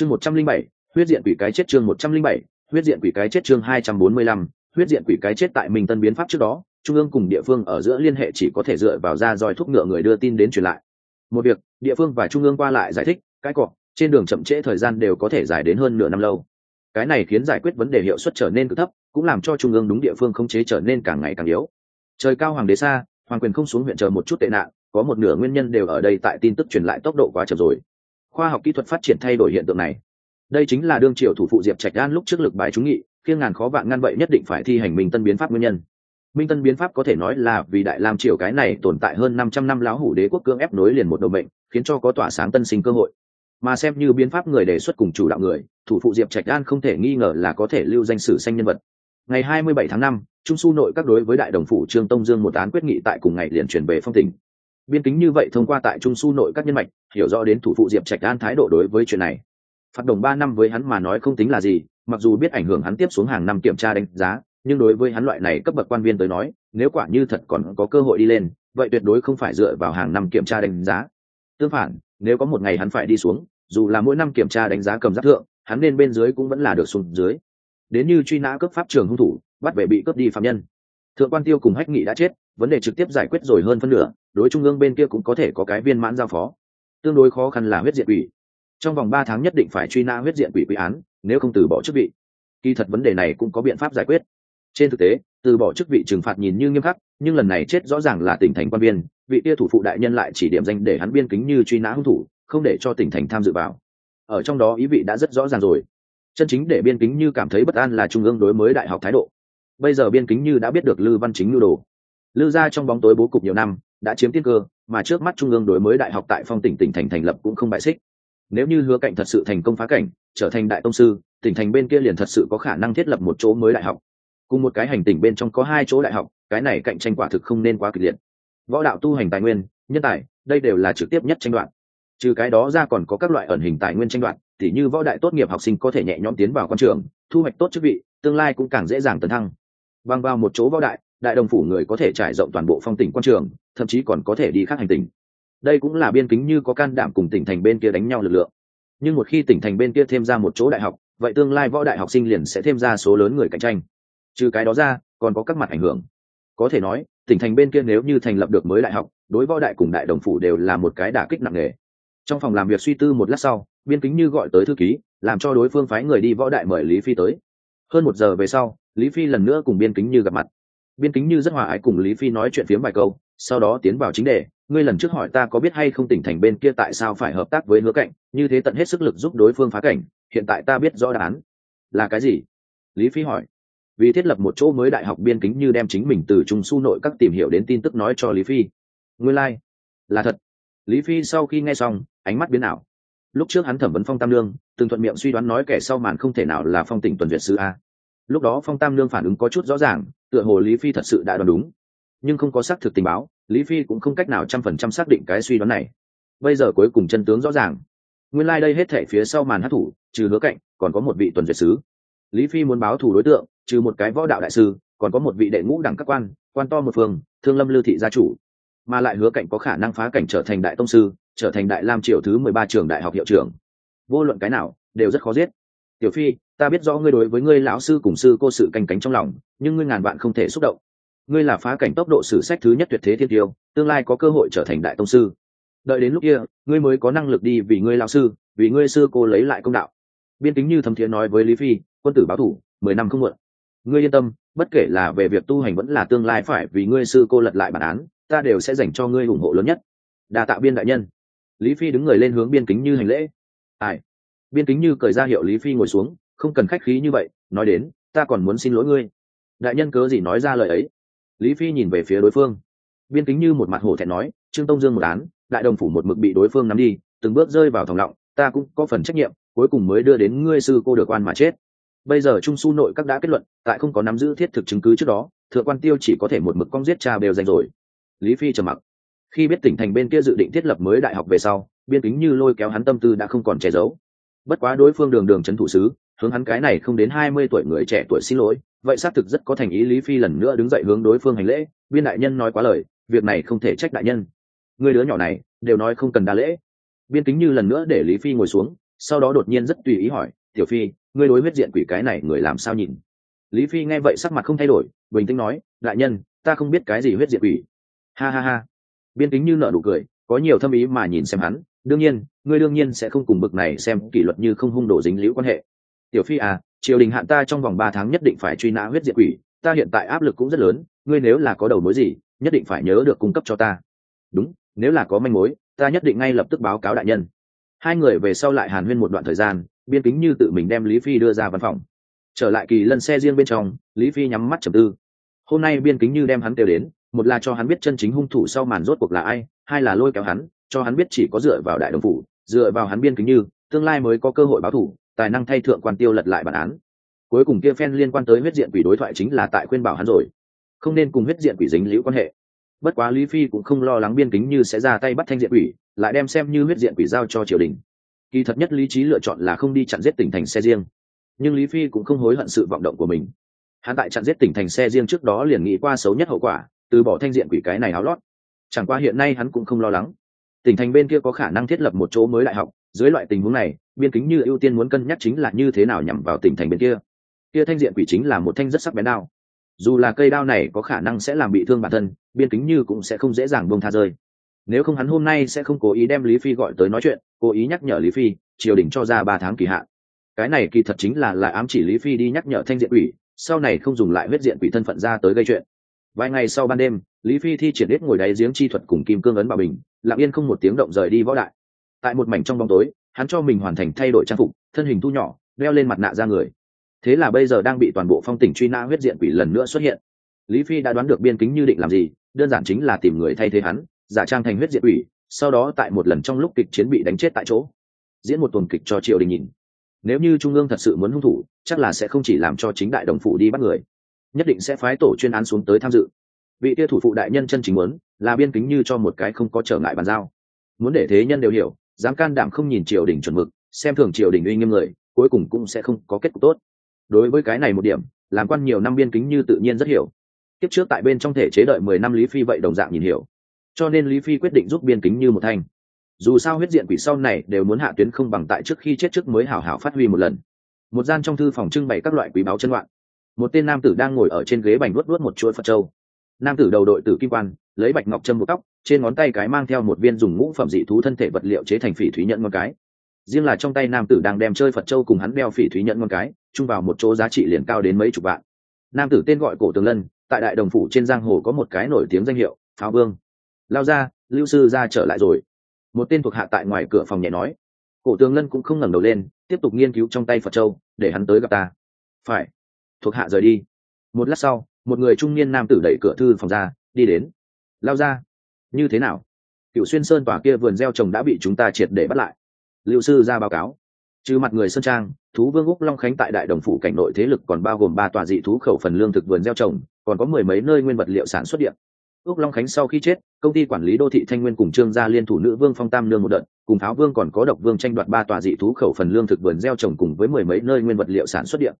chương một trăm linh bảy, huyết diện quỷ cái chết chương một trăm linh bảy, huyết diện quỷ cái chết chương hai trăm bốn mươi lăm, huyết diện quỷ cái chết tại minh tân biến pháp trước đó, trung ương cùng địa phương ở giữa liên hệ chỉ có thể dựa vào ra roi thúc ngựa người đưa tin đến truyền lại. Một việc, địa phương và trung ương qua lại giải thích, cái cọ, trên đường chậm trễ thời gian đều có thể dài đến hơn nửa năm lâu. Cái này khiến giải quyết vấn đề hiệu suất trở nên cực thấp, cũng làm cho trung ương đúng địa phương khống chế trở nên càng ngày càng yếu. Trời cao hoàng đế xa, hoàng quyền không xuống huyện chờ một chút tệ nạn, có một nửa nguyên nhân đều ở đây tại tin tức truyền lại tốc độ quá chậm rồi khoa học kỹ thuật phát triển thay đổi hiện tượng này. Đây chính là đương triều thủ phụ diệp trạch an lúc trước lực bài trúng nghị, khiêng ngàn khó vạn ngăn vậy nhất định phải thi hành minh tân biến pháp nguyên nhân. Minh tân biến pháp có thể nói là vì đại lam triều cái này tồn tại hơn năm trăm năm láo hủ đế quốc cưỡng ép nối liền một đồng bệnh khiến cho có tỏa sáng tân sinh cơ hội. Mà xem như biến pháp người đề xuất cùng chủ đạo người, thủ phụ diệp trạch an không thể nghi ngờ là có thể lưu danh sử xanh nhân vật. Ngày hai mươi bảy tháng năm, trung su nội các đối với đại đồng phủ trương tông dương một án quyết nghị tại cùng ngày liền chuyển về phong tỉnh biên kính như vậy thông qua tại trung su nội các nhân mạch, hiểu rõ đến thủ phụ diệp trạch an thái độ đối với chuyện này. Phạt đồng ba năm với hắn mà nói không tính là gì, mặc dù biết ảnh hưởng hắn tiếp xuống hàng năm kiểm tra đánh giá, nhưng đối với hắn loại này cấp bậc quan viên tới nói, nếu quả như thật còn có cơ hội đi lên, vậy tuyệt đối không phải dựa vào hàng năm kiểm tra đánh giá. Tương phản, nếu có một ngày hắn phải đi xuống, dù là mỗi năm kiểm tra đánh giá cầm giáp thượng, hắn nên bên dưới cũng vẫn là được xuống dưới. Đến như truy nã cấp pháp trường hung thủ, bắt về bị cướp đi phạm nhân. Thượng quan tiêu cùng hách nghị đã chết, vấn đề trực tiếp giải quyết rồi hơn phân nửa đối trung ương bên kia cũng có thể có cái viên mãn giao phó. Tương đối khó khăn là huyết diện quỷ. Trong vòng ba tháng nhất định phải truy nã huyết diện quỷ quy án, nếu không từ bỏ chức vị. Kỳ thật vấn đề này cũng có biện pháp giải quyết. Trên thực tế, từ bỏ chức vị trừng phạt nhìn như nghiêm khắc, nhưng lần này chết rõ ràng là tỉnh thành quan viên, vị tia thủ phụ đại nhân lại chỉ điểm danh để hắn biên kính như truy nã hung thủ, không để cho tỉnh thành tham dự vào. Ở trong đó ý vị đã rất rõ ràng rồi. Chân chính để biên kính như cảm thấy bất an là trung ương đối mới đại học thái độ. Bây giờ biên kính như đã biết được lư văn chính nhu đồ. Lư ra trong bóng tối bố cục nhiều năm đã chiếm tiên cơ, mà trước mắt trung ương đối mới đại học tại phong tỉnh tỉnh thành thành lập cũng không bại xích. Nếu như hứa cạnh thật sự thành công phá cảnh, trở thành đại công sư, tỉnh thành bên kia liền thật sự có khả năng thiết lập một chỗ mới đại học. Cùng một cái hành tỉnh bên trong có hai chỗ đại học, cái này cạnh tranh quả thực không nên quá kịch liệt. Võ đạo tu hành tài nguyên, nhân tài, đây đều là trực tiếp nhất tranh đoạn trừ cái đó ra còn có các loại ẩn hình tài nguyên tranh đoạn tỉ như võ đại tốt nghiệp học sinh có thể nhẹ nhõm tiến vào quan trường, thu hoạch tốt chức vị, tương lai cũng càng dễ dàng tấn thăng. Bằng vào một chỗ võ đại đại đồng phủ người có thể trải rộng toàn bộ phong tỉnh quan trường, thậm chí còn có thể đi khác hành tỉnh. Đây cũng là biên kính như có can đảm cùng tỉnh thành bên kia đánh nhau lực lượng. Nhưng một khi tỉnh thành bên kia thêm ra một chỗ đại học, vậy tương lai võ đại học sinh liền sẽ thêm ra số lớn người cạnh tranh. Trừ cái đó ra, còn có các mặt ảnh hưởng. Có thể nói, tỉnh thành bên kia nếu như thành lập được mới đại học, đối võ đại cùng đại đồng phủ đều là một cái đả kích nặng nề. Trong phòng làm việc suy tư một lát sau, biên kính như gọi tới thư ký, làm cho đối phương phái người đi võ đại mời lý phi tới. Hơn một giờ về sau, lý phi lần nữa cùng biên kính như gặp mặt biên kính như rất hòa ái cùng lý phi nói chuyện phiếm vài câu, sau đó tiến vào chính đề. Ngươi lần trước hỏi ta có biết hay không tỉnh thành bên kia tại sao phải hợp tác với hứa cạnh như thế tận hết sức lực giúp đối phương phá cảnh, hiện tại ta biết rõ đáp án. Là cái gì? Lý phi hỏi. Vì thiết lập một chỗ mới đại học biên kính như đem chính mình từ trung su nội các tìm hiểu đến tin tức nói cho lý phi. Ngươi lai、like. là thật. Lý phi sau khi nghe xong, ánh mắt biến ảo. Lúc trước hắn thẩm vấn phong tam lương từng thuận miệng suy đoán nói kẻ sau màn không thể nào là phong tỉnh tuần việt sư a. Lúc đó phong tam lương phản ứng có chút rõ ràng tựa hồ lý phi thật sự đã đoán đúng. Nhưng không có xác thực tình báo, lý phi cũng không cách nào trăm phần trăm xác định cái suy đoán này. Bây giờ cuối cùng chân tướng rõ ràng. Nguyên lai、like、đây hết thể phía sau màn hát thủ, trừ hứa cạnh, còn có một vị tuần duyệt sứ. Lý phi muốn báo thủ đối tượng, trừ một cái võ đạo đại sư, còn có một vị đệ ngũ đẳng các quan quan to một phương, thương lâm lưu thị gia chủ. Mà lại hứa cạnh có khả năng phá cảnh trở thành đại tông sư, trở thành đại lam triều thứ mười ba trường đại học hiệu trưởng. Vô luận cái nào, đều rất khó giết. Tiểu phi ta biết rõ ngươi đối với ngươi lão sư cùng sư cô sự canh cánh trong lòng, nhưng ngươi ngàn vạn không thể xúc động. Ngươi là phá cảnh tốc độ sử sách thứ nhất tuyệt thế thiên tiêu, tương lai có cơ hội trở thành đại tông sư. Đợi đến lúc kia, ngươi mới có năng lực đi vì ngươi lão sư, vì ngươi sư cô lấy lại công đạo. Biên kính như thấm thiế nói với lý phi, quân tử báo thủ, mười năm không muộn. Ngươi yên tâm, bất kể là về việc tu hành vẫn là tương lai phải vì ngươi sư cô lật lại bản án, ta đều sẽ dành cho ngươi ủng hộ lớn nhất. Đa tạ biên đại nhân. Lý phi đứng người lên hướng biên kính như hành lễ. Ai? Biên kính như cởi ra hiệu lý phi ngồi xuống không cần khách khí như vậy, nói đến, ta còn muốn xin lỗi ngươi. Đại nhân cớ gì nói ra lời ấy? Lý phi nhìn về phía đối phương. Biên kính như một mặt hổ thẹn nói, trương tông dương một án, đại đồng phủ một mực bị đối phương nắm đi, từng bước rơi vào thòng lọng, ta cũng có phần trách nhiệm, cuối cùng mới đưa đến ngươi sư cô được quan mà chết. Bây giờ trung su nội các đã kết luận, tại không có nắm giữ thiết thực chứng cứ trước đó, thượng quan tiêu chỉ có thể một mực con giết cha đều danh rồi. Lý phi trầm mặc. Khi biết tỉnh thành bên kia dự định thiết lập mới đại học về sau, biên kính như lôi kéo hắn tâm tư đã không còn che giấu bất quá đối phương đường đường c thủ sứ, hướng hắn cái này không đến hai mươi tuổi người trẻ tuổi xin lỗi, vậy xác thực rất có thành ý lý phi lần nữa đứng dậy hướng đối phương hành lễ, biên đại nhân nói quá lời, việc này không thể trách đại nhân. Người đứa nhỏ này, đều nói không cần đa lễ. Biên kính như lần nữa để lý phi ngồi xuống, sau đó đột nhiên rất tùy ý hỏi, tiểu phi, ngươi đối huyết diện quỷ cái này người làm sao nhìn? Lý phi nghe vậy sắc mặt không thay đổi, bình tĩnh nói, đại nhân, ta không biết cái gì huyết diện quỷ. Ha ha ha. Biên kính như nợ nụ cười, có nhiều thâm ý mà nhìn xem hắn đương nhiên, ngươi đương nhiên sẽ không cùng bực này xem kỷ luật như không hung đổ dính liễu quan hệ. Tiểu phi à triều đình hạn ta trong vòng ba tháng nhất định phải truy nã huyết diệt quỷ, ta hiện tại áp lực cũng rất lớn, ngươi nếu là có đầu mối gì, nhất định phải nhớ được cung cấp cho ta. Đúng, nếu là có manh mối, ta nhất định ngay lập tức báo cáo đại nhân. Hai người về sau lại hàn huyên một đoạn thời gian, biên kính như tự mình đem lý phi đưa ra văn phòng. Trở lại kỳ lân xe riêng bên trong, lý phi nhắm mắt trầm tư. Hôm nay biên kính như đem hắn kêu đến, một là cho hắn biết chân chính hung thủ sau màn rốt cuộc là ai, hai là lôi kéo hắn cho hắn biết chỉ có dựa vào đại đồng phủ, dựa vào hắn biên kính như, tương lai mới có cơ hội báo thủ, tài năng thay thượng quan tiêu lật lại bản án. Cuối cùng kia phen liên quan tới huyết diện quỷ đối thoại chính là tại khuyên bảo hắn rồi. Không nên cùng huyết diện quỷ dính liễu quan hệ. Bất quá lý phi cũng không lo lắng biên kính như sẽ ra tay bắt thanh diện quỷ, lại đem xem như huyết diện quỷ giao cho triều đình. Kỳ thật nhất lý trí lựa chọn là không đi chặn giết tỉnh thành xe riêng. Nhưng lý phi cũng không hối hận sự vọng động của mình. Hắn tại chặn giết tỉnh thành xe riêng trước đó liền nghĩ qua xấu nhất hậu quả, từ bỏ thanh diện quỷ cái này áo lót. Chẳng qua hiện nay hắn cũng không lo lắng tỉnh thành bên kia có khả năng thiết lập một chỗ mới đại học. Dưới loại tình huống này, biên kính như ưu tiên muốn cân nhắc chính là như thế nào nhằm vào tỉnh thành bên kia. Kia thanh diện quỷ chính là một thanh rất sắc bén đao. Dù là cây đao này có khả năng sẽ làm bị thương bản thân, biên kính như cũng sẽ không dễ dàng bông tha rơi. Nếu không hắn hôm nay sẽ không cố ý đem lý phi gọi tới nói chuyện, cố ý nhắc nhở lý phi, triều đình cho ra ba tháng kỳ hạn. Cái này kỳ thật chính là lại ám chỉ lý phi đi nhắc nhở thanh diện quỷ, sau này không dùng lại huyết diện quỷ thân phận ra tới gây chuyện. Vài ngày sau ban đêm, lý phi thi triển hết ngồi đáy giếng chi thuật cùng kim cương ấn bảo bình lặng yên không một tiếng động rời đi võ đại tại một mảnh trong bóng tối, hắn cho mình hoàn thành thay đổi trang phục, thân hình thu nhỏ, đeo lên mặt nạ ra người. Thế là bây giờ đang bị toàn bộ phong tỉnh truy nã huyết diện quỷ lần nữa xuất hiện. Lý phi đã đoán được biên kính như định làm gì, đơn giản chính là tìm người thay thế hắn, giả trang thành huyết diện quỷ, sau đó tại một lần trong lúc kịch chiến bị đánh chết tại chỗ. Diễn một tuần kịch cho triều đình nhìn. Nếu như trung ương thật sự muốn hung thủ, chắc là sẽ không chỉ làm cho chính đại đồng phụ đi bắt người. Nhất định sẽ phái tổ chuyên án xuống tới tham dự. Vị kia thủ phụ đại nhân chân chính muốn là biên kính như cho một cái không có trở ngại bàn giao. Muốn để thế nhân đều hiểu, dám can đảm không nhìn triều đình chuẩn mực, xem thường triều đình uy nghiêm người, cuối cùng cũng sẽ không có kết cục tốt. Đối với cái này một điểm, làm quan nhiều năm biên kính như tự nhiên rất hiểu. Tiếp trước tại bên trong thể chế đợi mười năm lý phi vậy đồng dạng nhìn hiểu. Cho nên lý phi quyết định giúp biên kính như một thanh. Dù sao huyết diện quỷ sau này đều muốn hạ tuyến không bằng tại trước khi chết trước mới hảo hảo phát huy một lần. Một gian trong thư phòng trưng bày các loại quý báo chân loạn. Một tên nam tử đang ngồi ở trên ghế bành luốt luốt một chuỗi phật trâu nam tử đầu đội tử kim quan lấy bạch ngọc trâm một tóc, trên ngón tay cái mang theo một viên dùng ngũ phẩm dị thú thân thể vật liệu chế thành phỉ thúy nhận ngon cái. Riêng là trong tay nam tử đang đem chơi phật châu cùng hắn đeo phỉ thúy nhận ngon cái, chung vào một chỗ giá trị liền cao đến mấy chục vạn. Nam tử tên gọi cổ tường lân, tại đại đồng phủ trên giang hồ có một cái nổi tiếng danh hiệu, pháo vương. Lao ra, lưu sư ra trở lại rồi. Một tên thuộc hạ tại ngoài cửa phòng nhẹ nói. Cổ tường lân cũng không ngẩng đầu lên, tiếp tục nghiên cứu trong tay phật châu, để hắn tới gặp ta. Phải. Thuộc hạ rời đi. Một lát sau, một người trung niên nam tử đẩy cửa thư phòng ra, đi đến lao ra. Như thế nào? Cựu xuyên sơn tòa kia vườn gieo trồng đã bị chúng ta triệt để bắt lại. Liệu sư ra báo cáo. Trừ mặt người sơn trang, thú vương úc long khánh tại đại đồng phủ cảnh nội thế lực còn bao gồm ba tòa dị thú khẩu phần lương thực vườn gieo trồng, còn có mười mấy nơi nguyên vật liệu sản xuất điện. Úc long khánh sau khi chết, công ty quản lý đô thị thanh nguyên cùng trương gia liên thủ nữ vương phong tam lương một đợt, cùng pháo vương còn có độc vương tranh đoạt ba tòa dị thú khẩu phần lương thực vườn gieo trồng cùng với mười mấy nơi nguyên vật liệu sản xuất điện.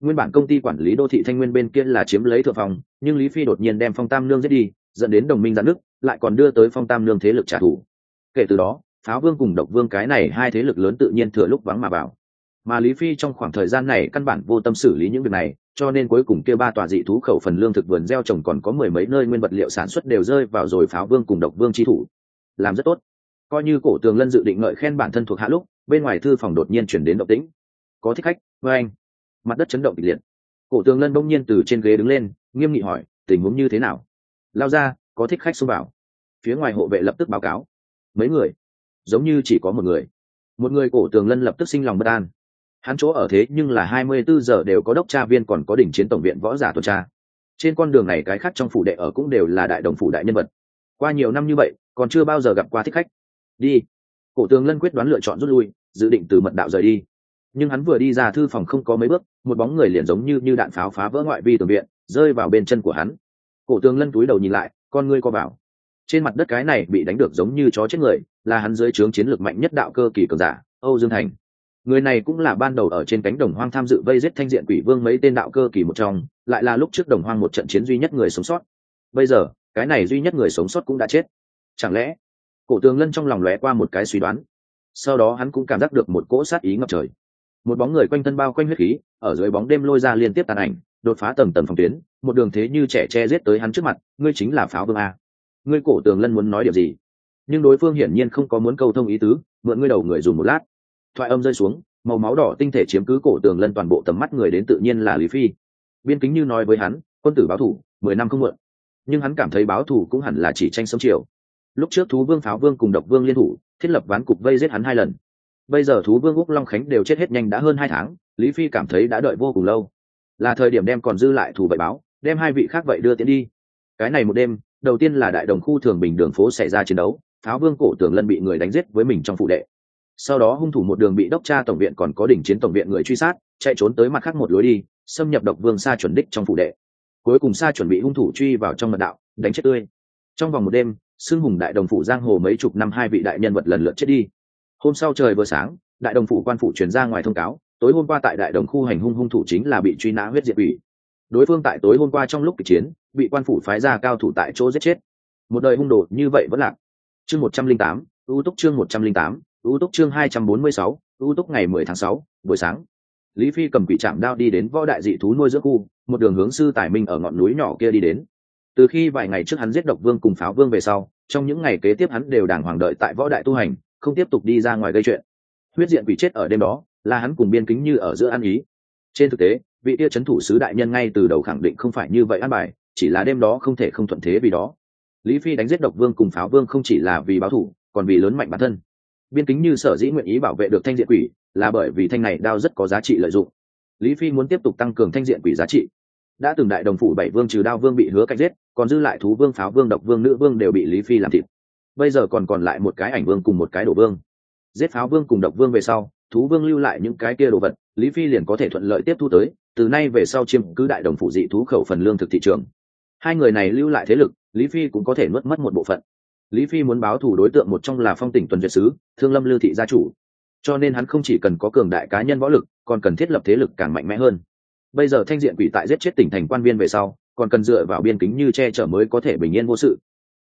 Nguyên bản công ty quản lý đô thị thanh nguyên bên kia là chiếm lấy thượng phòng, nhưng lý phi đột nhiên đem phong tam lương giết đi dẫn đến đồng minh giãn nước, lại còn đưa tới phong tam lương thế lực trả thù. Kể từ đó, pháo vương cùng độc vương cái này hai thế lực lớn tự nhiên thừa lúc vắng mà vào. Mà lý phi trong khoảng thời gian này căn bản vô tâm xử lý những việc này, cho nên cuối cùng kia ba tòa dị thú khẩu phần lương thực vườn gieo trồng còn có mười mấy nơi nguyên vật liệu sản xuất đều rơi vào rồi pháo vương cùng độc vương chi thủ. Làm rất tốt. Coi như cổ tường lân dự định ngợi khen bản thân thuộc hạ lúc, bên ngoài thư phòng đột nhiên chuyển đến động tĩnh. Có thích khách, mời anh. Mặt đất chấn động kịch liệt. Cổ tường lân bỗng nhiên từ trên ghế đứng lên, nghiêm nghị hỏi, tình huống như thế nào? Lao ra, có thích khách xông vào. Phía ngoài hộ vệ lập tức báo cáo. Mấy người? Giống như chỉ có một người. Một người cổ tường lân lập tức sinh lòng bất an. Hắn chỗ ở thế nhưng là hai mươi bốn giờ đều có đốc tra viên còn có đỉnh chiến tổng viện võ giả tuần tra. Trên con đường này cái khác trong phủ đệ ở cũng đều là đại đồng phủ đại nhân vật. Qua nhiều năm như vậy, còn chưa bao giờ gặp qua thích khách. Đi. Cổ tường lân quyết đoán lựa chọn rút lui, dự định từ mật đạo rời đi. Nhưng hắn vừa đi ra thư phòng không có mấy bước, một bóng người liền giống như như đạn pháo phá vỡ ngoại vi tường viện, rơi vào bên chân của hắn cổ tường lân túi đầu nhìn lại, con ngươi co vào. Trên mặt đất cái này bị đánh được giống như chó chết người, là hắn dưới trướng chiến lược mạnh nhất đạo cơ kỳ cường giả, âu dương thành. Người này cũng là ban đầu ở trên cánh đồng hoang tham dự vây giết thanh diện quỷ vương mấy tên đạo cơ kỳ một trong, lại là lúc trước đồng hoang một trận chiến duy nhất người sống sót. Bây giờ, cái này duy nhất người sống sót cũng đã chết. Chẳng lẽ, cổ tường lân trong lòng lóe qua một cái suy đoán? Sau đó hắn cũng cảm giác được một cỗ sát ý ngập trời. Một bóng người quanh thân bao quanh huyết khí, ở dưới bóng đêm lôi ra liên tiếp tàn ảnh đột phá tầng tầng phòng tuyến, một đường thế như trẻ che giết tới hắn trước mặt, ngươi chính là pháo vương a. Ngươi cổ tường lân muốn nói điều gì? Nhưng đối phương hiển nhiên không có muốn câu thông ý tứ, mượn ngươi đầu người dùng một lát. Thoại âm rơi xuống, màu máu đỏ tinh thể chiếm cứ cổ tường lân toàn bộ tầm mắt người đến tự nhiên là lý phi. Biên kính như nói với hắn, quân tử báo thủ, mười năm không mượn nhưng hắn cảm thấy báo thủ cũng hẳn là chỉ tranh sống chiều lúc trước thú vương pháo vương cùng độc vương liên thủ, thiết lập ván cục vây giết hắn hai lần. Bây giờ thú vương úc long khánh đều chết hết nhanh đã hơn hai tháng, lý phi cảm thấy đã đợi vô cùng lâu là thời điểm đem còn dư lại thủ vậy báo, đem hai vị khác vậy đưa tiến đi. Cái này một đêm, đầu tiên là đại đồng khu thường bình đường phố xảy ra chiến đấu, pháo vương cổ tường lân bị người đánh giết với mình trong phụ đệ. Sau đó hung thủ một đường bị đốc tra tổng viện còn có đỉnh chiến tổng viện người truy sát, chạy trốn tới mặt khác một lối đi, xâm nhập độc vương xa chuẩn đích trong phụ đệ. Cuối cùng xa chuẩn bị hung thủ truy vào trong mật đạo, đánh chết tươi. Trong vòng một đêm, xưng hùng đại đồng phủ giang hồ mấy chục năm hai vị đại nhân vật lần lượt chết đi. Hôm sau trời vừa sáng, đại đồng phủ quan phủ chuyển ra ngoài thông cáo tối hôm qua tại đại đồng khu hành hung hung thủ chính là bị truy nã huyết diệt ủy đối phương tại tối hôm qua trong lúc kịch chiến, bị quan phủ phái ra cao thủ tại chỗ giết chết. Một đời hung đồ như vậy vẫn lạc. Chương một trăm linh tám, ưu túc chương một trăm linh tám, ưu túc chương hai trăm bốn mươi sáu, ưu túc ngày mười tháng sáu, buổi sáng. Lý phi cầm quỷ trạm đao đi đến võ đại dị thú nuôi giữa khu, một đường hướng sư tài minh ở ngọn núi nhỏ kia đi đến. Từ khi vài ngày trước hắn giết độc vương cùng pháo vương về sau, trong những ngày kế tiếp hắn đều đàng hoàng đợi tại võ đại tu hành, không tiếp tục đi ra ngoài gây chuyện. Huyết diện quỷ chết ở đêm đó là hắn cùng biên kính như ở giữa ăn ý. Trên thực tế, vị tia c h ấ n thủ sứ đại nhân ngay từ đầu khẳng định không phải như vậy ăn bài, chỉ là đêm đó không thể không thuận thế vì đó. Lý phi đánh giết độc vương cùng pháo vương không chỉ là vì báo thủ, còn vì lớn mạnh bản thân. Biên kính như sở dĩ nguyện ý bảo vệ được thanh diện quỷ, là bởi vì thanh này đao rất có giá trị lợi dụng. Lý phi muốn tiếp tục tăng cường thanh diện quỷ giá trị. Đã từng đại đồng phủ bảy vương trừ đao vương bị hứa cách giết, còn dư lại thú vương, pháo vương, độc vương, nữ vương đều bị lý phi làm thịt. Bây giờ còn còn lại một cái ảnh vương cùng một cái đổ vương. Giết pháo vương cùng độc vương về sau thú vương lưu lại những cái kia đồ vật, lý phi liền có thể thuận lợi tiếp thu tới, từ nay về sau chiêm cứ đại đồng phủ dị thú khẩu phần lương thực thị trường. Hai người này lưu lại thế lực, lý phi cũng có thể nuốt mất một bộ phận. Lý phi muốn báo thù đối tượng một trong là phong tỉnh tuần duyệt sứ, thương lâm lưu thị gia chủ. Cho nên hắn không chỉ cần có cường đại cá nhân võ lực, còn cần thiết lập thế lực càng mạnh mẽ hơn. Bây giờ thanh diện quỷ tại giết chết tỉnh thành quan viên về sau, còn cần dựa vào biên kính như che chở mới có thể bình yên vô sự.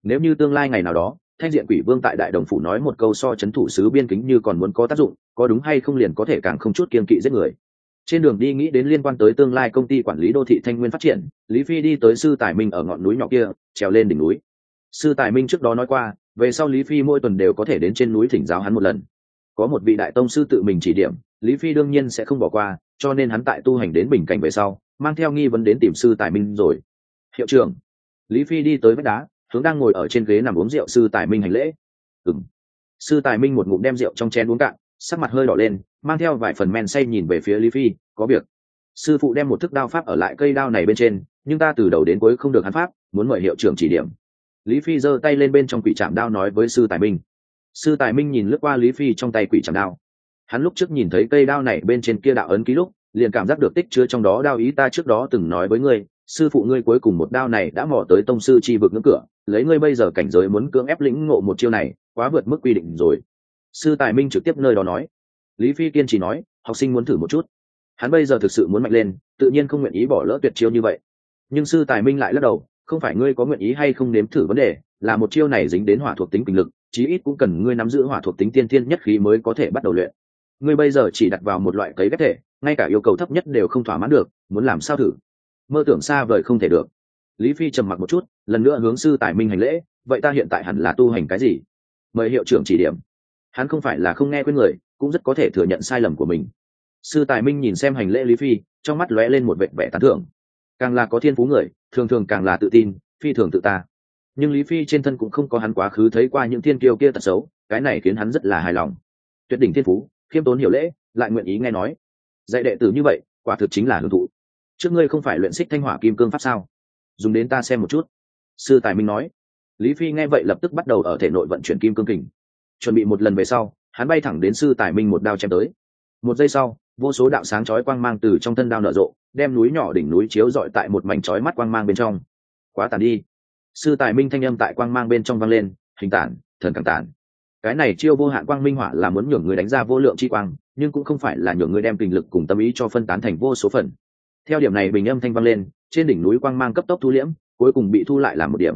Nếu như tương lai ngày nào đó thanh diện quỷ vương tại đại đồng phủ nói một câu so chấn thủ sứ biên kính như còn muốn có tác dụng, có đúng hay không liền có thể càng không chút kiên kỵ giết người. Trên đường đi nghĩ đến liên quan tới tương lai công ty quản lý đô thị thanh nguyên phát triển, lý phi đi tới sư tài minh ở ngọn núi nhỏ kia, trèo lên đỉnh núi. Sư tài minh trước đó nói qua, về sau lý phi mỗi tuần đều có thể đến trên núi thỉnh giáo hắn một lần. Có một vị đại tông sư tự mình chỉ điểm, lý phi đương nhiên sẽ không bỏ qua, cho nên hắn tại tu hành đến bình cảnh về sau, mang theo nghi vấn đến tìm sư tài minh rồi. Hiệu trưởng, lý phi đi tới vách đá hướng đang ngồi ở trên ghế nằm uống rượu sư tài minh hành lễ. Ừng sư tài minh một ngụm đem rượu trong chén uống cạn, sắc mặt hơi đỏ lên, mang theo vài phần men say nhìn về phía lý phi, có việc. Sư phụ đem một thức đao pháp ở lại cây đao này bên trên, nhưng ta từ đầu đến cuối không được hắn pháp, muốn mời hiệu trưởng chỉ điểm. Lý phi giơ tay lên bên trong quỷ trạm đao nói với sư tài minh. Sư tài minh nhìn lướt qua lý phi trong tay quỷ trạm đao. Hắn lúc trước nhìn thấy cây đao này bên trên kia đạo ấn ký lúc, liền cảm giác được tích chứa trong đó đao ý ta trước đó từng nói với ngươi, sư phụ ngươi cuối cùng một đao này đã mò tới tông sư chi vực ngưỡng cửa lấy ngươi bây giờ cảnh giới muốn cưỡng ép lĩnh ngộ một chiêu này, quá vượt mức quy định rồi. Sư tài minh trực tiếp nơi đó nói. Lý phi kiên trì nói, học sinh muốn thử một chút. Hắn bây giờ thực sự muốn mạnh lên, tự nhiên không nguyện ý bỏ lỡ tuyệt chiêu như vậy. Nhưng sư tài minh lại lắc đầu, không phải ngươi có nguyện ý hay không nếm thử vấn đề, là một chiêu này dính đến hỏa thuộc tính kinh lực, chí ít cũng cần ngươi nắm giữ hỏa thuộc tính tiên thiên nhất khí mới có thể bắt đầu luyện. Ngươi bây giờ chỉ đặt vào một loại cấy ghép thể, ngay cả yêu cầu thấp nhất đều không thỏa mãn được, muốn làm sao thử? Mơ tưởng xa vời không thể được lý phi trầm mặc một chút, lần nữa hướng sư tài minh hành lễ, vậy ta hiện tại hẳn là tu hành cái gì? Mời hiệu trưởng chỉ điểm. Hắn không phải là không nghe quên người, cũng rất có thể thừa nhận sai lầm của mình. Sư tài minh nhìn xem hành lễ lý phi, trong mắt lóe lên một vệ vẻ tán thưởng. Càng là có thiên phú người, thường thường càng là tự tin, phi thường tự ta. Nhưng lý phi trên thân cũng không có hắn quá khứ thấy qua những thiên kiêu kia tật xấu, cái này khiến hắn rất là hài lòng. Tuyệt đỉnh thiên phú, khiêm tốn hiểu lễ, lại nguyện ý nghe nói. Dạy đệ tử như vậy, quả thực chính là hưởng thụ. Trước ngươi không phải luyện xích thanh hỏa kim cương pháp sao? Dùng đến ta xem một chút. Sư tài minh nói. Lý phi nghe vậy lập tức bắt đầu ở thể nội vận chuyển kim cương kình. Chuẩn bị một lần về sau, hắn bay thẳng đến sư tài minh một đao chém tới. Một giây sau, vô số đạo sáng chói quang mang từ trong thân đao nở rộ, đem núi nhỏ đỉnh núi chiếu dọi tại một mảnh chói mắt quang mang bên trong. Quá tàn đi. Sư tài minh thanh âm tại quang mang bên trong vang lên, hình tản, thần càng tản. Cái này chiêu vô hạn quang minh hỏa là muốn nhường người đánh ra vô lượng chi quang, nhưng cũng không phải là nhường người đem kình lực cùng tâm ý cho phân tán thành vô số phần. Theo điểm này bình âm thanh vang lên trên đỉnh núi quang mang cấp tốc thu liễm, cuối cùng bị thu lại làm một điểm.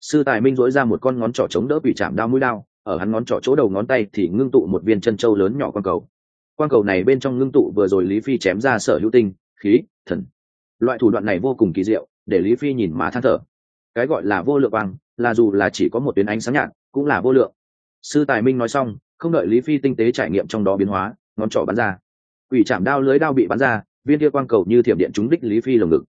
Sư tài minh dỗi ra một con ngón trỏ chống đỡ bị chạm đao mũi đao, ở hắn ngón trỏ chỗ đầu ngón tay thì ngưng tụ một viên chân châu lớn nhỏ quang cầu. Quang cầu này bên trong ngưng tụ vừa rồi lý phi chém ra sở hữu tinh, khí, thần. Loại thủ đoạn này vô cùng kỳ diệu, để lý phi nhìn mà than thở. Cái gọi là vô lượng quang, là dù là chỉ có một tuyến ánh sáng nhạt, cũng là vô lượng. Sư tài minh nói xong, không đợi lý phi tinh tế trải nghiệm trong đó biến hóa, ngón trỏ bắn ra. Ủy chạm đao lưới đao bị bắn ra, viên kia quang cầu như thiểm điện trúng đích lý phi lồng ngực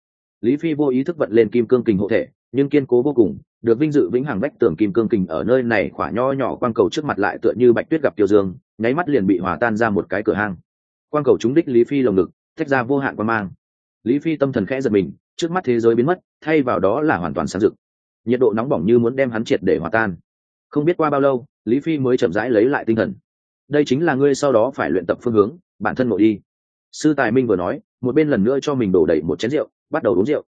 lý phi vô ý thức vận lên kim cương kình hộ thể, nhưng kiên cố vô cùng, được vinh dự vĩnh hằng bách tường kim cương kình ở nơi này khỏa nho nhỏ quang cầu trước mặt lại tựa như bạch tuyết gặp tiêu dương, nháy mắt liền bị hòa tan ra một cái cửa hang. Quang cầu trúng đích lý phi lồng ngực thách ra vô hạn quan mang. Lý phi tâm thần khẽ giật mình, trước mắt thế giới biến mất, thay vào đó là hoàn toàn sáng rực. Nhiệt độ nóng bỏng như muốn đem hắn triệt để hòa tan. Không biết qua bao lâu, lý phi mới chậm rãi lấy lại tinh thần. Đây chính là ngươi sau đó phải luyện tập phương hướng, bản thân nội đi. Sư tài minh vừa nói, một bên lần nữa cho mình đổ đầy một chén rượu bắt đầu uống rượu.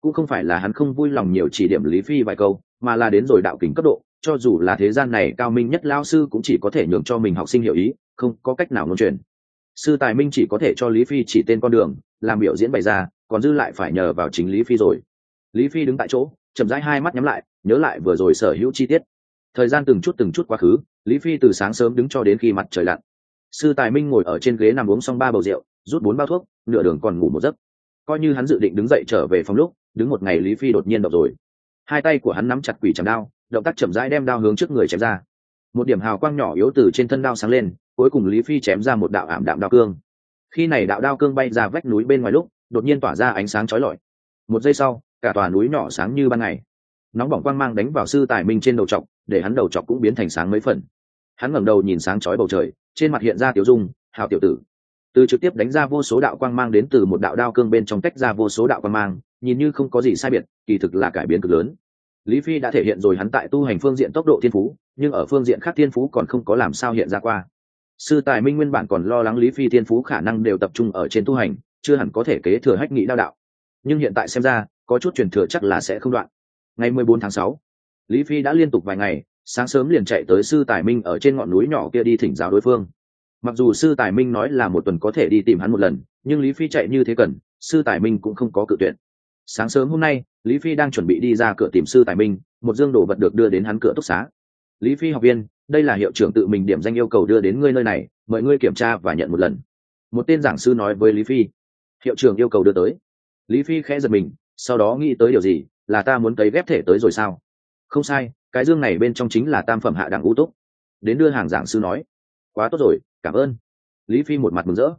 Cũng không phải là hắn không vui lòng nhiều chỉ điểm lý phi vài câu, mà là đến rồi đạo kính cấp độ, cho dù là thế gian này cao minh nhất lao sư cũng chỉ có thể nhường cho mình học sinh hiểu ý, không có cách nào ngôn truyền. Sư tài minh chỉ có thể cho lý phi chỉ tên con đường, làm biểu diễn bày ra, còn dư lại phải nhờ vào chính lý phi rồi. Lý phi đứng tại chỗ, chậm rãi hai mắt nhắm lại, nhớ lại vừa rồi sở hữu chi tiết. Thời gian từng chút từng chút quá khứ, lý phi từ sáng sớm đứng cho đến khi mặt trời lặn. Sư tài minh ngồi ở trên ghế nằm uống xong ba bầu rượu, rút bốn bao thuốc, nửa đường còn ngủ một giấc coi như hắn dự định đứng dậy trở về phòng lúc, đứng một ngày lý phi đột nhiên đọc rồi. Hai tay của hắn nắm chặt quỷ chạm đao, động tác chậm rãi đem đao hướng trước người chém ra. Một điểm hào quang nhỏ yếu từ trên thân đao sáng lên, cuối cùng lý phi chém ra một đạo ảm đạm đao cương. Khi này đạo đao cương bay ra vách núi bên ngoài lúc, đột nhiên tỏa ra ánh sáng chói lọi. Một giây sau, cả tòa núi nhỏ sáng như ban ngày. Nóng bỏng quang mang đánh vào sư tài minh trên đầu trọc, để hắn đầu trọc cũng biến thành sáng mấy phần. Hắn ngẩng đầu nhìn sáng chói bầu trời, trên mặt hiện ra tiểu dung, hào tiểu tử từ trực tiếp đánh ra vô số đạo quang mang đến từ một đạo đao cương bên trong tách ra vô số đạo quang mang, nhìn như không có gì sai biệt, kỳ thực là cải biến cực lớn. Lý phi đã thể hiện rồi hắn tại tu hành phương diện tốc độ thiên phú, nhưng ở phương diện khác thiên phú còn không có làm sao hiện ra qua. Sư tài minh nguyên bản còn lo lắng lý phi thiên phú khả năng đều tập trung ở trên tu hành, chưa hẳn có thể kế thừa hách nghị đao đạo. Nhưng hiện tại xem ra, có chút truyền thừa chắc là sẽ không đoạn. Ngày mười bốn tháng sáu, lý phi đã liên tục vài ngày, sáng sớm liền chạy tới sư tài minh ở trên ngọn núi nhỏ kia đi thỉnh giáo đối phương mặc dù sư tài minh nói là một tuần có thể đi tìm hắn một lần, nhưng lý phi chạy như thế cần, sư tài minh cũng không có cự tuyển sáng sớm hôm nay, lý phi đang chuẩn bị đi ra cửa tìm sư tài minh, một dương đồ vật được đưa đến hắn cửa túc xá. Lý phi học viên, đây là hiệu trưởng tự mình điểm danh yêu cầu đưa đến ngươi nơi này, mời ngươi kiểm tra và nhận một lần. Một tên giảng sư nói với lý phi. Hiệu trưởng yêu cầu đưa tới. Lý phi khẽ giật mình, sau đó nghĩ tới điều gì, là ta muốn cấy ghép thể tới rồi sao? Không sai, cái dương này bên trong chính là tam phẩm hạ đẳng u túc. Đến đưa hàng giảng sư nói. Quá tốt rồi cảm ơn. Lý phi một mặt mừng rỡ.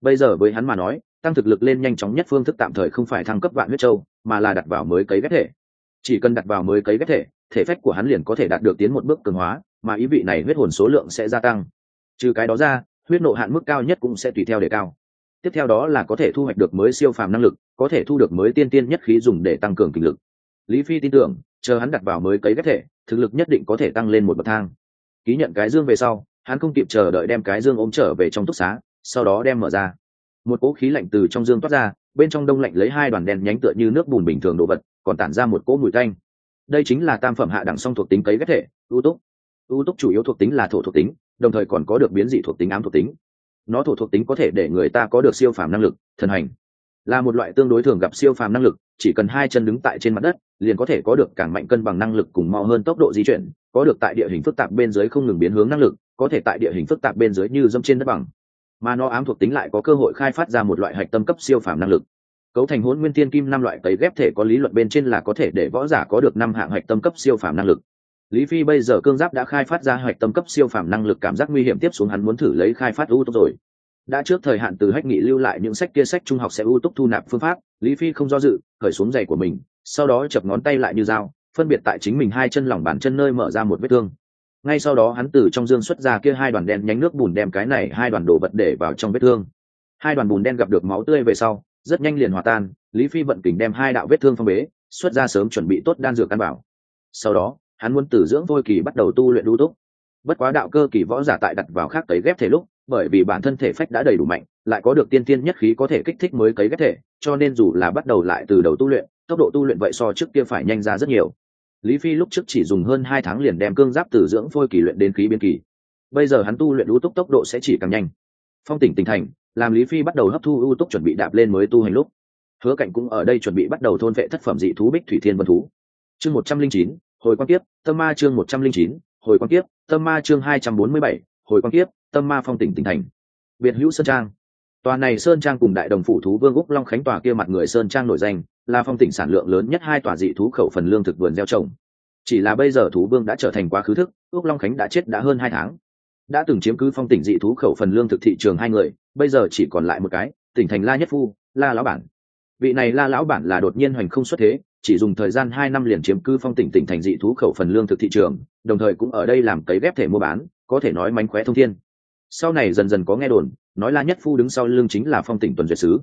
Bây giờ với hắn mà nói, tăng thực lực lên nhanh chóng nhất phương thức tạm thời không phải thăng cấp vạn huyết châu, mà là đặt vào mới cấy ghép thể. Chỉ cần đặt vào mới cấy ghép thể thể phách của hắn liền có thể đạt được tiến một bước cường hóa, mà ý vị này huyết hồn số lượng sẽ gia tăng. Trừ cái đó ra, huyết nộ hạn mức cao nhất cũng sẽ tùy theo đề cao. Tiếp theo đó là có thể thu hoạch được mới siêu phàm năng lực, có thể thu được mới tiên tiên nhất khí dùng để tăng cường kinh lực. Lý phi tin tưởng, chờ hắn đặt vào mới cấy ghép thể, thực lực nhất định có thể tăng lên một bậc thang. Ký nhận cái dương về sau hắn không kịp chờ đợi đem cái dương ôm trở về trong túc xá, sau đó đem mở ra. Một cỗ khí lạnh từ trong dương toát ra, bên trong đông lạnh lấy hai đoàn đen nhánh tựa như nước bùn bình thường đồ vật, còn tản ra một cỗ mùi thanh. đây chính là tam phẩm hạ đẳng song thuộc tính cấy ghép thể, ưu túc. Ưu túc chủ yếu thuộc tính là thổ thuộc tính, đồng thời còn có được biến dị thuộc tính ám thuộc tính. Nó thổ thuộc tính có thể để người ta có được siêu phàm năng lực, thần hành. Là một loại tương đối thường gặp siêu phàm năng lực, chỉ cần hai chân đứng tại trên mặt đất, liền có thể có được càng mạnh cân bằng năng lực cùng mau hơn tốc độ di chuyển, có được tại địa hình phức tạp bên dưới không ngừng biến hướng năng lực có thể tại địa hình phức tạp bên dưới như dâm trên đất bằng. Mà nó ám thuộc tính lại có cơ hội khai phát ra một loại hạch tâm cấp siêu phàm năng lực. Cấu thành hỗn nguyên tiên kim năm loại cấy ghép thể có lý luận bên trên là có thể để võ giả có được năm hạng hạch tâm cấp siêu phàm năng lực. Lý phi bây giờ cương giáp đã khai phát ra hạch tâm cấp siêu phàm năng lực cảm giác nguy hiểm tiếp xuống hắn muốn thử lấy khai phát ưu túc rồi. Đã trước thời hạn từ hách nghị lưu lại những sách kia sách trung học sẽ ưu túc thu nạp phương pháp, lý phi không do dự, khởi xuống giày của mình, sau đó chập ngón tay lại như dao, phân biệt tại chính mình hai chân lòng bàn chân nơi mở ra một vết thương ngay sau đó hắn từ trong dương xuất ra kia hai đoàn đen nhánh nước bùn đem cái này hai đoàn đồ vật để vào trong vết thương. Hai đoàn bùn đen gặp được máu tươi về sau, rất nhanh liền hòa tan, lý phi vận kình đem hai đạo vết thương phong bế, xuất ra sớm chuẩn bị tốt đan dược căn bảo. Sau đó, hắn muốn tử dưỡng vôi kỳ bắt đầu tu luyện đu túc. Bất quá đạo cơ kỳ võ giả tại đặt vào khác cấy ghép thể lúc, bởi vì bản thân thể phách đã đầy đủ mạnh, lại có được tiên tiên nhất khí có thể kích thích mới cấy ghép thể, cho nên dù là bắt đầu lại từ đầu tu luyện, tốc độ tu luyện vậy so trước kia phải nhanh ra rất nhiều lý phi lúc trước chỉ dùng hơn hai tháng liền đem cương giáp từ dưỡng phôi kỳ luyện đến khí biên kỳ. Bây giờ hắn tu luyện ưu túc tốc độ sẽ chỉ càng nhanh. Phong tỉnh tỉnh thành, làm lý phi bắt đầu hấp thu ưu túc chuẩn bị đạp lên mới tu hành lúc. Hứa cạnh cũng ở đây chuẩn bị bắt đầu thôn vệ thất phẩm dị thú bích thủy thiên vân thú. Chương một trăm linh chín, hồi quan tiếp tâm ma chương một trăm linh chín, hồi quan tiếp tâm ma chương hai trăm bốn mươi bảy, hồi quan tiếp tâm ma phong tỉnh tỉnh thành. Biệt hữu sơn trang. Tòa này sơn trang cùng đại đồng phủ thú vương úc long khánh tòa kia mặt người sơn trang nổi danh là phong tỉnh sản lượng lớn nhất hai tòa dị thú khẩu phần lương thực vườn gieo trồng. Chỉ là bây giờ thú vương đã trở thành quá khứ thức, ước long khánh đã chết đã hơn hai tháng. Đã từng chiếm cứ phong tỉnh dị thú khẩu phần lương thực thị trường hai người, bây giờ chỉ còn lại một cái, tỉnh thành la nhất phu, la lão bản. Vị này la lão bản là đột nhiên hoành không xuất thế, chỉ dùng thời gian hai năm liền chiếm cư phong tỉnh tỉnh thành dị thú khẩu phần lương thực thị trường, đồng thời cũng ở đây làm cấy ghép thể mua bán, có thể nói mánh khóe thông thiên. Sau này dần dần có nghe đồn, nói la nhất phu đứng sau lưng chính là phong tỉnh tuần duyệt sứ.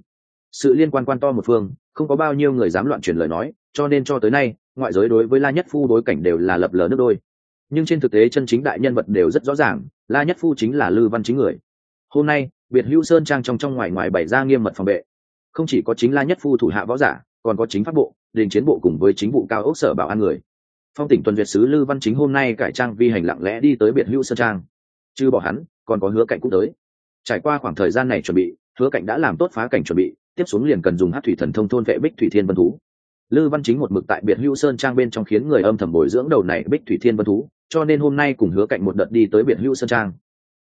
Sự liên quan quan to một phương không có bao nhiêu người dám loạn truyền lời nói, cho nên cho tới nay, ngoại giới đối với la nhất phu đối cảnh đều là lập lờ nước đôi. Nhưng trên thực tế chân chính đại nhân vật đều rất rõ ràng, la nhất phu chính là lư văn chính người. Hôm nay, biệt hữu sơn trang trong trong ngoài ngoài bày ra nghiêm mật phòng vệ. Không chỉ có chính la nhất phu thủ hạ võ giả, còn có chính pháp bộ, đình chiến bộ cùng với chính vụ cao ốc sở bảo an người. Phong tỉnh tuần việt sứ lư văn chính hôm nay cải trang vi hành lặng lẽ đi tới biệt hữu sơn trang. Chứ bỏ hắn, còn có hứa cạnh cũng tới. Trải qua khoảng thời gian này chuẩn bị, hứa cạnh đã làm tốt phá cảnh chuẩn bị tiếp xuống liền cần dùng hát thủy thần thông thôn vệ bích thủy thiên vân thú. Lư văn chính một mực tại biệt hữu sơn trang bên trong khiến người âm thầm bồi dưỡng đầu này bích thủy thiên vân thú, cho nên hôm nay cùng hứa cạnh một đợt đi tới biệt hữu sơn trang.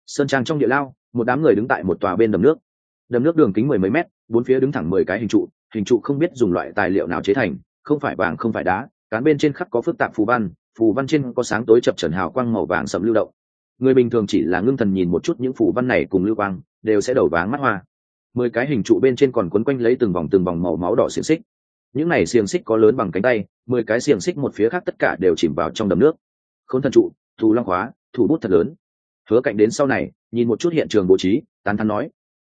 Sơn trang trong địa lao, một đám người đứng tại một tòa bên đầm nước. Đầm nước đường kính mười mấy mét, bốn phía đứng thẳng mười cái hình trụ hình trụ không biết dùng loại tài liệu nào chế thành, không phải vàng không phải đá, cán bên trên khắc có phức tạp phù văn phù văn trên có sáng tối chập trần hào quang màu vàng sầm lưu động. Người bình thường chỉ là ngưng thần nhìn một chút những phù văn này cùng lưu quang, đều sẽ đầu váng mắt hoa mười cái hình trụ bên trên còn quấn quanh lấy từng vòng từng vòng màu máu đỏ xiềng xích. Những này xiềng xích có lớn bằng cánh tay, mười cái xiềng xích một phía khác tất cả đều chìm vào trong đầm nước. Khốn thần trụ, thù long khóa thủ bút thật lớn. Hứa cạnh đến sau này, nhìn một chút hiện trường bố trí, tán thắn nói,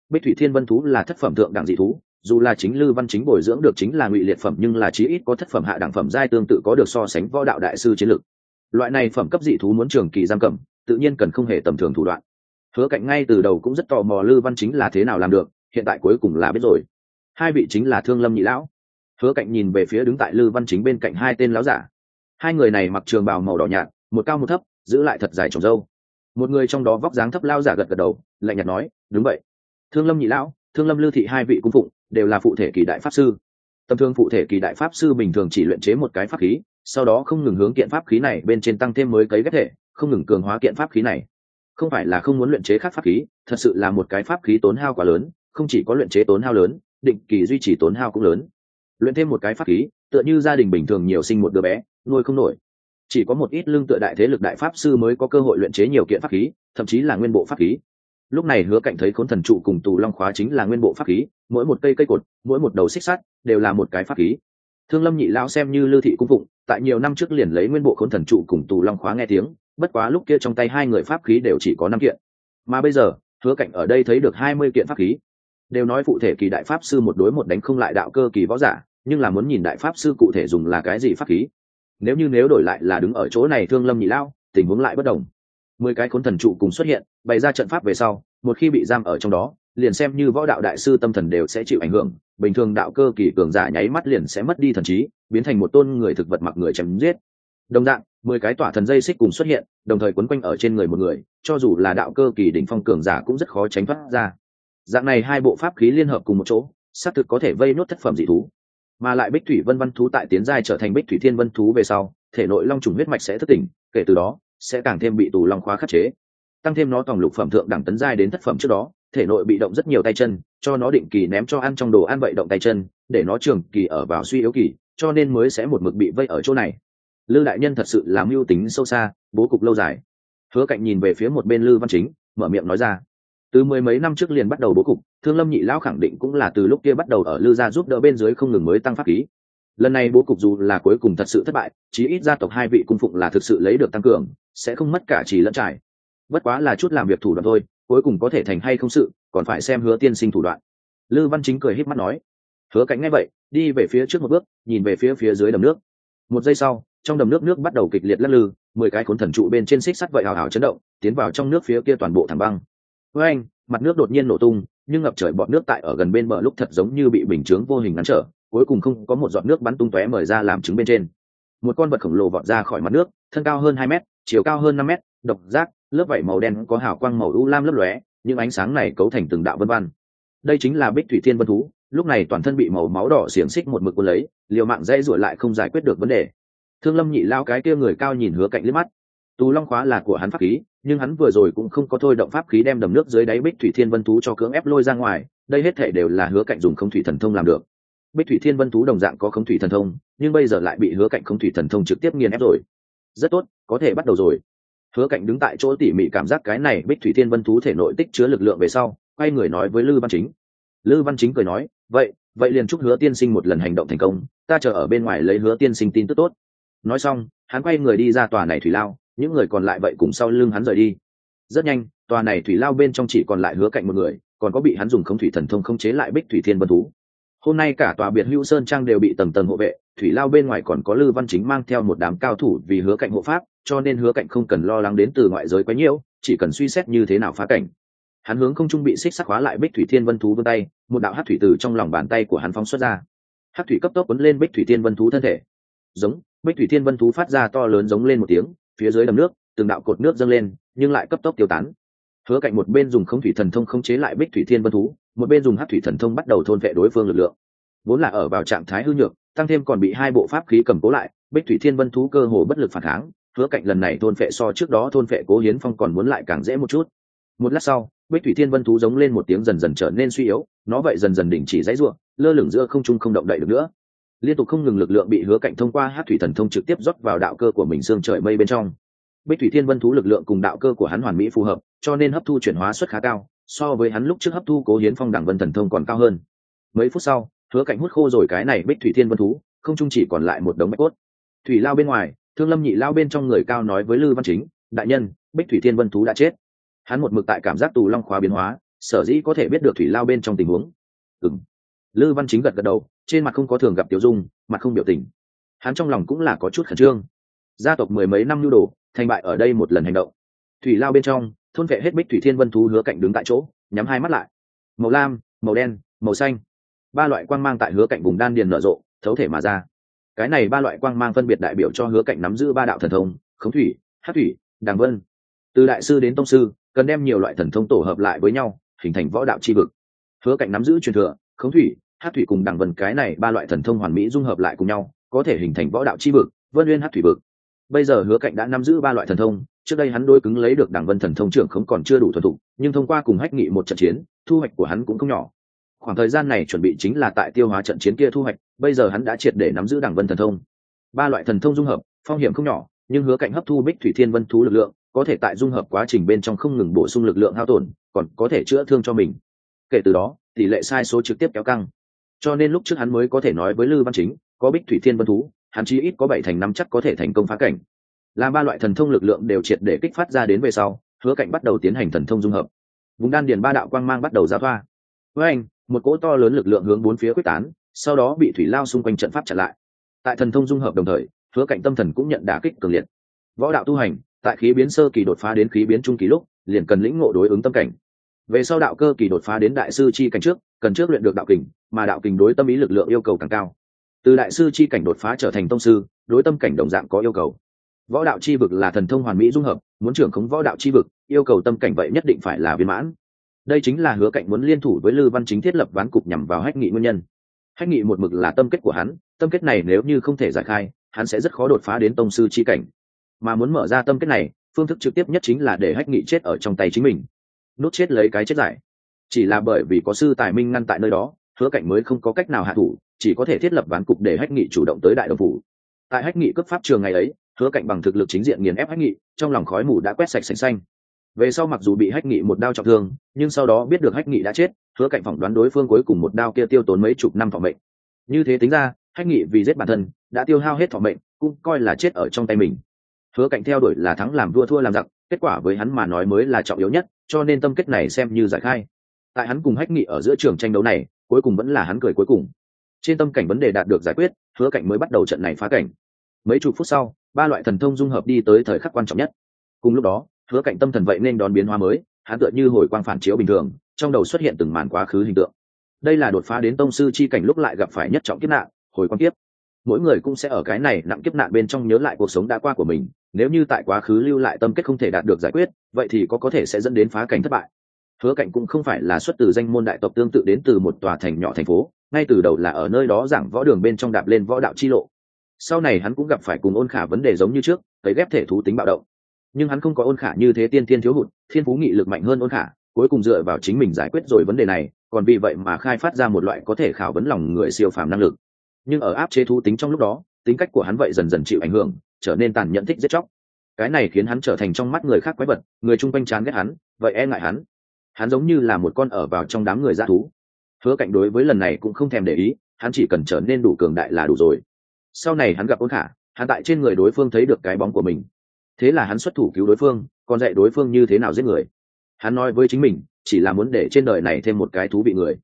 bích thủy thiên vân thú là thất phẩm thượng đẳng dị thú, dù là chính lư văn chính bồi dưỡng được chính là ngụy liệt phẩm nhưng là chí ít có thất phẩm hạ đẳng phẩm giai tương tự có được so sánh võ đạo đại sư chiến lược loại này phẩm cấp dị thú muốn trường kỳ giam cầm, tự nhiên cần không hề tầm thường thủ đoạn. Hứa cạnh ngay từ đầu cũng rất tò mò lư văn chính là thế nào làm được hiện tại cuối cùng là biết rồi. Hai vị chính là thương lâm nhị lão. Hứa cạnh nhìn về phía đứng tại lư văn chính bên cạnh hai tên lão giả. Hai người này mặc trường bào màu đỏ nhạt, một cao một thấp, giữ lại thật dài trồng dâu một người trong đó vóc dáng thấp lao giả gật gật đầu, lạnh nhạt nói, đúng vậy. Thương lâm nhị lão, thương lâm lư thị hai vị cung phụng, đều là phụ thể kỳ đại pháp sư. Tầm thương phụ thể kỳ đại pháp sư bình thường chỉ luyện chế một cái pháp khí, sau đó không ngừng hướng kiện pháp khí này bên trên tăng thêm mới cấy ghép thể, không ngừng cường hóa kiện pháp khí này. Không phải là không muốn luyện chế khác pháp khí, thật sự là một cái pháp khí tốn hao quá lớn không chỉ có luyện chế tốn hao lớn, định kỳ duy trì tốn hao cũng lớn. Luyện thêm một cái pháp khí, tựa như gia đình bình thường nhiều sinh một đứa bé, nuôi không nổi. Chỉ có một ít lương tựa đại thế lực đại pháp sư mới có cơ hội luyện chế nhiều kiện pháp khí, thậm chí là nguyên bộ pháp khí. Lúc này hứa cạnh thấy khốn thần trụ cùng tù long khóa chính là nguyên bộ pháp khí, mỗi một cây cây cột, mỗi một đầu xích sắt, đều là một cái pháp khí. Thương lâm nhị lão xem như lưu thị cung phụng, tại nhiều năm trước liền lấy nguyên bộ khốn thần trụ cùng tù long khóa nghe tiếng, bất quá lúc kia trong tay hai người pháp khí đều chỉ có năm kiện. Mà bây giờ, hứa cạnh ở đây thấy được hai mươi kiện pháp khí đều nói phụ thể kỳ đại pháp sư một đối một đánh không lại đạo cơ kỳ võ giả, nhưng là muốn nhìn đại pháp sư cụ thể dùng là cái gì pháp khí. Nếu như nếu đổi lại là đứng ở chỗ này thương lâm nhị lao, tình huống lại bất đồng. Mười cái khốn thần trụ cùng xuất hiện, bày ra trận pháp về sau, một khi bị giam ở trong đó, liền xem như võ đạo đại sư tâm thần đều sẽ chịu ảnh hưởng, bình thường đạo cơ kỳ cường giả nháy mắt liền sẽ mất đi thần trí, biến thành một tôn người thực vật mặc người chém giết. Đồng dạng, mười cái tỏa thần dây xích cùng xuất hiện, đồng thời quấn quanh ở trên người một người, cho dù là đạo cơ kỳ đỉnh phong cường giả cũng rất khó tránh thoát ra dạng này hai bộ pháp khí liên hợp cùng một chỗ, xác thực có thể vây nốt thất phẩm dị thú. Mà lại bích thủy vân văn thú tại tiến giai trở thành bích thủy thiên vân thú về sau, thể nội long trùng huyết mạch sẽ thất tỉnh, kể từ đó, sẽ càng thêm bị tù long khóa khắc chế. Tăng thêm nó tòng lục phẩm thượng đẳng tấn giai đến thất phẩm trước đó, thể nội bị động rất nhiều tay chân, cho nó định kỳ ném cho ăn trong đồ ăn vậy động tay chân, để nó trường kỳ ở vào suy yếu kỳ, cho nên mới sẽ một mực bị vây ở chỗ này. Lư đại nhân thật sự làm mưu tính sâu xa, bố cục lâu dài. Hứa cạnh nhìn về phía một bên lư văn chính, mở miệng nói ra từ mười mấy năm trước liền bắt đầu bố cục, thương lâm nhị lão khẳng định cũng là từ lúc kia bắt đầu ở lư gia giúp đỡ bên dưới không ngừng mới tăng pháp khí. Lần này bố cục dù là cuối cùng thật sự thất bại, chí ít gia tộc hai vị cung phụng là thực sự lấy được tăng cường, sẽ không mất cả chỉ lẫn trải. Bất quá là chút làm việc thủ đoạn thôi, cuối cùng có thể thành hay không sự, còn phải xem hứa tiên sinh thủ đoạn. Lư văn chính cười híp mắt nói, hứa cánh ngay vậy, đi về phía trước một bước, nhìn về phía phía dưới đầm nước. Một giây sau, trong đầm nước nước bắt đầu kịch liệt lắc lư, mười cái khốn thần trụ bên trên xích sắt vậy hào hào chấn động, tiến vào trong nước phía kia toàn bộ thẳng băng với anh, mặt nước đột nhiên nổ tung, nhưng ngập trời bọt nước tại ở gần bên bờ lúc thật giống như bị bình chướng vô hình ngăn trở, cuối cùng không có một giọt nước bắn tung tóe mời ra làm trứng bên trên. Một con vật khổng lồ vọt ra khỏi mặt nước, thân cao hơn hai mét, chiều cao hơn năm mét, độc giác, lớp vảy màu đen có hào quang màu u lam lấp lóe, những ánh sáng này cấu thành từng đạo vân văn. Đây chính là bích thủy thiên vân thú, lúc này toàn thân bị màu máu đỏ xiềng xích một mực quân lấy, liều mạng dây rủi lại không giải quyết được vấn đề. Thương lâm nhị lao cái kia người cao nhìn hứa cạnh liếc mắt tù long khóa là của hắn pháp khí, nhưng hắn vừa rồi cũng không có thôi động pháp khí đem đầm nước dưới đáy bích thủy thiên vân thú cho cưỡng ép lôi ra ngoài, đây hết thể đều là hứa cạnh dùng không thủy thần thông làm được. Bích thủy thiên vân thú đồng dạng có không thủy thần thông, nhưng bây giờ lại bị hứa cạnh không thủy thần thông trực tiếp nghiền ép rồi. Rất tốt, có thể bắt đầu rồi. Hứa cạnh đứng tại chỗ tỉ mỉ cảm giác cái này bích thủy thiên vân thú thể nội tích chứa lực lượng về sau, quay người nói với lư văn chính. Lư văn chính cười nói, vậy vậy liền chúc hứa tiên sinh một lần hành động thành công, ta chờ ở bên ngoài lấy hứa tiên sinh tin tức tốt. Nói xong, hắn quay người đi ra tòa này thủy lao những người còn lại vậy cùng sau lưng hắn rời đi. Rất nhanh, tòa này thủy lao bên trong chỉ còn lại hứa cạnh một người, còn có bị hắn dùng không thủy thần thông không chế lại bích thủy thiên vân thú. Hôm nay cả tòa biệt hữu sơn trang đều bị tầng tầng hộ vệ, thủy lao bên ngoài còn có lư văn chính mang theo một đám cao thủ vì hứa cạnh hộ pháp, cho nên hứa cạnh không cần lo lắng đến từ ngoại giới quá nhiễu chỉ cần suy xét như thế nào phá cảnh. Hắn hướng không trung bị xích sắc hóa lại bích thủy thiên vân thú vươn tay, một đạo hát thủy từ trong lòng bàn tay của hắn phóng xuất ra. Hát thủy cấp tốc quấn lên bích thủy thiên vân thú thân thể. Giống, bích thủy thiên vân thú phát ra to lớn giống lên một tiếng phía dưới đầm nước, từng đạo cột nước dâng lên, nhưng lại cấp tốc tiêu tán. Hứa cạnh một bên dùng không thủy thần thông khống chế lại bích thủy thiên vân thú, một bên dùng hát thủy thần thông bắt đầu thôn vệ đối phương lực lượng. Vốn là ở vào trạng thái hư nhược, tăng thêm còn bị hai bộ pháp khí cầm cố lại, bích thủy thiên vân thú cơ hồ bất lực phản kháng, hứa cạnh lần này thôn phệ so trước đó thôn phệ cố hiến phong còn muốn lại càng dễ một chút. Một lát sau, bích thủy thiên vân thú giống lên một tiếng dần dần trở nên suy yếu, nó vậy dần dần đình chỉ dãy ruộng, lơ lửng giữa không trung không động đậy được nữa liên tục không ngừng lực lượng bị hứa cạnh thông qua hát thủy thần thông trực tiếp rót vào đạo cơ của mình xương trời mây bên trong. Bích thủy thiên vân thú lực lượng cùng đạo cơ của hắn hoàn mỹ phù hợp, cho nên hấp thu chuyển hóa suất khá cao, so với hắn lúc trước hấp thu cố hiến phong đẳng vân thần thông còn cao hơn. Mấy phút sau, hứa cạnh hút khô rồi cái này bích thủy thiên vân thú, không chung chỉ còn lại một đống bạch cốt. Thủy lao bên ngoài, thương lâm nhị lao bên trong người cao nói với lư văn chính, đại nhân, bích thủy thiên vân thú đã chết. Hắn một mực tại cảm giác tù long khóa biến hóa, sở dĩ có thể biết được thủy lao bên trong tình huống. Ừng lư văn chính gật gật đầu, trên mặt không có thường gặp tiểu dung, mặt không biểu tình. Hắn trong lòng cũng là có chút khẩn trương. Gia tộc mười mấy năm nhu đồ, thành bại ở đây một lần hành động. Thủy lao bên trong, thôn vệ hết bích thủy thiên vân thú hứa cạnh đứng tại chỗ, nhắm hai mắt lại. Màu lam, màu đen, màu xanh. Ba loại quang mang tại hứa cạnh vùng đan điền nở rộ, thấu thể mà ra. Cái này ba loại quang mang phân biệt đại biểu cho hứa cạnh nắm giữ ba đạo thần thông, khống thủy hát thủy, đàng vân. Từ đại sư đến tông sư, cần đem nhiều loại thần thông tổ hợp lại với nhau, hình thành võ đạo c h i vực. Hứa cạnh nắm giữ truyền thừa, khống thủy hát thủy cùng đằng vần cái này ba loại thần thông hoàn mỹ dung hợp lại cùng nhau, có thể hình thành võ đạo c h i vực, vân uyên hát thủy vực. Bây giờ hứa cạnh đã nắm giữ ba loại thần thông, trước đây hắn đôi cứng lấy được đảng vân thần thông trưởng không còn chưa đủ thuần thục, nhưng thông qua cùng hách nghị một trận chiến, thu hoạch của hắn cũng không nhỏ. Khoảng thời gian này chuẩn bị chính là tại tiêu hóa trận chiến kia thu hoạch, bây giờ hắn đã triệt để nắm giữ đảng vân thần thông. Ba loại thần thông dung hợp, phong hiểm không nhỏ, nhưng hứa cạnh hấp thu bích thủy thiên vân thú lực lượng, có thể tại dung hợp quá trình bên trong không ngừng bổ sung lực lượng hao tổn, còn có thể chữa thương cho mình. Kể từ đó, tỷ lệ sai số trực tiếp kéo căng cho nên lúc trước hắn mới có thể nói với lư văn chính, có bích thủy thiên vân thú, hắn chỉ ít có bảy thành năm chắc có thể thành công phá cảnh. Làm ba loại thần thông lực lượng đều triệt để kích phát ra đến về sau, hứa Cảnh bắt đầu tiến hành thần thông dung hợp. Vùng đan điền ba đạo quang mang bắt đầu ra thoa. Với anh, một cỗ to lớn lực lượng hướng bốn phía quyết tán, sau đó bị thủy lao xung quanh trận pháp chặn lại. Tại thần thông dung hợp đồng thời, hứa Cảnh tâm thần cũng nhận đả kích cường liệt. Võ đạo tu hành, tại khí biến sơ kỳ đột phá đến khí biến trung kỳ lúc, liền cần lĩnh ngộ đối ứng tâm cảnh về sau đạo cơ kỳ đột phá đến đại sư chi cảnh trước, cần trước luyện được đạo kình, mà đạo kình đối tâm ý lực lượng yêu cầu càng cao. Từ đại sư chi cảnh đột phá trở thành tông sư, đối tâm cảnh đồng dạng có yêu cầu. Võ đạo chi vực là thần thông hoàn mỹ dung hợp, muốn trưởng khống võ đạo chi vực, yêu cầu tâm cảnh vậy nhất định phải là viên mãn. Đây chính là hứa cạnh muốn liên thủ với lư văn chính thiết lập ván cục nhằm vào hách nghị nguyên nhân. Hách nghị một mực là tâm kết của hắn, tâm kết này nếu như không thể giải khai, hắn sẽ rất khó đột phá đến tông sư chi cảnh. Mà muốn mở ra tâm kết này, phương thức trực tiếp nhất chính là để hách nghị chết ở trong tay chính mình nốt chết lấy cái chết giải. Chỉ là bởi vì có sư tài minh ngăn tại nơi đó, hứa cạnh mới không có cách nào hạ thủ, chỉ có thể thiết lập ván cục để hách nghị chủ động tới đại đồng phủ. Tại hách nghị cấp pháp trường ngày ấy, hứa cạnh bằng thực lực chính diện nghiền ép hách nghị, trong lòng khói mù đã quét sạch sành xanh. Về sau mặc dù bị hách nghị một đao trọng thương, nhưng sau đó biết được hách nghị đã chết, hứa cạnh phỏng đoán đối phương cuối cùng một đao kia tiêu tốn mấy chục năm thọ mệnh. Như thế tính ra, hách nghị vì giết bản thân, đã tiêu hao hết thọ mệnh, cũng coi là chết ở trong tay mình. Hứa cạnh theo đuổi là thắng làm vua thua làm giặc, kết quả với hắn mà nói mới là trọng yếu nhất cho nên tâm kết này xem như giải khai. Tại hắn cùng hách nghị ở giữa trường tranh đấu này, cuối cùng vẫn là hắn cười cuối cùng. Trên tâm cảnh vấn đề đạt được giải quyết, hứa cảnh mới bắt đầu trận này phá cảnh. Mấy chục phút sau, ba loại thần thông dung hợp đi tới thời khắc quan trọng nhất. Cùng lúc đó, hứa cảnh tâm thần vậy nên đón biến hóa mới, hắn tựa như hồi quang phản chiếu bình thường, trong đầu xuất hiện từng màn quá khứ hình tượng. Đây là đột phá đến tông sư chi cảnh lúc lại gặp phải nhất trọng kiếp nạn, hồi quang kiếp. Mỗi người cũng sẽ ở cái này nặng kiếp nạn bên trong nhớ lại cuộc sống đã qua của mình nếu như tại quá khứ lưu lại tâm kết không thể đạt được giải quyết, vậy thì có có thể sẽ dẫn đến phá cảnh thất bại. Hứa Cảnh cũng không phải là xuất từ danh môn đại tộc tương tự đến từ một tòa thành nhỏ thành phố, ngay từ đầu là ở nơi đó giảng võ đường bên trong đạp lên võ đạo chi lộ. Sau này hắn cũng gặp phải cùng ôn khả vấn đề giống như trước thấy ghép thể thú tính bạo động. Nhưng hắn không có ôn khả như thế tiên tiên thiếu hụt, thiên phú nghị lực mạnh hơn ôn khả, cuối cùng dựa vào chính mình giải quyết rồi vấn đề này, còn vì vậy mà khai phát ra một loại có thể khảo vấn lòng người siêu phàm năng lực. Nhưng ở áp chế thú tính trong lúc đó, tính cách của hắn vậy dần dần chịu ảnh hưởng trở nên tàn nhẫn thích giết chóc. Cái này khiến hắn trở thành trong mắt người khác quái vật, người chung quanh chán ghét hắn, vậy e ngại hắn. Hắn giống như là một con ở vào trong đám người dã thú. Hứa cạnh đối với lần này cũng không thèm để ý, hắn chỉ cần trở nên đủ cường đại là đủ rồi. Sau này hắn gặp ôn khả, hắn tại trên người đối phương thấy được cái bóng của mình. Thế là hắn xuất thủ cứu đối phương, còn dạy đối phương như thế nào giết người. Hắn nói với chính mình, chỉ là muốn để trên đời này thêm một cái thú vị người.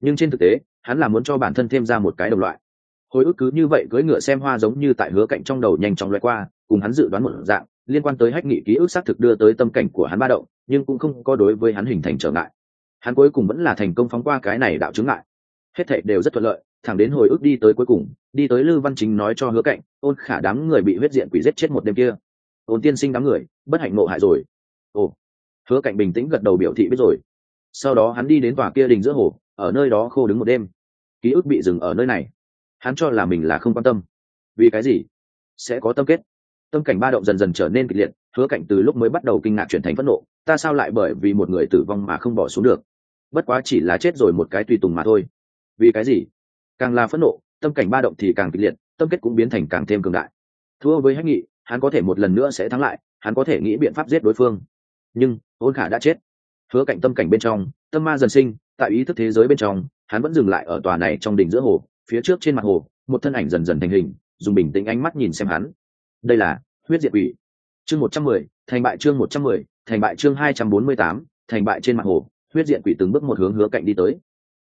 Nhưng trên thực tế, hắn là muốn cho bản thân thêm ra một cái đồng loại hồi ức cứ như vậy cưỡi ngựa xem hoa giống như tại hứa cạnh trong đầu nhanh chóng loại qua, cùng hắn dự đoán một dạng, liên quan tới hách nghị ký ức xác thực đưa tới tâm cảnh của hắn ba động, nhưng cũng không có đối với hắn hình thành trở ngại. Hắn cuối cùng vẫn là thành công phóng qua cái này đạo chứng ngại. Hết thệ đều rất thuận lợi, thẳng đến hồi ức đi tới cuối cùng, đi tới lư văn chính nói cho hứa cạnh, ôn khả đám người bị huyết diện quỷ giết chết một đêm kia. Ôn tiên sinh đám người, bất hạnh ngộ hại rồi. Ồ. Hứa cạnh bình tĩnh gật đầu biểu thị biết rồi. Sau đó hắn đi đến tòa kia đình giữa hồ, ở nơi đó khô đứng một đêm. Ký ức bị dừng ở nơi này hắn cho là mình là không quan tâm. Vì cái gì? Sẽ có tâm kết. Tâm cảnh ba động dần dần trở nên kịch liệt, hứa cạnh từ lúc mới bắt đầu kinh ngạc chuyển thành phẫn nộ, ta sao lại bởi vì một người tử vong mà không bỏ xuống được? Bất quá chỉ là chết rồi một cái tùy tùng mà thôi. Vì cái gì? Càng là phẫn nộ, tâm cảnh ba động thì càng kịch liệt, tâm kết cũng biến thành càng thêm cường đại. Thua với hách nghị, hắn có thể một lần nữa sẽ thắng lại, hắn có thể nghĩ biện pháp giết đối phương. Nhưng ôn khả đã chết. Hứa cạnh tâm cảnh bên trong, tâm ma dần sinh, tại ý thức thế giới bên trong, hắn vẫn dừng lại ở tòa này trong đỉnh giữa hồ phía trước trên mặt hồ, một thân ảnh dần dần thành hình, dùng bình tĩnh ánh mắt nhìn xem hắn. Đây là huyết diệt ủy chương một trăm mười, thành bại chương một trăm mười, thành bại chương hai trăm bốn mươi tám, thành bại trên mặt hồ, huyết diện quỷ từng bước một hướng hứa cạnh đi tới.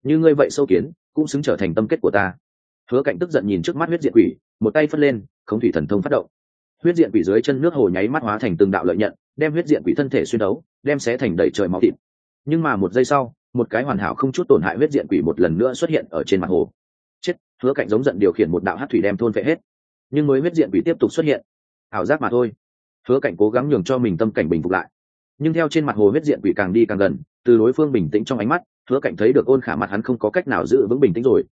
Như ngươi vậy sâu kiến, cũng xứng trở thành tâm kết của ta. Hứa cạnh tức giận nhìn trước mắt huyết diện quỷ, một tay phất lên khống thủy thần thông phát động. Huyết diện quỷ dưới chân nước hồ nháy mắt hóa thành từng đạo lợi nhận, đem huyết diện quỷ thân thể xuyên đấu, đem xé thành đầy trời máu thịt. Nhưng mà một giây sau, một cái hoàn hảo không chút tổn hại huyết diện quỷ một lần nữa xuất hiện ở trên mặt hồ chết, hứa cạnh giống giận điều khiển một đạo hát thủy đem thôn phệ hết. Nhưng mới huyết diện bị tiếp tục xuất hiện. Ảo giác mà thôi. Hứa cạnh cố gắng nhường cho mình tâm cảnh bình phục lại. Nhưng theo trên mặt hồ huyết diện quỷ càng đi càng gần, từ đối phương bình tĩnh trong ánh mắt, hứa cạnh thấy được ôn khả mặt hắn không có cách nào giữ vững bình tĩnh rồi.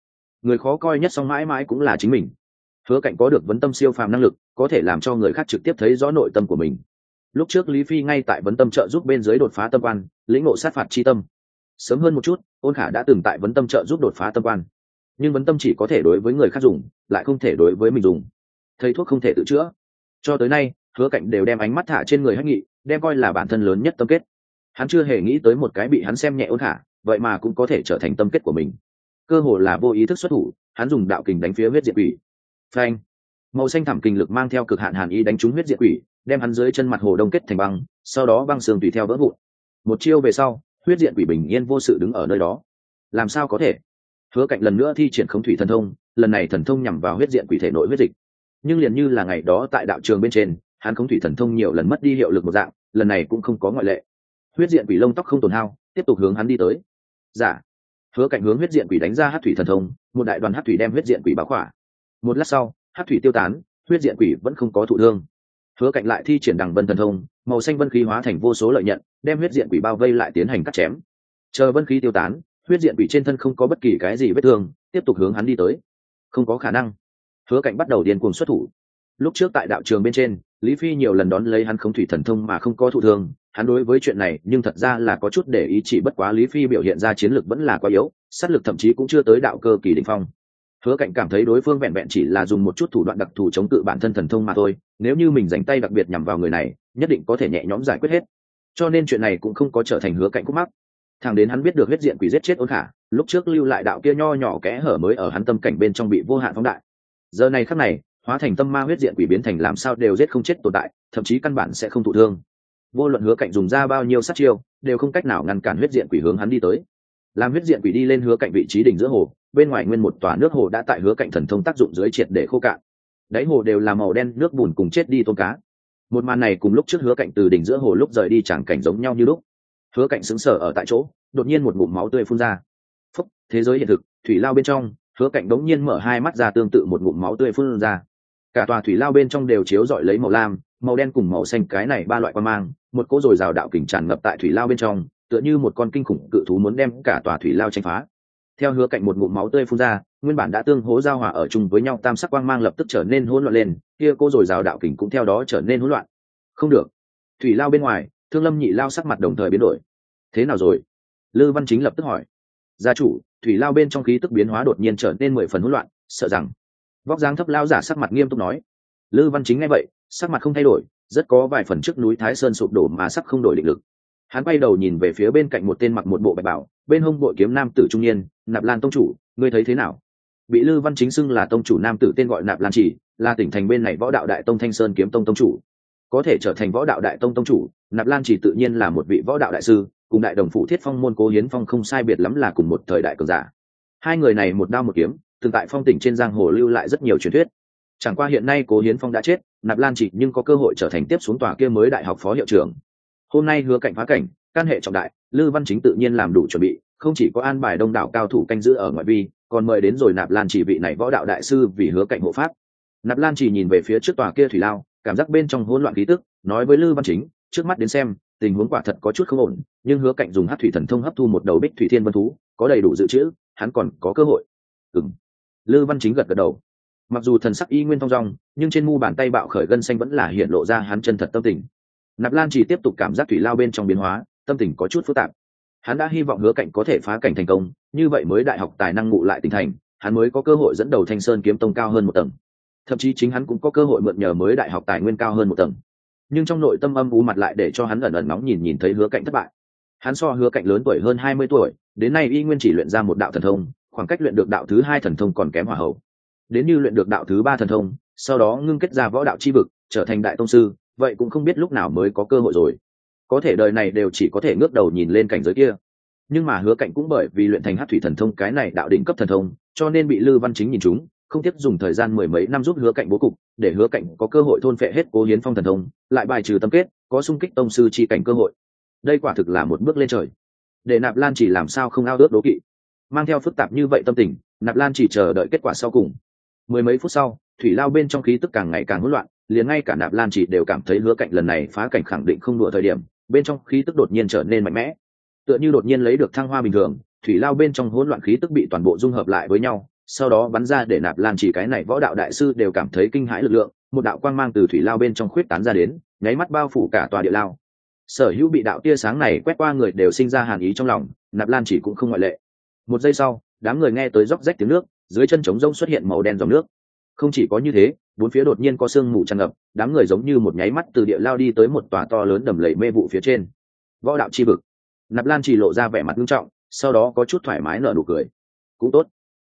Người khó coi nhất song mãi mãi cũng là chính mình. Hứa cạnh có được vấn tâm siêu phàm năng lực, có thể làm cho người khác trực tiếp thấy rõ nội tâm của mình. Lúc trước lý phi ngay tại vấn tâm trợ giúp bên dưới đột phá tâm quan, lĩnh ngộ sát phạt c tâm. Sớm hơn một chút, ôn khả đã từng tại vấn tâm trợ giúp đột phá tâm quan nhưng vấn tâm chỉ có thể đối với người khác dùng, lại không thể đối với mình dùng. Thầy thuốc không thể tự chữa. Cho tới nay, hứa cạnh đều đem ánh mắt thả trên người hách nghị, đem coi là bản thân lớn nhất tâm kết. Hắn chưa hề nghĩ tới một cái bị hắn xem nhẹ ôn khả, vậy mà cũng có thể trở thành tâm kết của mình. Cơ hồ là vô ý thức xuất thủ, hắn dùng đạo kình đánh phía huyết diệt quỷ. Phanh! Màu xanh thảm kình lực mang theo cực hạn hàn ý đánh trúng huyết diệt quỷ, đem hắn dưới chân mặt hồ đông kết thành băng, sau đó băng sương tùy theo vỡ vụn. Một chiêu về sau, huyết diện quỷ bình yên vô sự đứng ở nơi đó. Làm sao có thể? Hứa cạnh lần nữa thi triển khống thủy thần thông, lần này thần thông nhằm vào huyết diện quỷ thể nội huyết dịch. Nhưng liền như là ngày đó tại đạo trường bên trên, hắn khống thủy thần thông nhiều lần mất đi hiệu lực một dạng, lần này cũng không có ngoại lệ. Huyết diện quỷ lông tóc không tồn hao, tiếp tục hướng hắn đi tới. Giả dạ. hứa cạnh hướng huyết diện quỷ đánh ra hát thủy thần thông, một đại đoàn hát thủy đem huyết diện quỷ báo khỏa. Một lát sau, hát thủy tiêu tán, huyết diện quỷ vẫn không có thụ thương. Hứa cạnh lại thi triển đằng vân thần thông, màu xanh vân khí hóa thành vô số lợi nhận, đem huyết diện quỷ bao vây lại tiến hành cắt chém. Chờ vân khí tiêu tán huyết diện bị trên thân không có bất kỳ cái gì vết thương, tiếp tục hướng hắn đi tới. Không có khả năng. Hứa cạnh bắt đầu điên cuồng xuất thủ. Lúc trước tại đạo trường bên trên, lý phi nhiều lần đón lấy hắn không thủy thần thông mà không có thụ thương. Hắn đối với chuyện này, nhưng thật ra là có chút để ý, chỉ bất quá lý phi biểu hiện ra chiến lược vẫn là quá yếu, sát lực thậm chí cũng chưa tới đạo cơ kỳ đình phong. Hứa cạnh cảm thấy đối phương vẹn vẹn chỉ là dùng một chút thủ đoạn đặc thù chống cự bản thân thần thông mà thôi, nếu như mình dành tay đặc biệt nhằm vào người này, nhất định có thể nhẹ nhõm giải quyết hết. Cho nên chuyện này cũng không có trở thành hứa cạnh khúc mắc thằng đến hắn biết được huyết diện quỷ giết chết ôn khả, lúc trước lưu lại đạo kia nho nhỏ kẽ hở mới ở hắn tâm cảnh bên trong bị vô hạn phóng đại. Giờ này khắc này, hóa thành tâm ma huyết diện quỷ biến thành làm sao đều giết không chết tồn tại, thậm chí căn bản sẽ không thụ thương. Vô luận hứa cạnh dùng ra bao nhiêu sát chiêu, đều không cách nào ngăn cản huyết diện quỷ hướng hắn đi tới. Làm huyết diện quỷ đi lên hứa cạnh vị trí đỉnh giữa hồ, bên ngoài nguyên một tòa nước hồ đã tại hứa cạnh thần thông tác dụng dưới triệt để khô cạn. Đáy hồ đều là màu đen, nước bùn cùng chết đi tôm cá. Một màn này cùng lúc trước hứa cạnh từ đỉnh giữa hồ lúc rời đi chẳng cảnh giống nhau như lúc hứa cạnh xứng sở ở tại chỗ, đột nhiên một ngụm máu tươi phun ra. Phúc, thế giới hiện thực, thủy lao bên trong, hứa cạnh đống nhiên mở hai mắt ra tương tự một ngụm máu tươi phun ra. Cả tòa thủy lao bên trong đều chiếu rọi lấy màu lam, màu đen cùng màu xanh cái này ba loại quan mang, một cỗ rồi rào đạo kình tràn ngập tại thủy lao bên trong, tựa như một con kinh khủng cự thú muốn đem cả tòa thủy lao tranh phá. Theo hứa cạnh một ngụm máu tươi phun ra, nguyên bản đã tương hố giao hòa ở chung với nhau tam sắc quang mang lập tức trở nên hỗn loạn lên, kia cô rồi rào đạo kình cũng theo đó trở nên hỗn loạn. Không được. Thủy lao bên ngoài thương lâm nhị lao sắc mặt đồng thời biến đổi. Thế nào rồi? Lư văn chính lập tức hỏi. Gia chủ, thủy lao bên trong khí tức biến hóa đột nhiên trở nên mười phần hỗn loạn, sợ rằng vóc dáng thấp lao giả sắc mặt nghiêm túc nói. Lư văn chính nghe vậy, sắc mặt không thay đổi, rất có vài phần trước núi thái sơn sụp đổ mà sắc không đổi định lực. Hắn quay đầu nhìn về phía bên cạnh một tên mặc một bộ bạch bảo, bên hông bội kiếm nam tử trung niên, nạp lan tông chủ, ngươi thấy thế nào? Bị lư văn chính xưng là tông chủ nam tử tên gọi nạp lan chỉ, là tỉnh thành bên này võ đạo đại tông thanh sơn kiếm tông tông chủ có thể trở thành võ đạo đại tông tông chủ, nạp lan chỉ tự nhiên là một vị võ đạo đại sư, cùng đại đồng phụ thiết phong môn cố hiến phong không sai biệt lắm là cùng một thời đại cường giả. Hai người này một đao một kiếm, từng tại phong tỉnh trên giang hồ lưu lại rất nhiều truyền thuyết. Chẳng qua hiện nay cố hiến phong đã chết, nạp lan chỉ nhưng có cơ hội trở thành tiếp xuống tòa kia mới đại học phó hiệu trưởng. Hôm nay hứa cảnh phá cảnh, can hệ trọng đại, lư văn chính tự nhiên làm đủ chuẩn bị, không chỉ có an bài đông đảo cao thủ canh giữ ở ngoại vi, còn mời đến rồi nạp lan chỉ vị này võ đạo đại sư vì hứa cảnh hộ pháp. Nạp lan chỉ nhìn về phía trước tòa kia thủy lao cảm giác bên trong hỗn loạn khí tức, nói với lư văn chính, trước mắt đến xem, tình huống quả thật có chút không ổn, nhưng hứa cạnh dùng hát thủy thần thông hấp thu một đầu bích thủy thiên vân thú, có đầy đủ dự trữ, hắn còn có cơ hội. Ừng lư văn chính gật gật đầu. Mặc dù thần sắc y nguyên thong dong, nhưng trên mu bàn tay bạo khởi gân xanh vẫn là hiện lộ ra hắn chân thật tâm tình. Nạp lan chỉ tiếp tục cảm giác thủy lao bên trong biến hóa, tâm tình có chút phức tạp. Hắn đã hy vọng hứa cạnh có thể phá cảnh thành công, như vậy mới đại học tài năng ngụ lại tỉnh thành, hắn mới có cơ hội dẫn đầu thanh sơn kiếm tông cao hơn một tầng thậm chí chính hắn cũng có cơ hội mượn nhờ mới đại học tài nguyên cao hơn một tầng. Nhưng trong nội tâm âm u mặt lại để cho hắn ẩn ẩn nóng nhìn nhìn thấy hứa cạnh thất bại. Hắn so hứa cạnh lớn tuổi hơn hai mươi tuổi, đến nay y nguyên chỉ luyện ra một đạo thần thông, khoảng cách luyện được đạo thứ hai thần thông còn kém hỏa hậu. Đến như luyện được đạo thứ ba thần thông, sau đó ngưng kết ra võ đạo c h i vực, trở thành đại tông sư, vậy cũng không biết lúc nào mới có cơ hội rồi. Có thể đời này đều chỉ có thể ngước đầu nhìn lên cảnh giới kia. Nhưng mà hứa cạnh cũng bởi vì luyện thành hát thủy thần thông cái này đạo đỉnh cấp thần thông, cho nên bị lư văn chính nhìn chúng không tiếp dùng thời gian mười mấy năm giúp hứa cạnh bố cục, để hứa cạnh có cơ hội thôn phệ hết cố hiến phong thần thông, lại bài trừ tâm kết, có sung kích tông sư chi cảnh cơ hội. Đây quả thực là một bước lên trời. Để nạp lan chỉ làm sao không ao ước đố kỵ. Mang theo phức tạp như vậy tâm tình, nạp lan chỉ chờ đợi kết quả sau cùng. Mười mấy phút sau, thủy lao bên trong khí tức càng ngày càng hỗn loạn, liền ngay cả nạp lan chỉ đều cảm thấy hứa cạnh lần này phá cảnh khẳng định không đùa thời điểm, bên trong khí tức đột nhiên trở nên mạnh mẽ. Tựa như đột nhiên lấy được thăng hoa bình thường, thủy lao bên trong hỗn loạn khí tức bị toàn bộ dung hợp lại với nhau sau đó bắn ra để nạp lan chỉ cái này võ đạo đại sư đều cảm thấy kinh hãi lực lượng, một đạo quang mang từ thủy lao bên trong khuyết tán ra đến, nháy mắt bao phủ cả tòa địa lao. Sở hữu bị đạo tia sáng này quét qua người đều sinh ra hàn ý trong lòng, nạp lan chỉ cũng không ngoại lệ. Một giây sau, đám người nghe tới róc rách tiếng nước, dưới chân trống rông xuất hiện màu đen dòng nước. Không chỉ có như thế, bốn phía đột nhiên có sương mù tràn ngập, đám người giống như một nháy mắt từ địa lao đi tới một tòa to lớn đầm lầy mê vụ phía trên. Võ đạo chi vực. Nạp lan chỉ lộ ra vẻ mặt nghiêm trọng, sau đó có chút thoải mái nở nụ cười. Cũng tốt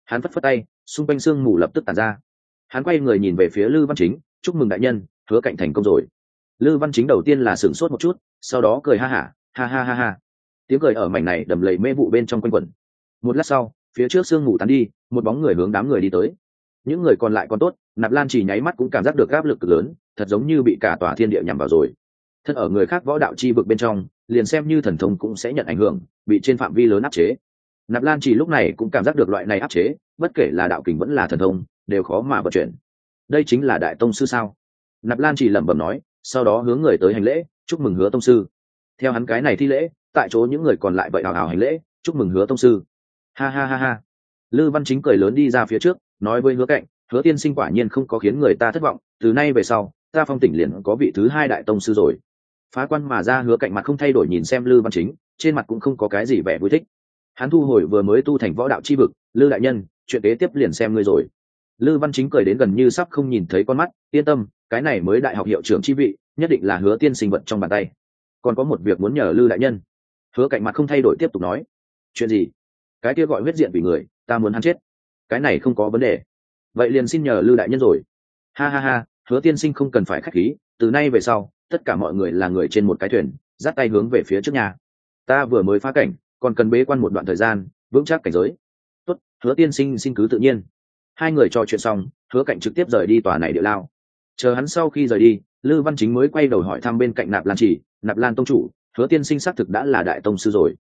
hắn phất phất tay xung quanh sương mù lập tức tàn ra. Hắn quay người nhìn về phía lư văn chính chúc mừng đại nhân hứa cạnh thành công rồi. Lư văn chính đầu tiên là sửng sốt một chút sau đó cười ha hả ha, ha ha ha. Ha tiếng cười ở mảnh này đầm lầy mê vụ bên trong quanh quẩn. Một lát sau phía trước sương mù tán đi một bóng người hướng đám người đi tới. Những người còn lại còn tốt nạp lan chỉ nháy mắt cũng cảm giác được áp lực cực lớn thật giống như bị cả tòa thiên địa nhằm vào rồi. Thật ở người khác võ đạo chi vực bên trong liền xem như thần thông cũng sẽ nhận ảnh hưởng bị trên phạm vi lớn áp chế nạp lan chỉ lúc này cũng cảm giác được loại này áp chế, bất kể là đạo kình vẫn là thần thông, đều khó mà vận chuyển. Đây chính là đại tông sư sao? Nạp lan chỉ lẩm bẩm nói, sau đó hướng người tới hành lễ, chúc mừng hứa tông sư. Theo hắn cái này thi lễ, tại chỗ những người còn lại vậy hào hào hành lễ, chúc mừng hứa tông sư. Ha ha ha ha. Lư văn chính cười lớn đi ra phía trước, nói với hứa cạnh, hứa tiên sinh quả nhiên không có khiến người ta thất vọng, từ nay về sau, ta phong tỉnh liền có vị thứ hai đại tông sư rồi. Phá quan mà ra hứa cạnh mặt không thay đổi nhìn xem lư văn chính, trên mặt cũng không có cái gì vẻ vui thích hắn thu hồi vừa mới tu thành võ đạo chi vực, lư đại nhân, chuyện kế tiếp liền xem ngươi rồi. Lư văn chính cười đến gần như sắp không nhìn thấy con mắt, yên tâm, cái này mới đại học hiệu trưởng chi vị, nhất định là hứa tiên sinh vật trong bàn tay. Còn có một việc muốn nhờ lư đại nhân. Hứa cạnh mặt không thay đổi tiếp tục nói. Chuyện gì? Cái kia gọi huyết diện vì người, ta muốn hắn chết. Cái này không có vấn đề. Vậy liền xin nhờ lư đại nhân rồi. Ha ha ha, hứa tiên sinh không cần phải k h á c h khí, từ nay về sau, tất cả mọi người là người trên một cái thuyền, dắt tay hướng về phía trước nhà. Ta vừa mới phá cảnh còn cần bế quan một đoạn thời gian, vững chắc cảnh giới. Tốt, hứa tiên sinh xin cứ tự nhiên. Hai người trò chuyện xong, hứa cạnh trực tiếp rời đi tòa này địa lao. Chờ hắn sau khi rời đi, lư văn chính mới quay đầu hỏi thăm bên cạnh nạp lan chỉ nạp lan tông chủ, hứa tiên sinh xác thực đã là đại tông sư rồi.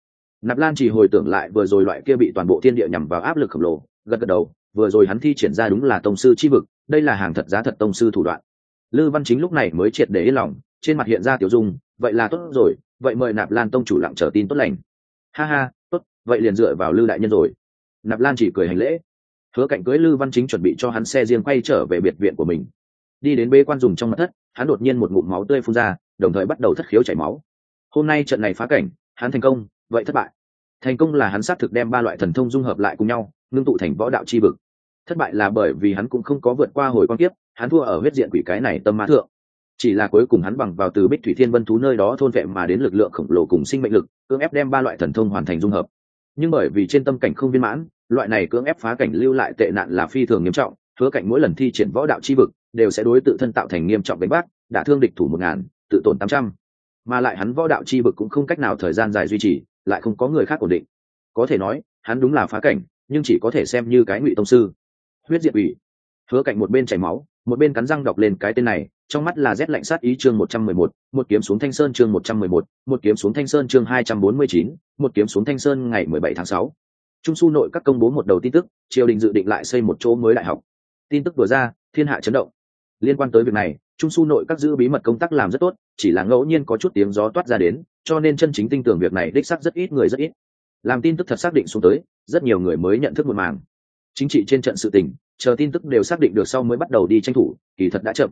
Nạp lan chỉ hồi tưởng lại vừa rồi loại kia bị toàn bộ thiên địa nhằm vào áp lực khổng lồ, gật gật đầu, vừa rồi hắn thi triển ra đúng là tông sư chi vực, đây là hàng thật giá thật tông sư thủ đoạn. Lư văn chính lúc này mới triệt để yên lòng, trên mặt hiện ra tiểu dung, vậy là tốt rồi, vậy mời nạp lan tông chủ lặng trở tin tốt lành ha ha, tốt, vậy liền dựa vào lư đại nhân rồi. Nạp lan chỉ cười hành lễ. Hứa cạnh cưới lư văn chính chuẩn bị cho hắn xe riêng quay trở về biệt viện của mình. Đi đến bê quan dùng trong mặt thất, hắn đột nhiên một ngụm máu tươi phun ra, đồng thời bắt đầu thất khiếu chảy máu. Hôm nay trận này phá cảnh, hắn thành công, vậy thất bại. Thành công là hắn xác thực đem ba loại thần thông dung hợp lại cùng nhau, ngưng tụ thành võ đạo chi vực. Thất bại là bởi vì hắn cũng không có vượt qua hồi quan kiếp, hắn thua ở huyết diện quỷ cái này tâm mã thượng chỉ là cuối cùng hắn bằng vào từ bích thủy thiên vân thú nơi đó thôn vệ mà đến lực lượng khổng lồ cùng sinh mệnh lực, cưỡng ép đem ba loại thần thông hoàn thành dung hợp. Nhưng bởi vì trên tâm cảnh không viên mãn, loại này cưỡng ép phá cảnh lưu lại tệ nạn là phi thường nghiêm trọng, hứa cảnh mỗi lần thi triển võ đạo chi vực, đều sẽ đối tự thân tạo thành nghiêm trọng đánh bác đả thương địch thủ một ngàn, tự tổn tám trăm. Mà lại hắn võ đạo chi vực cũng không cách nào thời gian dài duy trì, lại không có người khác ổn định. Có thể nói, hắn đúng là phá cảnh, nhưng chỉ có thể xem như cái ngụy tông sư. Huyết diệt ủy hứa cảnh một bên chảy máu, một bên cắn răng đọc lên cái tên này trong mắt là rét lạnh sát ý chương một trăm mười một một kiếm xuống thanh sơn chương một trăm mười một một kiếm xuống thanh sơn chương hai trăm bốn mươi chín, một kiếm xuống thanh sơn ngày mười bảy tháng sáu. Trung su nội các công bố một đầu tin tức, triều đình dự định lại xây một chỗ mới đại học. Tin tức vừa ra, thiên hạ chấn động. Liên quan tới việc này, trung su nội các giữ bí mật công tác làm rất tốt, chỉ là ngẫu nhiên có chút tiếng gió toát ra đến, cho nên chân chính tin tưởng việc này đích xác rất ít người rất ít. Làm tin tức thật xác định xuống tới, rất nhiều người mới nhận thức một màng chính trị trên trận sự tình, chờ tin tức đều xác định được sau mới bắt đầu đi tranh thủ, kỳ thật đã chậm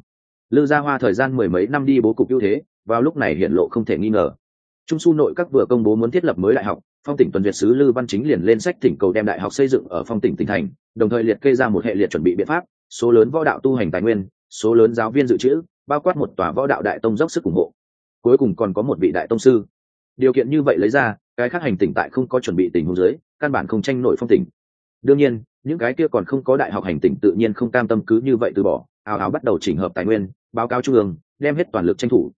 lư gia hoa thời gian mười mấy năm đi bố cục ưu thế, vào lúc này hiện lộ không thể nghi ngờ. Trung su nội các vừa công bố muốn thiết lập mới đại học, phong tỉnh tuần việt sứ lư văn chính liền lên sách thỉnh cầu đem đại học xây dựng ở phong tỉnh tỉnh thành, đồng thời liệt kê ra một hệ liệt chuẩn bị biện pháp, số lớn võ đạo tu hành tài nguyên, số lớn giáo viên dự trữ, bao quát một tòa võ đạo đại tông dốc sức ủng hộ. Cuối cùng còn có một vị đại tông sư. Điều kiện như vậy lấy ra, cái khác hành tỉnh tại không có chuẩn bị tình huống dưới, căn bản không tranh nổi phong tỉnh. Đương nhiên, những cái kia còn không có đại học hành tỉnh tự nhiên không cam tâm cứ như vậy từ bỏ, ào ào bắt đầu chỉnh hợp tài nguyên báo cáo trung ương, đem hết toàn lực tranh thủ.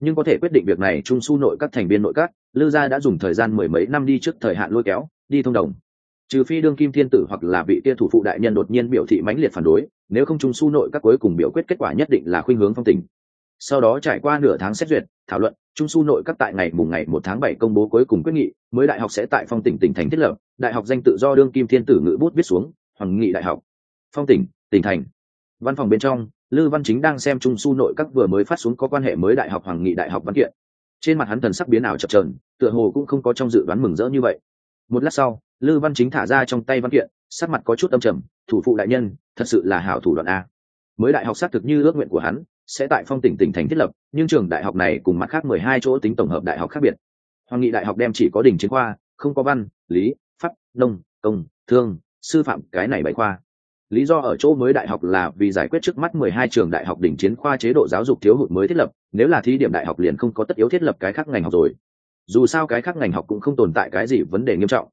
Nhưng có thể quyết định việc này trung su nội các thành viên nội các, lư gia đã dùng thời gian mười mấy năm đi trước thời hạn lôi kéo, đi thông đồng. Trừ phi đương kim thiên tử hoặc là vị kia thủ phụ đại nhân đột nhiên biểu thị mãnh liệt phản đối, nếu không trung su nội các cuối cùng biểu quyết kết quả nhất định là khuynh hướng phong tỉnh sau đó trải qua nửa tháng xét duyệt, thảo luận, trung su nội các tại ngày mùng ngày một tháng bảy công bố cuối cùng quyết nghị, mới đại học sẽ tại phong tỉnh tỉnh thành thiết lập, đại học danh tự do đương kim thiên tử ngữ bút viết xuống, hoàng nghị đại học. Phong tỉnh tỉnh thành. Văn phòng bên trong lư văn chính đang xem trung su nội các vừa mới phát xuống có quan hệ mới đại học hoàng nghị đại học văn kiện. Trên mặt hắn thần sắc biến ảo chập trờn tựa hồ cũng không có trong dự đoán mừng rỡ như vậy. Một lát sau, lư văn chính thả ra trong tay văn kiện, sắc mặt có chút âm trầm, thủ phụ đại nhân, thật sự là hảo thủ đoạn a. Mới đại học xác thực như ước nguyện của hắn, sẽ tại phong tỉnh tỉnh thành thiết lập, nhưng trường đại học này cùng mặt khác mười hai chỗ tính tổng hợp đại học khác biệt. Hoàng nghị đại học đem chỉ có đỉnh chiến khoa, không có văn, lý, pháp, nông, công, thương, sư phạm cái này bảy khoa lý do ở chỗ mới đại học là vì giải quyết trước mắt mười hai trường đại học đỉnh chiến khoa chế độ giáo dục thiếu hụt mới thiết lập, nếu là thí điểm đại học liền không có tất yếu thiết lập cái khác ngành học rồi. Dù sao cái khác ngành học cũng không tồn tại cái gì vấn đề nghiêm trọng.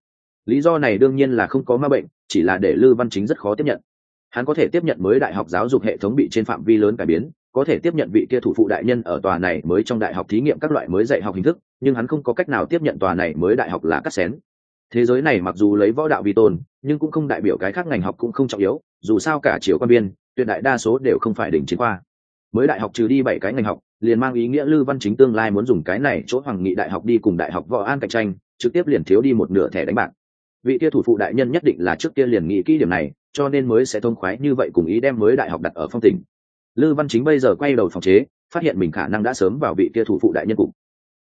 Lý do này đương nhiên là không có ma bệnh, chỉ là để lư văn chính rất khó tiếp nhận. Hắn có thể tiếp nhận mới đại học giáo dục hệ thống bị trên phạm vi lớn cải biến, có thể tiếp nhận vị kia thủ phụ đại nhân ở tòa này mới trong đại học thí nghiệm các loại mới dạy học hình thức, nhưng hắn không có cách nào tiếp nhận tòa này mới đại học là cắt xén thế giới này mặc dù lấy võ đạo vi tôn, nhưng cũng không đại biểu cái khác ngành học cũng không trọng yếu, dù sao cả chiều quan biên, tuyệt đại đa số đều không phải đỉnh chiến khoa. Mới đại học trừ đi bảy cái ngành học, liền mang ý nghĩa lư văn chính tương lai muốn dùng cái này chỗ hoàng nghị đại học đi cùng đại học võ an cạnh tranh, trực tiếp liền thiếu đi một nửa thẻ đánh bạc. Vị kia thủ phụ đại nhân nhất định là trước kia liền nghĩ kỹ điểm này, cho nên mới sẽ thông khoái như vậy cùng ý đem mới đại học đặt ở phong tỉnh lư văn chính bây giờ quay đầu phòng chế, phát hiện mình khả năng đã sớm vào vị kia thủ phụ đại nhân cục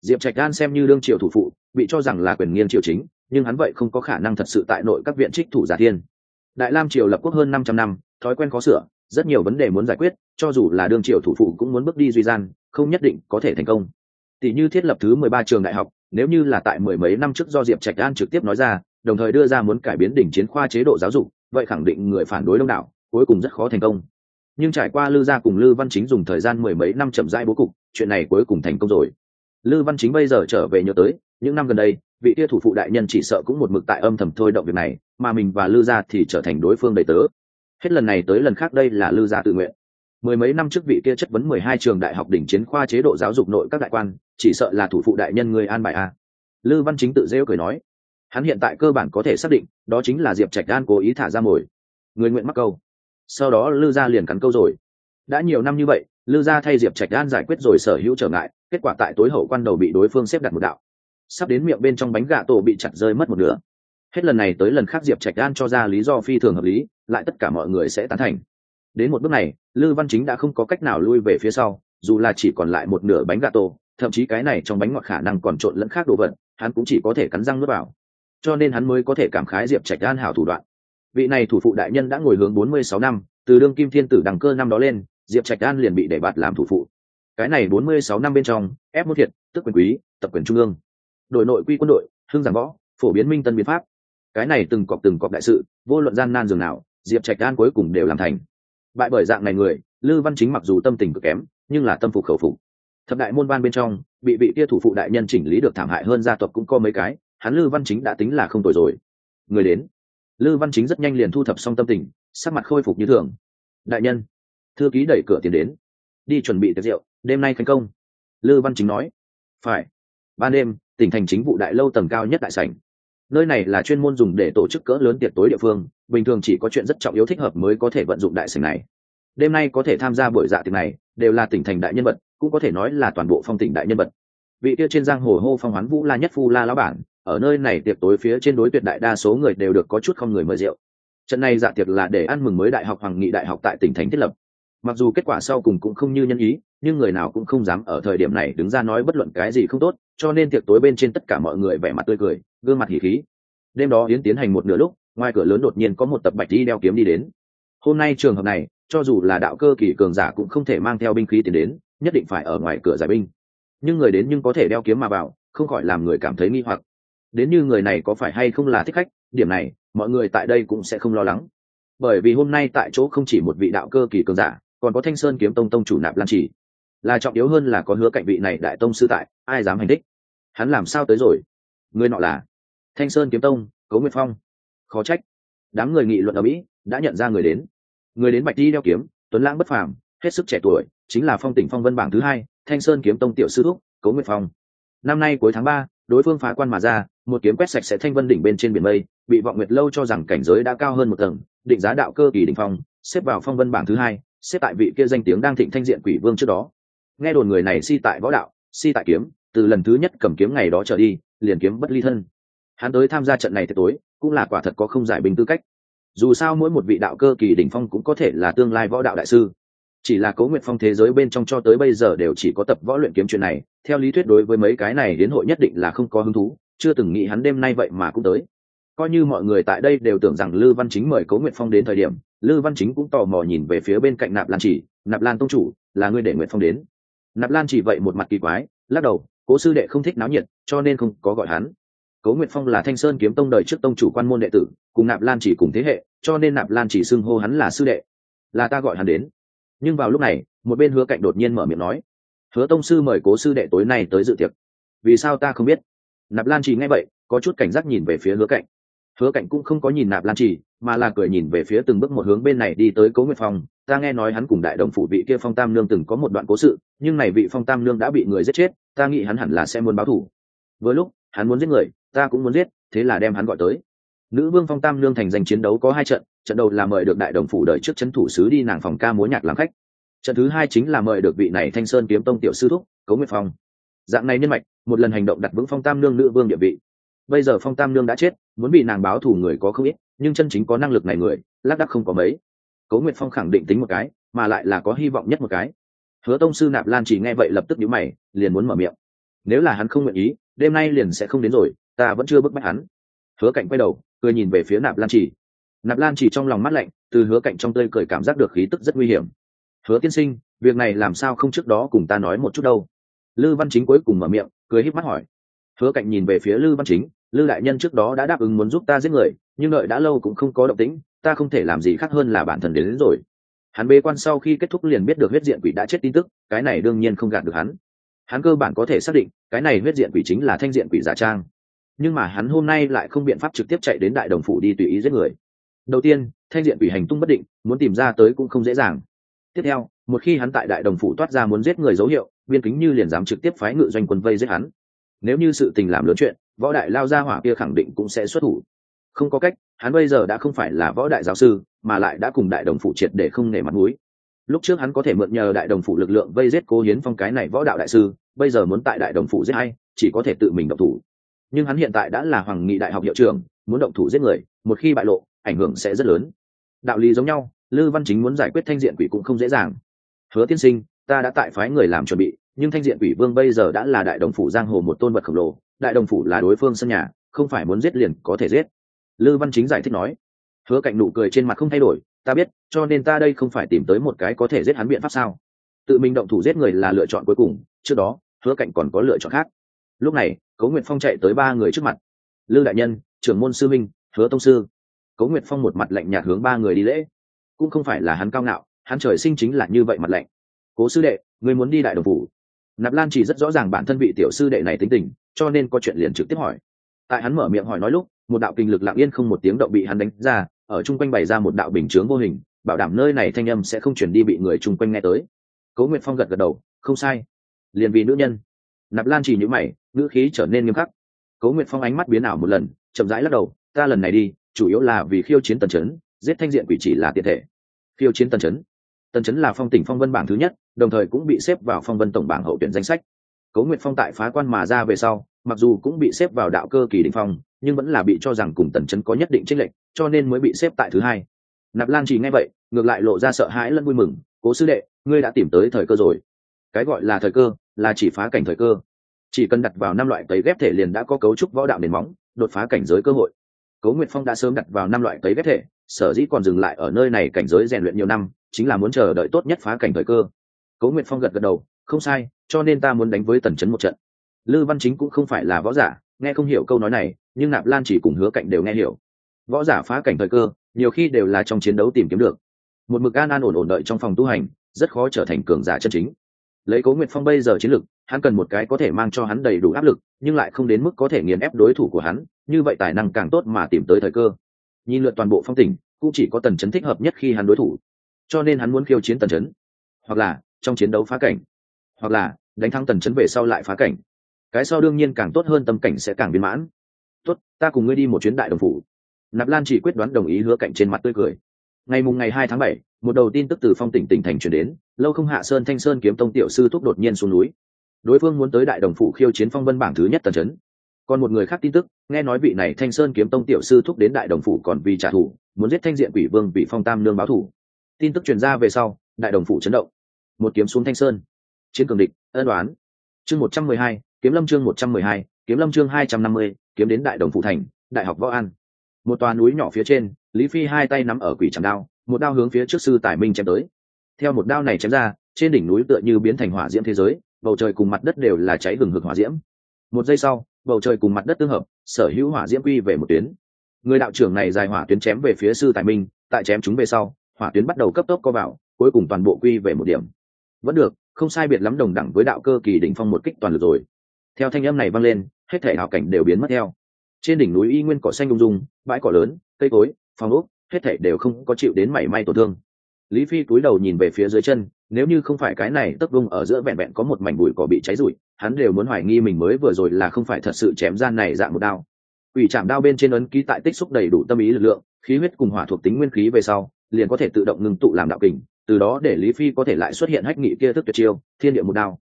diệp trạch gan xem như đương triều thủ phụ, bị cho rằng là quyền nghiên triều chính nhưng hắn vậy không có khả năng thật sự tại nội các viện trích thủ giả thiên. Đại lam triều lập quốc hơn năm trăm năm, thói quen khó sửa, rất nhiều vấn đề muốn giải quyết, cho dù là đương triều thủ phụ cũng muốn bước đi duy gian, không nhất định có thể thành công. Tỷ như thiết lập thứ mười ba trường đại học, nếu như là tại mười mấy năm trước do diệp trạch an trực tiếp nói ra, đồng thời đưa ra muốn cải biến đỉnh chiến khoa chế độ giáo dục, vậy khẳng định người phản đối đông đảo, cuối cùng rất khó thành công. Nhưng trải qua lư gia cùng lư văn chính dùng thời gian mười mấy năm chậm rãi bố cục, chuyện này cuối cùng thành công rồi. Lư văn chính bây giờ trở về nhớ tới, những năm gần đây vị tia thủ phụ đại nhân chỉ sợ cũng một mực tại âm thầm thôi động việc này, mà mình và lư gia thì trở thành đối phương đầy tớ. Hết lần này tới lần khác đây là lư gia tự nguyện. Mười mấy năm trước vị kia chất vấn mười hai trường đại học đỉnh chiến khoa chế độ giáo dục nội các đại quan, chỉ sợ là thủ phụ đại nhân người an bài a lư văn chính tự rêu cười nói. Hắn hiện tại cơ bản có thể xác định, đó chính là diệp trạch đan cố ý thả ra mồi người nguyện mắc câu. Sau đó lư gia liền cắn câu rồi. Đã nhiều năm như vậy, lư gia thay diệp trạch đan giải quyết rồi sở hữu trở ngại, kết quả tại tối hậu quan đầu bị đối phương xếp đặt một đạo sắp đến miệng bên trong bánh gà tổ bị chặt rơi mất một nửa. Hết lần này tới lần khác diệp trạch đan cho ra lý do phi thường hợp lý, lại tất cả mọi người sẽ tán thành. Đến một bước này, lư văn chính đã không có cách nào lui về phía sau, dù là chỉ còn lại một nửa bánh gà tổ, thậm chí cái này trong bánh ngọt khả năng còn trộn lẫn khác đồ vật, hắn cũng chỉ có thể cắn răng nuốt vào. Cho nên hắn mới có thể cảm khái diệp trạch đan hảo thủ đoạn. Vị này thủ phụ đại nhân đã ngồi hướng bốn mươi sáu năm, từ đương kim thiên tử đằng cơ năm đó lên, diệp trạch đan liền bị để bạt làm thủ phụ. Cái này bốn mươi sáu năm bên trong, ép một thiệt, tức quyền quý, tập quyền trung ương đội nội quy quân đội hương giảng võ, phổ biến minh tân biến pháp. Cái này từng cọc từng cọc đại sự, vô luận gian nan dường nào, diệp trạch đan cuối cùng đều làm thành. Bại bởi dạng này người, lư văn chính mặc dù tâm tình cực kém, nhưng là tâm phục khẩu phục. Thập đại môn ban bên trong, bị vị kia thủ phụ đại nhân chỉnh lý được thảm hại hơn gia tộc cũng có mấy cái, hắn lư văn chính đã tính là không tồi rồi. Người đến. Lư văn chính rất nhanh liền thu thập xong tâm tình, sắc mặt khôi phục như thường. Đại nhân, thư ký đẩy cửa tiền đến. Đi chuẩn bị tiệc rượu, đêm nay thành công. Lư văn chính nói. Phải. Ban đêm tỉnh thành chính vụ đại lâu tầng cao nhất đại sảnh. Nơi này là chuyên môn dùng để tổ chức cỡ lớn tiệc tối địa phương, bình thường chỉ có chuyện rất trọng yếu thích hợp mới có thể vận dụng đại sảnh này. Đêm nay có thể tham gia buổi dạ tiệc này, đều là tỉnh thành đại nhân vật, cũng có thể nói là toàn bộ phong tỉnh đại nhân vật. Vị kia trên giang hồ hô phong hoán vũ la nhất phu la lão bản, ở nơi này tiệc tối phía trên đối tuyệt đại đa số người đều được có chút không người mời rượu. Trận này dạ tiệc là để ăn mừng mới đại học hoàng nghị đại học tại tỉnh thành thiết lập. Mặc dù kết quả sau cùng cũng không như nhân ý, nhưng người nào cũng không dám ở thời điểm này đứng ra nói bất luận cái gì không tốt cho nên tiệc tối bên trên tất cả mọi người vẻ mặt tươi cười, gương mặt hỉ khí. Đêm đó yến tiến hành một nửa lúc, ngoài cửa lớn đột nhiên có một tập bạch đi đeo kiếm đi đến. Hôm nay trường hợp này, cho dù là đạo cơ kỳ cường giả cũng không thể mang theo binh khí tiến đến, nhất định phải ở ngoài cửa giải binh. Nhưng người đến nhưng có thể đeo kiếm mà vào không khỏi làm người cảm thấy nghi hoặc. Đến như người này có phải hay không là thích khách, điểm này, mọi người tại đây cũng sẽ không lo lắng. Bởi vì hôm nay tại chỗ không chỉ một vị đạo cơ kỳ cường giả, còn có thanh sơn kiếm tông tông chủ nạp lan chỉ. Là trọng yếu hơn là có hứa cạnh vị này đại tông sư tại, ai dám hành đích? Hắn làm sao tới rồi? Người nọ là thanh sơn kiếm tông cấu nguyệt phong. Khó trách. Đám người nghị luận ở mỹ đã nhận ra người đến. Người đến bạch đi đeo kiếm, tuấn lãng bất phàm, hết sức trẻ tuổi, chính là phong tỉnh phong vân bảng thứ hai, thanh sơn kiếm tông tiểu sư thúc cấu nguyệt phong. Năm nay cuối tháng ba, đối phương phá quan mà ra, một kiếm quét sạch sẽ thanh vân đỉnh bên trên biển mây, bị vọng nguyệt lâu cho rằng cảnh giới đã cao hơn một tầng, định giá đạo cơ kỳ đỉnh phong, xếp vào phong vân bảng thứ hai, xếp tại vị kia danh tiếng đang thịnh thanh diện quỷ vương trước đó. Nghe đồn người này si tại võ đạo, si tại kiếm từ lần thứ nhất cầm kiếm ngày đó trở đi, liền kiếm bất ly thân. Hắn tới tham gia trận này tối, cũng là quả thật có không giải bình tư cách. Dù sao mỗi một vị đạo cơ kỳ đỉnh phong cũng có thể là tương lai võ đạo đại sư. Chỉ là cố nguyện phong thế giới bên trong cho tới bây giờ đều chỉ có tập võ luyện kiếm chuyện này, theo lý thuyết đối với mấy cái này đến hội nhất định là không có hứng thú, chưa từng nghĩ hắn đêm nay vậy mà cũng tới. Coi như mọi người tại đây đều tưởng rằng lư văn chính mời cố nguyện phong đến thời điểm, lư văn chính cũng tò mò nhìn về phía bên cạnh nạp lan chỉ, nạp lan tông chủ, là người để nguyện phong đến? Nạp lan chỉ vậy một mặt kỳ quái, lắc đầu cố sư đệ không thích náo nhiệt, cho nên không có gọi hắn. Cố nguyện phong là thanh sơn kiếm tông đời trước tông chủ quan môn đệ tử, cùng nạp lan chỉ cùng thế hệ, cho nên nạp lan chỉ xưng hô hắn là sư đệ. Là ta gọi hắn đến. Nhưng vào lúc này, một bên hứa cạnh đột nhiên mở miệng nói, hứa tông sư mời cố sư đệ tối nay tới dự tiệc. Vì sao ta không biết? Nạp lan chỉ nghe vậy, có chút cảnh giác nhìn về phía hứa cạnh hứa cạnh cũng không có nhìn nạp lan chỉ mà là cười nhìn về phía từng bước một hướng bên này đi tới cố nguyệt phong. Ta nghe nói hắn cùng đại đồng phủ vị kia phong tam nương từng có một đoạn cố sự, nhưng này vị phong tam nương đã bị người giết chết, ta nghĩ hắn hẳn là sẽ muốn báo thù. với lúc, hắn muốn giết người, ta cũng muốn giết, thế là đem hắn gọi tới. Nữ vương phong tam nương thành danh chiến đấu có hai trận trận đầu là mời được đại đồng phủ đợi trước c thủ sứ đi nàng phòng ca múa nhạc làm khách. Trận thứ hai chính là mời được vị này thanh sơn kiếm tông tiểu sư thúc cấu nguyệt phong. Dạng này nhân mạch, một lần hành động đặt vững phong tam nương nữ vương địa vị bây giờ phong tam nương đã chết, muốn bị nàng báo thù người có không ít, nhưng chân chính có năng lực này người, lác đắc không có mấy. Cố nguyệt phong khẳng định tính một cái, mà lại là có hy vọng nhất một cái. Hứa tông sư nạp lan chỉ nghe vậy lập tức nhíu mày, liền muốn mở miệng. Nếu là hắn không nguyện ý, đêm nay liền sẽ không đến rồi, ta vẫn chưa bức bách hắn. Hứa cạnh quay đầu, cười nhìn về phía nạp lan chỉ. Nạp lan chỉ trong lòng mắt lạnh, từ hứa cạnh trong tơi cười cảm giác được khí tức rất nguy hiểm. Hứa tiên sinh, việc này làm sao không trước đó cùng ta nói một chút đâu? Lư văn chính cuối cùng mở miệng, cười híp mắt hỏi. Hứa cạnh nhìn về phía lư văn chính lư đại nhân trước đó đã đáp ứng muốn giúp ta giết người nhưng đợi đã lâu cũng không có động tĩnh ta không thể làm gì khác hơn là bản thân đến, đến rồi. Hắn bế quan sau khi kết thúc liền biết được huyết diện quỷ đã chết tin tức cái này đương nhiên không gạt được hắn. Hắn cơ bản có thể xác định cái này huyết diện quỷ chính là thanh diện quỷ giả trang. Nhưng mà hắn hôm nay lại không biện pháp trực tiếp chạy đến đại đồng phủ đi tùy ý giết người. Đầu tiên thanh diện quỷ hành tung bất định muốn tìm ra tới cũng không dễ dàng. Tiếp theo một khi hắn tại đại đồng phủ toát ra muốn giết người dấu hiệu biên kính như liền dám trực tiếp phái ngự doanh quân vây giết hắn. Nếu như sự tình làm lớn chuyện võ đại lao ra hỏa kia khẳng định cũng sẽ xuất thủ. Không có cách, hắn bây giờ đã không phải là võ đại giáo sư, mà lại đã cùng đại đồng phụ triệt để không nể mặt mũi. Lúc trước hắn có thể mượn nhờ đại đồng phụ lực lượng vây giết cố hiến phong cái này võ đạo đại sư, bây giờ muốn tại đại đồng phụ giết hay, chỉ có thể tự mình động thủ. Nhưng hắn hiện tại đã là hoàng nghị đại học hiệu trưởng, muốn động thủ giết người, một khi bại lộ, ảnh hưởng sẽ rất lớn. Đạo lý giống nhau, lư văn chính muốn giải quyết thanh diện quỷ cũng không dễ dàng. Hứa tiên sinh, ta đã tại phái người làm chuẩn bị nhưng thanh diện quỷ vương bây giờ đã là đại đồng phủ giang hồ một tôn vật khổng lồ, đại đồng phủ là đối phương sân nhà, không phải muốn giết liền có thể giết. Lư văn chính giải thích nói, hứa cạnh nụ cười trên mặt không thay đổi, ta biết, cho nên ta đây không phải tìm tới một cái có thể giết hắn biện pháp sao? Tự mình động thủ giết người là lựa chọn cuối cùng, trước đó, hứa cạnh còn có lựa chọn khác. Lúc này cấu nguyệt phong chạy tới ba người trước mặt. Lư đại nhân, trưởng môn sư minh, hứa tông sư. Cấu nguyệt phong một mặt lạnh nhạt hướng ba người đi lễ. Cũng không phải là hắn cao ngạo, hắn trời sinh chính là như vậy mặt lạnh. Cố sư đệ người muốn đi đại đồng phủ nạp lan chỉ rất rõ ràng bản thân vị tiểu sư đệ này tính tình, cho nên có chuyện liền trực tiếp hỏi. Tại hắn mở miệng hỏi nói lúc, một đạo kinh lực lặng yên không một tiếng động bị hắn đánh ra, ở chung quanh bày ra một đạo bình chướng vô hình, bảo đảm nơi này thanh âm sẽ không chuyển đi bị người chung quanh nghe tới. Cố nguyệt phong gật gật đầu, không sai. Liền vì nữ nhân. Nạp lan chỉ nhữ mày, ngữ khí trở nên nghiêm khắc. Cố nguyệt phong ánh mắt biến ảo một lần, chậm rãi lắc đầu, ta lần này đi, chủ yếu là vì khiêu chiến tần chấn, giết thanh diện quỷ chỉ là tiện thể. Khiêu chiến tần chấn. Tần chấn là phong tỉnh phong vân bảng thứ nhất đồng thời cũng bị xếp vào phong vân tổng bảng hậu tuyển danh sách. Cố nguyệt phong tại phá quan mà ra về sau, mặc dù cũng bị xếp vào đạo cơ kỳ đình phong, nhưng vẫn là bị cho rằng cùng tần chấn có nhất định tranh lệch, cho nên mới bị xếp tại thứ hai. Nạp lan chỉ nghe vậy, ngược lại lộ ra sợ hãi lẫn vui mừng, cố sư đệ, ngươi đã tìm tới thời cơ rồi. Cái gọi là thời cơ, là chỉ phá cảnh thời cơ. Chỉ cần đặt vào năm loại cấy ghép thể liền đã có cấu trúc võ đạo nền móng, đột phá cảnh giới cơ hội. Cố nguyệt phong đã sớm đặt vào năm loại cấy ghép thể, sở dĩ còn dừng lại ở nơi này cảnh giới rèn luyện nhiều năm, chính là muốn chờ đợi tốt nhất phá cảnh thời cơ cố nguyệt phong gật gật đầu, không sai, cho nên ta muốn đánh với tần chấn một trận. Lư văn chính cũng không phải là võ giả, nghe không hiểu câu nói này, nhưng nạp lan chỉ cùng hứa cạnh đều nghe hiểu. Võ giả phá cảnh thời cơ, nhiều khi đều là trong chiến đấu tìm kiếm được. Một mực an an ổn ổn đợi trong phòng tu hành, rất khó trở thành cường giả chân chính. Lấy cố nguyệt phong bây giờ chiến lực, hắn cần một cái có thể mang cho hắn đầy đủ áp lực, nhưng lại không đến mức có thể nghiền ép đối thủ của hắn, như vậy tài năng càng tốt mà tìm tới thời cơ. Nhìn lượt toàn bộ phong tỉnh cũng chỉ có tần chấn thích hợp nhất khi hắn đối thủ. Cho nên hắn muốn khiêu chiến tần chấn. Hoặc là trong chiến đấu phá cảnh. Hoặc là, đánh thắng tần chấn về sau lại phá cảnh. Cái sau đương nhiên càng tốt hơn tâm cảnh sẽ càng viên mãn. Tốt, ta cùng ngươi đi một chuyến đại đồng phủ. Nạp lan chỉ quyết đoán đồng ý hứa cạnh trên mặt tươi cười. Ngày mùng ngày hai tháng bảy, một đầu tin tức từ phong tỉnh tỉnh thành chuyển đến, lâu không hạ sơn thanh sơn kiếm tông tiểu sư thúc đột nhiên xuống núi. Đối phương muốn tới đại đồng phủ khiêu chiến phong vân bảng thứ nhất tần chấn. Còn một người khác tin tức, nghe nói vị này thanh sơn kiếm tông tiểu sư thúc đến đại đồng phủ còn vì trả thù, muốn giết thanh diện quỷ vương vị phong tam nương báo thủ tin tức truyền ra về sau, đại đồng phủ chấn động một kiếm xuống thanh sơn. Chiến cường địch, ân đoán. Chương một trăm mười hai, kiếm lâm chương một trăm mười hai, kiếm lâm chương hai trăm năm mươi, kiếm đến đại đồng phụ thành, đại học võ an. Một tòa núi nhỏ phía trên, lý phi hai tay nắm ở quỷ tràng đao, một đao hướng phía trước sư tài minh chém tới. Theo một đao này chém ra, trên đỉnh núi tựa như biến thành hỏa diễm thế giới, bầu trời cùng mặt đất đều là cháy hừng hực hỏa diễm. Một giây sau, bầu trời cùng mặt đất tương hợp, sở hữu hỏa diễm quy về một tuyến. Người đạo trưởng này dài hỏa tuyến chém về phía sư tài minh, tại chém chúng về sau, hỏa tuyến bắt đầu cấp tốc co vào, cuối cùng toàn bộ quy về một điểm vẫn được, không sai biệt lắm đồng đẳng với đạo cơ kỳ đỉnh phong một kích toàn lực rồi. Theo thanh âm này vang lên, hết thể hào cảnh đều biến mất theo. Trên đỉnh núi y nguyên cỏ xanh ung dung, bãi cỏ lớn, cây cối phong ốc, hết thể đều không có chịu đến mảy may tổn thương. Lý phi cúi đầu nhìn về phía dưới chân, nếu như không phải cái này tấp vung ở giữa vẹn vẹn có một mảnh bụi cỏ bị cháy rụi, hắn đều muốn hoài nghi mình mới vừa rồi là không phải thật sự chém gian này dạng một đao. Ủy chạm đao bên trên ấn ký tại tích xúc đầy đủ tâm ý lực lượng, khí huyết cùng hỏa thuộc tính nguyên khí về sau, liền có thể tự động ngừng tụ làm đạo kình từ đó để lý phi có thể lại xuất hiện hách nghị kia thức tuyệt chiêu, thiên địa một đao.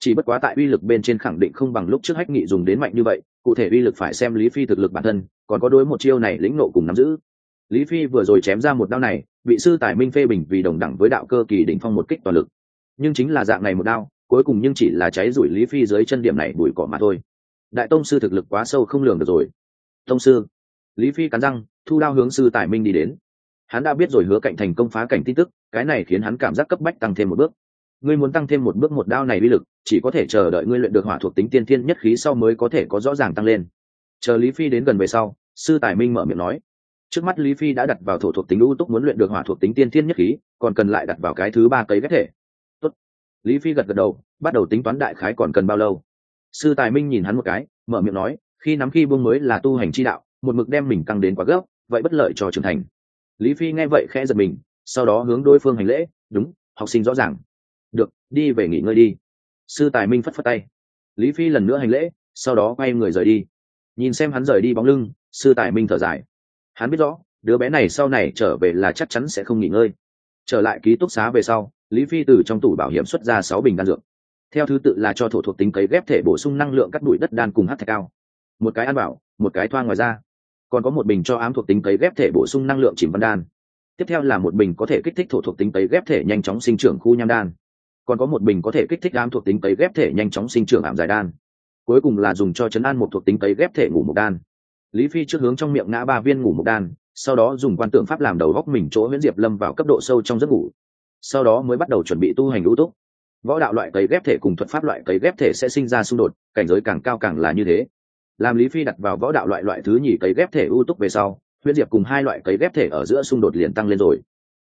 Chỉ bất quá tại uy lực bên trên khẳng định không bằng lúc trước hách nghị dùng đến mạnh như vậy, cụ thể uy lực phải xem lý phi thực lực bản thân, còn có đối một chiêu này lĩnh nộ cùng nắm giữ. Lý phi vừa rồi chém ra một đao này, vị sư tài minh phê bình vì đồng đẳng với đạo cơ kỳ đỉnh phong một kích toàn lực. Nhưng chính là dạng này một đao, cuối cùng nhưng chỉ là cháy rủi lý phi dưới chân điểm này bụi cỏ mà thôi. Đại tông sư thực lực quá sâu không lường được rồi. Tông sư, lý phi cắn răng, thu đao hướng sư tài minh đi đến. Hắn đã biết rồi hứa cạnh thành công phá cảnh tin tức cái này khiến hắn cảm giác cấp bách tăng thêm một bước. Ngươi muốn tăng thêm một bước một đao này uy lực, chỉ có thể chờ đợi ngươi luyện được hỏa thuộc tính tiên thiên nhất khí sau mới có thể có rõ ràng tăng lên. Chờ lý phi đến gần về sau, sư tài minh mở miệng nói, trước mắt lý phi đã đặt vào thổ thuộc tính ưu túc muốn luyện được hỏa thuộc tính tiên thiên nhất khí, còn cần lại đặt vào cái thứ ba cấy ghép thể. Tốt. lý phi gật gật đầu, bắt đầu tính toán đại khái còn cần bao lâu. Sư tài minh nhìn hắn một cái, mở miệng nói, khi nắm khi buông mới là tu hành chi đạo, một mực đem mình căng đến quá gấp, vậy bất lợi cho trưởng thành. Lý phi nghe vậy khẽ giật mình sau đó hướng đối phương hành lễ, đúng, học sinh rõ ràng. Được, đi về nghỉ ngơi đi. Sư tài minh phất phất tay. Lý phi lần nữa hành lễ, sau đó quay người rời đi. Nhìn xem hắn rời đi bóng lưng, sư tài minh thở dài. Hắn biết rõ, đứa bé này sau này trở về là chắc chắn sẽ không nghỉ ngơi. Trở lại ký túc xá về sau, lý phi từ trong tủ bảo hiểm xuất ra sáu bình đan dược. Theo thứ tự là cho thổ thuộc tính cấy ghép thể bổ sung năng lượng cắt đuổi đất đan cùng hát thạch cao. Một cái ăn bảo, một cái thoa ngoài ra còn có một bình cho ám thuộc tính cấy ghép thể bổ sung năng lượng chìm văn đan tiếp theo là một bình có thể kích thích thổ thuộc tính tấy ghép thể nhanh chóng sinh trưởng khu nham đan. Còn có một bình có thể kích thích ám thuộc tính tấy ghép thể nhanh chóng sinh trưởng ảm dài đan. Cuối cùng là dùng cho chấn an một thuộc tính tấy ghép thể ngủ một đan. Lý phi trước hướng trong miệng ngã ba viên ngủ một đan, sau đó dùng quan tượng pháp làm đầu góc mình chỗ nguyễn diệp lâm vào cấp độ sâu trong giấc ngủ. Sau đó mới bắt đầu chuẩn bị tu hành lũ túc. Võ đạo loại cấy ghép thể cùng thuật pháp loại cấy ghép thể sẽ sinh ra xung đột, cảnh giới càng cao càng là như thế. Làm lý phi đặt vào võ đạo loại loại thứ nhì cấy ghép thể ưu túc về sau huyết diệp cùng hai loại cấy ghép thể ở giữa xung đột liền tăng lên rồi.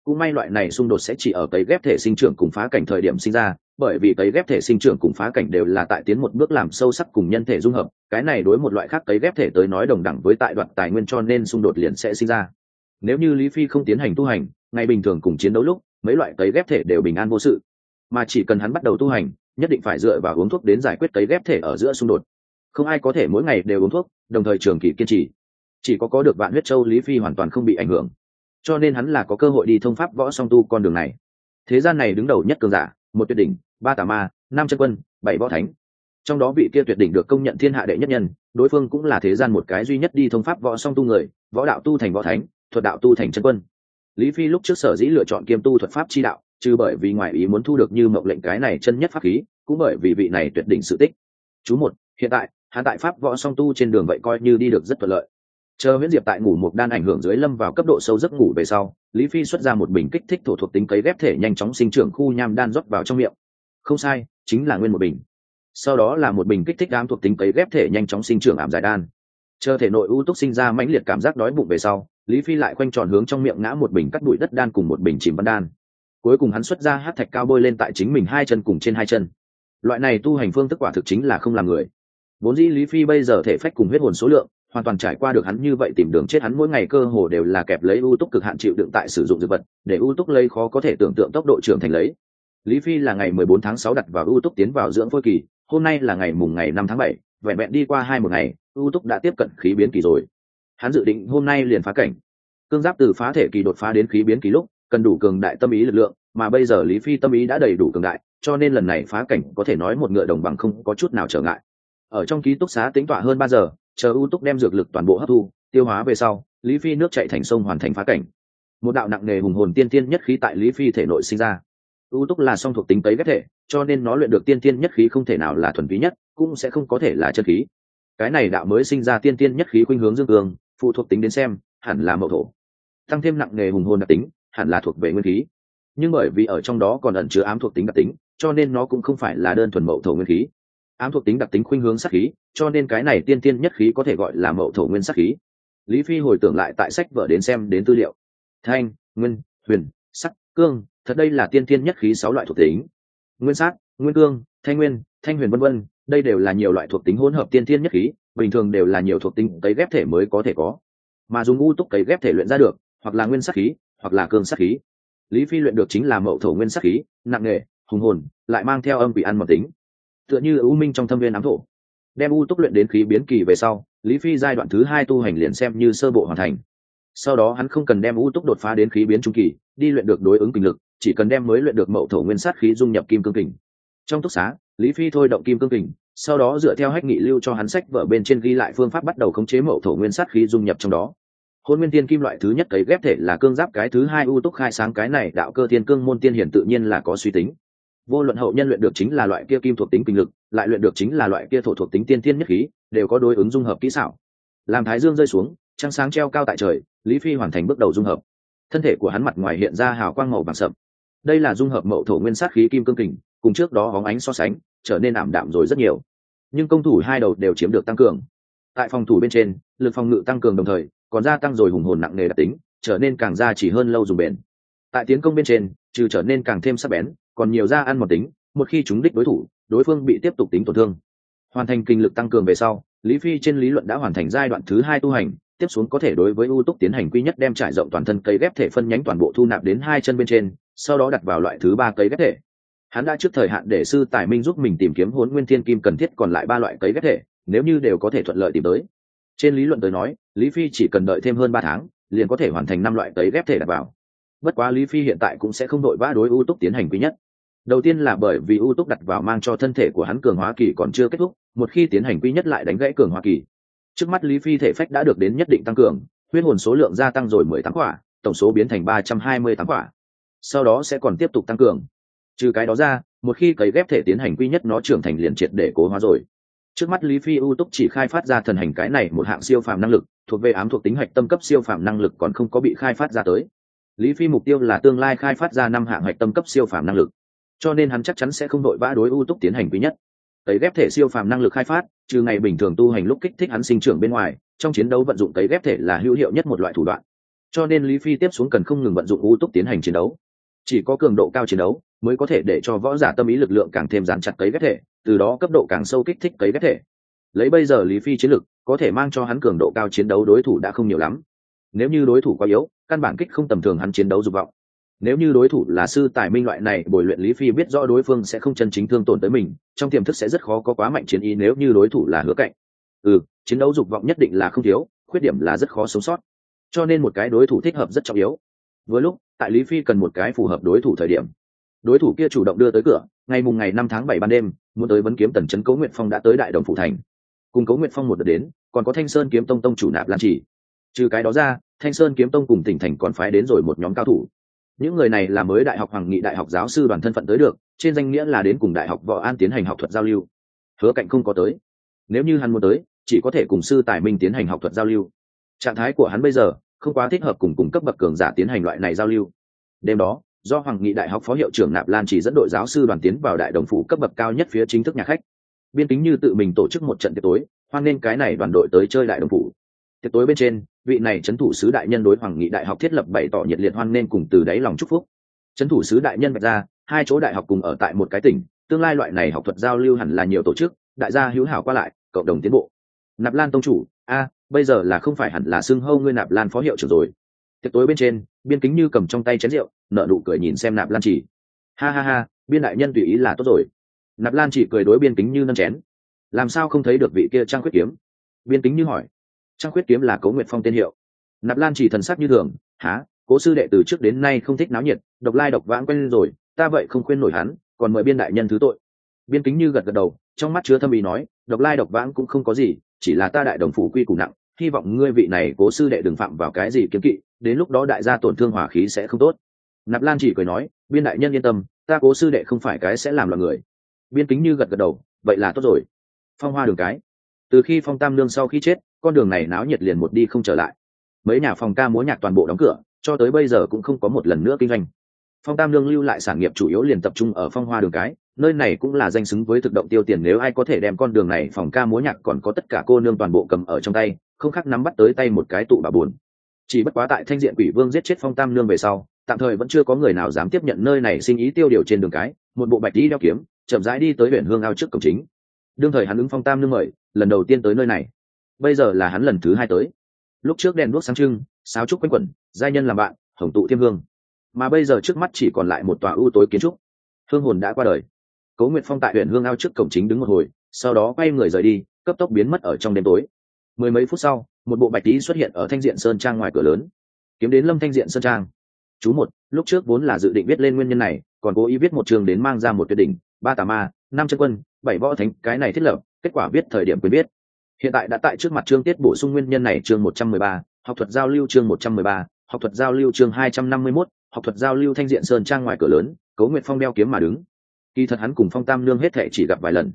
Cũng may loại này xung đột sẽ chỉ ở cấy ghép thể sinh trưởng cùng phá cảnh thời điểm sinh ra, bởi vì cấy ghép thể sinh trưởng cùng phá cảnh đều là tại tiến một bước làm sâu sắc cùng nhân thể dung hợp, cái này đối một loại khác cấy ghép thể tới nói đồng đẳng với tại đoạn tài nguyên cho nên xung đột liền sẽ sinh ra. Nếu như lý phi không tiến hành tu hành ngày bình thường cùng chiến đấu lúc, mấy loại cấy ghép thể đều bình an vô sự. Mà chỉ cần hắn bắt đầu tu hành, nhất định phải dựa vào uống thuốc đến giải quyết cấy ghép thể ở giữa xung đột. Không ai có thể mỗi ngày đều uống thuốc, đồng thời trường kỳ kiên trì chỉ có có được vạn huyết châu lý phi hoàn toàn không bị ảnh hưởng. Cho nên hắn là có cơ hội đi thông pháp võ song tu con đường này. Thế gian này đứng đầu nhất cường giả, một tuyệt đỉnh, ba tà ma, năm chân quân, bảy võ thánh. Trong đó vị kia tuyệt đỉnh được công nhận thiên hạ đệ nhất nhân, đối phương cũng là thế gian một cái duy nhất đi thông pháp võ song tu người, võ đạo tu thành võ thánh, thuật đạo tu thành chân quân. Lý phi lúc trước sở dĩ lựa chọn kiêm tu thuật pháp chi đạo, trừ bởi vì ngoài ý muốn thu được như mộng lệnh cái này chân nhất pháp khí, cũng bởi vì vị này tuyệt đỉnh sự tích. Chú một, hiện tại, hắn tại pháp võ song tu trên đường vậy coi như đi được rất thuận lợi chờ huyễn diệp tại ngủ một đan ảnh hưởng dưới lâm vào cấp độ sâu giấc ngủ về sau, lý phi xuất ra một bình kích thích thổ thuộc tính cấy ghép thể nhanh chóng sinh trưởng khu nham đan rót vào trong miệng. Không sai, chính là nguyên một bình. Sau đó là một bình kích thích đám thuộc tính cấy ghép thể nhanh chóng sinh trưởng ảm giải đan. Chờ thể nội ưu túc sinh ra mãnh liệt cảm giác đói bụng về sau, lý phi lại khoanh tròn hướng trong miệng ngã một bình cắt bụi đất đan cùng một bình chìm văn đan. Cuối cùng hắn xuất ra hát thạch cao bôi lên tại chính mình hai chân cùng trên hai chân. Loại này tu hành phương tức quả thực chính là không làm người. Vốn dĩ lý phi bây giờ thể phách cùng huyết hồn số lượng hoàn toàn trải qua được hắn như vậy tìm đường chết hắn mỗi ngày cơ hồ đều là kẹp lấy ưu túc cực hạn chịu đựng tại sử dụng dược vật để ưu túc lấy khó có thể tưởng tượng tốc độ trưởng thành lấy. Lý phi là ngày mười bốn tháng 6 đặt vào ưu túc tiến vào dưỡng phôi kỳ hôm nay là ngày mùng ngày 5 tháng 7, vẹn vẹn đi qua hai một ngày ưu túc đã tiếp cận khí biến kỳ rồi. Hắn dự định hôm nay liền phá cảnh. Cương giáp từ phá thể kỳ đột phá đến khí biến kỳ lúc cần đủ cường đại tâm ý lực lượng mà bây giờ lý phi tâm ý đã đầy đủ cường đại cho nên lần này phá cảnh có thể nói một ngựa đồng bằng không có chút nào trở ngại. Ở trong ký túc xá tính tọa hơn ba giờ chờ ưu túc đem dược lực toàn bộ hấp thu, tiêu hóa về sau, lý phi nước chạy thành sông hoàn thành phá cảnh. Một đạo nặng nề hùng hồn tiên tiên nhất khí tại lý phi thể nội sinh ra. Ưu túc là song thuộc tính tấy ghép thể, cho nên nó luyện được tiên tiên nhất khí không thể nào là thuần phí nhất, cũng sẽ không có thể là chân khí. Cái này đạo mới sinh ra tiên tiên nhất khí khuynh hướng dương cường, phụ thuộc tính đến xem, hẳn là mậu thổ. Tăng thêm nặng nề hùng hồn đặc tính, hẳn là thuộc về nguyên khí. Nhưng bởi vì ở trong đó còn ẩn chứa ám thuộc tính đặc tính, cho nên nó cũng không phải là đơn thuần mậu thổ nguyên khí ám thuộc tính đặc tính khuynh hướng sát khí, cho nên cái này tiên tiên nhất khí có thể gọi là mậu thổ nguyên sát khí. Lý phi hồi tưởng lại tại sách vở đến xem đến tư liệu. Thanh, nguyên, huyền, sắc, cương, thật đây là tiên tiên nhất khí sáu loại thuộc tính. Nguyên sát, nguyên cương, thanh nguyên, thanh huyền vân vân, đây đều là nhiều loại thuộc tính hỗn hợp tiên tiên nhất khí, bình thường đều là nhiều thuộc tính cấy ghép thể mới có thể có. Mà dùng u túc cấy ghép thể luyện ra được, hoặc là nguyên sát khí, hoặc là cương sát khí. Lý phi luyện được chính là mậu thổ nguyên sát khí, nặng nề hùng hồn, lại mang theo âm vị ăn mật tính tựa như ưu minh trong thâm viên ám thổ. Đem u túc luyện đến khí biến kỳ về sau, lý phi giai đoạn thứ hai tu hành liền xem như sơ bộ hoàn thành. Sau đó hắn không cần đem u túc đột phá đến khí biến trung kỳ, đi luyện được đối ứng kinh lực, chỉ cần đem mới luyện được mậu thổ nguyên sát khí dung nhập kim cương kình. Trong túc xá, lý phi thôi động kim cương kình, sau đó dựa theo hách nghị lưu cho hắn sách vở bên trên ghi lại phương pháp bắt đầu khống chế mậu thổ nguyên sát khí dung nhập trong đó. Hôn nguyên tiên kim loại thứ nhất cấy ghép thể là cương giáp cái thứ hai u túc khai sáng cái này đạo cơ thiên cương môn tiên hiển tự nhiên là có suy tính vô luận hậu nhân luyện được chính là loại kia kim thuộc tính kinh lực, lại luyện được chính là loại kia thổ thuộc tính tiên thiên nhất khí, đều có đối ứng dung hợp kỹ xảo. Làm thái dương rơi xuống, trăng sáng treo cao tại trời, lý phi hoàn thành bước đầu dung hợp. Thân thể của hắn mặt ngoài hiện ra hào quang màu vàng sậm. Đây là dung hợp mậu thổ nguyên sát khí kim cương kình, cùng trước đó hóng ánh so sánh, trở nên ảm đạm rồi rất nhiều. Nhưng công thủ hai đầu đều chiếm được tăng cường. Tại phòng thủ bên trên, lực phòng ngự tăng cường đồng thời, còn gia tăng rồi hùng hồn nặng nề đặc tính, trở nên càng ra chỉ hơn lâu dùng bền. Tại tiến công bên trên, trừ trở nên càng thêm sắc bén còn nhiều ra ăn một tính, một khi chúng đích đối thủ, đối phương bị tiếp tục tính tổn thương. Hoàn thành kinh lực tăng cường về sau, lý phi trên lý luận đã hoàn thành giai đoạn thứ hai tu hành, tiếp xuống có thể đối với ưu túc tiến hành quy nhất đem trải rộng toàn thân cây ghép thể phân nhánh toàn bộ thu nạp đến hai chân bên trên, sau đó đặt vào loại thứ ba cây ghép thể. Hắn đã trước thời hạn để sư tài minh giúp mình tìm kiếm hốn nguyên thiên kim cần thiết còn lại ba loại cấy ghép thể, nếu như đều có thể thuận lợi tìm tới. Trên lý luận tới nói, lý phi chỉ cần đợi thêm hơn ba tháng, liền có thể hoàn thành năm loại cấy ghép thể đặt vào. Bất quá lý phi hiện tại cũng sẽ không đội vã đối ưu túc tiến hành quý nhất đầu tiên là bởi vì ưu túc đặt vào mang cho thân thể của hắn cường hóa kỳ còn chưa kết thúc, một khi tiến hành quy nhất lại đánh gãy cường hóa kỳ. Trước mắt lý phi thể phách đã được đến nhất định tăng cường, huyết hồn số lượng gia tăng rồi mười tám quả, tổng số biến thành ba trăm hai mươi tám quả. Sau đó sẽ còn tiếp tục tăng cường. Trừ cái đó ra, một khi cấy ghép thể tiến hành quy nhất nó trưởng thành liền triệt để cố hóa rồi. Trước mắt lý phi ưu túc chỉ khai phát ra thần hành cái này một hạng siêu phàm năng lực, thuộc về ám thuộc tính hạch tâm cấp siêu phàm năng lực còn không có bị khai phát ra tới. Lý phi mục tiêu là tương lai khai phát ra năm hạng hạch tâm cấp siêu phàm năng lực cho nên hắn chắc chắn sẽ không đội vã đối ưu túc tiến hành quý nhất. Cấy ghép thể siêu phàm năng lực khai phát, trừ ngày bình thường tu hành lúc kích thích hắn sinh trưởng bên ngoài, trong chiến đấu vận dụng cấy ghép thể là hữu hiệu nhất một loại thủ đoạn. Cho nên lý phi tiếp xuống cần không ngừng vận dụng ưu túc tiến hành chiến đấu. Chỉ có cường độ cao chiến đấu mới có thể để cho võ giả tâm ý lực lượng càng thêm dán chặt cấy ghép thể, từ đó cấp độ càng sâu kích thích cấy ghép thể. Lấy bây giờ lý phi chiến lực, có thể mang cho hắn cường độ cao chiến đấu đối thủ đã không nhiều lắm. Nếu như đối thủ quá yếu, căn bản kích không tầm thường hắn chiến đấu dục vọng nếu như đối thủ là sư tài minh loại này bồi luyện lý phi biết rõ đối phương sẽ không chân chính thương tổn tới mình, trong tiềm thức sẽ rất khó có quá mạnh chiến ý nếu như đối thủ là hứa cạnh. Ừ chiến đấu dục vọng nhất định là không thiếu, khuyết điểm là rất khó sống sót. Cho nên một cái đối thủ thích hợp rất trọng yếu. Với lúc, tại lý phi cần một cái phù hợp đối thủ thời điểm, đối thủ kia chủ động đưa tới cửa, ngày mùng ngày năm tháng bảy ban đêm, muốn tới vấn kiếm tần trấn cấu nguyện phong đã tới đại đồng phụ thành. Cùng cấu nguyện phong một đợt đến, còn có thanh sơn kiếm tông tông chủ nạp lan chỉ trừ cái đó ra, thanh sơn kiếm tông cùng tỉnh thành còn phái đến rồi một nhóm cao thủ những người này là mới đại học hoàng nghị đại học giáo sư đoàn thân phận tới được, trên danh nghĩa là đến cùng đại học võ an tiến hành học thuật giao lưu. Hứa cạnh không có tới. Nếu như hắn muốn tới, chỉ có thể cùng sư tài minh tiến hành học thuật giao lưu. Trạng thái của hắn bây giờ, không quá thích hợp cùng cùng cấp bậc cường giả tiến hành loại này giao lưu. Đêm đó, do hoàng nghị đại học phó hiệu trưởng nạp lan chỉ dẫn đội giáo sư đoàn tiến vào đại đồng phủ cấp bậc cao nhất phía chính thức nhà khách. Biên tính như tự mình tổ chức một trận tiệc tối, hoan nên cái này đoàn đội tới chơi đại đồng phủ tiệc tối bên trên, vị này trấn thủ sứ đại nhân đối hoàng nghị đại học thiết lập bày tỏ nhiệt liệt hoan nên cùng từ đáy lòng chúc phúc. Trấn thủ sứ đại nhân vạch ra, hai chỗ đại học cùng ở tại một cái tỉnh, tương lai loại này học thuật giao lưu hẳn là nhiều tổ chức, đại gia hữu hảo qua lại, cộng đồng tiến bộ. Nạp lan tông chủ, a, bây giờ là không phải hẳn là xưng hâu ngươi nạp lan phó hiệu trưởng rồi. Tiệc tối bên trên, biên kính như cầm trong tay chén rượu nợ nụ cười nhìn xem nạp lan chỉ. Ha ha ha, biên đại nhân tùy ý là tốt rồi. Nạp lan chỉ cười đối biên kính như nâng chén. Làm sao không thấy được vị kia trang quyết kiếm? Biên kính như hỏi trang quyết kiếm là cấu nguyện phong tên hiệu. Nạp lan chỉ thần sắc như thường há cố sư đệ từ trước đến nay không thích náo nhiệt, độc lai độc vãng quen rồi, ta vậy không khuyên nổi hắn, còn mời biên đại nhân thứ tội. Biên kính như gật gật đầu, trong mắt chứa thâm ý nói, độc lai độc vãng cũng không có gì, chỉ là ta đại đồng phủ quy củ nặng, hy vọng ngươi vị này cố sư đệ đừng phạm vào cái gì kiếm kỵ, đến lúc đó đại gia tổn thương hỏa khí sẽ không tốt. Nạp lan chỉ cười nói, biên đại nhân yên tâm, ta cố sư đệ không phải cái sẽ làm loạn người. Biên kính như gật gật đầu, vậy là tốt rồi. Phong hoa đường cái. Từ khi phong tam lương sau khi chết con đường này náo nhiệt liền một đi không trở lại. Mấy nhà phòng ca múa nhạc toàn bộ đóng cửa, cho tới bây giờ cũng không có một lần nữa kinh doanh. Phong tam lương lưu lại sản nghiệp chủ yếu liền tập trung ở phong hoa đường cái, nơi này cũng là danh xứng với thực động tiêu tiền nếu ai có thể đem con đường này phòng ca múa nhạc còn có tất cả cô nương toàn bộ cầm ở trong tay, không khác nắm bắt tới tay một cái tụ bà buồn. Chỉ bất quá tại thanh diện quỷ vương giết chết phong tam lương về sau, tạm thời vẫn chưa có người nào dám tiếp nhận nơi này sinh ý tiêu điều trên đường cái, một bộ bạch đi đeo kiếm, chậm rãi đi tới huyện hương ao trước cổng chính. Đương thời hắn ứng phong tam lương mời, lần đầu tiên tới nơi này bây giờ là hắn lần thứ hai tới. Lúc trước đèn đuốc sáng trưng, sáo trúc quanh quẩn, giai nhân làm bạn, hồng tụ thiêm hương mà bây giờ trước mắt chỉ còn lại một tòa ưu tối kiến trúc. Hương hồn đã qua đời. Cố nguyệt phong tại huyện hương ao trước cổng chính đứng một hồi, sau đó quay người rời đi, cấp tốc biến mất ở trong đêm tối. Mười mấy phút sau, một bộ bạch tí xuất hiện ở thanh diện sơn trang ngoài cửa lớn. Kiếm đến lâm thanh diện sơn trang. Chú một, lúc trước vốn là dự định viết lên nguyên nhân này, còn cố ý viết một trường đến mang ra một tuyệt đỉnh, ba tà ma, năm chân quân, bảy võ thánh, cái này thiết lập, kết quả viết thời điểm quyền biết hiện tại đã tại trước mặt chương tiết bổ sung nguyên nhân này chương một trăm mười ba, học thuật giao lưu chương một trăm mười ba, học thuật giao lưu chương hai trăm năm mươi mốt, học thuật giao lưu thanh diện sơn trang ngoài cửa lớn cấu nguyệt phong đeo kiếm mà đứng. Kỳ thật hắn cùng phong tam nương hết thệ chỉ gặp vài lần.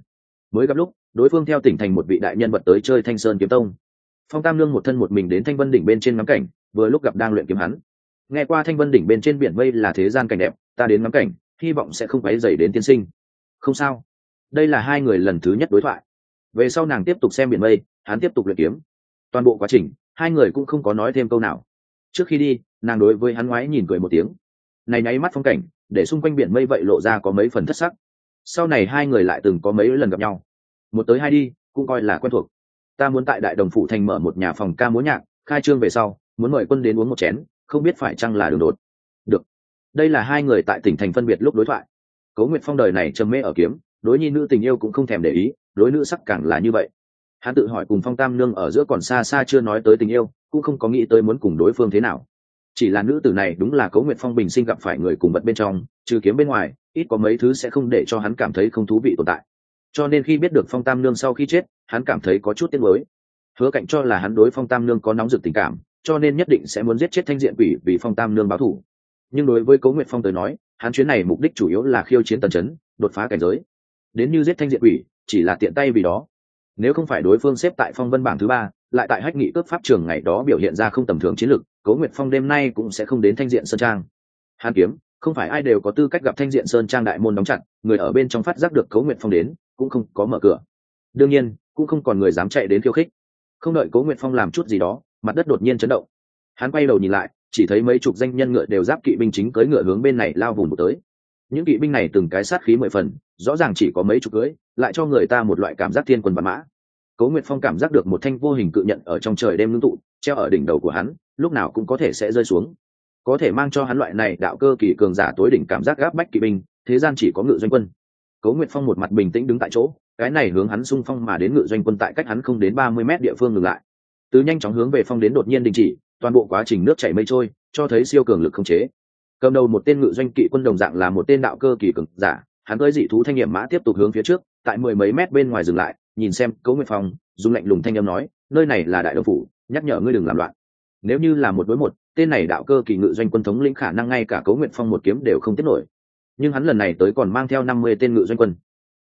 Mới gặp lúc, đối phương theo tỉnh thành một vị đại nhân vật tới chơi thanh sơn kiếm tông. Phong tam nương một thân một mình đến thanh vân đỉnh bên trên ngắm cảnh, vừa lúc gặp đang luyện kiếm hắn. Nghe qua thanh vân đỉnh bên trên biển mây là thế gian cảnh đẹp, ta đến ngắm cảnh, hy vọng sẽ không quấy dày đến tiên sinh. Không sao. Đây là hai người lần thứ nhất đối thoại về sau nàng tiếp tục xem biển mây, hắn tiếp tục luyện kiếm. Toàn bộ quá trình, hai người cũng không có nói thêm câu nào. Trước khi đi, nàng đối với hắn ngoái nhìn cười một tiếng. Này nháy mắt phong cảnh, để xung quanh biển mây vậy lộ ra có mấy phần thất sắc. Sau này hai người lại từng có mấy lần gặp nhau. Một tới hai đi, cũng coi là quen thuộc. Ta muốn tại đại đồng phủ thành mở một nhà phòng ca múa nhạc, khai trương về sau, muốn mời quân đến uống một chén, không biết phải chăng là đường đột. Được. Đây là hai người tại tỉnh thành phân biệt lúc đối thoại. Cấu nguyệt phong đời này trầm mê ở kiếm, đối nhi nữ tình yêu cũng không thèm để ý đối nữ sắc càng là như vậy. Hắn tự hỏi cùng phong tam nương ở giữa còn xa xa chưa nói tới tình yêu, cũng không có nghĩ tới muốn cùng đối phương thế nào. Chỉ là nữ tử này đúng là cấu nguyệt phong bình sinh gặp phải người cùng vật bên trong, trừ kiếm bên ngoài, ít có mấy thứ sẽ không để cho hắn cảm thấy không thú vị tồn tại. Cho nên khi biết được phong tam nương sau khi chết, hắn cảm thấy có chút tiếc mới hứa cạnh cho là hắn đối phong tam nương có nóng rực tình cảm, cho nên nhất định sẽ muốn giết chết thanh diện quỷ vì phong tam nương báo thủ nhưng đối với cố nguyệt phong tới nói, hắn chuyến này mục đích chủ yếu là khiêu chiến tần chấn, đột phá cảnh giới đến như giết thanh diện quỷ, chỉ là tiện tay vì đó. Nếu không phải đối phương xếp tại phong vân bảng thứ ba, lại tại hách nghị cướp pháp trường ngày đó biểu hiện ra không tầm thường chiến lược cấu nguyệt phong đêm nay cũng sẽ không đến thanh diện sơn trang. Hàn kiếm, không phải ai đều có tư cách gặp thanh diện sơn trang đại môn đóng chặt, người ở bên trong phát giác được cấu nguyệt phong đến, cũng không có mở cửa. Đương nhiên, cũng không còn người dám chạy đến khiêu khích. Không đợi cấu nguyệt phong làm chút gì đó, mặt đất đột nhiên chấn động. Hắn quay đầu nhìn lại, chỉ thấy mấy chục danh nhân ngựa đều giáp kỵ binh chính cưỡi ngựa hướng bên này lao vùng một tới những kỵ binh này từng cái sát khí mười phần, rõ ràng chỉ có mấy chục cưỡi lại cho người ta một loại cảm giác thiên quân văn mã. Cố nguyệt phong cảm giác được một thanh vô hình cự nhận ở trong trời đêm ngưng tụ, treo ở đỉnh đầu của hắn, lúc nào cũng có thể sẽ rơi xuống. Có thể mang cho hắn loại này đạo cơ kỳ cường giả tối đỉnh cảm giác gáp bách kỵ binh, thế gian chỉ có ngự doanh quân. Cố nguyệt phong một mặt bình tĩnh đứng tại chỗ, cái này hướng hắn xung phong mà đến ngự doanh quân tại cách hắn không đến ba mươi mét địa phương ngừng lại. Từ nhanh chóng hướng về phong đến đột nhiên đình chỉ, toàn bộ quá trình nước chảy mây trôi, cho thấy siêu cường lực không chế cầm đầu một tên ngự doanh kỵ quân đồng dạng là một tên đạo cơ kỳ cường giả, hắn tới dị thú thanh nghiệm mã tiếp tục hướng phía trước, tại mười mấy mét bên ngoài dừng lại, nhìn xem cấu nguyệt phong, dùng lạnh lùng thanh âm nói, nơi này là đại đồng phủ, nhắc nhở ngươi đừng làm loạn. Nếu như là một đối một, tên này đạo cơ kỳ ngự doanh quân thống lĩnh khả năng ngay cả cấu nguyệt phong một kiếm đều không tiết nổi. Nhưng hắn lần này tới còn mang theo năm mươi tên ngự doanh quân.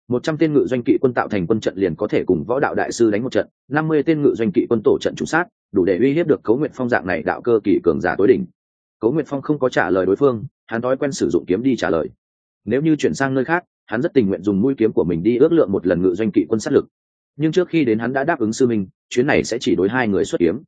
Một trăm tên ngự doanh kỵ quân tạo thành quân trận liền có thể cùng võ đạo đại sư đánh một trận, năm mươi tên ngự doanh kỵ quân tổ trận trúng sát, đủ để uy hiếp được cấu nguyệt phong dạng này đạo cơ kỳ cường giả tối đỉnh cấu nguyệt phong không có trả lời đối phương, hắn thói quen sử dụng kiếm đi trả lời. Nếu như chuyển sang nơi khác, hắn rất tình nguyện dùng mũi kiếm của mình đi ước lượng một lần ngự doanh kỵ quân sát lực. Nhưng trước khi đến hắn đã đáp ứng sư minh, chuyến này sẽ chỉ đối hai người xuất kiếm.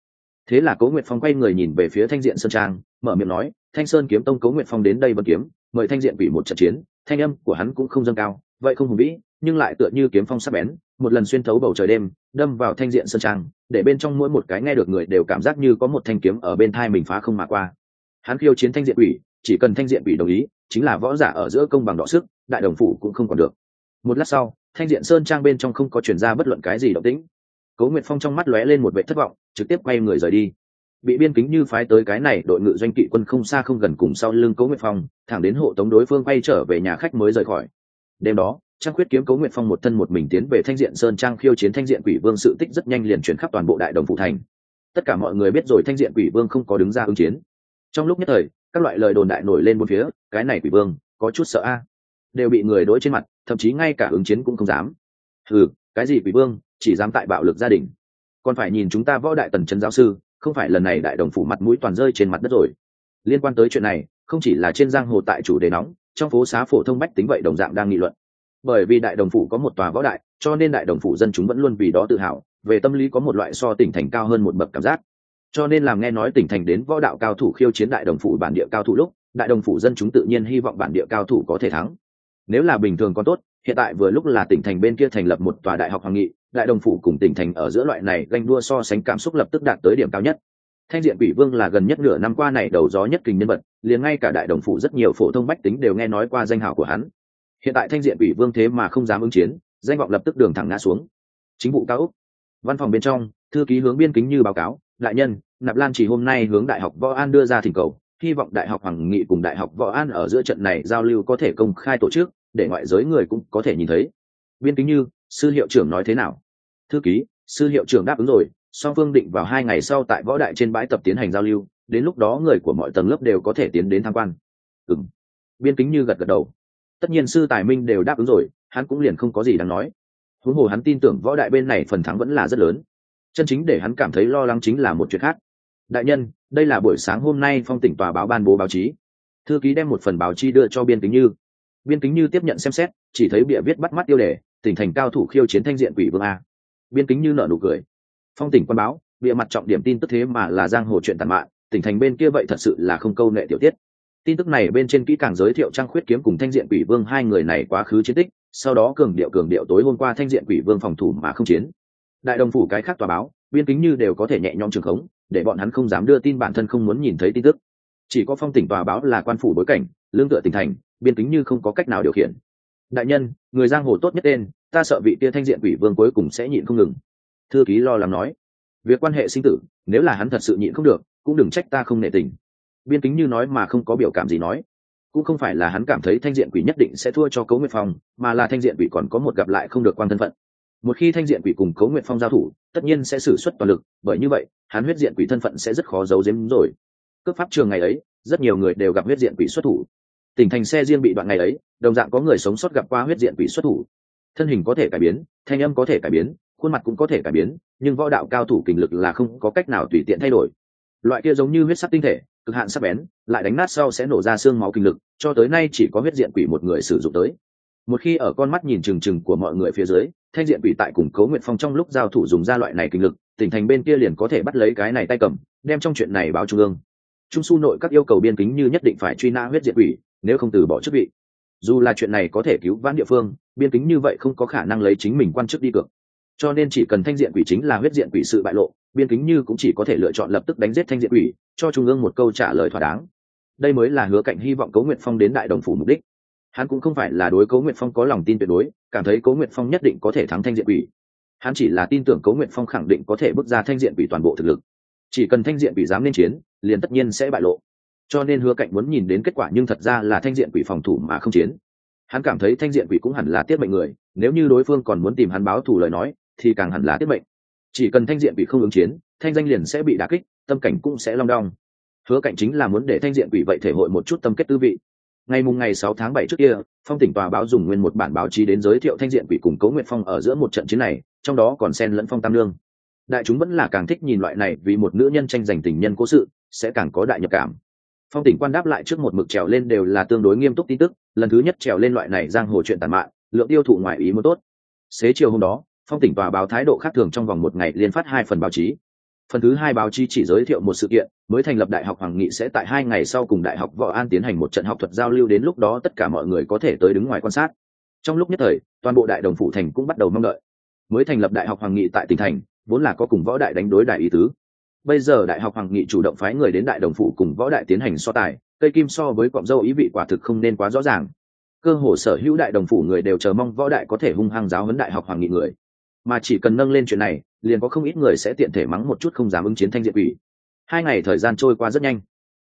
Thế là cố nguyệt phong quay người nhìn về phía thanh diện sơn trang, mở miệng nói, thanh sơn kiếm tông cố nguyệt phong đến đây vân kiếm, mời thanh diện bị một trận chiến. Thanh âm của hắn cũng không dâng cao, vậy không hùng vĩ, nhưng lại tựa như kiếm phong sắc bén, một lần xuyên thấu bầu trời đêm, đâm vào thanh diện sơn trang, để bên trong mỗi một cái nghe được người đều cảm giác như có một thanh kiếm ở bên thai mình phá không mà qua hắn khiêu chiến thanh diện ủy chỉ cần thanh diện ủy đồng ý, chính là võ giả ở giữa công bằng đọ sức, đại đồng phủ cũng không còn được. Một lát sau, thanh diện sơn trang bên trong không có chuyển ra bất luận cái gì động tĩnh. Cố nguyệt phong trong mắt lóe lên một vệ thất vọng, trực tiếp quay người rời đi. Bị biên kính như phái tới cái này đội ngự doanh kỵ quân không xa không gần cùng sau lưng cố nguyệt phong, thẳng đến hộ tống đối phương quay trở về nhà khách mới rời khỏi. Đêm đó, trang khuyết kiếm cố nguyệt phong một thân một mình tiến về thanh diện sơn trang khiêu chiến thanh diện quỷ vương sự tích rất nhanh liền chuyển khắp toàn bộ đại đồng phụ thành. Tất cả mọi người biết rồi thanh diện quỷ vương không có đứng ra ứng chiến trong lúc nhất thời, các loại lời đồn đại nổi lên một phía, cái này quỷ vương, có chút sợ a. Đều bị người đối trên mặt, thậm chí ngay cả ứng chiến cũng không dám. Ừ cái gì quỷ vương, chỉ dám tại bạo lực gia đình. Còn phải nhìn chúng ta võ đại tần trấn giáo sư, không phải lần này đại đồng phủ mặt mũi toàn rơi trên mặt đất rồi. Liên quan tới chuyện này, không chỉ là trên giang hồ tại chủ đề nóng, trong phố xá phổ thông bách tính vậy đồng dạng đang nghị luận. Bởi vì đại đồng phủ có một tòa võ đại, cho nên đại đồng phủ dân chúng vẫn luôn vì đó tự hào, về tâm lý có một loại so tỉnh thành cao hơn một bậc cảm giác cho nên làm nghe nói tỉnh thành đến võ đạo cao thủ khiêu chiến đại đồng phủ bản địa cao thủ lúc, đại đồng phủ dân chúng tự nhiên hy vọng bản địa cao thủ có thể thắng. Nếu là bình thường còn tốt, hiện tại vừa lúc là tỉnh thành bên kia thành lập một tòa đại học hoàng nghị, đại đồng phủ cùng tỉnh thành ở giữa loại này ganh đua so sánh cảm xúc lập tức đạt tới điểm cao nhất. Thanh diện quỷ vương là gần nhất nửa năm qua này đầu gió nhất kình nhân vật, liền ngay cả đại đồng phủ rất nhiều phổ thông bách tính đều nghe nói qua danh hào của hắn. Hiện tại thanh diện quỷ vương thế mà không dám ứng chiến, danh vọng lập tức đường thẳng ngã xuống. Chính vụ cao úc. Văn phòng bên trong, thư ký hướng biên kính như báo cáo đại nhân, nạp lan chỉ hôm nay hướng đại học võ an đưa ra thỉnh cầu, hy vọng đại học hoàng nghị cùng đại học võ an ở giữa trận này giao lưu có thể công khai tổ chức, để ngoại giới người cũng có thể nhìn thấy. Biên kính như, sư hiệu trưởng nói thế nào? Thư ký, sư hiệu trưởng đáp ứng rồi, song phương định vào hai ngày sau tại võ đại trên bãi tập tiến hành giao lưu, đến lúc đó người của mọi tầng lớp đều có thể tiến đến tham quan. Ừng biên kính như gật gật đầu. Tất nhiên sư tài minh đều đáp ứng rồi, hắn cũng liền không có gì đáng nói. Huống hồ hắn tin tưởng võ đại bên này phần thắng vẫn là rất lớn chân chính để hắn cảm thấy lo lắng chính là một chuyện khác. Đại nhân, đây là buổi sáng hôm nay phong tỉnh tòa báo ban bố báo chí. Thư ký đem một phần báo chí đưa cho biên kính như. Biên kính như tiếp nhận xem xét, chỉ thấy bịa viết bắt mắt tiêu đề, tỉnh thành cao thủ khiêu chiến thanh diện quỷ vương a. Biên kính như nợ nụ cười. Phong tỉnh quan báo bịa mặt trọng điểm tin tức thế mà là giang hồ chuyện tàn mạn, tỉnh thành bên kia vậy thật sự là không câu nệ tiểu tiết. Tin tức này bên trên kỹ càng giới thiệu trang khuyết kiếm cùng thanh diện quỷ vương hai người này quá khứ chiến tích, sau đó cường điệu cường điệu tối hôm qua thanh diện quỷ vương phòng thủ mà không chiến đại đồng phủ cái khác tòa báo, biên kính như đều có thể nhẹ nhõm trường khống, để bọn hắn không dám đưa tin bản thân không muốn nhìn thấy tin tức. Chỉ có phong tỉnh tòa báo là quan phủ bối cảnh, lương tựa tỉnh thành, biên kính như không có cách nào điều khiển. Đại nhân, người giang hồ tốt nhất tên, ta sợ vị tia thanh diện quỷ vương cuối cùng sẽ nhịn không ngừng. Thư ký lo lắng nói. Việc quan hệ sinh tử, nếu là hắn thật sự nhịn không được, cũng đừng trách ta không nệ tình. Biên kính như nói mà không có biểu cảm gì nói. Cũng không phải là hắn cảm thấy thanh diện quỷ nhất định sẽ thua cho cấu nguyệt phong, mà là thanh diện quỷ còn có một gặp lại không được quan thân phận một khi thanh diện quỷ cùng cấu nguyện phong giao thủ, tất nhiên sẽ xử suất toàn lực, bởi như vậy, hắn huyết diện quỷ thân phận sẽ rất khó giấu giếm rồi. Cướp pháp trường ngày ấy, rất nhiều người đều gặp huyết diện quỷ xuất thủ. Tỉnh thành xe riêng bị đoạn ngày ấy, đồng dạng có người sống sót gặp qua huyết diện quỷ xuất thủ. Thân hình có thể cải biến, thanh âm có thể cải biến, khuôn mặt cũng có thể cải biến, nhưng võ đạo cao thủ kình lực là không có cách nào tùy tiện thay đổi. Loại kia giống như huyết sắc tinh thể, cực hạn sắc bén, lại đánh nát sau sẽ nổ ra xương máu kinh lực, cho tới nay chỉ có huyết diện quỷ một người sử dụng tới một khi ở con mắt nhìn trừng trừng của mọi người phía dưới, thanh diện quỷ tại cùng cấu nguyện phong trong lúc giao thủ dùng ra loại này kinh lực, tỉnh thành bên kia liền có thể bắt lấy cái này tay cầm, đem trong chuyện này báo trung ương. Trung su nội các yêu cầu biên kính như nhất định phải truy nã huyết diện quỷ, nếu không từ bỏ chức vị. Dù là chuyện này có thể cứu vãn địa phương, biên kính như vậy không có khả năng lấy chính mình quan chức đi cược. Cho nên chỉ cần thanh diện quỷ chính là huyết diện quỷ sự bại lộ, biên kính như cũng chỉ có thể lựa chọn lập tức đánh giết thanh diện quỷ, cho trung ương một câu trả lời thỏa đáng. Đây mới là hứa cạnh hy vọng cấu nguyện phong đến đại đồng phủ mục đích hắn cũng không phải là đối cấu nguyện phong có lòng tin tuyệt đối, cảm thấy Cố nguyện phong nhất định có thể thắng thanh diện quỷ. Hắn chỉ là tin tưởng Cố nguyện phong khẳng định có thể bước ra thanh diện quỷ toàn bộ thực lực. Chỉ cần thanh diện quỷ dám nên chiến, liền tất nhiên sẽ bại lộ. Cho nên hứa cạnh muốn nhìn đến kết quả nhưng thật ra là thanh diện quỷ phòng thủ mà không chiến. Hắn cảm thấy thanh diện quỷ cũng hẳn là tiết mệnh người, nếu như đối phương còn muốn tìm hắn báo thù lời nói, thì càng hẳn là tiết mệnh. Chỉ cần thanh diện quỷ không ứng chiến, thanh danh liền sẽ bị đả kích, tâm cảnh cũng sẽ long đong. Hứa cạnh chính là muốn để thanh diện quỷ vậy thể hội một chút tâm kết tư vị ngày mùng ngày sáu tháng bảy trước kia, phong tỉnh tòa báo dùng nguyên một bản báo chí đến giới thiệu thanh diện quỷ cùng cấu nguyện phong ở giữa một trận chiến này, trong đó còn xen lẫn phong tam lương. Đại chúng vẫn là càng thích nhìn loại này vì một nữ nhân tranh giành tình nhân cố sự, sẽ càng có đại nhập cảm. Phong tỉnh quan đáp lại trước một mực trèo lên đều là tương đối nghiêm túc tin tức, lần thứ nhất trèo lên loại này giang hồ chuyện tàn mạn, lượng tiêu thụ ngoài ý muốn tốt. Xế chiều hôm đó, phong tỉnh tòa báo thái độ khác thường trong vòng một ngày liên phát hai phần báo chí phần thứ hai báo chí chỉ giới thiệu một sự kiện, mới thành lập đại học hoàng nghị sẽ tại hai ngày sau cùng đại học võ an tiến hành một trận học thuật giao lưu đến lúc đó tất cả mọi người có thể tới đứng ngoài quan sát. Trong lúc nhất thời, toàn bộ đại đồng phủ thành cũng bắt đầu mong đợi. Mới thành lập đại học hoàng nghị tại tỉnh thành, vốn là có cùng võ đại đánh đối đại ý tứ. Bây giờ đại học hoàng nghị chủ động phái người đến đại đồng phủ cùng võ đại tiến hành so tài, cây kim so với cọng dâu ý vị quả thực không nên quá rõ ràng. Cơ hồ sở hữu đại đồng phủ người đều chờ mong võ đại có thể hung hăng giáo huấn đại học hoàng nghị người mà chỉ cần nâng lên chuyện này, liền có không ít người sẽ tiện thể mắng một chút không dám ứng chiến thanh diện quỷ. Hai ngày thời gian trôi qua rất nhanh.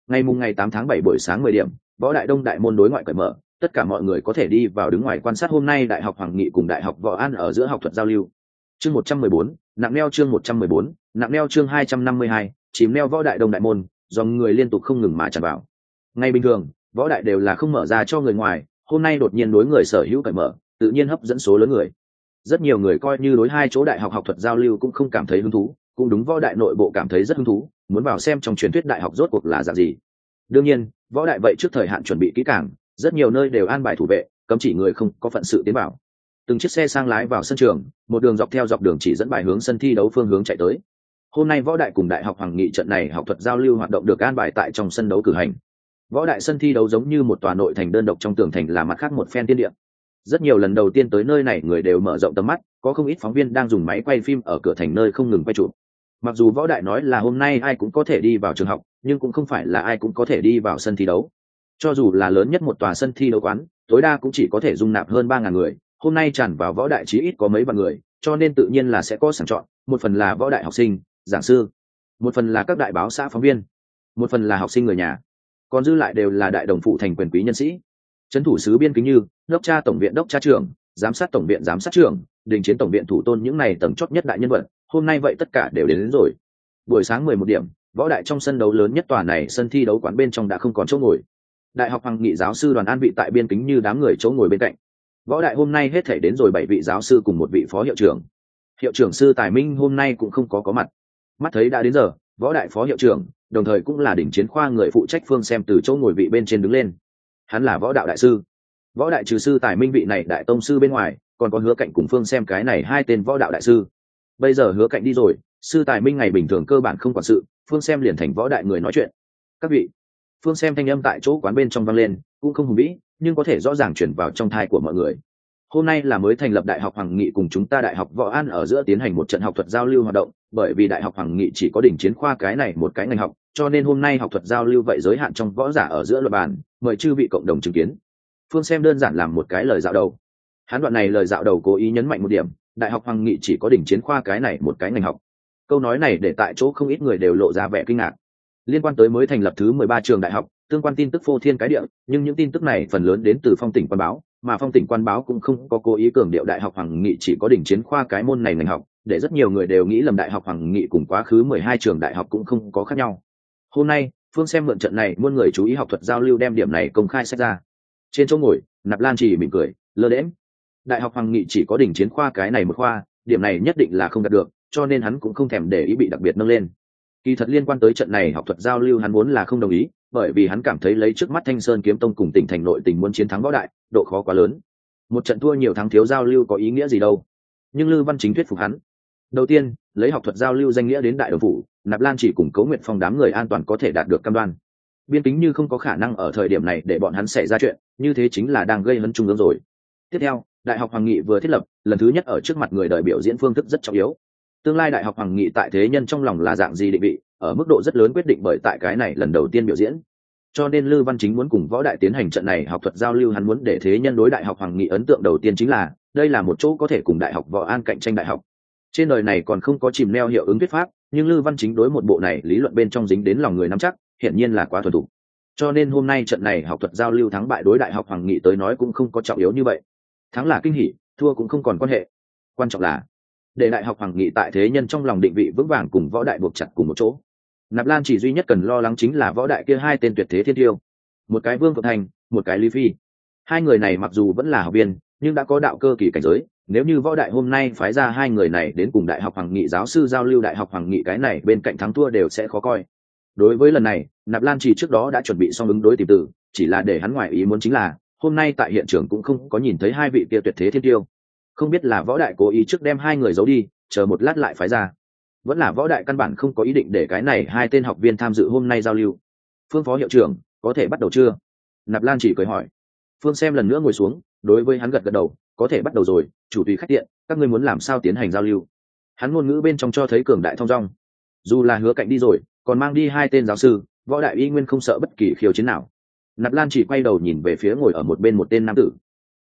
Ngày mùng ngày tám tháng bảy buổi sáng mười điểm, võ đại đông đại môn đối ngoại cởi mở, tất cả mọi người có thể đi vào đứng ngoài quan sát hôm nay đại học hoàng nghị cùng đại học võ an ở giữa học thuật giao lưu. Chương một trăm mười bốn, nặng neo chương một trăm mười bốn, nặng neo chương hai trăm năm mươi hai, chìm neo võ đại đông đại môn do người liên tục không ngừng mà tràn vào. Ngày bình thường, võ đại đều là không mở ra cho người ngoài, hôm nay đột nhiên đối người sở hữu cởi mở, tự nhiên hấp dẫn số lớn người rất nhiều người coi như đối hai chỗ đại học học thuật giao lưu cũng không cảm thấy hứng thú, cũng đúng võ đại nội bộ cảm thấy rất hứng thú, muốn vào xem trong truyền thuyết đại học rốt cuộc là dạng gì. Đương nhiên, võ đại vậy trước thời hạn chuẩn bị kỹ càng, rất nhiều nơi đều an bài thủ vệ, cấm chỉ người không có phận sự tiến vào. từng chiếc xe sang lái vào sân trường, một đường dọc theo dọc đường chỉ dẫn bài hướng sân thi đấu phương hướng chạy tới. Hôm nay võ đại cùng đại học hoàng nghị trận này học thuật giao lưu hoạt động được an bài tại trong sân đấu cử hành. Võ đại sân thi đấu giống như một tòa nội thành đơn độc trong tường thành là mặt khác một phen tiên địa rất nhiều lần đầu tiên tới nơi này, người đều mở rộng tầm mắt, có không ít phóng viên đang dùng máy quay phim ở cửa thành nơi không ngừng quay chụp. Mặc dù võ đại nói là hôm nay ai cũng có thể đi vào trường học, nhưng cũng không phải là ai cũng có thể đi vào sân thi đấu. Cho dù là lớn nhất một tòa sân thi đấu quán, tối đa cũng chỉ có thể dung nạp hơn ba ngàn người, hôm nay tràn vào võ đại chí ít có mấy vạn người, cho nên tự nhiên là sẽ có sàng chọn, một phần là võ đại học sinh, giảng sư, một phần là các đại báo xã phóng viên, một phần là học sinh người nhà. Còn dư lại đều là đại đồng phụ thành quyền quý nhân sĩ trấn thủ sứ biên kính như đốc tra tổng viện đốc tra trưởng giám sát tổng viện giám sát trưởng đình chiến tổng viện thủ tôn những này tầng chót nhất đại nhân vật hôm nay vậy tất cả đều đến, đến rồi. Buổi sáng mười một điểm võ đại trong sân đấu lớn nhất tòa này sân thi đấu quán bên trong đã không còn chỗ ngồi. Đại học hoàng nghị giáo sư đoàn an vị tại biên kính như đám người chỗ ngồi bên cạnh. Võ đại hôm nay hết thể đến rồi bảy vị giáo sư cùng một vị phó hiệu trưởng. Hiệu trưởng sư tài minh hôm nay cũng không có có mặt. Mắt thấy đã đến giờ võ đại phó hiệu trưởng đồng thời cũng là đỉnh chiến khoa người phụ trách phương xem từ chỗ ngồi vị bên trên đứng lên hắn là võ đạo đại sư. Võ đại trừ sư tài minh vị này đại tông sư bên ngoài, còn có hứa cạnh cùng phương xem cái này hai tên võ đạo đại sư. Bây giờ hứa cạnh đi rồi, sư tài minh ngày bình thường cơ bản không quản sự, phương xem liền thành võ đại người nói chuyện. Các vị, phương xem thanh âm tại chỗ quán bên trong vang lên, cũng không hùng vĩ, nhưng có thể rõ ràng chuyển vào trong thai của mọi người. Hôm nay là mới thành lập đại học hoàng nghị cùng chúng ta đại học võ an ở giữa tiến hành một trận học thuật giao lưu hoạt động, bởi vì đại học hoàng nghị chỉ có đỉnh chiến khoa cái này một cái ngành học cho nên hôm nay học thuật giao lưu vậy giới hạn trong võ giả ở giữa luật bàn, mời chư vị cộng đồng chứng kiến. Phương xem đơn giản làm một cái lời dạo đầu. Hắn đoạn này lời dạo đầu cố ý nhấn mạnh một điểm, đại học hoàng nghị chỉ có đỉnh chiến khoa cái này một cái ngành học. Câu nói này để tại chỗ không ít người đều lộ ra vẻ kinh ngạc. Liên quan tới mới thành lập thứ mười ba trường đại học, tương quan tin tức phô thiên cái địa, nhưng những tin tức này phần lớn đến từ phong tỉnh quan báo, mà phong tỉnh quan báo cũng không có cố ý cường điệu đại học hoàng nghị chỉ có đỉnh chiến khoa cái môn này ngành học, để rất nhiều người đều nghĩ lầm đại học hoàng nghị cùng quá khứ mười hai trường đại học cũng không có khác nhau hôm nay, phương xem mượn trận này, muôn người chú ý học thuật giao lưu đem điểm này công khai sách ra. Trên chỗ ngồi, nạp lan chỉ mỉm cười, lơ đễm đại học hoàng nghị chỉ có đỉnh chiến khoa cái này một khoa, điểm này nhất định là không đạt được, cho nên hắn cũng không thèm để ý bị đặc biệt nâng lên. Kỳ thật liên quan tới trận này học thuật giao lưu hắn muốn là không đồng ý, bởi vì hắn cảm thấy lấy trước mắt thanh sơn kiếm tông cùng tỉnh thành nội tình muốn chiến thắng võ đại, độ khó quá lớn. Một trận thua nhiều thắng thiếu giao lưu có ý nghĩa gì đâu? Nhưng lư văn chính thuyết phục hắn đầu tiên, lấy học thuật giao lưu danh nghĩa đến đại đồng phủ, nạp lan chỉ cùng cấu nguyện phong đám người an toàn có thể đạt được cam đoan. Biên tính như không có khả năng ở thời điểm này để bọn hắn xảy ra chuyện, như thế chính là đang gây hấn trung ương rồi. Tiếp theo, đại học hoàng nghị vừa thiết lập, lần thứ nhất ở trước mặt người đời biểu diễn phương thức rất trọng yếu. Tương lai đại học hoàng nghị tại thế nhân trong lòng là dạng gì định vị, ở mức độ rất lớn quyết định bởi tại cái này lần đầu tiên biểu diễn. Cho nên lư văn chính muốn cùng võ đại tiến hành trận này học thuật giao lưu, hắn muốn để thế nhân đối đại học hoàng nghị ấn tượng đầu tiên chính là, đây là một chỗ có thể cùng đại học võ an cạnh tranh đại học trên đời này còn không có chìm neo hiệu ứng thuyết pháp, nhưng lư văn chính đối một bộ này lý luận bên trong dính đến lòng người nắm chắc, hiển nhiên là quá thuần thục. Cho nên hôm nay trận này học thuật giao lưu thắng bại đối đại học hoàng nghị tới nói cũng không có trọng yếu như vậy. Thắng là kinh hỷ thua cũng không còn quan hệ. Quan trọng là, để đại học hoàng nghị tại thế nhân trong lòng định vị vững vàng cùng võ đại buộc chặt cùng một chỗ. Nạp lan chỉ duy nhất cần lo lắng chính là võ đại kia hai tên tuyệt thế thiên tiêu. Một cái vương phượng thành, một cái lý phi. Hai người này mặc dù vẫn là học viên nhưng đã có đạo cơ kỳ cảnh giới, nếu như võ đại hôm nay phái ra hai người này đến cùng đại học hoàng nghị giáo sư giao lưu đại học hoàng nghị cái này bên cạnh thắng thua đều sẽ khó coi. Đối với lần này, nạp lan chỉ trước đó đã chuẩn bị xong ứng đối tìm tử, chỉ là để hắn ngoài ý muốn chính là, hôm nay tại hiện trường cũng không có nhìn thấy hai vị kia tuyệt thế thiên tiêu. Không biết là võ đại cố ý trước đem hai người giấu đi, chờ một lát lại phái ra. Vẫn là võ đại căn bản không có ý định để cái này hai tên học viên tham dự hôm nay giao lưu. Phương phó hiệu trưởng, có thể bắt đầu chưa? Nạp lan chỉ cười hỏi. Phương xem lần nữa ngồi xuống đối với hắn gật gật đầu, có thể bắt đầu rồi, chủ tùy khách tiện, các ngươi muốn làm sao tiến hành giao lưu? Hắn ngôn ngữ bên trong cho thấy cường đại thong dong. Dù là hứa cạnh đi rồi, còn mang đi hai tên giáo sư, võ đại y nguyên không sợ bất kỳ khiêu chiến nào. Nạp lan chỉ quay đầu nhìn về phía ngồi ở một bên một tên nam tử.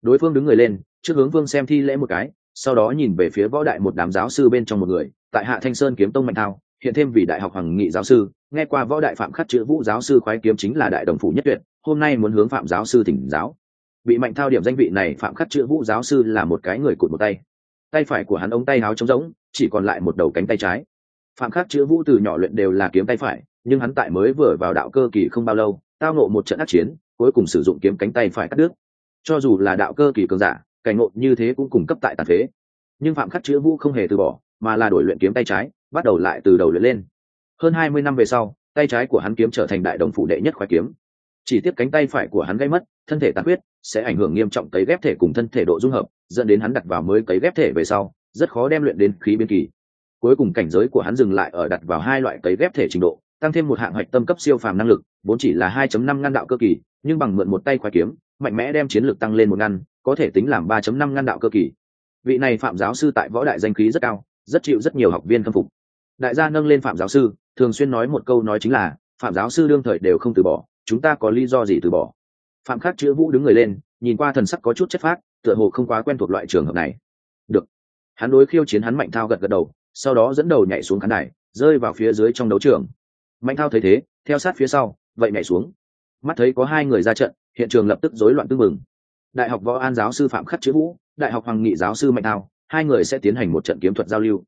Đối phương đứng người lên, trước hướng vương xem thi lễ một cái, sau đó nhìn về phía võ đại một đám giáo sư bên trong một người, tại hạ thanh sơn kiếm tông mạnh thao, hiện thêm vì đại học hoàng nghị giáo sư. Nghe qua võ đại phạm khắc chữ vũ giáo sư khoái kiếm chính là đại đồng phủ nhất tuyệt, hôm nay muốn hướng phạm giáo sư thỉnh giáo bị mạnh thao điểm danh vị này, phạm khắc chữ vũ giáo sư là một cái người cụt một tay. Tay phải của hắn ống tay áo trống rỗng, chỉ còn lại một đầu cánh tay trái. Phạm khắc chữ vũ từ nhỏ luyện đều là kiếm tay phải, nhưng hắn tại mới vừa vào đạo cơ kỳ không bao lâu, tao nộ một trận ác chiến, cuối cùng sử dụng kiếm cánh tay phải cắt đứt. Cho dù là đạo cơ kỳ cường giả, cảnh ngộ như thế cũng cung cấp tại tàn phế. Nhưng phạm khắc chữ vũ không hề từ bỏ, mà là đổi luyện kiếm tay trái, bắt đầu lại từ đầu luyện lên. Hơn hai mươi năm về sau, tay trái của hắn kiếm trở thành đại đồng phủ đệ nhất khoái kiếm chỉ tiếp cánh tay phải của hắn gây mất, thân thể tàn huyết sẽ ảnh hưởng nghiêm trọng cấy ghép thể cùng thân thể độ dung hợp, dẫn đến hắn đặt vào mới cấy ghép thể về sau, rất khó đem luyện đến khí biên kỳ. Cuối cùng cảnh giới của hắn dừng lại ở đặt vào hai loại cấy ghép thể trình độ, tăng thêm một hạng hạch tâm cấp siêu phàm năng lực, vốn chỉ là 2.5 ngăn đạo cơ kỳ, nhưng bằng mượn một tay khoái kiếm, mạnh mẽ đem chiến lược tăng lên một ngăn, có thể tính làm 3.5 ngăn đạo cơ kỳ. Vị này phạm giáo sư tại võ đại danh khí rất cao, rất chịu rất nhiều học viên khâm phục. Đại gia nâng lên phạm giáo sư, thường xuyên nói một câu nói chính là, phạm giáo sư đương thời đều không từ bỏ chúng ta có lý do gì từ bỏ. Phạm khắc chữ vũ đứng người lên, nhìn qua thần sắc có chút chất phác, tựa hồ không quá quen thuộc loại trường hợp này. Được. Hắn đối khiêu chiến hắn mạnh thao gật gật đầu, sau đó dẫn đầu nhảy xuống khán đài, rơi vào phía dưới trong đấu trường. Mạnh thao thấy thế, theo sát phía sau, vậy nhảy xuống. Mắt thấy có hai người ra trận, hiện trường lập tức rối loạn tưng mừng đại học võ an giáo sư phạm khắc chữ vũ, đại học hoàng nghị giáo sư mạnh thao, hai người sẽ tiến hành một trận kiếm thuật giao lưu.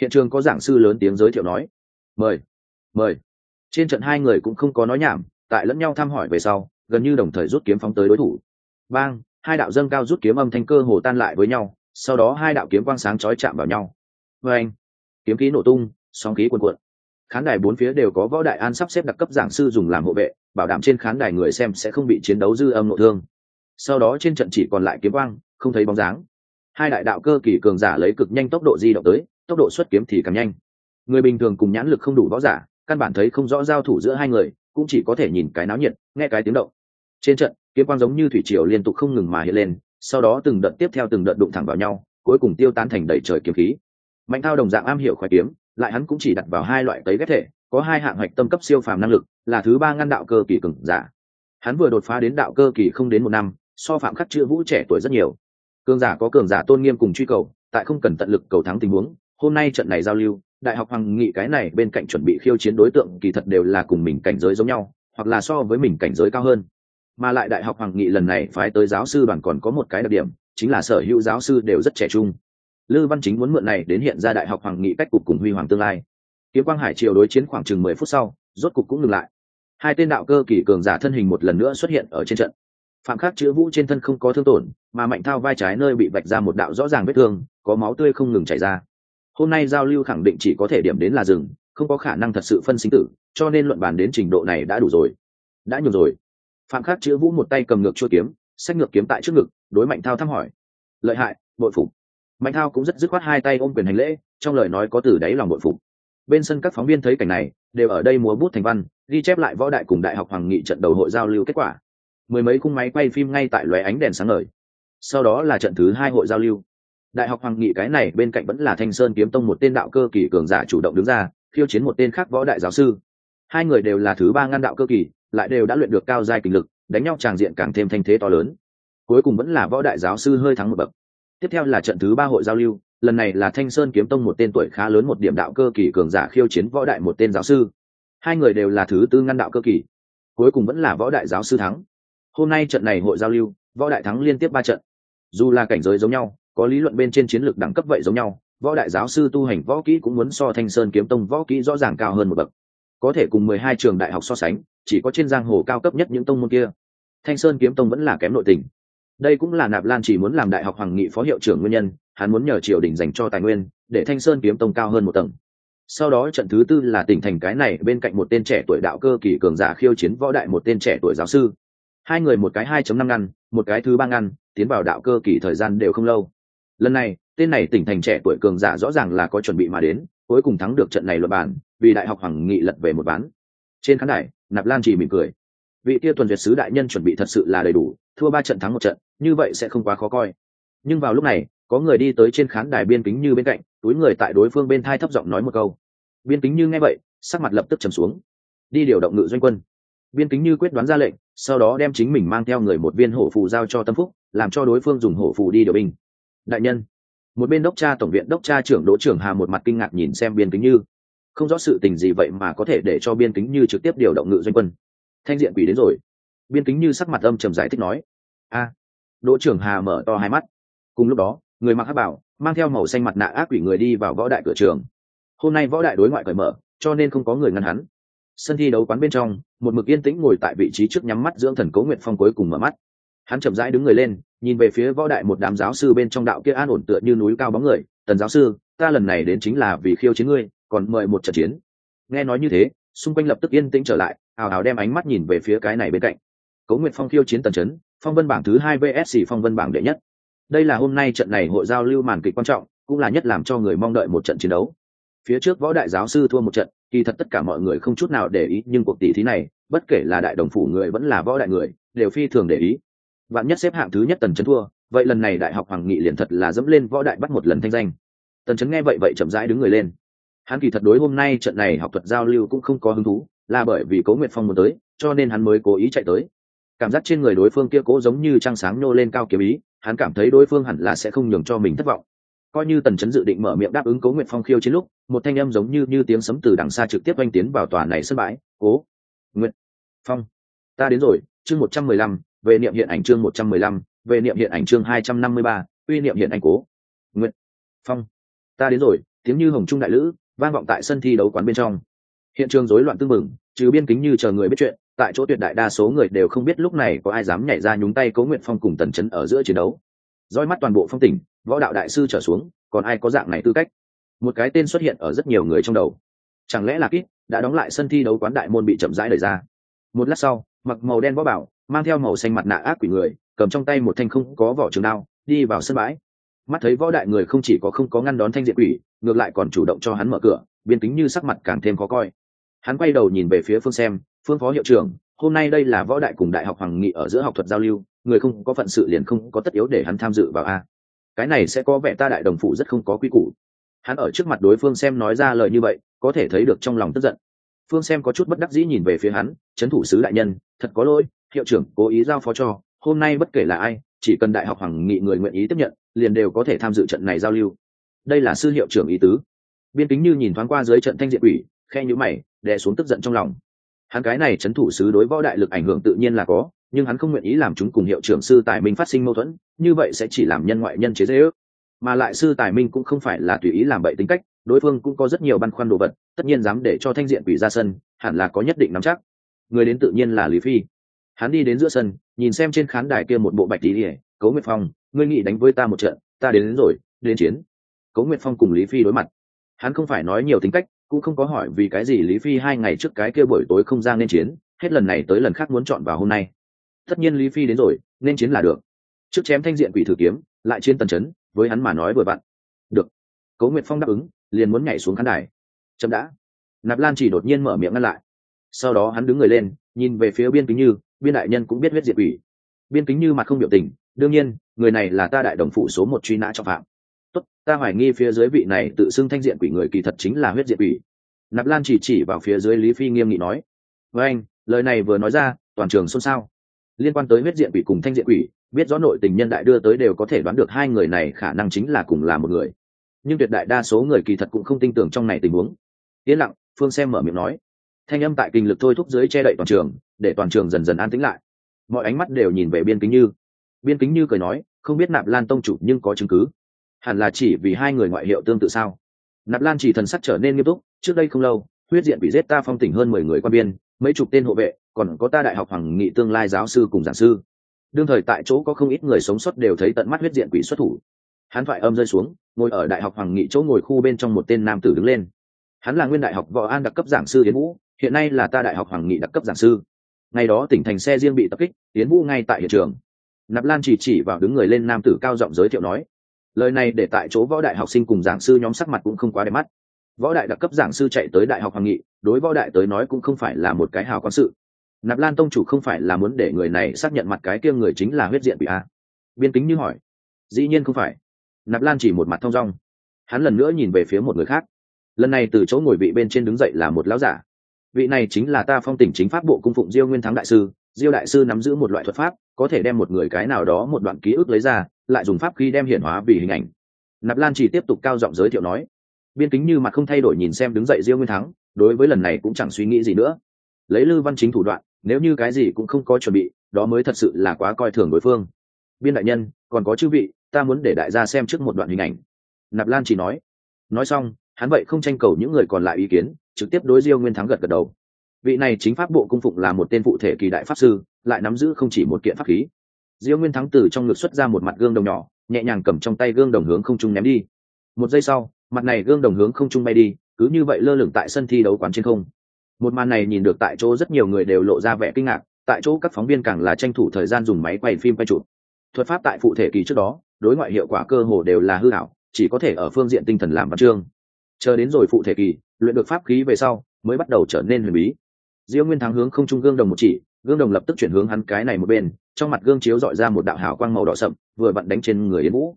Hiện trường có giảng sư lớn tiếng giới thiệu nói, mời mời. Trên trận hai người cũng không có nói nhảm tại lẫn nhau thăm hỏi về sau, gần như đồng thời rút kiếm phóng tới đối thủ. Bang, hai đạo dâng cao rút kiếm âm thanh cơ hồ tan lại với nhau, sau đó hai đạo kiếm quang sáng chói chạm vào nhau. Vê anh, kiếm khí nổ tung, sóng khí cuồn cuộn. Khán đài bốn phía đều có võ đại an sắp xếp đặc cấp giảng sư dùng làm hộ vệ, bảo đảm trên khán đài người xem sẽ không bị chiến đấu dư âm nội thương. Sau đó trên trận chỉ còn lại kiếm quang, không thấy bóng dáng. Hai đại đạo cơ kỳ cường giả lấy cực nhanh tốc độ di động tới, tốc độ xuất kiếm thì càng nhanh. Người bình thường cùng nhãn lực không đủ võ giả, căn bản thấy không rõ giao thủ giữa hai người cũng chỉ có thể nhìn cái náo nhiệt, nghe cái tiếng động. Trên trận, kiếm quang giống như thủy triều liên tục không ngừng mà hiện lên, sau đó từng đợt tiếp theo từng đợt đụng thẳng vào nhau, cuối cùng tiêu tan thành đầy trời kiếm khí. Mạnh thao đồng dạng am hiểu khoái kiếm, lại hắn cũng chỉ đặt vào hai loại tấy ghép thể, có hai hạng hoạch tâm cấp siêu phàm năng lực, là thứ ba ngăn đạo cơ kỳ cường giả. Hắn vừa đột phá đến đạo cơ kỳ không đến một năm, so phạm khắc chữ vũ trẻ tuổi rất nhiều. Cường giả có cường giả tôn nghiêm cùng truy cầu, tại không cần tận lực cầu thắng tình huống, hôm nay trận này giao lưu đại học hoàng nghị cái này bên cạnh chuẩn bị khiêu chiến đối tượng kỳ thật đều là cùng mình cảnh giới giống nhau, hoặc là so với mình cảnh giới cao hơn. Mà lại đại học hoàng nghị lần này phái tới giáo sư đoàn còn có một cái đặc điểm, chính là sở hữu giáo sư đều rất trẻ trung. Lư văn chính muốn mượn này đến hiện ra đại học hoàng nghị cách cục cùng huy hoàng tương lai. Kiếm quang hải triều đối chiến khoảng chừng mười phút sau, rốt cục cũng ngừng lại. Hai tên đạo cơ kỷ cường giả thân hình một lần nữa xuất hiện ở trên trận. Phạm khắc chữ vũ trên thân không có thương tổn, mà mạnh thao vai trái nơi bị vạch ra một đạo rõ ràng vết thương, có máu tươi không ngừng chảy ra hôm nay giao lưu khẳng định chỉ có thể điểm đến là rừng, không có khả năng thật sự phân sinh tử, cho nên luận bàn đến trình độ này đã đủ rồi. Đã nhiều rồi. Phạm khắc chữ vũ một tay cầm ngược chua kiếm sách ngược kiếm tại trước ngực, đối mạnh thao thăm hỏi. Lợi hại, bội phục. Mạnh thao cũng rất dứt khoát hai tay ôm quyền hành lễ, trong lời nói có từ đáy lòng bội phục. Bên sân các phóng viên thấy cảnh này, đều ở đây múa bút thành văn, ghi chép lại võ đại cùng đại học hoàng nghị trận đầu hội giao lưu kết quả. Mười mấy khung máy quay phim ngay tại lóe ánh đèn sáng ngời. Sau đó là trận thứ hai hội giao lưu đại học hoàng nghị cái này bên cạnh vẫn là thanh sơn kiếm tông một tên đạo cơ kỳ cường giả chủ động đứng ra, khiêu chiến một tên khác võ đại giáo sư. Hai người đều là thứ ba ngăn đạo cơ kỳ, lại đều đã luyện được cao giai kinh lực, đánh nhau tràng diện càng thêm thanh thế to lớn. Cuối cùng vẫn là võ đại giáo sư hơi thắng một bậc. Tiếp theo là trận thứ ba hội giao lưu, lần này là thanh sơn kiếm tông một tên tuổi khá lớn một điểm đạo cơ kỳ cường giả khiêu chiến võ đại một tên giáo sư. Hai người đều là thứ tư ngăn đạo cơ kỳ, cuối cùng vẫn là võ đại giáo sư thắng. Hôm nay trận này hội giao lưu, võ đại thắng liên tiếp ba trận. Dù là cảnh giới giống nhau có lý luận bên trên chiến lược đẳng cấp vậy giống nhau, võ đại giáo sư tu hành võ kỹ cũng muốn so thanh sơn kiếm tông võ kỹ rõ ràng cao hơn một bậc. Có thể cùng mười hai trường đại học so sánh, chỉ có trên giang hồ cao cấp nhất những tông môn kia. Thanh sơn kiếm tông vẫn là kém nội tình. Đây cũng là nạp lan chỉ muốn làm đại học hoàng nghị phó hiệu trưởng nguyên nhân, hắn muốn nhờ triều đình dành cho tài nguyên, để thanh sơn kiếm tông cao hơn một tầng. Sau đó trận thứ tư là tỉnh thành cái này, bên cạnh một tên trẻ tuổi đạo cơ kỳ cường giả khiêu chiến võ đại một tên trẻ tuổi giáo sư. Hai người một cái hai chấm năm ngăn, một cái thứ ba ngăn, tiến vào đạo cơ kỳ thời gian đều không lâu lần này, tên này tỉnh thành trẻ tuổi cường giả rõ ràng là có chuẩn bị mà đến, cuối cùng thắng được trận này luật bản vì đại học hoàng nghị lật về một ván. Trên khán đài, nạp lan chỉ mỉm cười. Vị kia tuần duyệt sứ đại nhân chuẩn bị thật sự là đầy đủ, thua ba trận thắng một trận, như vậy sẽ không quá khó coi. Nhưng vào lúc này, có người đi tới trên khán đài biên kính như bên cạnh, túi người tại đối phương bên thai thấp giọng nói một câu. Biên kính như nghe vậy, sắc mặt lập tức trầm xuống. Đi điều động ngự doanh quân. Biên kính như quyết đoán ra lệnh, sau đó đem chính mình mang theo người một viên hổ phù giao cho tâm phúc, làm cho đối phương dùng hổ phù đi điều binh đại nhân. Một bên đốc tra tổng viện, đốc tra trưởng đỗ trưởng hà một mặt kinh ngạc nhìn xem biên kính như. Không rõ sự tình gì vậy mà có thể để cho biên kính như trực tiếp điều động ngự doanh quân. Thanh diện quỷ đến rồi. Biên kính như sắc mặt âm trầm giải thích nói. A. Đỗ trưởng hà mở to hai mắt. Cùng lúc đó, người mặc hát bảo, mang theo màu xanh mặt nạ ác quỷ người đi vào võ đại cửa trường. Hôm nay võ đại đối ngoại cởi mở, cho nên không có người ngăn hắn. Sân thi đấu quán bên trong, một mực yên tĩnh ngồi tại vị trí trước nhắm mắt dưỡng thần cố nguyện phong cuối cùng mở mắt. Hắn chậm rãi đứng người lên nhìn về phía võ đại một đám giáo sư bên trong đạo kia an ổn tựa như núi cao bóng người, tần giáo sư, ta lần này đến chính là vì khiêu chiến ngươi, còn mời một trận chiến. Nghe nói như thế, xung quanh lập tức yên tĩnh trở lại, hào hào đem ánh mắt nhìn về phía cái này bên cạnh. Cấu nguyện phong khiêu chiến tần chấn, phong vân bảng thứ hai vsc phong vân bảng đệ nhất. Đây là hôm nay trận này hội giao lưu màn kịch quan trọng, cũng là nhất làm cho người mong đợi một trận chiến đấu. Phía trước võ đại giáo sư thua một trận, kỳ thật tất cả mọi người không chút nào để ý, nhưng cuộc tỷ thí này, bất kể là đại đồng phủ người vẫn là võ đại người, đều phi thường để ý bạn nhất xếp hạng thứ nhất tần chấn thua, vậy lần này đại học hoàng nghị liền thật là dẫm lên võ đại bắt một lần thanh danh. Tần chấn nghe vậy vậy chậm rãi đứng người lên. Hắn kỳ thật đối hôm nay trận này học thuật giao lưu cũng không có hứng thú, là bởi vì cố nguyệt phong muốn tới, cho nên hắn mới cố ý chạy tới. Cảm giác trên người đối phương kia cố giống như trăng sáng nhô lên cao kiếm ý, hắn cảm thấy đối phương hẳn là sẽ không nhường cho mình thất vọng. Coi như tần chấn dự định mở miệng đáp ứng cố nguyệt phong khiêu chiến lúc, một thanh âm giống như như tiếng sấm từ đằng xa trực tiếp oanh tiến vào tòa này sân bãi. Cố nguyệt phong, ta đến rồi, chương một trăm mười lăm về niệm hiện ảnh chương một trăm mười lăm, về niệm hiện ảnh chương hai trăm năm mươi ba, uy niệm hiện ảnh cố. Nguyệt phong. Ta đến rồi, tiếng như hồng trung đại lữ, vang vọng tại sân thi đấu quán bên trong. Hiện trường rối loạn tương mừng trừ biên kính như chờ người biết chuyện, tại chỗ tuyệt đại đa số người đều không biết lúc này có ai dám nhảy ra nhúng tay cố nguyện phong cùng tần chấn ở giữa chiến đấu. Roi mắt toàn bộ phong tỉnh, võ đạo đại sư trở xuống, còn ai có dạng này tư cách? Một cái tên xuất hiện ở rất nhiều người trong đầu. Chẳng lẽ là kít đã đóng lại sân thi đấu quán đại môn bị chậm rãi đẩy ra? Một lát sau, mặc màu đen võ bảo mang theo màu xanh mặt nạ ác quỷ người, cầm trong tay một thanh không có vỏ trường đao, đi vào sân bãi. Mắt thấy võ đại người không chỉ có không có ngăn đón thanh diện quỷ, ngược lại còn chủ động cho hắn mở cửa biên tính như sắc mặt càng thêm khó coi. Hắn quay đầu nhìn về phía phương xem, phương phó hiệu trưởng, hôm nay đây là võ đại cùng đại học hoàng nghị ở giữa học thuật giao lưu, người không có phận sự liền không có tất yếu để hắn tham dự vào a. Cái này sẽ có vẻ ta đại đồng phụ rất không có quy củ. Hắn ở trước mặt đối phương xem nói ra lời như vậy, có thể thấy được trong lòng tức giận. Phương xem có chút bất đắc dĩ nhìn về phía hắn, trấn thủ sứ đại nhân, thật có lỗi hiệu trưởng, cố ý giao phó cho, hôm nay bất kể là ai, chỉ cần đại học hoàng nghị người nguyện ý tiếp nhận, liền đều có thể tham dự trận này giao lưu. Đây là sư hiệu trưởng ý tứ. Biên kính như nhìn thoáng qua dưới trận thanh diện ủy khe nhữ mày, đè xuống tức giận trong lòng. Hắn cái này c thủ sứ đối võ đại lực ảnh hưởng tự nhiên là có, nhưng hắn không nguyện ý làm chúng cùng hiệu trưởng sư tài minh phát sinh mâu thuẫn, như vậy sẽ chỉ làm nhân ngoại nhân chế dễ ước. Mà lại sư tài minh cũng không phải là tùy ý làm bậy tính cách, đối phương cũng có rất nhiều băn khoăn đồ vật, tất nhiên dám để cho thanh diện quỷ ra sân, hẳn là có nhất định nắm chắc. Người đến tự nhiên là lý phi hắn đi đến giữa sân nhìn xem trên khán đài kia một bộ bạch tí ỉa cấu nguyệt phong ngươi nghĩ đánh với ta một trận ta đến, đến rồi đến chiến. Cấu nguyệt phong cùng lý phi đối mặt. Hắn không phải nói nhiều tính cách cũng không có hỏi vì cái gì lý phi hai ngày trước cái kia buổi tối không ra nên chiến hết lần này tới lần khác muốn chọn vào hôm nay. Tất nhiên lý phi đến rồi nên chiến là được. Trước chém thanh diện quỷ thử kiếm lại chiến tần chấn với hắn mà nói vừa vặn. Được. Cấu nguyệt phong đáp ứng liền muốn nhảy xuống khán đài. Chậm đã. Nạp lan chỉ đột nhiên mở miệng ngăn lại. Sau đó hắn đứng người lên nhìn về phía biên kính như biên đại nhân cũng biết huyết diệt quỷ. Biên kính như mặt không biểu tình, đương nhiên, người này là ta đại đồng phụ số một truy nã trọng phạm. Tốt, ta hoài nghi phía dưới vị này tự xưng thanh diện quỷ người kỳ thật chính là huyết diệt quỷ. Nạp lan chỉ chỉ vào phía dưới lý phi nghiêm nghị nói, với anh, lời này vừa nói ra, toàn trường xôn xao. Liên quan tới huyết diện quỷ cùng thanh diện quỷ, biết rõ nội tình nhân đại đưa tới đều có thể đoán được hai người này khả năng chính là cùng là một người. Nhưng tuyệt đại đa số người kỳ thật cũng không tin tưởng trong này tình huống. Yên lặng, phương xem mở miệng nói thanh âm tại kinh lực thôi thúc dưới che đậy toàn trường, để toàn trường dần dần an tĩnh lại. Mọi ánh mắt đều nhìn về biên kính như. Biên kính như cười nói, không biết nạp lan tông chủ nhưng có chứng cứ. Hẳn là chỉ vì hai người ngoại hiệu tương tự sao? Nạp lan chỉ thần sắc trở nên nghiêm túc, trước đây không lâu, huyết diện bị giết ta phong tỉnh hơn mười người quan biên, mấy chục tên hộ vệ, còn có ta đại học hoàng nghị tương lai giáo sư cùng giảng sư. Đương thời tại chỗ có không ít người sống sót đều thấy tận mắt huyết diện quỷ xuất thủ. Hắn thoại âm rơi xuống, ngồi ở đại học hoàng nghị chỗ ngồi khu bên trong một tên nam tử đứng lên. Hắn là nguyên đại học võ an đặc cấp giảng sư yến vũ hiện nay là ta đại học hoàng nghị đặc cấp giảng sư. Ngày đó tỉnh thành xe riêng bị tập kích tiến vũ ngay tại hiện trường. Nạp lan chỉ chỉ vào đứng người lên nam tử cao giọng giới thiệu nói, lời này để tại chỗ võ đại học sinh cùng giảng sư nhóm sắc mặt cũng không quá đẹp mắt. Võ đại đặc cấp giảng sư chạy tới đại học hoàng nghị, đối võ đại tới nói cũng không phải là một cái hào quan sự. Nạp lan tông chủ không phải là muốn để người này xác nhận mặt cái kia người chính là huyết diện bị a. Biên kính như hỏi, dĩ nhiên không phải. Nạp lan chỉ một mặt thong dong. Hắn lần nữa nhìn về phía một người khác. Lần này từ chỗ ngồi vị bên trên đứng dậy là một lão giả vị này chính là ta phong tỉnh chính pháp bộ cung phụng diêu nguyên thắng đại sư, diêu đại sư nắm giữ một loại thuật pháp, có thể đem một người cái nào đó một đoạn ký ức lấy ra, lại dùng pháp khi đem hiển hóa vì hình ảnh. Nạp lan chỉ tiếp tục cao giọng giới thiệu nói, biên kính như mặt không thay đổi nhìn xem đứng dậy diêu nguyên thắng, đối với lần này cũng chẳng suy nghĩ gì nữa. Lấy lư văn chính thủ đoạn, nếu như cái gì cũng không có chuẩn bị, đó mới thật sự là quá coi thường đối phương. Biên đại nhân, còn có chư vị, ta muốn để đại gia xem trước một đoạn hình ảnh. Nạp lan chỉ nói. Nói xong, hắn vậy không tranh cầu những người còn lại ý kiến trực tiếp đối diêu nguyên thắng gật gật đầu. Vị này chính pháp bộ cung phụng là một tên phụ thể kỳ đại pháp sư, lại nắm giữ không chỉ một kiện pháp khí. Diêu nguyên thắng từ trong ngực xuất ra một mặt gương đồng nhỏ, nhẹ nhàng cầm trong tay gương đồng hướng không trung ném đi. Một giây sau, mặt này gương đồng hướng không trung bay đi, cứ như vậy lơ lửng tại sân thi đấu quán trên không. Một màn này nhìn được tại chỗ rất nhiều người đều lộ ra vẻ kinh ngạc, tại chỗ các phóng viên càng là tranh thủ thời gian dùng máy quay phim quay chụp. Thuật pháp tại phụ thể kỳ trước đó, đối ngoại hiệu quả cơ hồ đều là hư hảo chỉ có thể ở phương diện tinh thần làm văn chương. Chờ đến rồi phụ thể kỳ luyện được pháp khí về sau, mới bắt đầu trở nên huyền bí. Diêu nguyên thắng hướng không trung gương đồng một chỉ, gương đồng lập tức chuyển hướng hắn cái này một bên, trong mặt gương chiếu dọi ra một đạo hào quang màu đỏ sậm, vừa vặn đánh trên người yến vũ.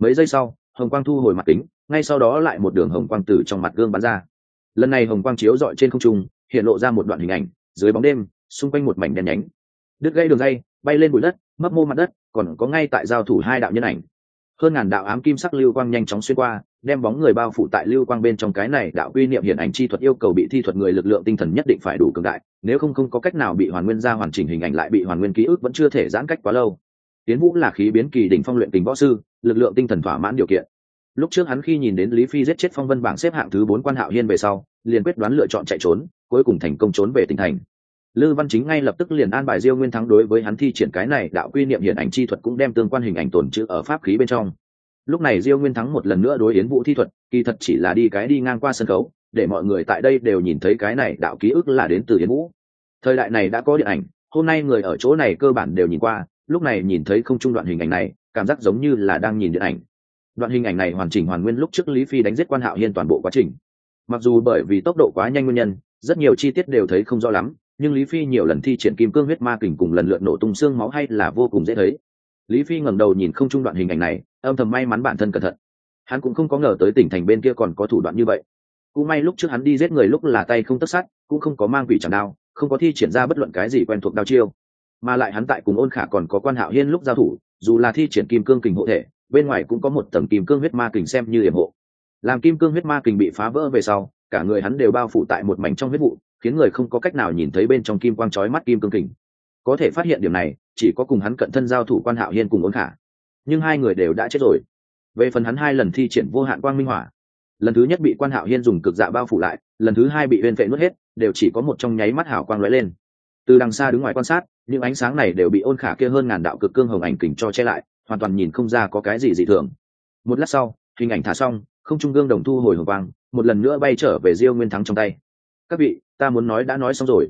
Mấy giây sau, hồng quang thu hồi mặt kính, ngay sau đó lại một đường hồng quang từ trong mặt gương bắn ra. Lần này hồng quang chiếu dọi trên không trung, hiện lộ ra một đoạn hình ảnh, dưới bóng đêm, xung quanh một mảnh đen nhánh. Đứt gây đường dây, bay lên bụi đất, mấp mô mặt đất, còn có ngay tại giao thủ hai đạo nhân ảnh hơn ngàn đạo ám kim sắc lưu quang nhanh chóng xuyên qua, đem bóng người bao phủ tại lưu quang bên trong cái này đạo quy niệm hiện ảnh chi thuật yêu cầu bị thi thuật người lực lượng tinh thần nhất định phải đủ cường đại, nếu không không có cách nào bị hoàn nguyên ra hoàn chỉnh hình ảnh lại bị hoàn nguyên ký ức vẫn chưa thể giãn cách quá lâu. Tiến vũ là khí biến kỳ đỉnh phong luyện tình võ sư, lực lượng tinh thần thỏa mãn điều kiện. Lúc trước hắn khi nhìn đến lý phi giết chết phong vân bảng xếp hạng thứ bốn quan hạo hiên về sau, liền quyết đoán lựa chọn chạy trốn, cuối cùng thành công trốn về tỉnh thành lư văn chính ngay lập tức liền an bài diêu nguyên thắng đối với hắn thi triển cái này đạo quy niệm hiện ảnh chi thuật cũng đem tương quan hình ảnh tồn chữ ở pháp khí bên trong. Lúc này diêu nguyên thắng một lần nữa đối yến vũ thi thuật, kỳ thật chỉ là đi cái đi ngang qua sân khấu, để mọi người tại đây đều nhìn thấy cái này đạo ký ức là đến từ yến vũ. Thời đại này đã có điện ảnh, hôm nay người ở chỗ này cơ bản đều nhìn qua, lúc này nhìn thấy không trung đoạn hình ảnh này, cảm giác giống như là đang nhìn điện ảnh. Đoạn hình ảnh này hoàn chỉnh hoàn nguyên lúc trước lý phi đánh giết quan hạo hiên toàn bộ quá trình. Mặc dù bởi vì tốc độ quá nhanh nguyên nhân, rất nhiều chi tiết đều thấy không rõ lắm nhưng lý phi nhiều lần thi triển kim cương huyết ma kình cùng lần lượt nổ tung xương máu hay là vô cùng dễ thấy. Lý phi ngẩng đầu nhìn không trung đoạn hình ảnh này, âm thầm may mắn bản thân cẩn thận. Hắn cũng không có ngờ tới tỉnh thành bên kia còn có thủ đoạn như vậy. Cũng may lúc trước hắn đi giết người lúc là tay không tất sát, cũng không có mang quỷ chẳng đao, không có thi triển ra bất luận cái gì quen thuộc đao chiêu. Mà lại hắn tại cùng ôn khả còn có quan hạo hiên lúc giao thủ, dù là thi triển kim cương kình hộ thể, bên ngoài cũng có một tầng kim cương huyết ma kình xem như hiểm hộ. Làm kim cương huyết ma kình bị phá vỡ về sau, cả người hắn đều bao phủ tại một mảnh trong huyết vụ khiến người không có cách nào nhìn thấy bên trong kim quang chói mắt kim cương kình. Có thể phát hiện điểm này, chỉ có cùng hắn cận thân giao thủ quan hạo hiên cùng ôn khả. Nhưng hai người đều đã chết rồi. Về phần hắn hai lần thi triển vô hạn quang minh hỏa, lần thứ nhất bị quan hạo hiên dùng cực dạ bao phủ lại, lần thứ hai bị huyên vệ nuốt hết, đều chỉ có một trong nháy mắt hảo quang lóe lên. Từ đằng xa đứng ngoài quan sát, những ánh sáng này đều bị ôn khả kia hơn ngàn đạo cực cương hồng ảnh kình cho che lại, hoàn toàn nhìn không ra có cái gì dị thường. Một lát sau, hình ảnh thả xong, không trung gương đồng thu hồi hồng quang, một lần nữa bay trở về diêu nguyên thắng trong tay. Các vị ta muốn nói đã nói xong rồi.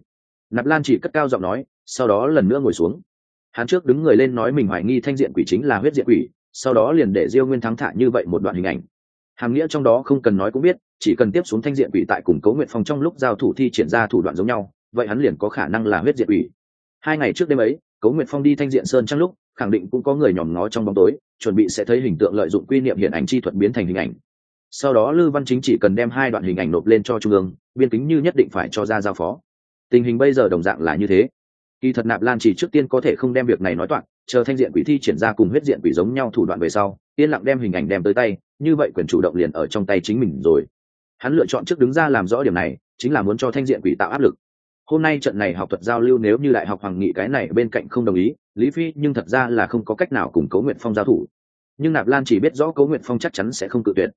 Nạp lan chỉ cất cao giọng nói, sau đó lần nữa ngồi xuống. Hắn trước đứng người lên nói mình hoài nghi thanh diện quỷ chính là huyết diện quỷ, sau đó liền để diêu nguyên thắng thả như vậy một đoạn hình ảnh. Hàm nghĩa trong đó không cần nói cũng biết, chỉ cần tiếp xuống thanh diện quỷ tại cùng cấu nguyện phong trong lúc giao thủ thi triển ra thủ đoạn giống nhau, vậy hắn liền có khả năng là huyết diện quỷ. Hai ngày trước đêm ấy cấu nguyện phong đi thanh diện sơn trăng lúc, khẳng định cũng có người nhòm ngó trong bóng tối, chuẩn bị sẽ thấy hình tượng lợi dụng quy niệm hiện ảnh chi thuật biến thành hình ảnh. Sau đó lư văn chính chỉ cần đem hai đoạn hình ảnh nộp lên cho trung ương biên kính như nhất định phải cho ra giao phó. Tình hình bây giờ đồng dạng là như thế. Kỳ thật nạp lan chỉ trước tiên có thể không đem việc này nói toạc, chờ thanh diện quỷ thi triển ra cùng huyết diện quỷ giống nhau thủ đoạn về sau, yên lặng đem hình ảnh đem tới tay, như vậy quyền chủ động liền ở trong tay chính mình rồi. Hắn lựa chọn trước đứng ra làm rõ điểm này, chính là muốn cho thanh diện quỷ tạo áp lực. Hôm nay trận này học thuật giao lưu nếu như đại học hoàng nghị cái này bên cạnh không đồng ý, lý phi nhưng thật ra là không có cách nào cùng cấu nguyện phong giao thủ. Nhưng nạp lan chỉ biết rõ cấu nguyện phong chắc chắn sẽ không cự tuyệt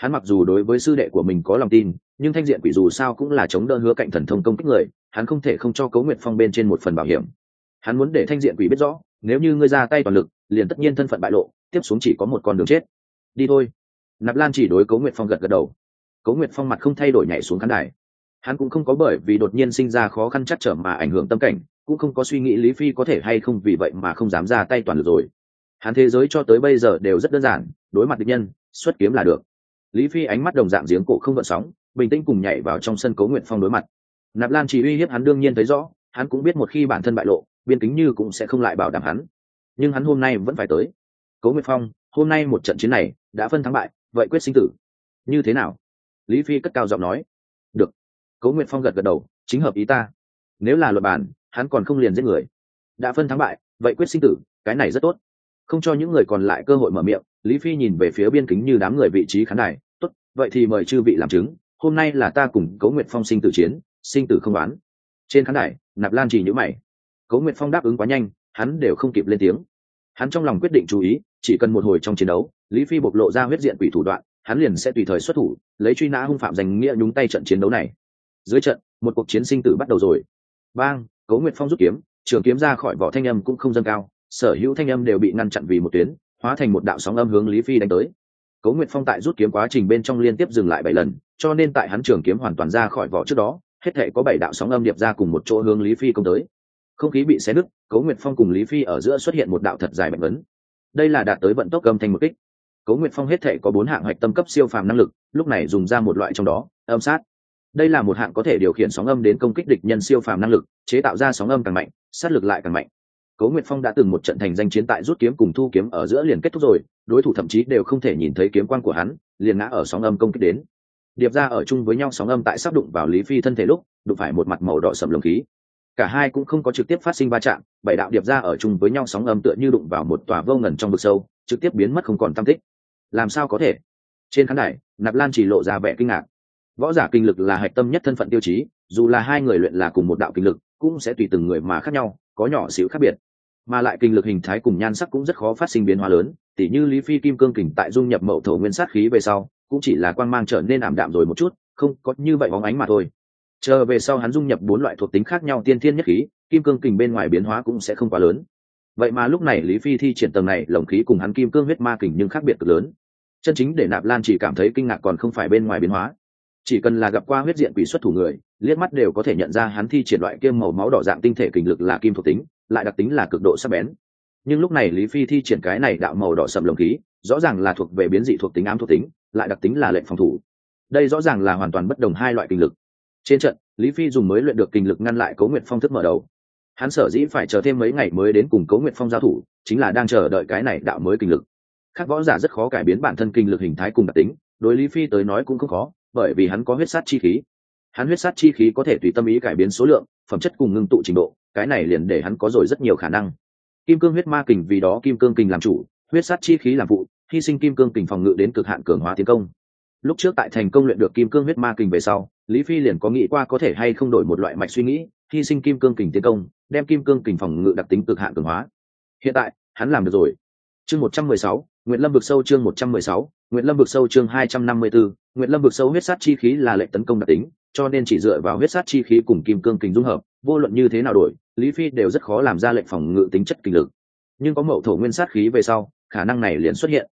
hắn mặc dù đối với sư đệ của mình có lòng tin, nhưng thanh diện quỷ dù sao cũng là chống đỡ hứa cạnh thần thông công kích người, hắn không thể không cho cấu nguyện phong bên trên một phần bảo hiểm. Hắn muốn để thanh diện quỷ biết rõ, nếu như ngươi ra tay toàn lực, liền tất nhiên thân phận bại lộ, tiếp xuống chỉ có một con đường chết. Đi thôi. Nạp lan chỉ đối cấu nguyện phong gật gật đầu. Cấu nguyện phong mặt không thay đổi nhảy xuống khán đài. Hắn cũng không có bởi vì đột nhiên sinh ra khó khăn chắc trở mà ảnh hưởng tâm cảnh, cũng không có suy nghĩ lý phi có thể hay không vì vậy mà không dám ra tay toàn lực rồi. Hắn thế giới cho tới bây giờ đều rất đơn giản, đối mặt địch nhân, xuất kiếm là được lý phi ánh mắt đồng dạng giếng cổ không gợn sóng, bình tĩnh cùng nhảy vào trong sân cấu nguyện phong đối mặt. Nạp lan chỉ uy hiếp hắn đương nhiên thấy rõ, hắn cũng biết một khi bản thân bại lộ, biên kính như cũng sẽ không lại bảo đảm hắn. Nhưng hắn hôm nay vẫn phải tới. Cấu nguyệt phong, hôm nay một trận chiến này đã phân thắng bại, vậy quyết sinh tử. Như thế nào? Lý phi cất cao giọng nói. Được. Cấu nguyệt phong gật gật đầu, chính hợp ý ta. Nếu là luật bản, hắn còn không liền giết người. Đã phân thắng bại, vậy quyết sinh tử, cái này rất tốt không cho những người còn lại cơ hội mở miệng, lý phi nhìn về phía biên kính như đám người vị trí khán đài, tốt, vậy thì mời chư vị làm chứng, hôm nay là ta cùng cấu nguyệt phong sinh tử chiến, sinh tử không bán trên khán đài, nạp lan chỉ nhữ mày. Cấu nguyệt phong đáp ứng quá nhanh, hắn đều không kịp lên tiếng. Hắn trong lòng quyết định chú ý, chỉ cần một hồi trong chiến đấu, lý phi bộc lộ ra huyết diện quỷ thủ đoạn, hắn liền sẽ tùy thời xuất thủ, lấy truy nã hung phạm giành nghĩa nhúng tay trận chiến đấu này. Dưới trận, một cuộc chiến sinh tử bắt đầu rồi. Bang, cấu nguyệt phong rút kiếm, trường kiếm ra khỏi vỏ thanh âm cũng không dâng cao sở hữu thanh âm đều bị ngăn chặn vì một tuyến, hóa thành một đạo sóng âm hướng lý phi đánh tới. Cấu nguyệt phong tại rút kiếm quá trình bên trong liên tiếp dừng lại bảy lần, cho nên tại hắn trường kiếm hoàn toàn ra khỏi vỏ trước đó, hết thể có bảy đạo sóng âm điệp ra cùng một chỗ hướng lý phi công tới. Không khí bị xé nứt cấu nguyệt phong cùng lý phi ở giữa xuất hiện một đạo thật dài mạnh vấn. Đây là đạt tới vận tốc âm thanh một kích. Cấu nguyệt phong hết thể có bốn hạng hoạch tâm cấp siêu phàm năng lực, lúc này dùng ra một loại trong đó, âm sát. Đây là một hạng có thể điều khiển sóng âm đến công kích địch nhân siêu phàm năng lực, chế tạo ra sóng âm càng mạnh, sát lực lại càng mạnh. Cố nguyệt phong đã từng một trận thành danh chiến tại rút kiếm cùng thu kiếm ở giữa liền kết thúc rồi, đối thủ thậm chí đều không thể nhìn thấy kiếm quan của hắn, liền ngã ở sóng âm công kích đến. Điệp ra ở chung với nhau sóng âm tại sắp đụng vào lý phi thân thể lúc, đụng phải một mặt màu đỏ sầm lồng khí. Cả hai cũng không có trực tiếp phát sinh va chạm, bảy đạo điệp ra ở chung với nhau sóng âm tựa như đụng vào một tòa vô ngần trong vực sâu, trực tiếp biến mất không còn tăm tích. Làm sao có thể? Trên khán đài, nạp lan chỉ lộ ra vẻ kinh ngạc. Võ giả kinh lực là hạch tâm nhất thân phận tiêu chí, dù là hai người luyện là cùng một đạo kinh lực, cũng sẽ tùy từng người mà khác nhau, có nhỏ xíu khác biệt mà lại kinh lực hình thái cùng nhan sắc cũng rất khó phát sinh biến hóa lớn, tỉ như lý phi kim cương kình tại dung nhập mậu thổ nguyên sát khí về sau, cũng chỉ là quang mang trở nên ảm đạm rồi một chút, không có như vậy bóng ánh mà thôi. Chờ về sau hắn dung nhập bốn loại thuộc tính khác nhau tiên thiên nhất khí, kim cương kình bên ngoài biến hóa cũng sẽ không quá lớn. Vậy mà lúc này lý phi thi triển tầng này, lồng khí cùng hắn kim cương huyết ma kình nhưng khác biệt cực lớn. Chân chính để nạp lan chỉ cảm thấy kinh ngạc còn không phải bên ngoài biến hóa. Chỉ cần là gặp qua huyết diện quỷ xuất thủ người, liếc mắt đều có thể nhận ra hắn thi triển loại kiêm màu máu đỏ dạng tinh thể kình lực là kim thuộc tính lại đặc tính là cực độ sắc bén. Nhưng lúc này lý phi thi triển cái này đạo màu đỏ sậm lồng khí, rõ ràng là thuộc về biến dị thuộc tính ám thuộc tính, lại đặc tính là lệnh phòng thủ. Đây rõ ràng là hoàn toàn bất đồng hai loại kinh lực. Trên trận, lý phi dùng mới luyện được kinh lực ngăn lại cấu nguyện phong thức mở đầu. Hắn sở dĩ phải chờ thêm mấy ngày mới đến cùng cấu nguyện phong giao thủ, chính là đang chờ đợi cái này đạo mới kinh lực. Các võ giả rất khó cải biến bản thân kinh lực hình thái cùng đặc tính, đối lý phi tới nói cũng không khó, bởi vì hắn có huyết sát chi khí hắn huyết sát chi khí có thể tùy tâm ý cải biến số lượng, phẩm chất cùng ngưng tụ trình độ, cái này liền để hắn có rồi rất nhiều khả năng. Kim cương huyết ma kình vì đó kim cương kình làm chủ, huyết sát chi khí làm phụ, hy sinh kim cương kình phòng ngự đến cực hạn cường hóa tiến công. Lúc trước tại thành công luyện được kim cương huyết ma kình về sau, lý phi liền có nghĩ qua có thể hay không đổi một loại mạch suy nghĩ, hy sinh kim cương kình tiến công, đem kim cương kình phòng ngự đặc tính cực hạn cường hóa. Hiện tại, hắn làm được rồi. Chương một trăm mười sáu Nguyệt lâm vực sâu chương 116, Nguyệt lâm vực sâu chương 254, Nguyệt lâm vực sâu huyết sát chi khí là lệnh tấn công đặc tính cho nên chỉ dựa vào huyết sát chi khí cùng kim cương kình dung hợp vô luận như thế nào đổi lý phi đều rất khó làm ra lệnh phòng ngự tính chất kinh lực. Nhưng có mậu thổ nguyên sát khí về sau khả năng này liền xuất hiện.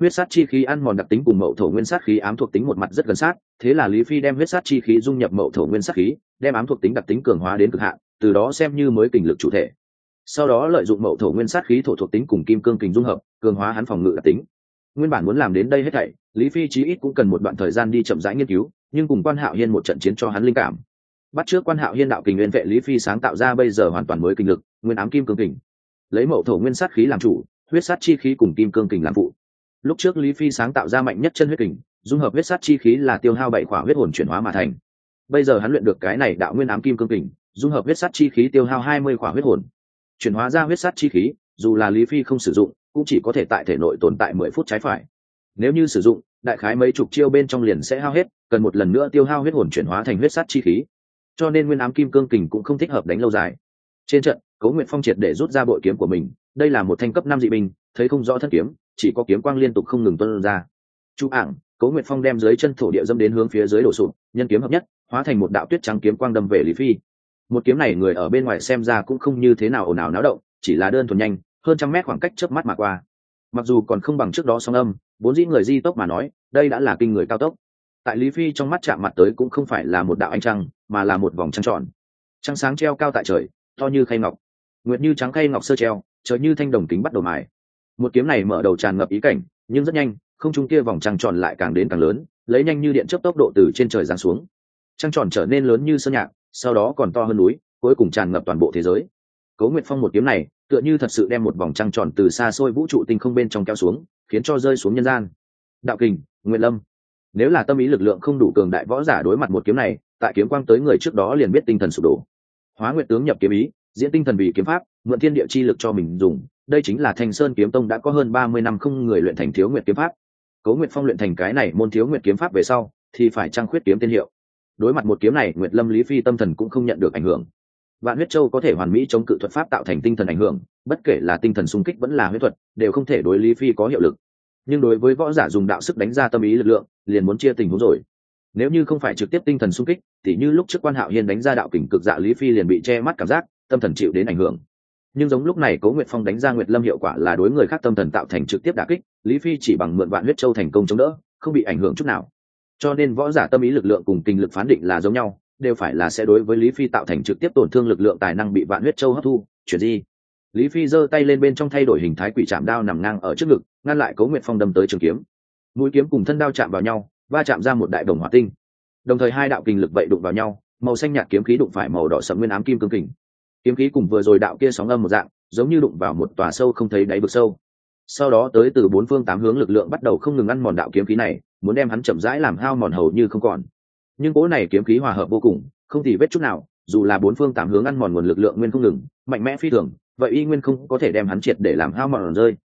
Huyết sát chi khí ăn mòn đặc tính cùng mậu thổ nguyên sát khí ám thuộc tính một mặt rất gần sát thế là lý phi đem huyết sát chi khí dung nhập mậu thổ nguyên sát khí đem ám thuộc tính đặc tính cường hóa đến cực hạn từ đó xem như mới kình lực chủ thể sau đó lợi dụng mậu thổ nguyên sát khí thổ thuộc tính cùng kim cương kình dung hợp, cường hóa hắn phòng ngự đặc tính. Nguyên bản muốn làm đến đây hết thảy, lý phi chí ít cũng cần một đoạn thời gian đi chậm rãi nghiên cứu, nhưng cùng quan hạo hiên một trận chiến cho hắn linh cảm. Bắt trước quan hạo hiên đạo kình nguyên vệ lý phi sáng tạo ra bây giờ hoàn toàn mới kinh lực, nguyên ám kim cương kình. Lấy mậu thổ nguyên sát khí làm chủ, huyết sát chi khí cùng kim cương kình làm phụ. Lúc trước lý phi sáng tạo ra mạnh nhất chân huyết kình, dung hợp huyết sát chi khí là tiêu hao bảy khỏa huyết hồn chuyển hóa mà thành. Bây giờ hắn luyện được cái này đạo nguyên ám kim cương kình, dung hợp huyết sát chi khí tiêu hao hai mươi khỏa huyết hồn chuyển hóa ra huyết sát chi khí, dù là lý phi không sử dụng, cũng chỉ có thể tại thể nội tồn tại mười phút trái phải. Nếu như sử dụng, đại khái mấy chục chiêu bên trong liền sẽ hao hết, cần một lần nữa tiêu hao huyết hồn chuyển hóa thành huyết sát chi khí. Cho nên nguyên ám kim cương kình cũng không thích hợp đánh lâu dài. Trên trận, cố nguyện phong triệt để rút ra bội kiếm của mình, đây là một thanh cấp năm dị binh, thấy không rõ thân kiếm, chỉ có kiếm quang liên tục không ngừng tuân ra. Chu ảng, cố nguyện phong đem dưới chân thổ địa dâm đến hướng phía dưới đổ sụp, nhân kiếm hợp nhất, hóa thành một đạo tuyết trắng kiếm quang đâm về lý phi một kiếm này người ở bên ngoài xem ra cũng không như thế nào ồn ào náo động, chỉ là đơn thuần nhanh, hơn trăm mét khoảng cách trước mắt mà qua. Mặc dù còn không bằng trước đó song âm, vốn dĩ người di tốc mà nói, đây đã là kinh người cao tốc. Tại lý phi trong mắt chạm mặt tới cũng không phải là một đạo anh trăng, mà là một vòng trăng tròn. Trăng sáng treo cao tại trời, to như khay ngọc. Nguyệt như trắng khay ngọc sơ treo, trời như thanh đồng kính bắt đầu mài. Một kiếm này mở đầu tràn ngập ý cảnh, nhưng rất nhanh, không trung kia vòng trăng tròn lại càng đến càng lớn, lấy nhanh như điện chớp tốc độ từ trên trời giáng xuống. Trăng tròn trở nên lớn như sơn nhạc sau đó còn to hơn núi, cuối cùng tràn ngập toàn bộ thế giới. Cố nguyệt phong một kiếm này, tựa như thật sự đem một vòng trăng tròn từ xa xôi vũ trụ tinh không bên trong kéo xuống, khiến cho rơi xuống nhân gian. Đạo kình nguyện lâm. Nếu là tâm ý lực lượng không đủ cường đại võ giả đối mặt một kiếm này, tại kiếm quang tới người trước đó liền biết tinh thần sụp đổ. Hóa nguyện tướng nhập kiếm ý, diễn tinh thần vì kiếm pháp, mượn thiên địa chi lực cho mình dùng, đây chính là thanh sơn kiếm tông đã có hơn ba mươi năm không người luyện thành thiếu nguyện kiếm pháp. Cố nguyện phong luyện thành cái này môn thiếu nguyện kiếm pháp về sau, thì phải trăng khuyết kiếm tiên hiệu đối mặt một kiếm này, nguyệt lâm, lý phi tâm thần cũng không nhận được ảnh hưởng. Vạn huyết châu có thể hoàn mỹ chống cự thuật pháp tạo thành tinh thần ảnh hưởng, bất kể là tinh thần xung kích vẫn là huyết thuật, đều không thể đối lý phi có hiệu lực. Nhưng đối với võ giả dùng đạo sức đánh ra tâm ý lực lượng, liền muốn chia tình huống rồi. Nếu như không phải trực tiếp tinh thần xung kích, thì như lúc trước quan hạo hiên đánh ra đạo kình cực dạ lý phi liền bị che mắt cảm giác, tâm thần chịu đến ảnh hưởng. Nhưng giống lúc này cố nguyệt phong đánh ra nguyệt lâm hiệu quả là đối người khác tâm thần tạo thành trực tiếp đả kích, lý phi chỉ bằng mượn vạn huyết châu thành công chống đỡ, không bị ảnh hưởng chút nào cho nên võ giả tâm ý lực lượng cùng kinh lực phán định là giống nhau, đều phải là sẽ đối với lý phi tạo thành trực tiếp tổn thương lực lượng tài năng bị vạn huyết châu hấp thu. Chuyển di. Lý phi giơ tay lên bên trong thay đổi hình thái quỷ chạm đao nằm ngang ở trước ngực, ngăn lại cấu nguyện phong đâm tới trường kiếm. Mũi kiếm cùng thân đao chạm vào nhau, va chạm ra một đại đồng hỏa tinh. Đồng thời hai đạo kinh lực vậy đụng vào nhau, màu xanh nhạt kiếm khí đụng phải màu đỏ sậm nguyên ám kim cương kình. Kiếm khí cùng vừa rồi đạo kia sóng âm một dạng, giống như đụng vào một tòa sâu không thấy đáy vực sâu sau đó tới từ bốn phương tám hướng lực lượng bắt đầu không ngừng ăn mòn đạo kiếm khí này, muốn đem hắn chậm rãi làm hao mòn hầu như không còn. Nhưng cỗ này kiếm khí hòa hợp vô cùng, không thì vết chút nào, dù là bốn phương tám hướng ăn mòn nguồn lực lượng nguyên không ngừng, mạnh mẽ phi thường, vậy y nguyên không có thể đem hắn triệt để làm hao mòn rơi.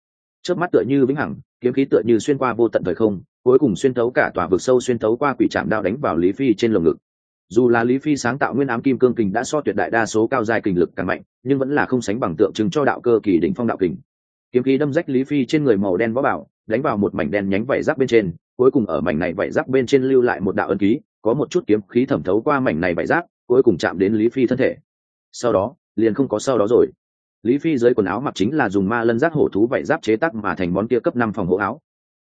Trước mắt tựa như vĩnh hằng, kiếm khí tựa như xuyên qua vô tận thời không, cuối cùng xuyên thấu cả tòa vực sâu xuyên thấu qua quỷ trạm đao đánh vào lý phi trên lồng ngực. Dù là lý phi sáng tạo nguyên ám kim cương kình đã so tuyệt đại đa số cao dài kình lực càng mạnh, nhưng vẫn là không sánh bằng tượng trưng cho đạo cơ kỳ đỉnh phong đạo kình kiếm khí đâm rách lý phi trên người màu đen võ bảo, đánh vào một mảnh đen nhánh vảy giáp bên trên, cuối cùng ở mảnh này vảy giáp bên trên lưu lại một đạo ân ký, có một chút kiếm khí thẩm thấu qua mảnh này vảy giáp cuối cùng chạm đến lý phi thân thể. Sau đó, liền không có sau đó rồi. Lý phi dưới quần áo mặc chính là dùng ma lân giác hổ thú vảy giáp chế tác mà thành món kia cấp năm phòng hộ áo.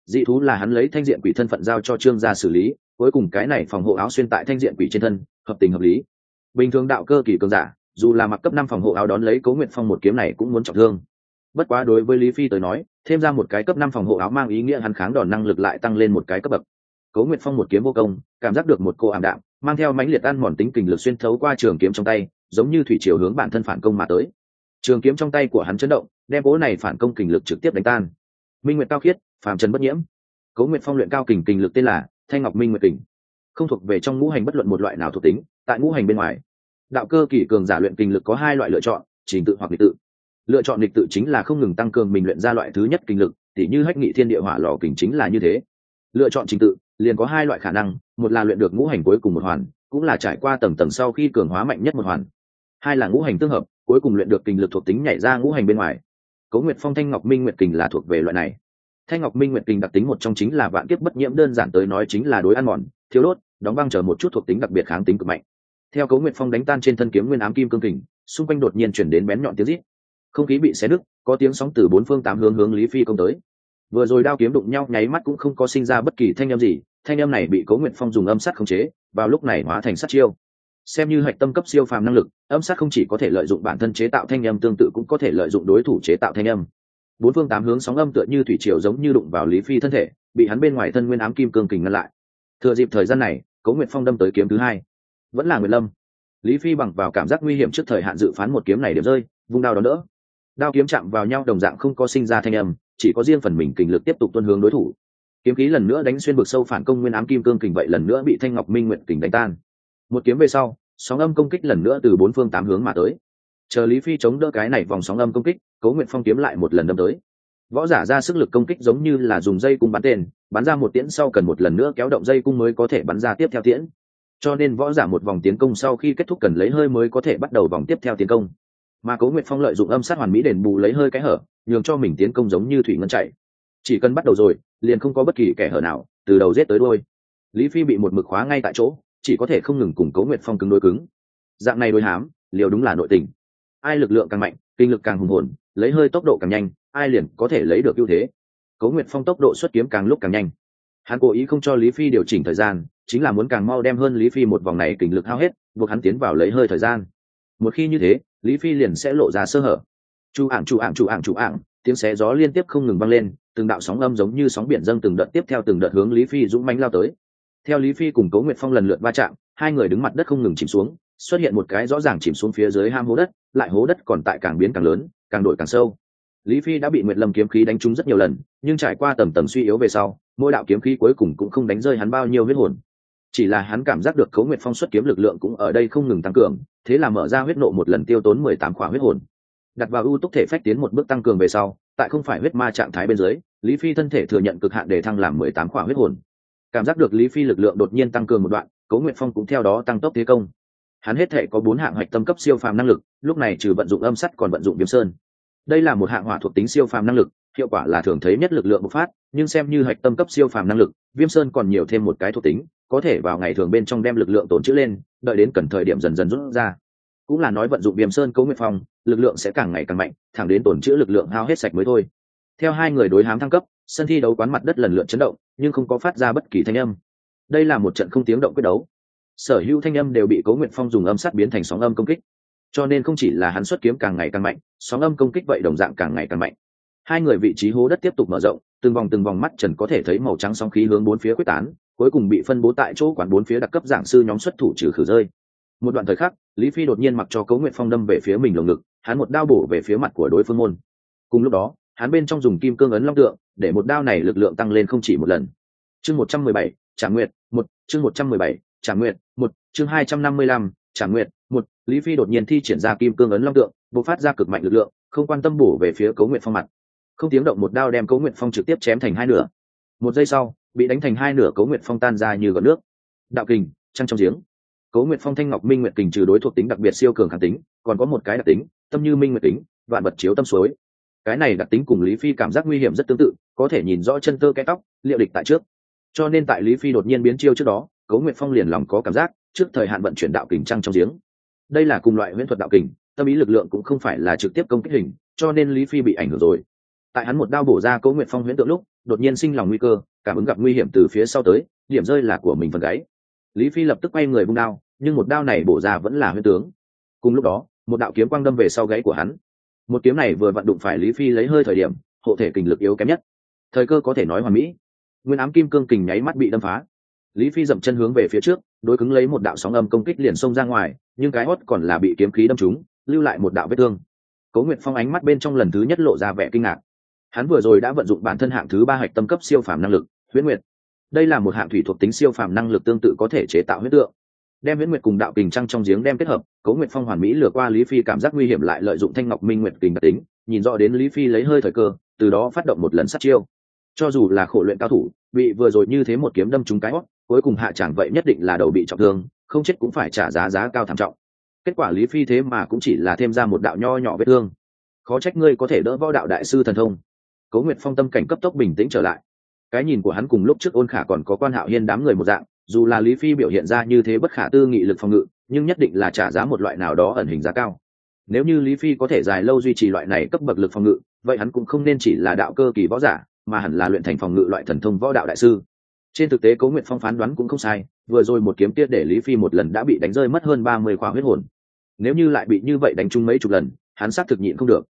Dị thú là hắn lấy thanh diện quỷ thân phận giao cho trương gia xử lý, cuối cùng cái này phòng hộ áo xuyên tại thanh diện quỷ trên thân, hợp tình hợp lý. Bình thường đạo cơ kỳ cường giả, dù là mặc cấp năm phòng hộ áo đón lấy cố nguyện phong một kiếm này cũng muốn trọng thương bất quá đối với lý phi tới nói, thêm ra một cái cấp năm phòng hộ áo mang ý nghĩa hắn kháng đòn năng lực lại tăng lên một cái cấp bậc. Cố nguyệt phong một kiếm vô công, cảm giác được một cô ảm đạm, mang theo mãnh liệt ăn mòn tính kình lực xuyên thấu qua trường kiếm trong tay, giống như thủy chiều hướng bản thân phản công mà tới. Trường kiếm trong tay của hắn chấn động, đem cố này phản công kình lực trực tiếp đánh tan. Minh nguyệt cao khiết, phàm trần bất nhiễm. Cố nguyệt phong luyện cao kình kình lực tên là thanh ngọc minh nguyệt kình. Không thuộc về trong ngũ hành bất luận một loại nào thuộc tính, tại ngũ hành bên ngoài. Đạo cơ kỷ cường giả luyện kình lực có hai loại lựa chọn, trình tự hoặc lịch tự lựa chọn lịch tự chính là không ngừng tăng cường mình luyện ra loại thứ nhất kinh lực, tỉ như hách nghị thiên địa hỏa lò kình chính là như thế. Lựa chọn trình tự, liền có hai loại khả năng, một là luyện được ngũ hành cuối cùng một hoàn, cũng là trải qua tầng tầng sau khi cường hóa mạnh nhất một hoàn. Hai là ngũ hành tương hợp, cuối cùng luyện được kinh lực thuộc tính nhảy ra ngũ hành bên ngoài. Cấu nguyệt phong, thanh ngọc minh nguyệt kình là thuộc về loại này. Thanh ngọc minh nguyệt kình đặc tính một trong chính là vạn kiếp bất nhiễm, đơn giản tới nói chính là đối ăn mòn thiếu đốt, đóng băng chờ một chút thuộc tính đặc biệt kháng tính cực mạnh. Theo cấu nguyệt phong đánh tan trên thân kiếm nguyên ám kim cương kình, xung quanh đột nhiên chuyển đến bén nhọn tiếng rít không khí bị xé nứt, có tiếng sóng từ bốn phương tám hướng hướng lý phi công tới. Vừa rồi đao kiếm đụng nhau, nháy mắt cũng không có sinh ra bất kỳ thanh âm gì, thanh âm này bị cố nguyện phong dùng âm sát khống chế, vào lúc này hóa thành sắt chiêu. Xem như hạch tâm cấp siêu phàm năng lực, âm sát không chỉ có thể lợi dụng bản thân chế tạo thanh âm tương tự cũng có thể lợi dụng đối thủ chế tạo thanh âm. Bốn phương tám hướng sóng âm tựa như thủy triều giống như đụng vào lý phi thân thể, bị hắn bên ngoài thân nguyên ám kim cương kình ngăn lại. Thừa dịp thời gian này, cố nguyện phong đâm tới kiếm thứ hai. Vẫn là nguyệt lâm. Lý phi bằng vào cảm giác nguy hiểm trước thời hạn dự phán một kiếm này điểm rơi, vung đao đó nữa đao kiếm chạm vào nhau đồng dạng không có sinh ra thanh âm, chỉ có riêng phần mình kình lực tiếp tục tuân hướng đối thủ. Kiếm khí lần nữa đánh xuyên vực sâu phản công nguyên ám kim cương kình vậy lần nữa bị thanh ngọc minh nguyện kình đánh tan. Một kiếm về sau, sóng âm công kích lần nữa từ bốn phương tám hướng mà tới. Chờ lý phi chống đỡ cái này vòng sóng âm công kích, cố nguyện phong kiếm lại một lần đâm tới. Võ giả ra sức lực công kích giống như là dùng dây cung bắn tên, bắn ra một tiễn sau cần một lần nữa kéo động dây cung mới có thể bắn ra tiếp theo tiễn. Cho nên võ giả một vòng tiến công sau khi kết thúc cần lấy hơi mới có thể bắt đầu vòng tiếp theo tiến công mà cố Nguyệt phong lợi dụng âm sát hoàn mỹ đền bù lấy hơi cái hở, nhường cho mình tiến công giống như thủy ngân chạy. Chỉ cần bắt đầu rồi, liền không có bất kỳ kẻ hở nào, từ đầu rết tới đôi lý phi bị một mực khóa ngay tại chỗ, chỉ có thể không ngừng cùng cố Nguyệt phong cứng đối cứng. Dạng này đối hám liều đúng là nội tình? Ai lực lượng càng mạnh, kinh lực càng hùng hồn, lấy hơi tốc độ càng nhanh, ai liền có thể lấy được ưu thế? Cố Nguyệt phong tốc độ xuất kiếm càng lúc càng nhanh. Hắn cố ý không cho lý phi điều chỉnh thời gian, chính là muốn càng mau đem hơn lý phi một vòng này kinh lực hao hết, buộc hắn tiến vào lấy hơi thời gian. Một khi như thế lý phi liền sẽ lộ ra sơ hở. Chu ảng chu ảng chu ảng chu ảng, tiếng xé gió liên tiếp không ngừng vang lên, từng đạo sóng âm giống như sóng biển dâng từng đợt tiếp theo từng đợt hướng lý phi dũng mánh lao tới. Theo lý phi cùng cố nguyệt phong lần lượt va chạm, hai người đứng mặt đất không ngừng chìm xuống, xuất hiện một cái rõ ràng chìm xuống phía dưới ham hố đất, lại hố đất còn tại càng biến càng lớn, càng đổi càng sâu. Lý phi đã bị nguyệt lâm kiếm khí đánh trúng rất nhiều lần, nhưng trải qua tầm tầm suy yếu về sau, mỗi đạo kiếm khí cuối cùng cũng không đánh rơi hắn bao nhiêu huyết hồn chỉ là hắn cảm giác được cấu nguyệt phong xuất kiếm lực lượng cũng ở đây không ngừng tăng cường, thế là mở ra huyết nộ một lần tiêu tốn mười tám khỏa huyết hồn. Đặt vào ưu túc thể phách tiến một bước tăng cường về sau, tại không phải huyết ma trạng thái bên dưới, lý phi thân thể thừa nhận cực hạn để thăng làm mười tám khỏa huyết hồn. Cảm giác được lý phi lực lượng đột nhiên tăng cường một đoạn cố nguyện phong cũng theo đó tăng tốc thế công. Hắn hết thể có bốn hạng hoạch tâm cấp siêu phàm năng lực, lúc này trừ vận dụng âm sắt còn vận dụng viêm sơn. Đây là một hạng hỏa thuộc tính siêu phàm năng lực, hiệu quả là thường thấy nhất lực lượng bộc phát, nhưng xem như hạch tâm cấp siêu phàm năng lực, viêm sơn còn nhiều thêm một cái thuộc tính có thể vào ngày thường bên trong đem lực lượng tổn trữ lên, đợi đến cần thời điểm dần dần rút ra. Cũng là nói vận dụng viêm sơn cấu nguyệt phong, lực lượng sẽ càng ngày càng mạnh, thẳng đến tổn trữ lực lượng hao hết sạch mới thôi. Theo hai người đối hám thăng cấp, sân thi đấu quán mặt đất lần lượt chấn động, nhưng không có phát ra bất kỳ thanh âm. Đây là một trận không tiếng động quyết đấu. Sở hữu thanh âm đều bị cố nguyện phong dùng âm sát biến thành sóng âm công kích. Cho nên không chỉ là hắn xuất kiếm càng ngày càng mạnh, sóng âm công kích vậy đồng dạng càng ngày càng mạnh. Hai người vị trí hố đất tiếp tục mở rộng, từng vòng từng vòng mắt trần có thể thấy màu trắng sóng khí hướng bốn phía quyết tán cuối cùng bị phân bố tại chỗ quản bốn phía đặc cấp giảng sư nhóm xuất thủ trừ khử rơi. Một đoạn thời khắc, lý phi đột nhiên mặc cho cấu nguyện phong đâm về phía mình lồng ngực, hắn một đao bổ về phía mặt của đối phương môn. Cùng lúc đó, hắn bên trong dùng kim cương ấn long tượng, để một đao này lực lượng tăng lên không chỉ một lần. Chương một trăm mười bảy trả nguyệt, một, chương một trăm mười bảy trả nguyệt, một, chương hai trăm năm mươi lăm trả nguyệt, một, lý phi đột nhiên thi triển ra kim cương ấn long tượng, bộc phát ra cực mạnh lực lượng, không quan tâm bổ về phía cấu nguyện phong mặt. Không tiếng động một đao đem cấu nguyện phong trực tiếp chém thành hai nửa. Một giây sau bị đánh thành hai nửa cấu nguyện phong tan ra như gọn nước. Đạo kình, trăng trong giếng. Cấu nguyện phong thanh ngọc minh nguyện kình trừ đối thuộc tính đặc biệt siêu cường kháng tính, còn có một cái đặc tính, tâm như minh nguyện tính, vạn vật chiếu tâm suối. Cái này đặc tính cùng lý phi cảm giác nguy hiểm rất tương tự, có thể nhìn rõ chân tơ cái tóc, liệu địch tại trước. Cho nên tại lý phi đột nhiên biến chiêu trước đó cấu nguyện phong liền lòng có cảm giác, trước thời hạn vận chuyển đạo kình trăng trong giếng. Đây là cùng loại huyễn thuật đạo kình, tâm ý lực lượng cũng không phải là trực tiếp công kích hình, cho nên lý phi bị ảnh hưởng rồi. Tại hắn một đao bổ ra cấu nguyện phong huyễn tượng lúc, đột nhiên sinh lòng nguy cơ cảm ứng gặp nguy hiểm từ phía sau tới, điểm rơi là của mình phần gáy. Lý phi lập tức quay người vung đao, nhưng một đao này bổ ra vẫn là huyết tướng. Cùng lúc đó, một đạo kiếm quang đâm về sau gáy của hắn. Một kiếm này vừa vặn đụng phải lý phi lấy hơi thời điểm, hộ thể kình lực yếu kém nhất. Thời cơ có thể nói hoàn mỹ. Nguyên ám kim cương kình nháy mắt bị đâm phá. Lý phi dậm chân hướng về phía trước, đối cứng lấy một đạo sóng âm công kích liền xông ra ngoài, nhưng cái hót còn là bị kiếm khí đâm trúng, lưu lại một đạo vết thương. Cố nguyệt phong ánh mắt bên trong lần thứ nhất lộ ra vẻ kinh ngạc. Hắn vừa rồi đã vận dụng bản thân hạng thứ ba hạch tâm cấp siêu phàm năng lực huyễn nguyệt. Đây là một hạng thủy thuộc tính siêu phàm năng lực tương tự có thể chế tạo huyết tượng. Đem huyễn nguyệt cùng đạo kình trăng trong giếng đem kết hợp, cấu nguyệt phong hoàn mỹ lừa qua lý phi cảm giác nguy hiểm lại lợi dụng thanh ngọc minh nguyệt kình đặc tính, nhìn rõ đến lý phi lấy hơi thời cơ, từ đó phát động một lần sát chiêu. Cho dù là khổ luyện cao thủ, bị vừa rồi như thế một kiếm đâm trúng cái hót cuối cùng hạ chẳng vậy nhất định là đầu bị trọng thương, không chết cũng phải trả giá giá cao thảm trọng. Kết quả lý phi thế mà cũng chỉ là thêm ra một đạo nho nhỏ vết thương. Khó trách ngươi có thể đỡ võ đạo đại sư thần thông. Cố nguyệt phong tâm cảnh cấp tốc bình tĩnh trở lại cái nhìn của hắn cùng lúc trước ôn khả còn có quan hạo hiên đám người một dạng, dù là lý phi biểu hiện ra như thế bất khả tư nghị lực phòng ngự, nhưng nhất định là trả giá một loại nào đó ẩn hình giá cao. Nếu như lý phi có thể dài lâu duy trì loại này cấp bậc lực phòng ngự, vậy hắn cũng không nên chỉ là đạo cơ kỳ võ giả, mà hẳn là luyện thành phòng ngự loại thần thông võ đạo đại sư. Trên thực tế cố nguyện phong phán đoán cũng không sai, vừa rồi một kiếm tiết để lý phi một lần đã bị đánh rơi mất hơn ba mươi khóa huyết hồn. Nếu như lại bị như vậy đánh chung mấy chục lần, hắn xác thực nhịn không được.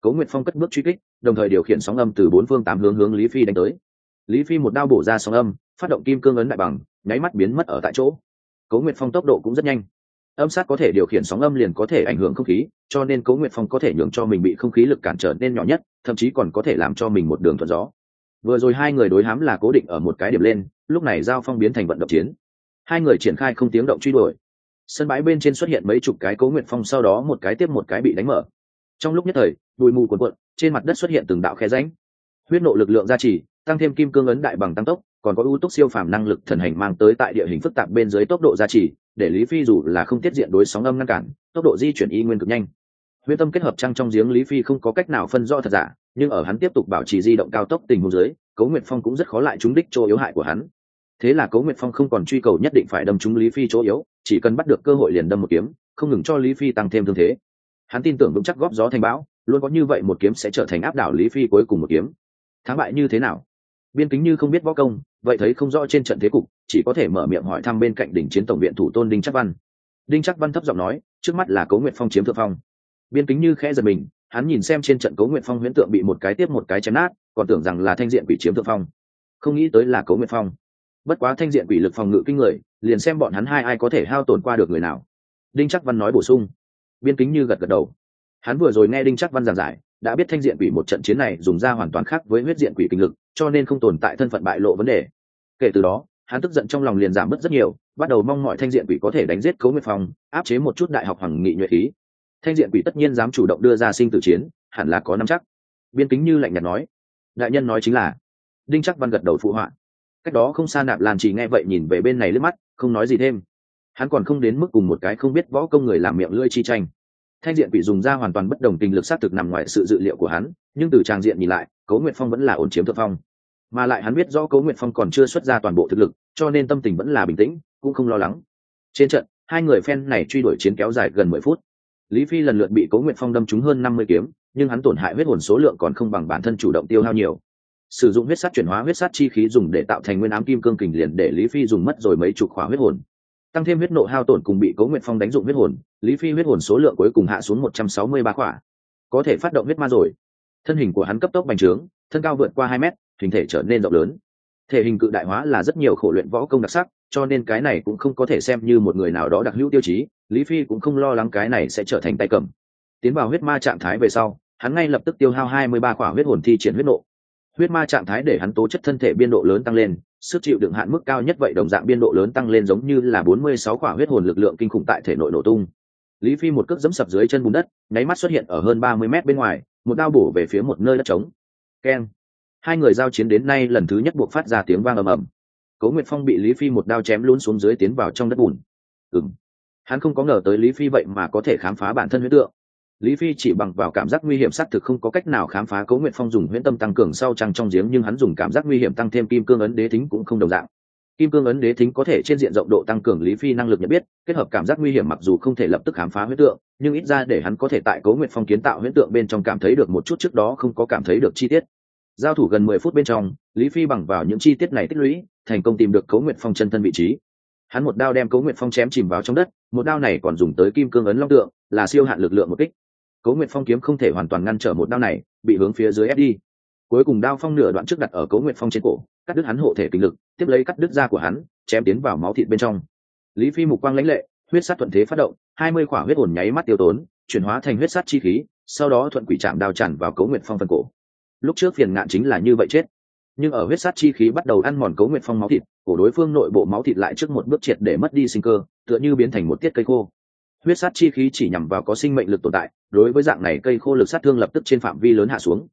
Cố nguyện phong cất bước truy kích, đồng thời điều khiển sóng âm từ bốn phương tám hướng hướng lý phi đánh tới lý phi một đao bổ ra sóng âm, phát động kim cương ấn đại bằng, nháy mắt biến mất ở tại chỗ. Cố Nguyệt phong tốc độ cũng rất nhanh. Âm sát có thể điều khiển sóng âm liền có thể ảnh hưởng không khí, cho nên cố Nguyệt phong có thể nhường cho mình bị không khí lực cản trở nên nhỏ nhất, thậm chí còn có thể làm cho mình một đường thuận gió. Vừa rồi hai người đối hám là cố định ở một cái điểm lên, lúc này giao phong biến thành vận động chiến. Hai người triển khai không tiếng động truy đuổi. Sân bãi bên trên xuất hiện mấy chục cái cố nguyện phong, sau đó một cái tiếp một cái bị đánh mở. Trong lúc nhất thời, bụi mù cuồn cuộn, trên mặt đất xuất hiện từng đạo khe ránh huyết nộ lực lượng gia trì tăng thêm kim cương ấn đại bằng tăng tốc, còn có ưu túc siêu phàm năng lực thần hành mang tới tại địa hình phức tạp bên dưới tốc độ gia trì, để lý phi dù là không tiết diện đối sóng âm ngăn cản, tốc độ di chuyển y nguyên cực nhanh. Huyết tâm kết hợp trăng trong giếng lý phi không có cách nào phân rõ thật giả, nhưng ở hắn tiếp tục bảo trì di động cao tốc tình huống dưới, cấu nguyệt phong cũng rất khó lại trúng đích chỗ yếu hại của hắn. Thế là cấu nguyệt phong không còn truy cầu nhất định phải đâm trúng lý phi chỗ yếu, chỉ cần bắt được cơ hội liền đâm một kiếm, không ngừng cho lý phi tăng thêm thương thế. Hắn tin tưởng vững chắc góp gió thành bão, luôn có như vậy một kiếm sẽ trở thành áp đảo lý phi cuối cùng một kiếm. Thắng bại như thế nào? Biên kính như không biết võ công, vậy thấy không rõ trên trận thế cục, chỉ có thể mở miệng hỏi thăm bên cạnh đỉnh chiến tổng viện thủ tôn đinh chắc văn. Đinh chắc văn thấp giọng nói, trước mắt là cấu nguyện phong chiếm thượng phong. Biên kính như khẽ giật mình, hắn nhìn xem trên trận cấu nguyện phong huyễn tượng bị một cái tiếp một cái chém nát, còn tưởng rằng là thanh diện quỷ chiếm thượng phong. Không nghĩ tới là cấu nguyện phong. Bất quá thanh diện quỷ lực phòng ngự kinh người, liền xem bọn hắn hai ai có thể hao tổn qua được người nào. Đinh chắc văn nói bổ sung. Biên kính như gật gật đầu. Hắn vừa rồi nghe đinh chắc văn giảng giải đã biết thanh diện quỷ một trận chiến này dùng ra hoàn toàn khác với huyết diện quỷ kinh lực, cho nên không tồn tại thân phận bại lộ vấn đề. Kể từ đó, hắn tức giận trong lòng liền giảm bớt rất nhiều, bắt đầu mong mọi thanh diện quỷ có thể đánh giết cấu nguyệt phong, áp chế một chút đại học hoàng nghị nhuệ khí. Thanh diện quỷ tất nhiên dám chủ động đưa ra sinh tử chiến, hẳn là có năm chắc. Biên kính như lạnh nhạt nói. Đại nhân nói chính là. Đinh chắc văn gật đầu phụ họa. Cách đó không xa nạp lan chỉ nghe vậy nhìn về bên này lướt mắt, không nói gì thêm. Hắn còn không đến mức cùng một cái không biết võ công người làm miệng lưỡi chi tranh thanh diện bị dùng ra hoàn toàn bất đồng tình lực sát thực nằm ngoài sự dự liệu của hắn, nhưng từ trang diện nhìn lại cấu nguyệt phong vẫn là ổn chiếm thượng phong. Mà lại hắn biết rõ cấu nguyệt phong còn chưa xuất ra toàn bộ thực lực, cho nên tâm tình vẫn là bình tĩnh, cũng không lo lắng. Trên trận, hai người phen này truy đuổi chiến kéo dài gần mười phút. Lý phi lần lượt bị cấu nguyệt phong đâm trúng hơn năm mươi kiếm, nhưng hắn tổn hại huyết hồn số lượng còn không bằng bản thân chủ động tiêu hao nhiều. Sử dụng huyết sát chuyển hóa huyết sát chi khí dùng để tạo thành nguyên ám kim cương kình liền để lý phi dùng mất rồi mấy chục khóa huyết hồn tăng thêm huyết nộ hao tổn cùng bị cấu nguyện phong đánh dụng huyết hồn lý phi huyết hồn số lượng cuối cùng hạ xuống một trăm sáu mươi ba quả, có thể phát động huyết ma rồi. Thân hình của hắn cấp tốc bành trướng thân cao vượt qua hai mét hình thể trở nên rộng lớn. Thể hình cự đại hóa là rất nhiều khổ luyện võ công đặc sắc cho nên cái này cũng không có thể xem như một người nào đó đặc hữu tiêu chí lý phi cũng không lo lắng cái này sẽ trở thành tay cầm. Tiến vào huyết ma trạng thái về sau hắn ngay lập tức tiêu hao hai mươi ba quả huyết hồn thi triển huyết nộ huyết ma trạng thái để hắn tố chất thân thể biên độ lớn tăng lên, sức chịu đựng hạn mức cao nhất vậy đồng dạng biên độ lớn tăng lên giống như là bốn mươi sáu quả huyết hồn lực lượng kinh khủng tại thể nội nổ tung. Lý phi một cước dẫm sập dưới chân bùn đất, nháy mắt xuất hiện ở hơn ba mươi mét bên ngoài, một đao bổ về phía một nơi đất trống. Keng. Hai người giao chiến đến nay lần thứ nhất buộc phát ra tiếng vang ầm ầm. Cố nguyệt phong bị lý phi một đao chém lún xuống dưới tiến vào trong đất bùn. Ừng hắn không có ngờ tới lý phi vậy mà có thể khám phá bản thân huyết tượng lý phi chỉ bằng vào cảm giác nguy hiểm xác thực không có cách nào khám phá cấu nguyện phong dùng huyễn tâm tăng cường sau trăng trong giếng, nhưng hắn dùng cảm giác nguy hiểm tăng thêm kim cương ấn đế thính cũng không đồng dạng. Kim cương ấn đế thính có thể trên diện rộng độ tăng cường lý phi năng lực nhận biết, kết hợp cảm giác nguy hiểm mặc dù không thể lập tức khám phá huyễn tượng, nhưng ít ra để hắn có thể tại cấu nguyện phong kiến tạo huyễn tượng bên trong cảm thấy được một chút trước đó không có cảm thấy được chi tiết. Giao thủ gần mười phút bên trong, lý phi bằng vào những chi tiết này tích lũy, thành công tìm được cấu nguyện phong chân thân vị trí. Hắn một đao đem cấu nguyện phong chém chìm vào trong đất, một đao này còn dùng tới kim cương ấn long tượng, là siêu hạn lực lượng một kích. Cố Nguyệt Phong kiếm không thể hoàn toàn ngăn trở một đao này, bị hướng phía dưới ép đi. Cuối cùng đao phong nửa đoạn trước đặt ở Cố Nguyệt Phong trên cổ, cắt đứt hắn hộ thể kinh lực, tiếp lấy cắt đứt da của hắn, chém tiến vào máu thịt bên trong. Lý Phi mục quang lãnh lệ, huyết sát thuận thế phát động, hai mươi khỏa huyết hồn nháy mắt tiêu tốn, chuyển hóa thành huyết sát chi khí, sau đó thuận quỷ chạm đao chặn vào Cố Nguyệt Phong phần cổ. Lúc trước phiền ngạn chính là như vậy chết, nhưng ở huyết sát chi khí bắt đầu ăn mòn Cố Nguyệt Phong máu thịt, của đối phương nội bộ máu thịt lại trước một bước triệt để mất đi sinh cơ, tựa như biến thành một tiết cây khô huyết sát chi khí chỉ nhằm vào có sinh mệnh lực tồn tại, đối với dạng này cây khô lực sát thương lập tức trên phạm vi lớn hạ xuống.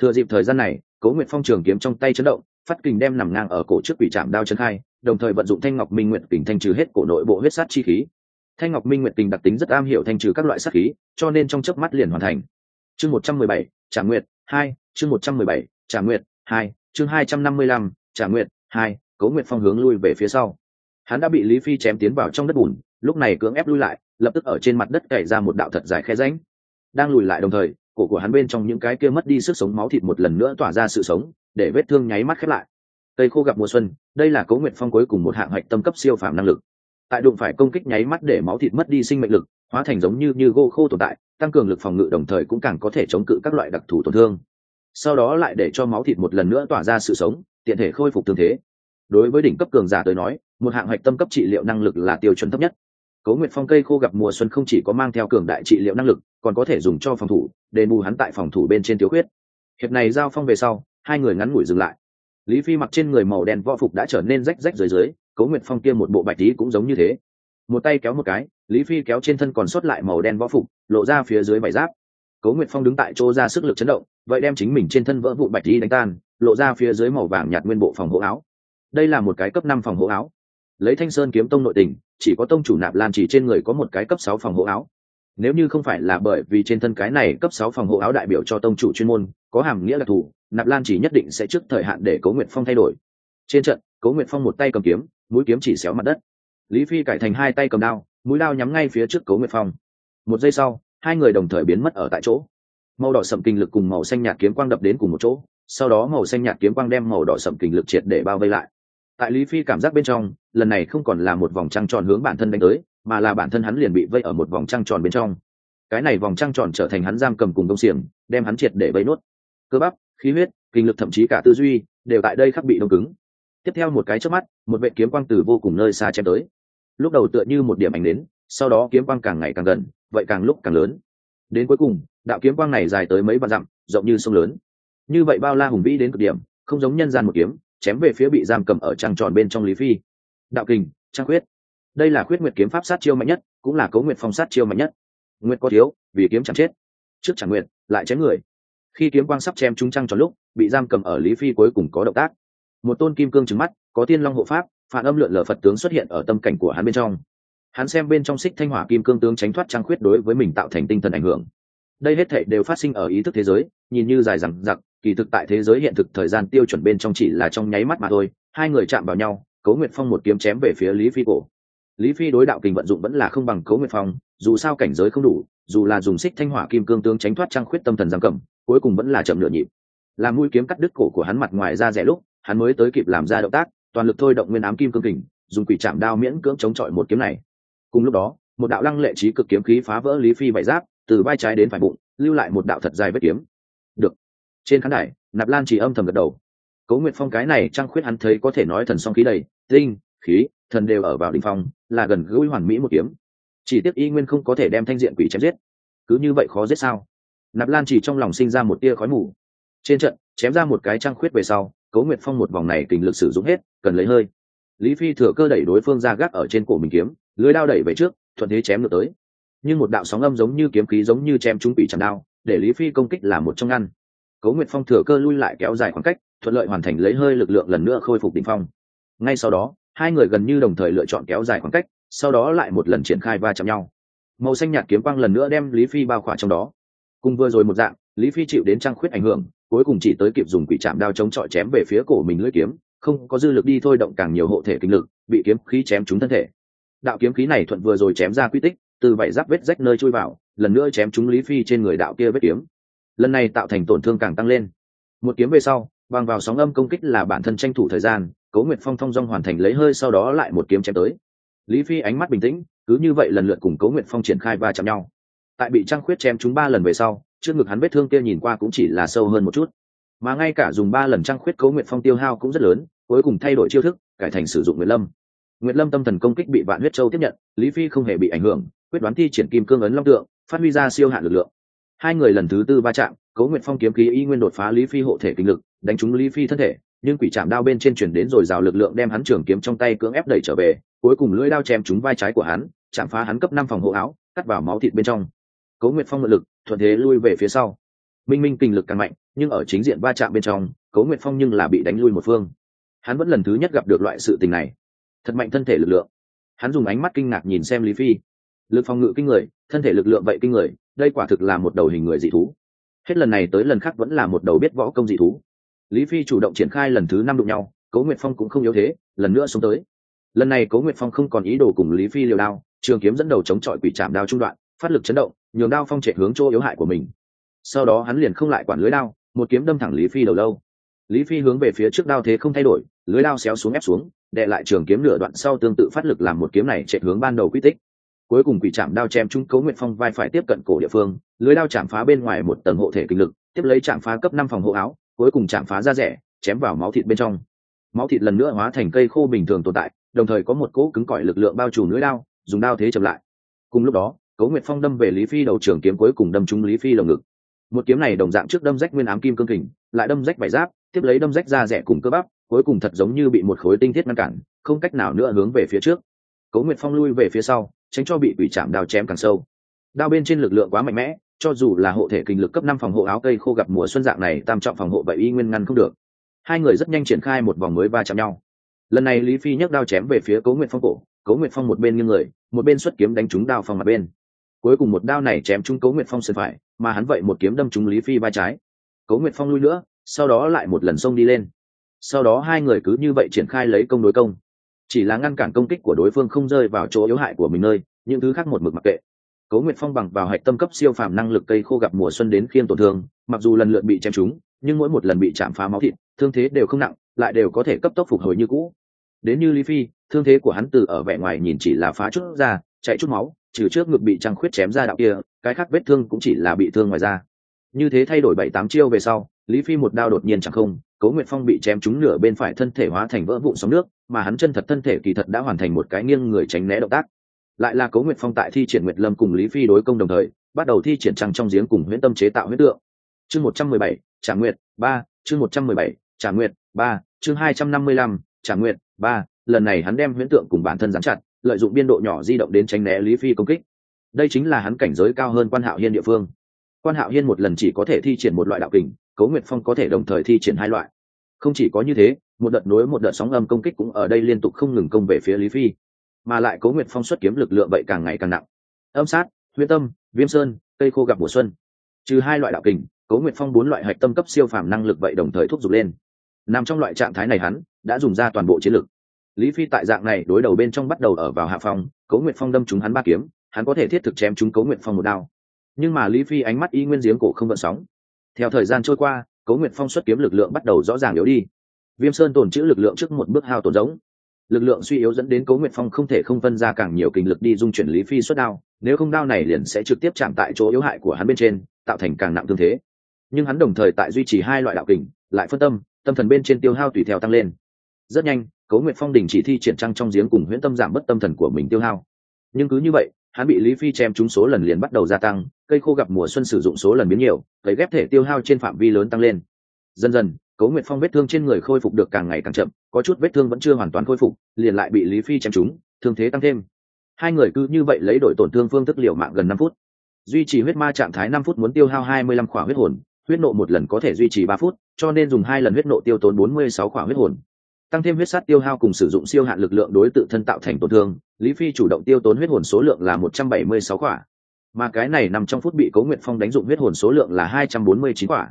Thừa dịp thời gian này, cố nguyệt phong trường kiếm trong tay chấn động, phát kình đem nằm ngang ở cổ trước quỷ trạm đao chân khai, đồng thời vận dụng thanh ngọc minh nguyện kình thanh trừ hết cổ nội bộ huyết sát chi khí. Thanh ngọc minh nguyện kình đặc tính rất am hiểu thanh trừ các loại sát khí, cho nên trong chớp mắt liền hoàn thành. Chương một trăm mười bảy, trả nguyệt, hai, chương một trăm mười bảy, trả nguyệt, hai, chương hai trăm năm mươi lăm, trả nguyệt, hai, cố nguyệt phong hướng lui về phía sau. Hắn đã bị lý phi chém tiến vào trong đất bùn lúc này cưỡng ép lui lại, lập tức ở trên mặt đất cày ra một đạo thật dài khe ránh đang lùi lại đồng thời, cổ của hắn bên trong những cái kia mất đi sức sống máu thịt một lần nữa tỏa ra sự sống, để vết thương nháy mắt khép lại. Cây khô gặp mùa xuân, đây là cấu nguyện phong cuối cùng một hạng hạch tâm cấp siêu phàm năng lực. Tại đụng phải công kích nháy mắt để máu thịt mất đi sinh mệnh lực, hóa thành giống như như gô khô tồn tại, tăng cường lực phòng ngự đồng thời cũng càng có thể chống cự các loại đặc thù tổn thương. Sau đó lại để cho máu thịt một lần nữa tỏa ra sự sống, tiện thể khôi phục tương thế. Đối với đỉnh cấp cường giả tới nói, một hạng hạch tâm cấp trị liệu năng lực là tiêu chuẩn thấp nhất. Cố Nguyệt Phong cây khô gặp mùa xuân không chỉ có mang theo cường đại trị liệu năng lực, còn có thể dùng cho phòng thủ, đền bù hắn tại phòng thủ bên trên thiếu khuyết. Hiệp này giao phong về sau, hai người ngắn ngủi dừng lại. Lý Phi mặc trên người màu đen võ phục đã trở nên rách rách dưới dưới, Cố Nguyệt Phong kia một bộ bạch tí cũng giống như thế. Một tay kéo một cái, Lý Phi kéo trên thân còn sót lại màu đen võ phục, lộ ra phía dưới vải giáp. Cố Nguyệt Phong đứng tại chỗ ra sức lực chấn động, vậy đem chính mình trên thân vỡ vụ bạch tí đánh tan, lộ ra phía dưới màu vàng nhạt nguyên bộ phòng hộ áo. Đây là một cái cấp năm phòng hộ áo. Lấy Thanh Sơn kiếm tông nội tình, chỉ có tông chủ nạp lan chỉ trên người có một cái cấp sáu phòng hộ áo. Nếu như không phải là bởi vì trên thân cái này cấp sáu phòng hộ áo đại biểu cho tông chủ chuyên môn, có hàm nghĩa là thủ nạp lan chỉ nhất định sẽ trước thời hạn để cấu nguyện phong thay đổi. Trên trận cấu nguyện phong một tay cầm kiếm, mũi kiếm chỉ xéo mặt đất. Lý phi cải thành hai tay cầm đao, mũi đao nhắm ngay phía trước cấu nguyện phong. Một giây sau, hai người đồng thời biến mất ở tại chỗ. Màu đỏ sậm kinh lực cùng màu xanh nhạt kiếm quang đập đến cùng một chỗ, sau đó màu xanh nhạt kiếm quang đem màu đỏ sậm kinh lực triệt để bao vây lại tại lý phi cảm giác bên trong, lần này không còn là một vòng trăng tròn hướng bản thân đánh tới, mà là bản thân hắn liền bị vây ở một vòng trăng tròn bên trong. Cái này vòng trăng tròn trở thành hắn giam cầm cùng công xiềng, đem hắn triệt để vây nốt. Cơ bắp, khí huyết, kinh lực thậm chí cả tư duy, đều tại đây khắc bị đông cứng. Tiếp theo một cái trước mắt, một vệ kiếm quang từ vô cùng nơi xa chém tới. Lúc đầu tựa như một điểm ảnh đến sau đó kiếm quang càng ngày càng gần, vậy càng lúc càng lớn. Đến cuối cùng, đạo kiếm quang này dài tới mấy vạn dặm, rộng như sông lớn. Như vậy bao la hùng vĩ đến cực điểm, không giống nhân gian một kiếm chém về phía bị giam cầm ở trăng tròn bên trong lý phi. Đạo kình trang quyết đây là khuyết nguyệt kiếm pháp sát chiêu mạnh nhất, cũng là cấu nguyệt phong sát chiêu mạnh nhất. Nguyệt có thiếu, vì kiếm chẳng chết. Trước chẳng nguyệt, lại chém người. Khi kiếm quang sắp chém trúng trăng tròn lúc, bị giam cầm ở lý phi cuối cùng có động tác. Một tôn kim cương trứng mắt, có tiên long hộ pháp, phản âm lượn lờ phật tướng xuất hiện ở tâm cảnh của hắn bên trong. Hắn xem bên trong xích thanh hỏa kim cương tướng tránh thoát trăng khuyết đối với mình tạo thành tinh thần ảnh hưởng đây hết thảy đều phát sinh ở ý thức thế giới, nhìn như dài dằng dặc, kỳ thực tại thế giới hiện thực thời gian tiêu chuẩn bên trong chỉ là trong nháy mắt mà thôi, hai người chạm vào nhau cấu nguyệt phong một kiếm chém về phía lý phi cổ. Lý phi đối đạo kình vận dụng vẫn là không bằng cấu nguyệt phong, dù sao cảnh giới không đủ, dù là dùng xích thanh hỏa kim cương tướng tránh thoát trang khuyết tâm thần giam cầm, cuối cùng vẫn là chậm nửa nhịp. Làm mũi kiếm cắt đứt cổ của hắn mặt ngoài ra rẻ lúc, hắn mới tới kịp làm ra động tác, toàn lực thôi động nguyên ám kim cương kình, dùng quỷ chạm đao miễn cưỡng chống chọi một kiếm này. Cùng lúc đó, một đạo lăng lệ trí cực kiếm khí phá vỡ lý phi bại giáp từ vai trái đến phải bụng, lưu lại một đạo thật dài vết kiếm. Được. Trên khán đài, nạp lan chỉ âm thầm gật đầu. Cố nguyệt phong cái này trăng khuyết hắn thấy có thể nói thần song khí đầy, tinh, khí, thần đều ở vào đ ỉ n h phong, là gần gũi hoàn mỹ một kiếm. Chỉ tiếc y nguyên không có thể đem thanh diện quỷ chém giết. Cứ như vậy khó giết sao? Nạp lan chỉ trong lòng sinh ra một tia khói mù. Trên trận, chém ra một cái trăng khuyết về sau, cố nguyệt phong một vòng này kình lực sử dụng hết, cần lấy hơi. Lý phi thừa cơ đẩy đối phương ra gác ở trên cổ mình kiếm, lưới đao đẩy về trước, thuận thế chém ngược tới nhưng một đạo sóng âm giống như kiếm khí giống như chém trúng bị chạm đao, để lý phi công kích là một trong ngăn. Cấu nguyệt phong thừa cơ lui lại kéo dài khoảng cách, thuận lợi hoàn thành lấy hơi lực lượng lần nữa khôi phục đỉnh phong. Ngay sau đó, hai người gần như đồng thời lựa chọn kéo dài khoảng cách, sau đó lại một lần triển khai va chạm nhau. Màu xanh nhạt kiếm quang lần nữa đem lý phi bao khỏa trong đó. Cùng vừa rồi một dạng, lý phi chịu đến trang khuyết ảnh hưởng, cuối cùng chỉ tới kịp dùng quỷ chạm đao chống chọi chém về phía cổ mình lưỡi kiếm, không có dư lực đi thôi động càng nhiều hộ thể kinh lực, bị kiếm khí chém trúng thân thể. Đạo kiếm khí này thuận vừa rồi chém ra quy tích từ vảy giáp vết rách nơi chui vào, lần nữa chém trúng lý phi trên người đạo kia vết kiếm. Lần này tạo thành tổn thương càng tăng lên. Một kiếm về sau, bằng vào sóng âm công kích là bản thân tranh thủ thời gian, cố nguyệt phong thông dong hoàn thành lấy hơi sau đó lại một kiếm chém tới. Lý phi ánh mắt bình tĩnh, cứ như vậy lần lượt cùng cố nguyệt phong triển khai va chạm nhau. Tại bị trăng khuyết chém chúng ba lần về sau, trước ngực hắn vết thương kia nhìn qua cũng chỉ là sâu hơn một chút. Mà ngay cả dùng ba lần trăng khuyết cố nguyệt phong tiêu hao cũng rất lớn, cuối cùng thay đổi chiêu thức, cải thành sử dụng nguyệt lâm. Nguyệt lâm tâm thần công kích bị vạn huyết châu tiếp nhận, lý phi không hề bị ảnh hưởng quyết đoán thi triển kim cương ấn long tượng, phát huy ra siêu hạn lực lượng. Hai người lần thứ tư va chạm cấu nguyện phong kiếm khí y nguyên đột phá lý phi hộ thể kinh lực, đánh trúng lý phi thân thể, nhưng quỷ chạm đao bên trên chuyển đến rồi rào lực lượng đem hắn trường kiếm trong tay cưỡng ép đẩy trở về, cuối cùng lưỡi đao chém trúng vai trái của hắn, chạm phá hắn cấp năm phòng hộ áo, cắt vào máu thịt bên trong. Cấu nguyện phong mượn lực, thuận thế lui về phía sau. Minh minh kinh lực càng mạnh, nhưng ở chính diện va chạm bên trong cấu nguyện phong nhưng là bị đánh lui một phương. Hắn vẫn lần thứ nhất gặp được loại sự tình này. Thật mạnh thân thể lực lượng. Hắn dùng ánh mắt kinh ngạc nhìn xem lý phi lực phòng ngự kinh người, thân thể lực lượng vậy kinh người, đây quả thực là một đầu hình người dị thú. Hết lần này tới lần khác vẫn là một đầu biết võ công dị thú. Lý phi chủ động triển khai lần thứ năm đụng nhau, cố nguyệt phong cũng không yếu thế, lần nữa xuống tới. Lần này cố nguyệt phong không còn ý đồ cùng lý phi liều đao, trường kiếm dẫn đầu chống chọi quỷ chạm đao trung đoạn, phát lực chấn động, nhường đao phong chạy hướng chỗ yếu hại của mình. Sau đó hắn liền không lại quản lưới đao, một kiếm đâm thẳng lý phi đầu lâu. Lý phi hướng về phía trước đao thế không thay đổi, lưới đao xéo xuống ép xuống đệ lại trường kiếm nửa đoạn sau tương tự phát lực làm một kiếm này chạy hướng ban đầu quy tích cuối cùng quỷ chạm đao chém trúng cấu nguyện phong vai phải tiếp cận cổ địa phương, lưới đao chạm phá bên ngoài một tầng hộ thể kinh lực, tiếp lấy chạm phá cấp năm phòng hộ áo, cuối cùng chạm phá ra rẻ, chém vào máu thịt bên trong. Máu thịt lần nữa hóa thành cây khô bình thường tồn tại, đồng thời có một cỗ cứng cỏi lực lượng bao trùm lưới đao, dùng đao thế chậm lại. Cùng lúc đó cấu nguyệt phong đâm về lý phi đầu trường kiếm cuối cùng đâm trúng lý phi lồng ngực. Một kiếm này đồng dạng trước đâm rách nguyên ám kim cương kình, lại đâm rách vải giáp, tiếp lấy đâm rách ra rẻ cùng cơ bắp, cuối cùng thật giống như bị một khối tinh thiết ngăn cản, không cách nào nữa hướng về phía trước. Cấu nguyệt phong lui về phía sau tránh cho bị quỷ chạm đao chém càng sâu. Đao bên trên lực lượng quá mạnh mẽ, cho dù là hộ thể kinh lực cấp năm phòng hộ áo cây khô gặp mùa xuân dạng này, tam trọng phòng hộ vậy y nguyên ngăn không được. Hai người rất nhanh triển khai một vòng mới va chạm nhau. Lần này lý phi nhấc đao chém về phía cố nguyện phong cổ, cố nguyện phong một bên nghiêng người, một bên xuất kiếm đánh trúng đao phong mặt bên. Cuối cùng một đao này chém trúng cố nguyện phong sân phải, mà hắn vậy một kiếm đâm trúng lý phi vai trái. Cố nguyện phong lui nữa, sau đó lại một lần xông đi lên. Sau đó hai người cứ như vậy triển khai lấy công đối công chỉ là ngăn cản công kích của đối phương không rơi vào chỗ yếu hại của mình nơi, những thứ khác một mực mặc kệ. Cố nguyệt phong bằng vào hạch tâm cấp siêu phàm năng lực cây khô gặp mùa xuân đến khiên tổn thương, mặc dù lần lượt bị chém trúng, nhưng mỗi một lần bị chạm phá máu thịt, thương thế đều không nặng, lại đều có thể cấp tốc phục hồi như cũ. Đến như lý phi, thương thế của hắn từ ở vẻ ngoài nhìn chỉ là phá chút ra, chạy chút máu, trừ trước ngực bị trăng khuyết chém ra đạo kia, cái khác vết thương cũng chỉ là bị thương ngoài da. Như thế thay đổi bảy tám chiêu về sau, lý phi một đao đột nhiên chẳng không cố nguyệt phong bị chém trúng nửa bên phải thân thể hóa thành vỡ vụn sóng nước, mà hắn chân thật thân thể kỳ thật đã hoàn thành một cái nghiêng người tránh né động tác. Lại là cố nguyệt phong tại thi triển nguyệt lâm cùng lý phi đối công đồng thời, bắt đầu thi triển trăng trong giếng cùng huyễn tâm chế tạo Huyễn tượng. Chương một trăm mười bảy, trả nguyệt, ba, chương một trăm mười bảy, trả nguyệt, ba, chương hai trăm năm mươi lăm, trả nguyệt, ba. Lần này hắn đem huyễn tượng cùng bản thân giám chặt, lợi dụng biên độ nhỏ di động đến tránh né lý phi công kích. Đây chính là hắn cảnh giới cao hơn quan hạo hiên địa phương. Quan hạo hiên một lần chỉ có thể thi triển một loại đạo kình, Cố nguyệt phong có thể đồng thời thi triển hai loại không chỉ có như thế, một đợt nối một đợt sóng âm công kích cũng ở đây liên tục không ngừng công về phía lý phi. Mà lại Cố nguyệt phong xuất kiếm lực lượng vậy càng ngày càng nặng. Âm sát, huyết tâm, viêm sơn, cây khô gặp mùa xuân. Trừ hai loại đạo kình, Cố nguyệt phong bốn loại hạch tâm cấp siêu phàm năng lực vậy đồng thời thúc giục lên. Nằm trong loại trạng thái này hắn đã dùng ra toàn bộ chiến lực. Lý phi tại dạng này đối đầu bên trong bắt đầu ở vào hạ phòng Cố nguyệt phong đâm chúng hắn ba kiếm, hắn có thể thiết thực chém chúng Cố nguyệt phong một đao. Nhưng mà lý phi ánh mắt y nguyên giếng cổ không vận sóng. Theo thời gian trôi qua cấu nguyệt phong xuất kiếm lực lượng bắt đầu rõ ràng yếu đi. Viêm sơn tồn chữ lực lượng trước một bước hao tổn giống. Lực lượng suy yếu dẫn đến cấu nguyệt phong không thể không phân ra càng nhiều kinh lực đi dung chuyển lý phi xuất đao, nếu không đao này liền sẽ trực tiếp chạm tại chỗ yếu hại của hắn bên trên, tạo thành càng nặng thương thế. Nhưng hắn đồng thời tại duy trì hai loại đạo kình, lại phân tâm tâm thần bên trên tiêu hao tùy theo tăng lên. Rất nhanh cấu nguyệt phong đình chỉ thi triển trăng trong giếng cùng huyễn tâm giảm bất tâm thần của mình tiêu hao. Nhưng cứ như vậy hắn bị lý phi chém trúng số lần liền bắt đầu gia tăng, cây khô gặp mùa xuân sử dụng số lần biến nhiều, cấy ghép thể tiêu hao trên phạm vi lớn tăng lên. Dần dần, cấu nguyệt phong vết thương trên người khôi phục được càng ngày càng chậm, có chút vết thương vẫn chưa hoàn toàn khôi phục, liền lại bị lý phi chém trúng, thương thế tăng thêm. Hai người cứ như vậy lấy đổi tổn thương phương thức liều mạng gần năm phút. Duy trì huyết ma trạng thái năm phút muốn tiêu hao hai mươi lăm khỏa huyết hồn, huyết nộ một lần có thể duy trì ba phút, cho nên dùng hai lần huyết nộ tiêu tốn bốn mươi sáu khỏa huyết hồn tăng thêm huyết sát tiêu hao cùng sử dụng siêu hạn lực lượng đối tự thân tạo thành tổn thương, lý phi chủ động tiêu tốn huyết hồn số lượng là một trăm bảy mươi sáu quả. Mà cái này nằm trong phút bị cấu nguyện phong đánh dụng huyết hồn số lượng là hai trăm bốn mươi chín quả.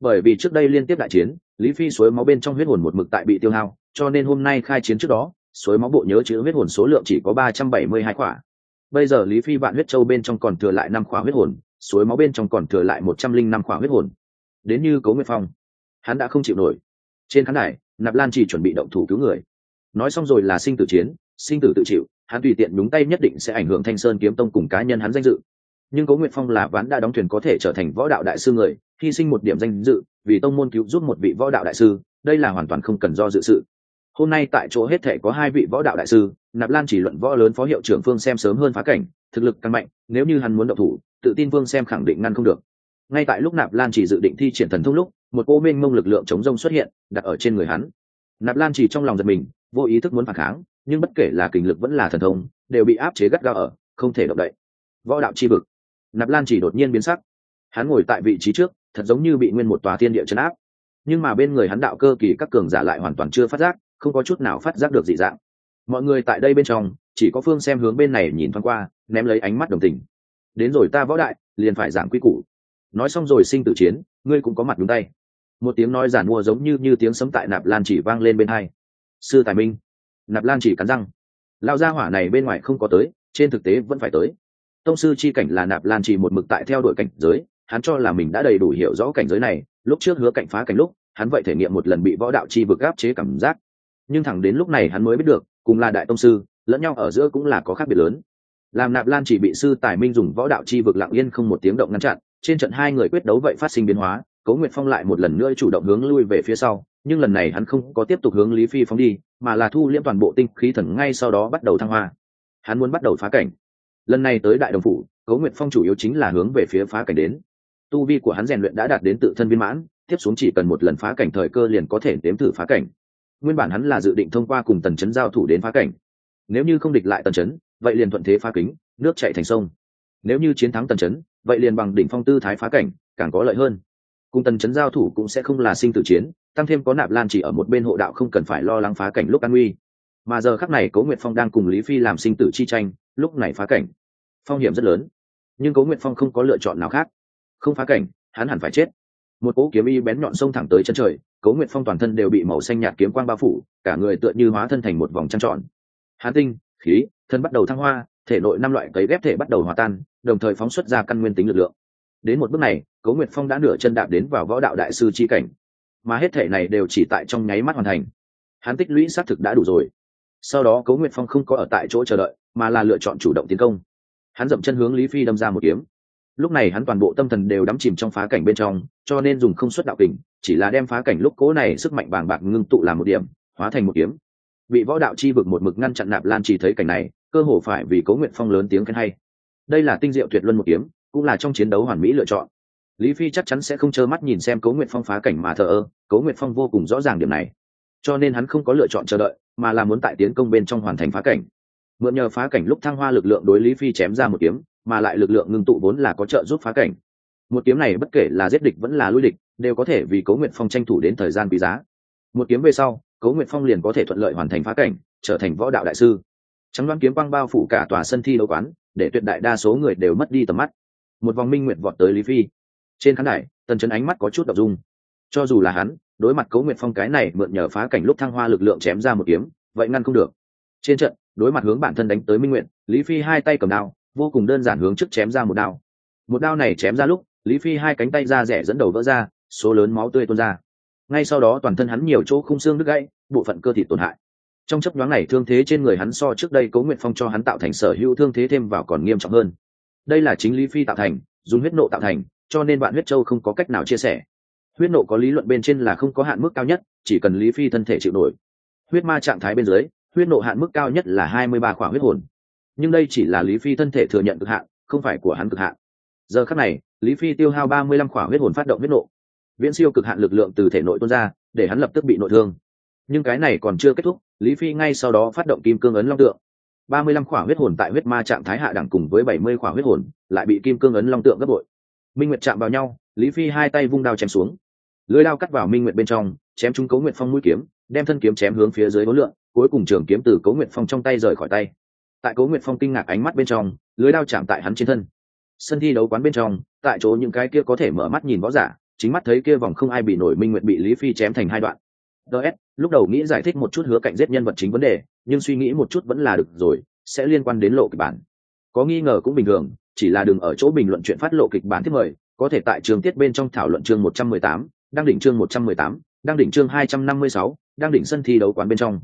Bởi vì trước đây liên tiếp đại chiến, lý phi suối máu bên trong huyết hồn một mực tại bị tiêu hao, cho nên hôm nay khai chiến trước đó, suối máu bộ nhớ chữ huyết hồn số lượng chỉ có ba trăm bảy mươi hai quả. Bây giờ lý phi vạn huyết châu bên trong còn thừa lại năm quả huyết hồn, suối máu bên trong còn thừa lại một trăm linh năm quả huyết hồn. Đến như cấu nguyện phong, hắn đã không chịu nổi. Trên khán đài nạp lan chỉ chuẩn bị động thủ cứu người. Nói xong rồi là sinh tử chiến, sinh tử tự chịu, hắn tùy tiện đúng tay nhất định sẽ ảnh hưởng thanh sơn kiếm tông cùng cá nhân hắn danh dự. Nhưng cố nguyệt phong là ván đã đóng thuyền có thể trở thành võ đạo đại sư người, hy sinh một điểm danh dự, vì tông môn cứu giúp một vị võ đạo đại sư, đây là hoàn toàn không cần do dự sự. Hôm nay tại chỗ hết thể có hai vị võ đạo đại sư, nạp lan chỉ luận võ lớn phó hiệu trưởng phương xem sớm hơn phá cảnh, thực lực căn mạnh, nếu như hắn muốn động thủ, tự tin phương xem khẳng định ngăn không được. Ngay tại lúc nạp lan chỉ dự định thi triển thần thông lúc một cô mênh mông lực lượng chống rông xuất hiện, đặt ở trên người hắn. Nạp lan chỉ trong lòng giật mình, vô ý thức muốn phản kháng, nhưng bất kể là kình lực vẫn là thần thông, đều bị áp chế gắt gao ở, không thể động đậy. Võ đạo chi vực. Nạp lan chỉ đột nhiên biến sắc. Hắn ngồi tại vị trí trước, thật giống như bị nguyên một tòa thiên địa chấn áp. Nhưng mà bên người hắn đạo cơ kỳ các cường giả lại hoàn toàn chưa phát giác, không có chút nào phát giác được dị dạng. Mọi người tại đây bên trong, chỉ có phương xem hướng bên này nhìn thoáng qua, ném lấy ánh mắt đồng tình. Đến rồi ta võ đại, liền phải giảng quy củ. Nói xong rồi sinh tử chiến, ngươi cũng có mặt đúng tay một tiếng nói giản mua giống như như tiếng sấm tại nạp lan chỉ vang lên bên hai. Sư tài minh, nạp lan chỉ cắn răng. Lao gia hỏa này bên ngoài không có tới, trên thực tế vẫn phải tới. Tông sư chi cảnh là nạp lan chỉ một mực tại theo đuổi cảnh giới, hắn cho là mình đã đầy đủ hiểu rõ cảnh giới này, lúc trước hứa cảnh phá cảnh lúc, hắn vậy thể nghiệm một lần bị võ đạo chi vực áp chế cảm giác. Nhưng thẳng đến lúc này hắn mới biết được, cùng là đại tông sư, lẫn nhau ở giữa cũng là có khác biệt lớn. Làm nạp lan chỉ bị sư tài minh dùng võ đạo chi vực lặng yên không một tiếng động ngăn chặn, trên trận hai người quyết đấu vậy phát sinh biến hóa cố nguyệt phong lại một lần nữa chủ động hướng lui về phía sau, nhưng lần này hắn không có tiếp tục hướng lý phi phóng đi, mà là thu liễm toàn bộ tinh khí thần ngay sau đó bắt đầu thăng hoa. Hắn muốn bắt đầu phá cảnh. Lần này tới đại đồng phủ, cố nguyệt phong chủ yếu chính là hướng về phía phá cảnh đến. Tu vi của hắn rèn luyện đã đạt đến tự thân viên mãn, tiếp xuống chỉ cần một lần phá cảnh thời cơ liền có thể đếm thử phá cảnh. Nguyên bản hắn là dự định thông qua cùng tần chấn giao thủ đến phá cảnh. Nếu như không địch lại tần chấn, vậy liền thuận thế phá kính, nước chạy thành sông. Nếu như chiến thắng tần chấn, vậy liền bằng đỉnh phong tư thái phá cảnh, càng có lợi hơn cùng tần chấn giao thủ cũng sẽ không là sinh tử chiến, tăng thêm có nạp lan chỉ ở một bên hộ đạo không cần phải lo lắng phá cảnh lúc an nguy. Mà giờ khắc này cố nguyệt phong đang cùng lý phi làm sinh tử chi tranh, lúc này phá cảnh. Phong hiểm rất lớn. Nhưng cố nguyệt phong không có lựa chọn nào khác. Không phá cảnh, hắn hẳn phải chết. Một cỗ kiếm y bén nhọn sông thẳng tới chân trời, cố nguyệt phong toàn thân đều bị màu xanh nhạt kiếm quang bao phủ, cả người tựa như hóa thân thành một vòng trăng trọn. hán tinh, khí, thân bắt đầu thăng hoa, thể nội năm loại cấy ghép thể bắt đầu hòa tan, đồng thời phóng xuất ra căn nguyên tính lực lượng đến một bước này, cố nguyệt phong đã nửa chân đạp đến vào võ đạo đại sư chi cảnh. Mà hết thể này đều chỉ tại trong nháy mắt hoàn thành. Hắn tích lũy xác thực đã đủ rồi. Sau đó cố nguyệt phong không có ở tại chỗ chờ đợi, mà là lựa chọn chủ động tiến công. Hắn dậm chân hướng lý phi đâm ra một kiếm. Lúc này hắn toàn bộ tâm thần đều đắm chìm trong phá cảnh bên trong, cho nên dùng không xuất đạo kình, chỉ là đem phá cảnh lúc cố này sức mạnh bàng bạc ngưng tụ làm một điểm, hóa thành một kiếm. Bị võ đạo chi vực một mực ngăn chặn nạp lan chỉ thấy cảnh này, cơ hồ phải vì cố nguyện phong lớn tiếng khen hay. Đây là tinh diệu tuyệt luân một kiếm cũng là trong chiến đấu hoàn mỹ lựa chọn. Lý phi chắc chắn sẽ không trơ mắt nhìn xem cố nguyện phong phá cảnh mà thờ ơ, cố nguyện phong vô cùng rõ ràng điểm này. Cho nên hắn không có lựa chọn chờ đợi, mà là muốn tại tiến công bên trong hoàn thành phá cảnh. Mượn nhờ phá cảnh lúc thăng hoa lực lượng đối lý phi chém ra một kiếm, mà lại lực lượng ngưng tụ vốn là có trợ giúp phá cảnh. Một kiếm này bất kể là giết địch vẫn là lui địch, đều có thể vì cố nguyện phong tranh thủ đến thời gian quý giá. Một kiếm về sau, cố nguyện phong liền có thể thuận lợi hoàn thành phá cảnh, trở thành võ đạo đại sư. Trắng đoán kiếm quang bao phủ cả tòa sân thi đấu quán, để tuyệt đại đa số người đều mất đi tầm mắt một vòng minh nguyệt vọt tới lý phi. Trên khán đài, tần trấn ánh mắt có chút đ ộ dung. Cho dù là hắn, đối mặt cấu nguyệt phong cái này mượn nhờ phá cảnh lúc thăng hoa lực lượng chém ra một kiếm, vậy ngăn không được. Trên trận, đối mặt hướng bản thân đánh tới minh nguyện lý phi hai tay cầm đao, vô cùng đơn giản hướng trước chém ra một đao. Một đao này chém ra lúc, lý phi hai cánh tay ra rẻ dẫn đầu vỡ ra, số lớn máu tươi tuôn ra. Ngay sau đó toàn thân hắn nhiều chỗ khung xương đứt gãy, bộ phận cơ thể tổn hại. Trong chấp nhoáng này thương thế trên người hắn so trước đây cố nguyện phong cho hắn tạo thành sở hữu thương thế thêm vào còn nghiêm trọng hơn đây là chính lý phi tạo thành, dùng huyết nộ tạo thành, cho nên bạn huyết châu không có cách nào chia sẻ. Huyết nộ có lý luận bên trên là không có hạn mức cao nhất, chỉ cần lý phi thân thể chịu nổi. Huyết ma trạng thái bên dưới, huyết nộ hạn mức cao nhất là hai mươi ba khỏa huyết hồn. Nhưng đây chỉ là lý phi thân thể thừa nhận cực hạn, không phải của hắn cực hạn. Giờ khắc này, lý phi tiêu hao ba mươi lăm khỏa huyết hồn phát động huyết nộ. Viễn siêu cực hạn lực lượng từ thể nội tuôn ra, để hắn lập tức bị nội thương. Nhưng cái này còn chưa kết thúc, lý phi ngay sau đó phát động kim cương ấn long tượng ba mươi lăm khỏa huyết hồn tại huyết ma trạng thái hạ đẳng cùng với bảy mươi khỏa huyết hồn, lại bị kim cương ấn long tượng gấp bội. Minh nguyệt chạm vào nhau, lý phi hai tay vung đao chém xuống. Lưới đao cắt vào minh nguyệt bên trong, chém trúng cấu nguyệt phong mũi kiếm, đem thân kiếm chém hướng phía dưới đối lượng cuối cùng trường kiếm từ cấu nguyệt phong trong tay rời khỏi tay. Tại cấu nguyệt phong kinh ngạc ánh mắt bên trong, lưới đao chạm tại hắn trên thân. Sân thi đấu quán bên trong, tại chỗ những cái kia có thể mở mắt nhìn võ giả, chính mắt thấy kia vòng không ai bị nổi minh Nguyệt bị lý phi chém thành hai đoạn. Ts lúc đầu nghĩ giải thích một chút hứa cạnh giết nhân vật chính vấn đề nhưng suy nghĩ một chút vẫn là được rồi, sẽ liên quan đến lộ kịch bản. Có nghi ngờ cũng bình thường, chỉ là đừng ở chỗ bình luận chuyện phát lộ kịch bản thiết mời, có thể tại trường tiết bên trong thảo luận chương một trăm mười tám, đang đỉnh chương một trăm mười tám, đang đỉnh chương hai trăm năm mươi sáu, đang đỉnh sân thi đấu quán bên trong.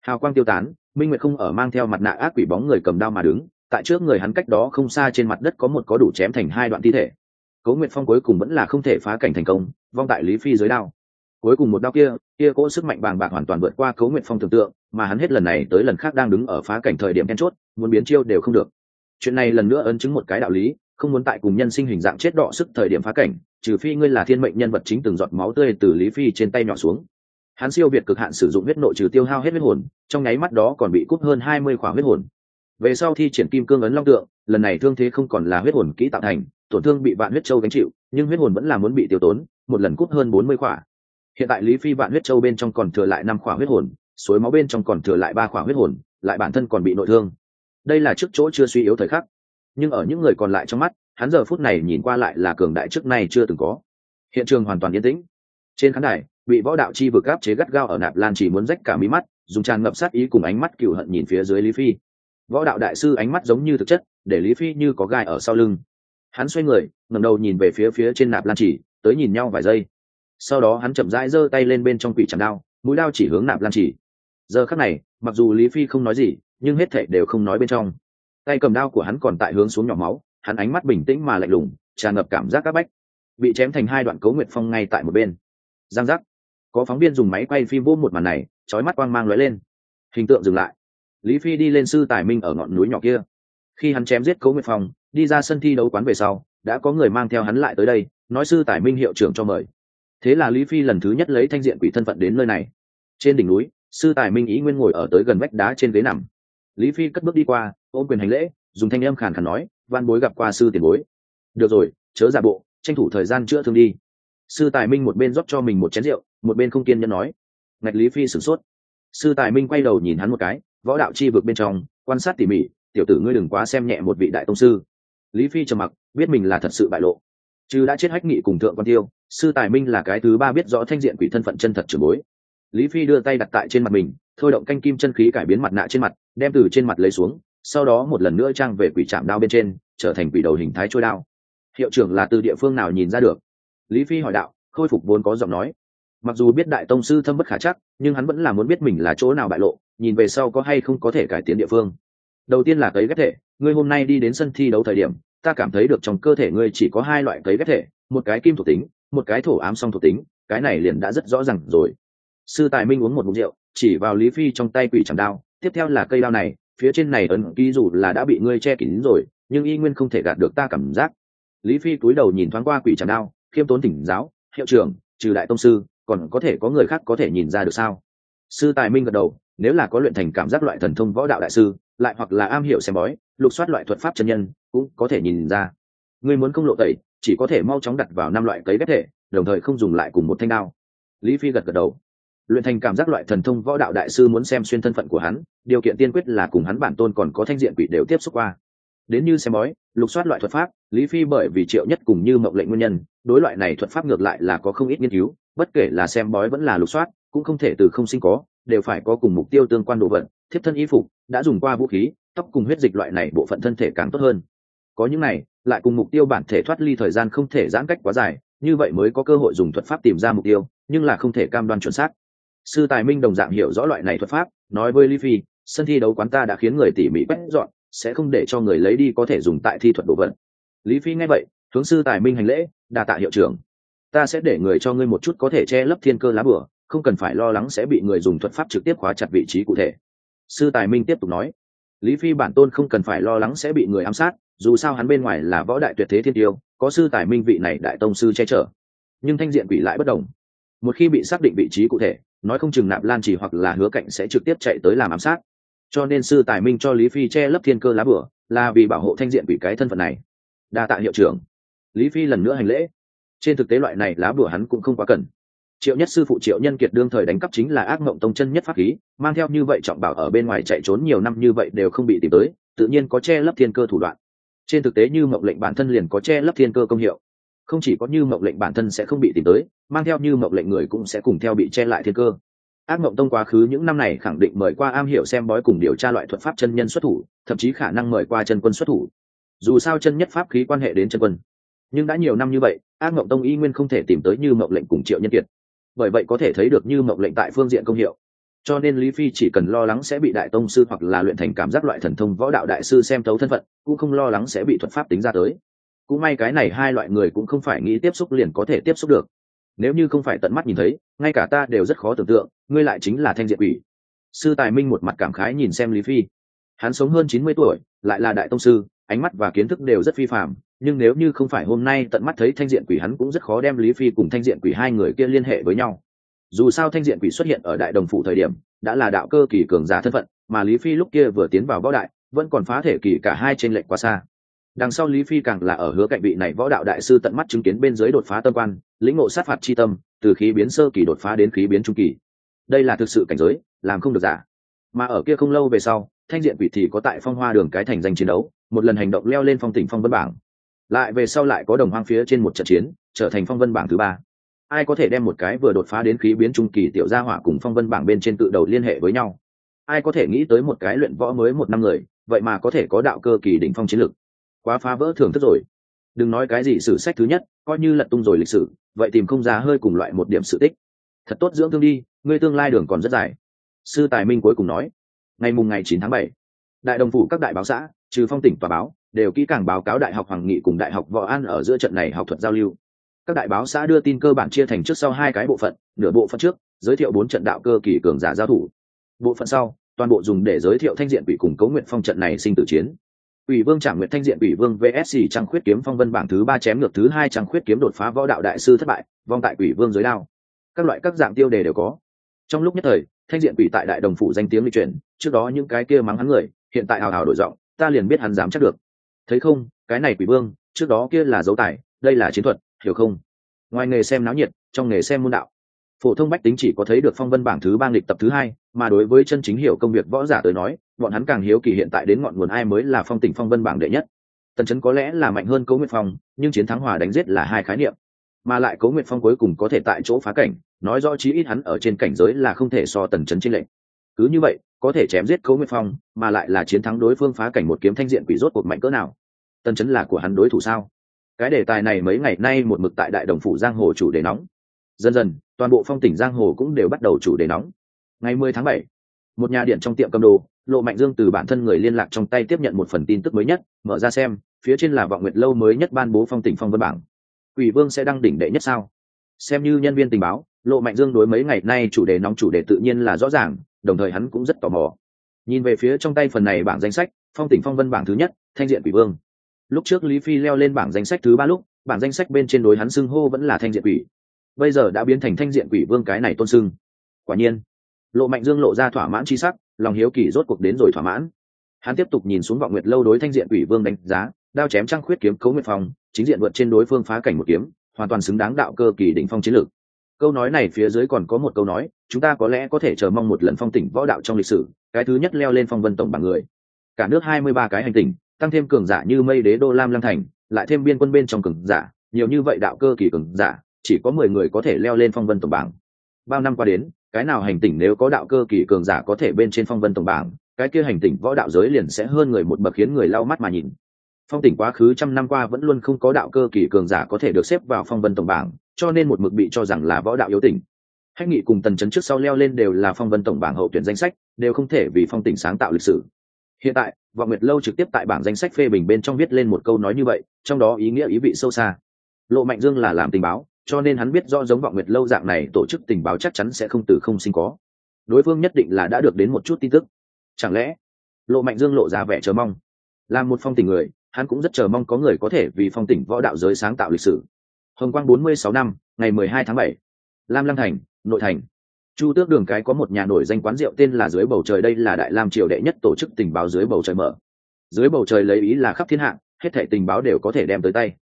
Hào quang tiêu tán, minh nguyệt không ở mang theo mặt nạ ác quỷ bóng người cầm đao mà đứng, tại trước người hắn cách đó không xa trên mặt đất có một có đủ chém thành hai đoạn thi thể. Cố nguyệt phong cuối cùng vẫn là không thể phá cảnh thành công, vong tại lý phi dưới đao. Cuối cùng một đao kia kia cỗ sức mạnh bàng bạc hoàn toàn vượt qua cố nguyệt phong tưởng tượng mà hắn hết lần này tới lần khác đang đứng ở phá cảnh thời điểm then chốt, muốn biến chiêu đều không được. Chuyện này lần nữa ấn chứng một cái đạo lý, không muốn tại cùng nhân sinh hình dạng chết đọ sức thời điểm phá cảnh, trừ phi ngươi là thiên mệnh nhân vật chính từng giọt máu tươi từ lý phi trên tay nhỏ xuống. Hắn siêu việt cực hạn sử dụng huyết nội trừ tiêu hao hết huyết hồn, trong nháy mắt đó còn bị cút hơn hai mươi khỏa huyết hồn. Về sau thi triển kim cương ấn long tượng, lần này thương thế không còn là huyết hồn kỹ tạo thành, tổn thương bị vạn huyết châu gánh chịu, nhưng huyết hồn vẫn là muốn bị tiêu tốn, một lần cút hơn bốn mươi khỏa. Hiện tại lý phi vạn huyết châu bên trong còn thừa lại năm khỏa huyết hồn suối máu bên trong còn thừa lại ba khỏa huyết hồn, lại bản thân còn bị nội thương. Đây là trước chỗ chưa suy yếu thời khắc. Nhưng ở những người còn lại trong mắt, hắn giờ phút này nhìn qua lại là cường đại trước nay chưa từng có. Hiện trường hoàn toàn yên tĩnh. Trên khán đài, bị võ đạo chi vực áp chế gắt gao ở nạp lan chỉ muốn rách cả mí mắt, dùng tràn ngập sát ý cùng ánh mắt cựu hận nhìn phía dưới lý phi. Võ đạo đại sư ánh mắt giống như thực chất, để lý phi như có gai ở sau lưng. Hắn xoay người, ngẩng đầu nhìn về phía phía trên nạp lan chỉ, tới nhìn nhau vài giây. Sau đó hắn chậm rãi giơ tay lên bên trong quỷ chạm đao, mũi đao chỉ hướng nạp lan chỉ giờ khắc này, mặc dù lý phi không nói gì, nhưng hết thệ đều không nói bên trong. Tay cầm đao của hắn còn tại hướng xuống nhỏ máu, hắn ánh mắt bình tĩnh mà lạnh lùng, tràn ngập cảm giác áp bách. Bị chém thành hai đoạn cấu nguyệt phong ngay tại một bên. Giang giác. Có phóng viên dùng máy quay phim vô một màn này trói mắt quang mang lóe lên. Hình tượng dừng lại. Lý phi đi lên sư tài minh ở ngọn núi nhỏ kia. Khi hắn chém giết cấu nguyệt phong, đi ra sân thi đấu quán về sau, đã có người mang theo hắn lại tới đây, nói sư tài minh hiệu trưởng cho mời. Thế là lý phi lần thứ nhất lấy thanh diện quỷ thân phận đến nơi này. Trên đỉnh núi sư tài minh ý nguyên ngồi ở tới gần vách đá trên ghế nằm. Lý phi cất bước đi qua, ôm quyền hành lễ, dùng thanh âm khàn khàn nói van bối gặp qua sư tiền bối. Được rồi, chớ giả bộ, tranh thủ thời gian chữa thương đi. Sư tài minh một bên rót cho mình một chén rượu, một bên không kiên nhẫn nói. Ngạch lý phi sửng sốt. Sư tài minh quay đầu nhìn hắn một cái, võ đạo chi vực bên trong, quan sát tỉ mỉ, tiểu tử ngươi đừng quá xem nhẹ một vị đại tông sư. Lý phi trầm mặc, biết mình là thật sự bại lộ. Chứ đã chết hách nghị cùng thượng quan tiêu, sư tài minh là cái thứ ba biết rõ thanh diện quỷ thân phận chân thật trưởng bối lý phi đưa tay đặt tại trên mặt mình, thôi động canh kim chân khí cải biến mặt nạ trên mặt, đem từ trên mặt lấy xuống, sau đó một lần nữa trang về quỷ trạm đao bên trên, trở thành quỷ đầu hình thái trôi đao. Hiệu trưởng là từ địa phương nào nhìn ra được? Lý phi hỏi đạo, khôi phục vốn có giọng nói. Mặc dù biết đại tông sư thâm bất khả chắc, nhưng hắn vẫn là muốn biết mình là chỗ nào bại lộ, nhìn về sau có hay không có thể cải tiến địa phương. Đầu tiên là cấy ghép thể, ngươi hôm nay đi đến sân thi đấu thời điểm, ta cảm thấy được trong cơ thể ngươi chỉ có hai loại cấy ghép thể, một cái kim thuộc tính, một cái thổ ám song thuộc tính, cái này liền đã rất rõ ràng rồi sư tài minh uống một mục rượu, chỉ vào lý phi trong tay quỷ chẳng đao, tiếp theo là cây đao này, phía trên này ấn ký dù là đã bị ngươi che kín rồi, nhưng y nguyên không thể gạt được ta cảm giác. Lý phi cúi đầu nhìn thoáng qua quỷ chẳng đao, khiêm tốn tỉnh giáo, hiệu trưởng, trừ đại tông sư, còn có thể có người khác có thể nhìn ra được sao? Sư tài minh gật đầu, nếu là có luyện thành cảm giác loại thần thông võ đạo đại sư, lại hoặc là am hiểu xem bói, lục soát loại thuật pháp chân nhân, cũng có thể nhìn ra. Ngươi muốn không lộ tẩy, chỉ có thể mau chóng đặt vào năm loại cấy ghép thể, đồng thời không dùng lại cùng một thanh đao. Lý phi gật gật đầu luyện thành cảm giác loại thần thông võ đạo đại sư muốn xem xuyên thân phận của hắn, điều kiện tiên quyết là cùng hắn bản tôn còn có thanh diện quỷ đều tiếp xúc qua. Đến như xem bói, lục soát loại thuật pháp, lý phi bởi vì triệu nhất cùng như mộng lệnh nguyên nhân, đối loại này thuật pháp ngược lại là có không ít nghiên cứu, bất kể là xem bói vẫn là lục soát, cũng không thể từ không sinh có, đều phải có cùng mục tiêu tương quan đồ vật, thiếp thân y phục, đã dùng qua vũ khí, tóc cùng huyết dịch loại này bộ phận thân thể càng tốt hơn. Có những này, lại cùng mục tiêu bản thể thoát ly thời gian không thể giãn cách quá dài, như vậy mới có cơ hội dùng thuật pháp tìm ra mục tiêu, nhưng là không thể cam đoan chuẩn xác sư tài minh đồng dạng hiểu rõ loại này thuật pháp, nói với lý phi, sân thi đấu quán ta đã khiến người tỉ mỉ quét dọn, sẽ không để cho người lấy đi có thể dùng tại thi thuật đồ vật. Lý phi nghe vậy, hướng sư tài minh hành lễ đà tạ hiệu trưởng. Ta sẽ để người cho ngươi một chút có thể che lấp thiên cơ lá bửa không cần phải lo lắng sẽ bị người dùng thuật pháp trực tiếp khóa chặt vị trí cụ thể. Sư tài minh tiếp tục nói, lý phi bản tôn không cần phải lo lắng sẽ bị người ám sát, dù sao hắn bên ngoài là võ đại tuyệt thế thiên tiêu, có sư tài minh vị này đại tông sư che chở. Nhưng thanh diện quỷ lại bất đồng. Một khi bị xác định vị trí cụ thể nói không chừng nạp lan chỉ hoặc là hứa cạnh sẽ trực tiếp chạy tới làm ám sát. Cho nên sư tài minh cho lý phi che lấp thiên cơ lá bửa, là vì bảo hộ thanh diện vì cái thân phận này. Đa tạ hiệu trưởng. Lý phi lần nữa hành lễ. Trên thực tế loại này lá bửa hắn cũng không quá cần. Triệu nhất sư phụ triệu nhân kiệt đương thời đánh cắp chính là ác mộng tông chân nhất pháp khí, mang theo như vậy trọng bảo ở bên ngoài chạy trốn nhiều năm như vậy đều không bị tìm tới, tự nhiên có che lấp thiên cơ thủ đoạn. Trên thực tế như mộng lệnh bản thân liền có che lấp thiên cơ công hiệu không chỉ có như mộng lệnh bản thân sẽ không bị tìm tới, mang theo như mộng lệnh người cũng sẽ cùng theo bị che lại thiên cơ. Ác mộng tông quá khứ những năm này khẳng định mời qua am hiểu xem bói cùng điều tra loại thuật pháp chân nhân xuất thủ, thậm chí khả năng mời qua chân quân xuất thủ. Dù sao chân nhất pháp khí quan hệ đến chân quân. Nhưng đã nhiều năm như vậy, ác mộng tông y nguyên không thể tìm tới như mộng lệnh cùng triệu nhân kiệt. Bởi vậy có thể thấy được như mộng lệnh tại phương diện công hiệu. Cho nên lý phi chỉ cần lo lắng sẽ bị đại tông sư hoặc là luyện thành cảm giác loại thần thông võ đạo đại sư xem tấu thân phận, cũng không lo lắng sẽ bị thuật pháp tính ra tới cũng may cái này hai loại người cũng không phải nghĩ tiếp xúc liền có thể tiếp xúc được. Nếu như không phải tận mắt nhìn thấy, ngay cả ta đều rất khó tưởng tượng, ngươi lại chính là thanh diện quỷ. Sư tài minh một mặt cảm khái nhìn xem lý phi. Hắn sống hơn chín mươi tuổi, lại là đại tông sư, ánh mắt và kiến thức đều rất phi phạm nhưng nếu như không phải hôm nay tận mắt thấy thanh diện quỷ hắn cũng rất khó đem lý phi cùng thanh diện quỷ hai người kia liên hệ với nhau. Dù sao thanh diện quỷ xuất hiện ở đại đồng phủ thời điểm, đã là đạo cơ kỳ cường giả thân phận, mà lý phi lúc kia vừa tiến vào võ đại, vẫn còn phá thể kỳ cả hai trên lệch quá xa đằng sau lý phi càng là ở hứa cạnh vị này võ đạo đại sư tận mắt chứng kiến bên dưới đột phá tâm quan, lĩnh ngộ sát phạt chi tâm, từ khí biến sơ kỳ đột phá đến khí biến trung kỳ. Đây là thực sự cảnh giới, làm không được giả. Mà ở kia không lâu về sau, thanh diện quỷ thì có tại phong hoa đường cái thành danh chiến đấu, một lần hành động leo lên phong tỉnh phong vân bảng. Lại về sau lại có đồng hoang phía trên một trận chiến, trở thành phong vân bảng thứ ba. Ai có thể đem một cái vừa đột phá đến khí biến trung kỳ tiểu gia hỏa cùng phong vân bảng bên trên tự đầu liên hệ với nhau? Ai có thể nghĩ tới một cái luyện võ mới một năm người, vậy mà có thể có đạo cơ kỳ đỉnh phong chiến lực? Quá phá vỡ thường thức rồi. Đừng nói cái gì sử sách thứ nhất, coi như lật tung rồi lịch sử, vậy tìm không ra hơi cùng loại một điểm sự tích. Thật tốt dưỡng thương đi, ngươi tương lai đường còn rất dài. Sư tài minh cuối cùng nói. Ngày mùng ngày chín tháng bảy, đại đồng phủ các đại báo xã, trừ phong tỉnh tòa báo, đều kỹ càng báo cáo đại học hoàng nghị cùng đại học võ an ở giữa trận này học thuật giao lưu. Các đại báo xã đưa tin cơ bản chia thành trước sau hai cái bộ phận, nửa bộ phận trước, giới thiệu bốn trận đạo cơ kỳ cường giả giao thủ. Bộ phận sau, toàn bộ dùng để giới thiệu thanh diện bị cùng cấu nguyện phong trận này sinh tử chiến ủy vương Trảm nguyện thanh diện ủy vương vsc trăng khuyết kiếm phong vân bảng thứ ba chém ngược thứ hai trăng khuyết kiếm đột phá võ đạo đại sư thất bại vong tại ủy vương dưới đao. Các loại các dạng tiêu đề đều có. Trong lúc nhất thời thanh diện quỷ tại đại đồng phủ danh tiếng lưu truyền, trước đó những cái kia mắng hắn người hiện tại hào hào đổi giọng ta liền biết hắn dám chắc được. Thấy không cái này quỷ vương trước đó kia là dấu tài đây là chiến thuật hiểu không? Ngoài nghề xem náo nhiệt trong nghề xem môn đạo phổ thông bách tính chỉ có thấy được phong vân bảng thứ ba lịch tập thứ hai, mà đối với chân chính hiểu công việc võ giả tới nói, bọn hắn càng hiếu kỳ hiện tại đến ngọn nguồn ai mới là phong tỉnh phong vân bảng đệ nhất. Tần chấn có lẽ là mạnh hơn cấu nguyện phong, nhưng chiến thắng hòa đánh giết là hai khái niệm. Mà lại cấu nguyện phong cuối cùng có thể tại chỗ phá cảnh, nói rõ chí ít hắn ở trên cảnh giới là không thể so tần chấn trên lệnh cứ như vậy, có thể chém giết cấu nguyện phong, mà lại là chiến thắng đối phương phá cảnh một kiếm thanh diện quỷ rốt cuộc mạnh cỡ nào. Tần chấn là của hắn đối thủ sao? Cái đề tài này mấy ngày nay một mực tại đại đồng phủ giang hồ chủ đề nóng dần dần, toàn bộ phong tỉnh giang hồ cũng đều bắt đầu chủ đề nóng. Ngày mười tháng bảy, một nhà điện trong tiệm cầm đồ, lộ mạnh dương từ bản thân người liên lạc trong tay tiếp nhận một phần tin tức mới nhất, mở ra xem, phía trên là vọng nguyệt lâu mới nhất ban bố phong tỉnh phong vân bảng. Quỷ vương sẽ đăng đỉnh đệ nhất sao? Xem như nhân viên tình báo, lộ mạnh dương đối mấy ngày nay chủ đề nóng chủ đề tự nhiên là rõ ràng, đồng thời hắn cũng rất tò mò. Nhìn về phía trong tay phần này bảng danh sách, phong tỉnh phong vân bảng thứ nhất, thanh diện quỷ vương. Lúc trước lý phi leo lên bảng danh sách thứ ba lúc, bảng danh sách bên trên đối hắn xưng hô vẫn là thanh diện quỷ bây giờ đã biến thành thanh diện quỷ vương cái này tôn sưng. quả nhiên, lộ mạnh dương lộ ra thỏa mãn tri sắc, lòng hiếu kỳ rốt cuộc đến rồi thỏa mãn. Hắn tiếp tục nhìn xuống vọng nguyệt lâu đối thanh diện quỷ vương đánh giá, đao chém trăng khuyết kiếm cấu nguyệt phong, chính diện vượt trên đối phương phá cảnh một kiếm, hoàn toàn xứng đáng đạo cơ kỳ đỉnh phong chiến lược. Câu nói này phía dưới còn có một câu nói, chúng ta có lẽ có thể chờ mong một lần phong tỉnh võ đạo trong lịch sử, cái thứ nhất leo lên phong vân tổng bảng người. Cả nước hai mươi ba cái hành tỉnh, tăng thêm cường giả như mây đế đô lam lăng thành, lại thêm biên quân bên trong cường giả, nhiều như vậy đạo cơ kỳ cường giả chỉ có mười người có thể leo lên phong vân tổng bảng. Bao năm qua đến, cái nào hành tỉnh nếu có đạo cơ kỳ cường giả có thể bên trên phong vân tổng bảng, cái kia hành tỉnh võ đạo giới liền sẽ hơn người một bậc khiến người lau mắt mà nhìn. Phong tỉnh quá khứ trăm năm qua vẫn luôn không có đạo cơ kỳ cường giả có thể được xếp vào phong vân tổng bảng, cho nên một mực bị cho rằng là võ đạo yếu tỉnh. Hách nghị cùng tần chấn trước sau leo lên đều là phong vân tổng bảng hậu tuyển danh sách, đều không thể vì phong tỉnh sáng tạo lịch sử. Hiện tại vọng nguyệt lâu trực tiếp tại bảng danh sách phê bình bên trong viết lên một câu nói như vậy, trong đó ý nghĩa ý vị sâu xa. Lộ mạnh dương là làm tình báo cho nên hắn biết do giống vọng nguyệt lâu dạng này tổ chức tình báo chắc chắn sẽ không từ không sinh có. Đối phương nhất định là đã được đến một chút tin tức. Chẳng lẽ, lộ mạnh dương lộ ra vẻ chờ mong? Là một phong tình người, hắn cũng rất chờ mong có người có thể vì phong tỉnh võ đạo giới sáng tạo lịch sử. Hồng quang bốn mươi sáu năm, ngày mười hai tháng bảy. Lam lăng thành, nội thành. Chu tước đường cái có một nhà nổi danh quán rượu tên là dưới bầu trời, đây là đại lam triều đệ nhất tổ chức tình báo dưới bầu trời mở. Dưới bầu trời lấy ý là khắp thiên hạ, hết thẻ tình báo đều có thể đem tới tay.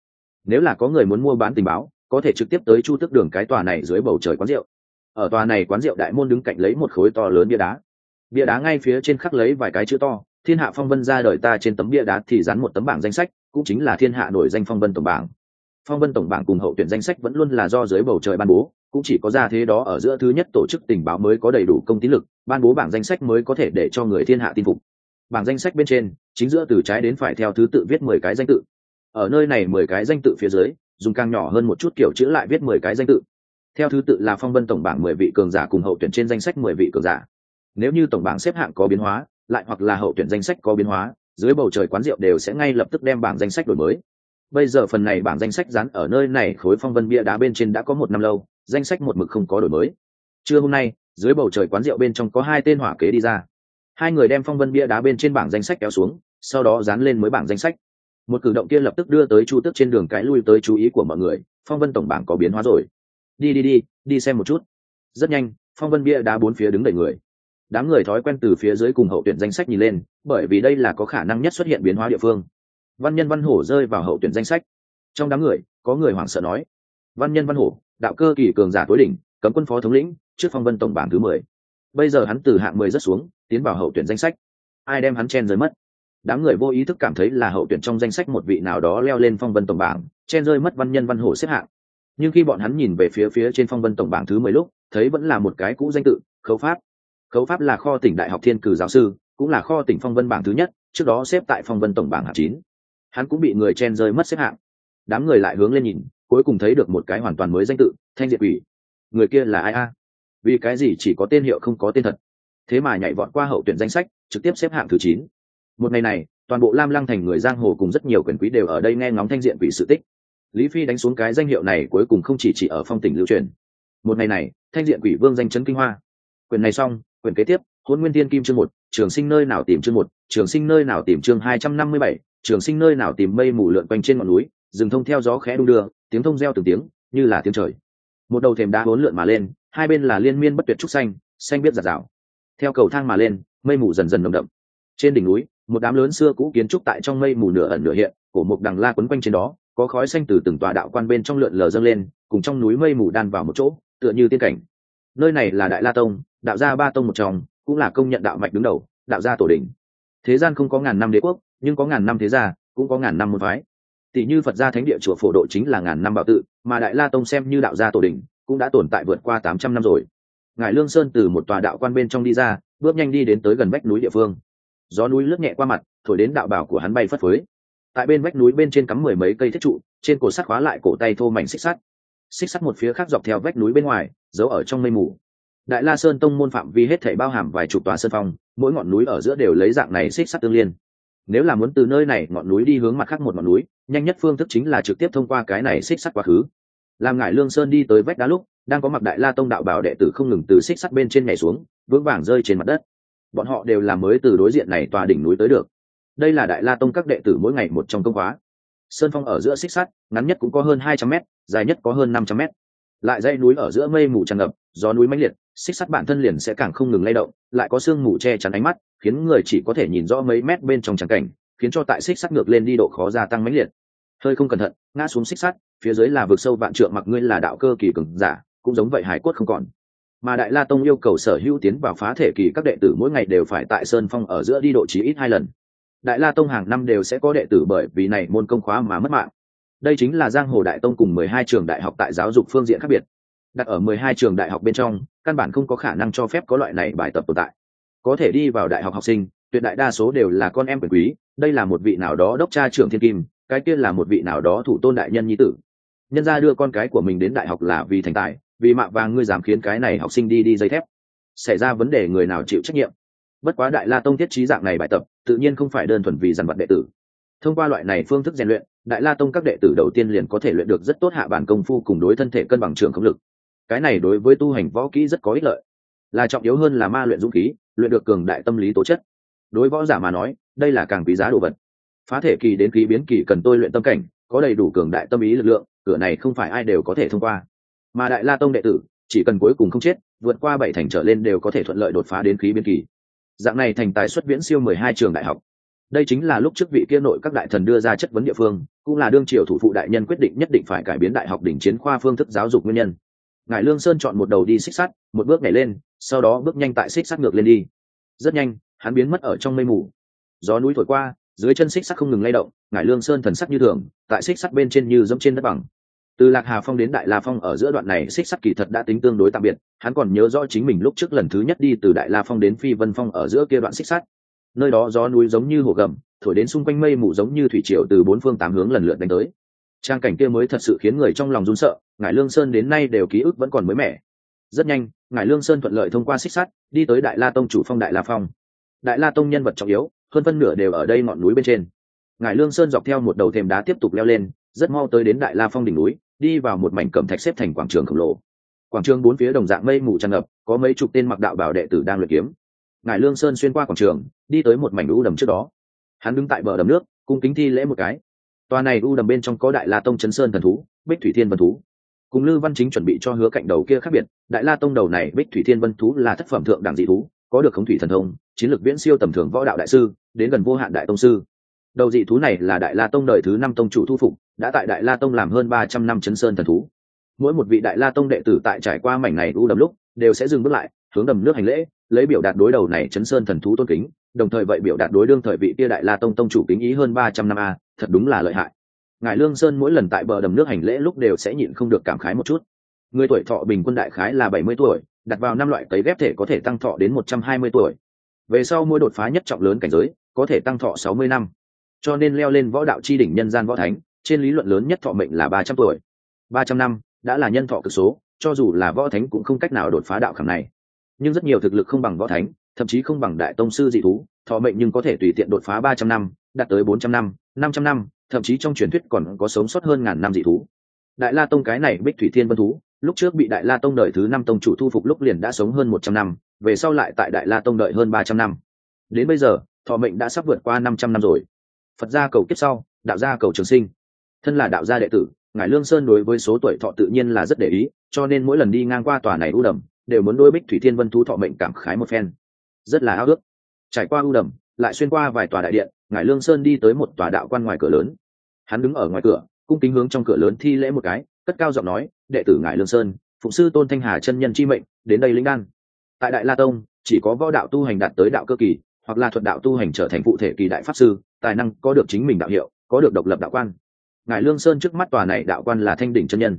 Nếu là có người muốn mua bán tình báo có thể trực tiếp tới chu tước đường cái tòa này dưới bầu trời quán rượu. Ở tòa này quán rượu đại môn đứng cạnh lấy một khối to lớn bia đá. Bia đá ngay phía trên khắc lấy vài cái chữ to, thiên hạ phong vân ra đời ta trên tấm bia đá thì dán một tấm bảng danh sách, cũng chính là thiên hạ nổi danh phong vân tổng bảng. Phong vân tổng bảng cùng hậu tuyển danh sách vẫn luôn là do dưới bầu trời ban bố, cũng chỉ có ra thế đó ở giữa thứ nhất tổ chức tình báo mới có đầy đủ công tín lực, ban bố bảng danh sách mới có thể để cho người thiên hạ tin phục. Bảng danh sách bên trên, chính giữa từ trái đến phải theo thứ tự viết mười cái danh tự. Ở nơi này mười cái danh tự phía dưới dùng càng nhỏ hơn một chút kiểu chữ lại viết mười cái danh tự. Theo thứ tự là phong vân tổng bảng mười vị cường giả cùng hậu tuyển trên danh sách mười vị cường giả. Nếu như tổng bảng xếp hạng có biến hóa, lại hoặc là hậu tuyển danh sách có biến hóa, dưới bầu trời quán rượu đều sẽ ngay lập tức đem bảng danh sách đổi mới. Bây giờ phần này bảng danh sách dán ở nơi này khối phong vân bia đá bên trên đã có một năm lâu, danh sách một mực không có đổi mới. Trưa hôm nay, dưới bầu trời quán rượu bên trong có hai tên hỏa kế đi ra. Hai người đem phong vân bia đá bên trên bảng danh sách kéo xuống, sau đó dán lên mới bảng danh sách một cử động kia lập tức đưa tới chu tước trên đường cái lui tới chú ý của mọi người, phong vân tổng bảng có biến hóa rồi. Đi đi đi đi xem một chút. Rất nhanh, phong vân bia đá bốn phía đứng đầy người. Đám người thói quen từ phía dưới cùng hậu tuyển danh sách nhìn lên, bởi vì đây là có khả năng nhất xuất hiện biến hóa địa phương. Văn nhân văn hổ rơi vào hậu tuyển danh sách. Trong đám người, có người hoảng sợ nói, văn nhân văn hổ, đạo cơ kỳ cường giả tối đỉnh, cấm quân phó thống lĩnh, trước phong vân tổng bảng thứ mười. Bây giờ hắn từ hạng mười rất xuống, tiến vào hậu tuyển danh sách. Ai đem hắn chen rơi mất? Đám người vô ý thức cảm thấy là hậu tuyển trong danh sách một vị nào đó leo lên phong vân tổng bảng, chen rơi mất văn nhân văn hồ xếp hạng. Nhưng khi bọn hắn nhìn về phía phía trên phong vân tổng bảng thứ mười lúc, thấy vẫn là một cái cũ danh tự, khấu pháp. Khấu pháp là kho tỉnh đại học thiên cử giáo sư, cũng là kho tỉnh phong vân bảng thứ nhất, trước đó xếp tại phong vân tổng bảng hạng chín. Hắn cũng bị người chen rơi mất xếp hạng. Đám người lại hướng lên nhìn, cuối cùng thấy được một cái hoàn toàn mới danh tự, thanh diệt quỷ. Người kia là ai a? Vì cái gì chỉ có tên hiệu không có tên thật? Thế mà nhảy vọt qua hậu tuyển danh sách, trực tiếp xếp hạng thứ chín một ngày này, toàn bộ lam lăng thành người giang hồ cùng rất nhiều quyền quý đều ở đây nghe ngóng thanh diện quỷ sự tích. Lý phi đánh xuống cái danh hiệu này cuối cùng không chỉ chỉ ở phong tỉnh lưu truyền. Một ngày này, thanh diện quỷ vương danh chấn kinh hoa. Quyền này xong, quyền kế tiếp hôn nguyên thiên kim chương một, trường sinh nơi nào tìm chương một, trường sinh nơi nào tìm chương hai trăm năm mươi bảy, trường sinh nơi nào tìm mây mù lượn quanh trên ngọn núi, rừng thông theo gió khẽ đu đưa, tiếng thông reo từng tiếng, như là tiếng trời. Một đầu thềm đá bốn lượn mà lên, hai bên là liên miên bất tuyệt trúc xanh xanh biết giạt rào. Theo cầu thang mà lên, mây mù dần dần nồng đậm. Trên đỉnh núi một đám lớn xưa cũ kiến trúc tại trong mây mù nửa ẩn nửa hiện, cổ mục đằng la quấn quanh trên đó, có khói xanh từ từng tòa đạo quan bên trong lượn lờ dâng lên, cùng trong núi mây mù đan vào một chỗ, tựa như tiên cảnh. Nơi này là đại la tông, đạo gia ba tông một trong, cũng là công nhận đạo mạch đứng đầu, đạo gia tổ đỉnh. Thế gian không có ngàn năm đế quốc, nhưng có ngàn năm thế gia, cũng có ngàn năm môn phái. Tỷ như phật gia thánh địa chùa phổ độ chính là ngàn năm bảo tự, mà đại la tông xem như đạo gia tổ đỉnh, cũng đã tồn tại vượt qua tám trăm năm rồi. Ngài lương sơn từ một tòa đạo quan bên trong đi ra, bước nhanh đi đến tới gần vách núi địa phương gió núi lướt nhẹ qua mặt, thổi đến đạo bảo của hắn bay phất phới. Tại bên vách núi bên trên cắm mười mấy cây thiết trụ, trên cổ sắt khóa lại cổ tay thô mảnh xích sắt. Xích sắt một phía khác dọc theo vách núi bên ngoài, giấu ở trong mây mù. Đại la sơn tông môn phạm vi hết thể bao hàm vài chục tòa sơn phong, mỗi ngọn núi ở giữa đều lấy dạng này xích sắt tương liên. Nếu là muốn từ nơi này ngọn núi đi hướng mặt khác một ngọn núi, nhanh nhất phương thức chính là trực tiếp thông qua cái này xích sắt quá khứ. Làm ngải lương sơn đi tới vách đá lúc, đang có mặc đại la tông đạo bảo đệ tử không ngừng từ xích sắt bên trên nhảy xuống, vững vàng rơi trên mặt đất bọn họ đều là mới từ đối diện này tòa đỉnh núi tới được. Đây là đại la tông các đệ tử mỗi ngày một trong công khóa. Sơn phong ở giữa xích sắt, ngắn nhất cũng có hơn hai trăm m dài nhất có hơn năm trăm m lại dãy núi ở giữa mây mù tràn ngập, gió núi mãnh liệt, xích sắt bản thân liền sẽ càng không ngừng lay động, lại có sương mù che chắn ánh mắt, khiến người chỉ có thể nhìn rõ mấy mét bên trong trắng cảnh, khiến cho tại xích sắt ngược lên đi độ khó gia tăng mãnh liệt. Hơi không cẩn thận, ngã xuống xích sắt, phía dưới là vực sâu vạn trượng, mặc ngươi là đạo cơ kỳ cường giả, cũng giống vậy hải quất không còn mà đại la tông yêu cầu sở hữu tiến vào phá thể kỳ các đệ tử mỗi ngày đều phải tại sơn phong ở giữa đi độ chí ít hai lần. Đại la tông hàng năm đều sẽ có đệ tử bởi vì này môn công khóa mà mất mạng. Đây chính là giang hồ đại tông cùng mười hai trường đại học tại giáo dục phương diện khác biệt. Đặt ở mười hai trường đại học bên trong, căn bản không có khả năng cho phép có loại này bài tập tồn tại. Có thể đi vào đại học học sinh, tuyệt đại đa số đều là con em quyền quý, đây là một vị nào đó đốc cha trưởng thiên kim, cái kia là một vị nào đó thủ tôn đại nhân nhi tử. Nhân ra đưa con cái của mình đến đại học là vì thành tài vì mạ vàng ngươi dám khiến cái này học sinh đi đi dây thép. Xảy ra vấn đề người nào chịu trách nhiệm? Bất quá đại la tông thiết trí dạng này bài tập, tự nhiên không phải đơn thuần vì dằn vật đệ tử. Thông qua loại này phương thức rèn luyện, đại la tông các đệ tử đầu tiên liền có thể luyện được rất tốt hạ bản công phu cùng đối thân thể cân bằng trường không lực. Cái này đối với tu hành võ kỹ rất có ích lợi. Là trọng yếu hơn là ma luyện dũng khí, luyện được cường đại tâm lý tố chất. Đối võ giả mà nói, đây là càng quý giá đồ vật. Phá thể kỳ đến khí biến kỳ cần tôi luyện tâm cảnh, có đầy đủ cường đại tâm ý lực lượng, cửa này không phải ai đều có thể thông qua mà đại la tông đệ tử chỉ cần cuối cùng không chết, vượt qua bảy thành trở lên đều có thể thuận lợi đột phá đến khí biến kỳ. Dạng này thành tài xuất viễn siêu mười hai trường đại học. Đây chính là lúc trước vị kia nội các đại thần đưa ra chất vấn địa phương, cũng là đương triều thủ phụ đại nhân quyết định nhất định phải cải biến đại học đỉnh chiến khoa phương thức giáo dục nguyên nhân. Ngài lương sơn chọn một đầu đi xích sắt, một bước nhảy lên, sau đó bước nhanh tại xích sắt ngược lên đi. Rất nhanh, hắn biến mất ở trong mây mù. Gió núi thổi qua, dưới chân xích sắt không ngừng lay động ngải lương sơn thần sắc như thường, tại xích sắt bên trên như dẫm trên đất bằng từ lạc hà phong đến đại la phong ở giữa đoạn này xích sắt kỳ thật đã tính tương đối tạm biệt, hắn còn nhớ rõ chính mình lúc trước lần thứ nhất đi từ đại la phong đến phi vân phong ở giữa kia đoạn xích sắt. Nơi đó gió núi giống như hồ gầm, thổi đến xung quanh mây mù giống như thủy triều từ bốn phương tám hướng lần lượt đánh tới. Trang cảnh kia mới thật sự khiến người trong lòng run sợ, ngải lương sơn đến nay đều ký ức vẫn còn mới mẻ. Rất nhanh, ngải lương sơn thuận lợi thông qua xích sắt, đi tới đại la tông chủ phong đại la phong. Đại la tông nhân vật trọng yếu, hơn phân nửa đều ở đây ngọn núi bên trên. Ngải lương sơn dọc theo một đầu thềm đá tiếp tục leo lên, rất mau tới đến đại la phong đỉnh núi đi vào một mảnh cẩm thạch xếp thành quảng trường khổng lồ. Quảng trường bốn phía đồng dạng mây mù tràn ngập, có mấy chục tên mặc đạo bảo đệ tử đang luyện kiếm. Ngài lương sơn xuyên qua quảng trường, đi tới một mảnh u đầm trước đó. Hắn đứng tại bờ đầm nước, cung kính thi lễ một cái. Tòa này u đầm bên trong có đại la tông chấn sơn thần thú, bích thủy thiên vân thú. Cùng lư văn chính chuẩn bị cho hứa cạnh đầu kia khác biệt, đại la tông đầu này bích thủy thiên vân thú là thất phẩm thượng đẳng dị thú, có được khống thủy thần thông, chiến lược viễn siêu tầm thường võ đạo đại sư, đến gần vô hạn đại tông sư đầu dị thú này là đại la tông đời thứ năm tông chủ thu phục, đã tại đại la tông làm hơn ba trăm năm chấn sơn thần thú. Mỗi một vị đại la tông đệ tử tại trải qua mảnh này u đầm lúc, đều sẽ dừng bước lại, hướng đầm nước hành lễ, lấy biểu đạt đối đầu này chấn sơn thần thú tôn kính, đồng thời vậy biểu đạt đối đương thời vị kia đại la tông tông chủ kính ý hơn ba trăm năm a, thật đúng là lợi hại. Ngài lương sơn mỗi lần tại bờ đầm nước hành lễ lúc đều sẽ nhịn không được cảm khái một chút. Người tuổi thọ bình quân đại khái là bảy mươi tuổi, đặt vào năm loại cấy ghép thể có thể tăng thọ đến một trăm hai mươi tuổi. Về sau mỗi đột phá nhất trọng lớn cảnh giới, có thể tăng thọ sáu mươi năm cho nên leo lên võ đạo chi đỉnh nhân gian võ thánh, trên lý luận lớn nhất thọ mệnh là ba trăm tuổi. Ba trăm năm, đã là nhân thọ cực số, cho dù là võ thánh cũng không cách nào đột phá đạo khảm này. Nhưng rất nhiều thực lực không bằng võ thánh, thậm chí không bằng đại tông sư dị thú, thọ mệnh nhưng có thể tùy tiện đột phá ba trăm năm, đạt tới bốn trăm năm năm trăm năm, thậm chí trong truyền thuyết còn có sống sót hơn ngàn năm dị thú. Đại la tông cái này bích thủy thiên vân thú, lúc trước bị đại la tông đợi thứ năm tông chủ thu phục lúc liền đã sống hơn một trăm năm, về sau lại tại đại la tông đợi hơn ba trăm năm. Đến bây giờ, thọ mệnh đã sắp vượt qua năm trăm năm rồi phật gia cầu kiếp sau, đạo gia cầu trường sinh. Thân là đạo gia đệ tử ngài lương sơn đối với số tuổi thọ tự nhiên là rất để ý, cho nên mỗi lần đi ngang qua tòa này u đầm, đều muốn đôi bích thủy thiên vân thú thọ mệnh cảm khái một phen. Rất là ao ước. Trải qua u đầm, lại xuyên qua vài tòa đại điện ngài lương sơn đi tới một tòa đạo quan ngoài cửa lớn. Hắn đứng ở ngoài cửa, cung kính hướng trong cửa lớn thi lễ một cái, cất cao giọng nói, đệ tử ngài lương sơn, phụng sư tôn thanh hà chân nhân chi mệnh, đến đây linh đan. Tại đại la tông, chỉ có võ đạo tu hành đạt tới đạo cơ kỳ hoặc là thuật đạo tu hành trở thành phụ thể kỳ đại pháp sư, tài năng có được chính mình đạo hiệu, có được độc lập đạo quan. Ngài lương sơn trước mắt tòa này đạo quan là thanh đỉnh chân nhân.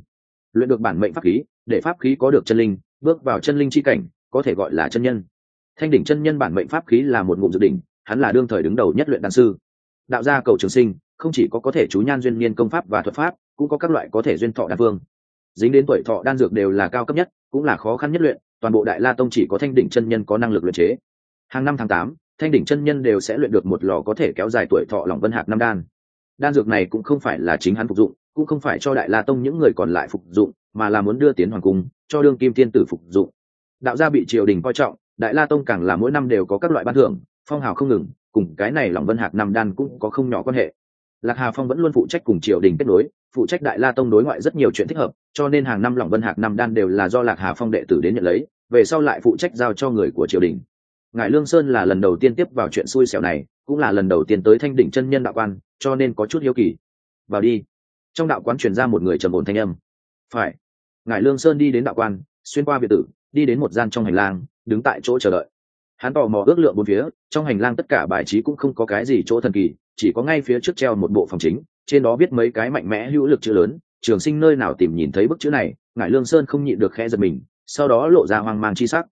Luyện được bản mệnh pháp khí, để pháp khí có được chân linh, bước vào chân linh chi cảnh, có thể gọi là chân nhân. Thanh đỉnh chân nhân bản mệnh pháp khí là một ngụm dự đỉnh, hắn là đương thời đứng đầu nhất luyện đan sư. Đạo gia cầu trường sinh, không chỉ có có thể chú nhan duyên niên công pháp và thuật pháp, cũng có các loại có thể duyên thọ đan phương. Dính đến tuổi thọ đan dược đều là cao cấp nhất, cũng là khó khăn nhất luyện, toàn bộ đại la tông chỉ có thanh đỉnh chân nhân có năng lực luyện chế. Hàng năm tháng tám thanh đỉnh chân nhân đều sẽ luyện được một lò có thể kéo dài tuổi thọ lòng vân hạt năm đan. Đan dược này cũng không phải là chính hắn phục dụng, cũng không phải cho đại la tông những người còn lại phục dụng, mà là muốn đưa tiến hoàng cung, cho đương kim thiên tử phục dụng. Đạo gia bị triều đình coi trọng, đại la tông càng là mỗi năm đều có các loại ban thưởng, phong hào không ngừng, cùng cái này lòng vân hạc năm đan cũng có không nhỏ quan hệ. Lạc hà phong vẫn luôn phụ trách cùng triều đình kết nối, phụ trách đại la tông đối ngoại rất nhiều chuyện thích hợp, cho nên hàng năm lòng vân hạc năm đan đều là do lạc hà phong đệ tử đến nhận lấy, về sau lại phụ trách giao cho người của triều đình ngài lương sơn là lần đầu tiên tiếp vào chuyện xui xẻo này, cũng là lần đầu tiên tới thanh đỉnh chân nhân đạo quan, cho nên có chút hiếu kỳ. Vào đi. Trong đạo quán truyền ra một người trầm ổn thanh âm. Phải. Ngài lương sơn đi đến đạo quan, xuyên qua biệt tử, đi đến một gian trong hành lang, đứng tại chỗ chờ đợi. Hắn tò mò ước lượng bốn phía, trong hành lang tất cả bài trí cũng không có cái gì chỗ thần kỳ, chỉ có ngay phía trước treo một bộ phòng chính, trên đó viết mấy cái mạnh mẽ hữu lực chữ lớn, trường sinh nơi nào tìm nhìn thấy bức chữ này ngài lương sơn không nhịn được khe giật mình, sau đó lộ ra hoang mang chi sắc.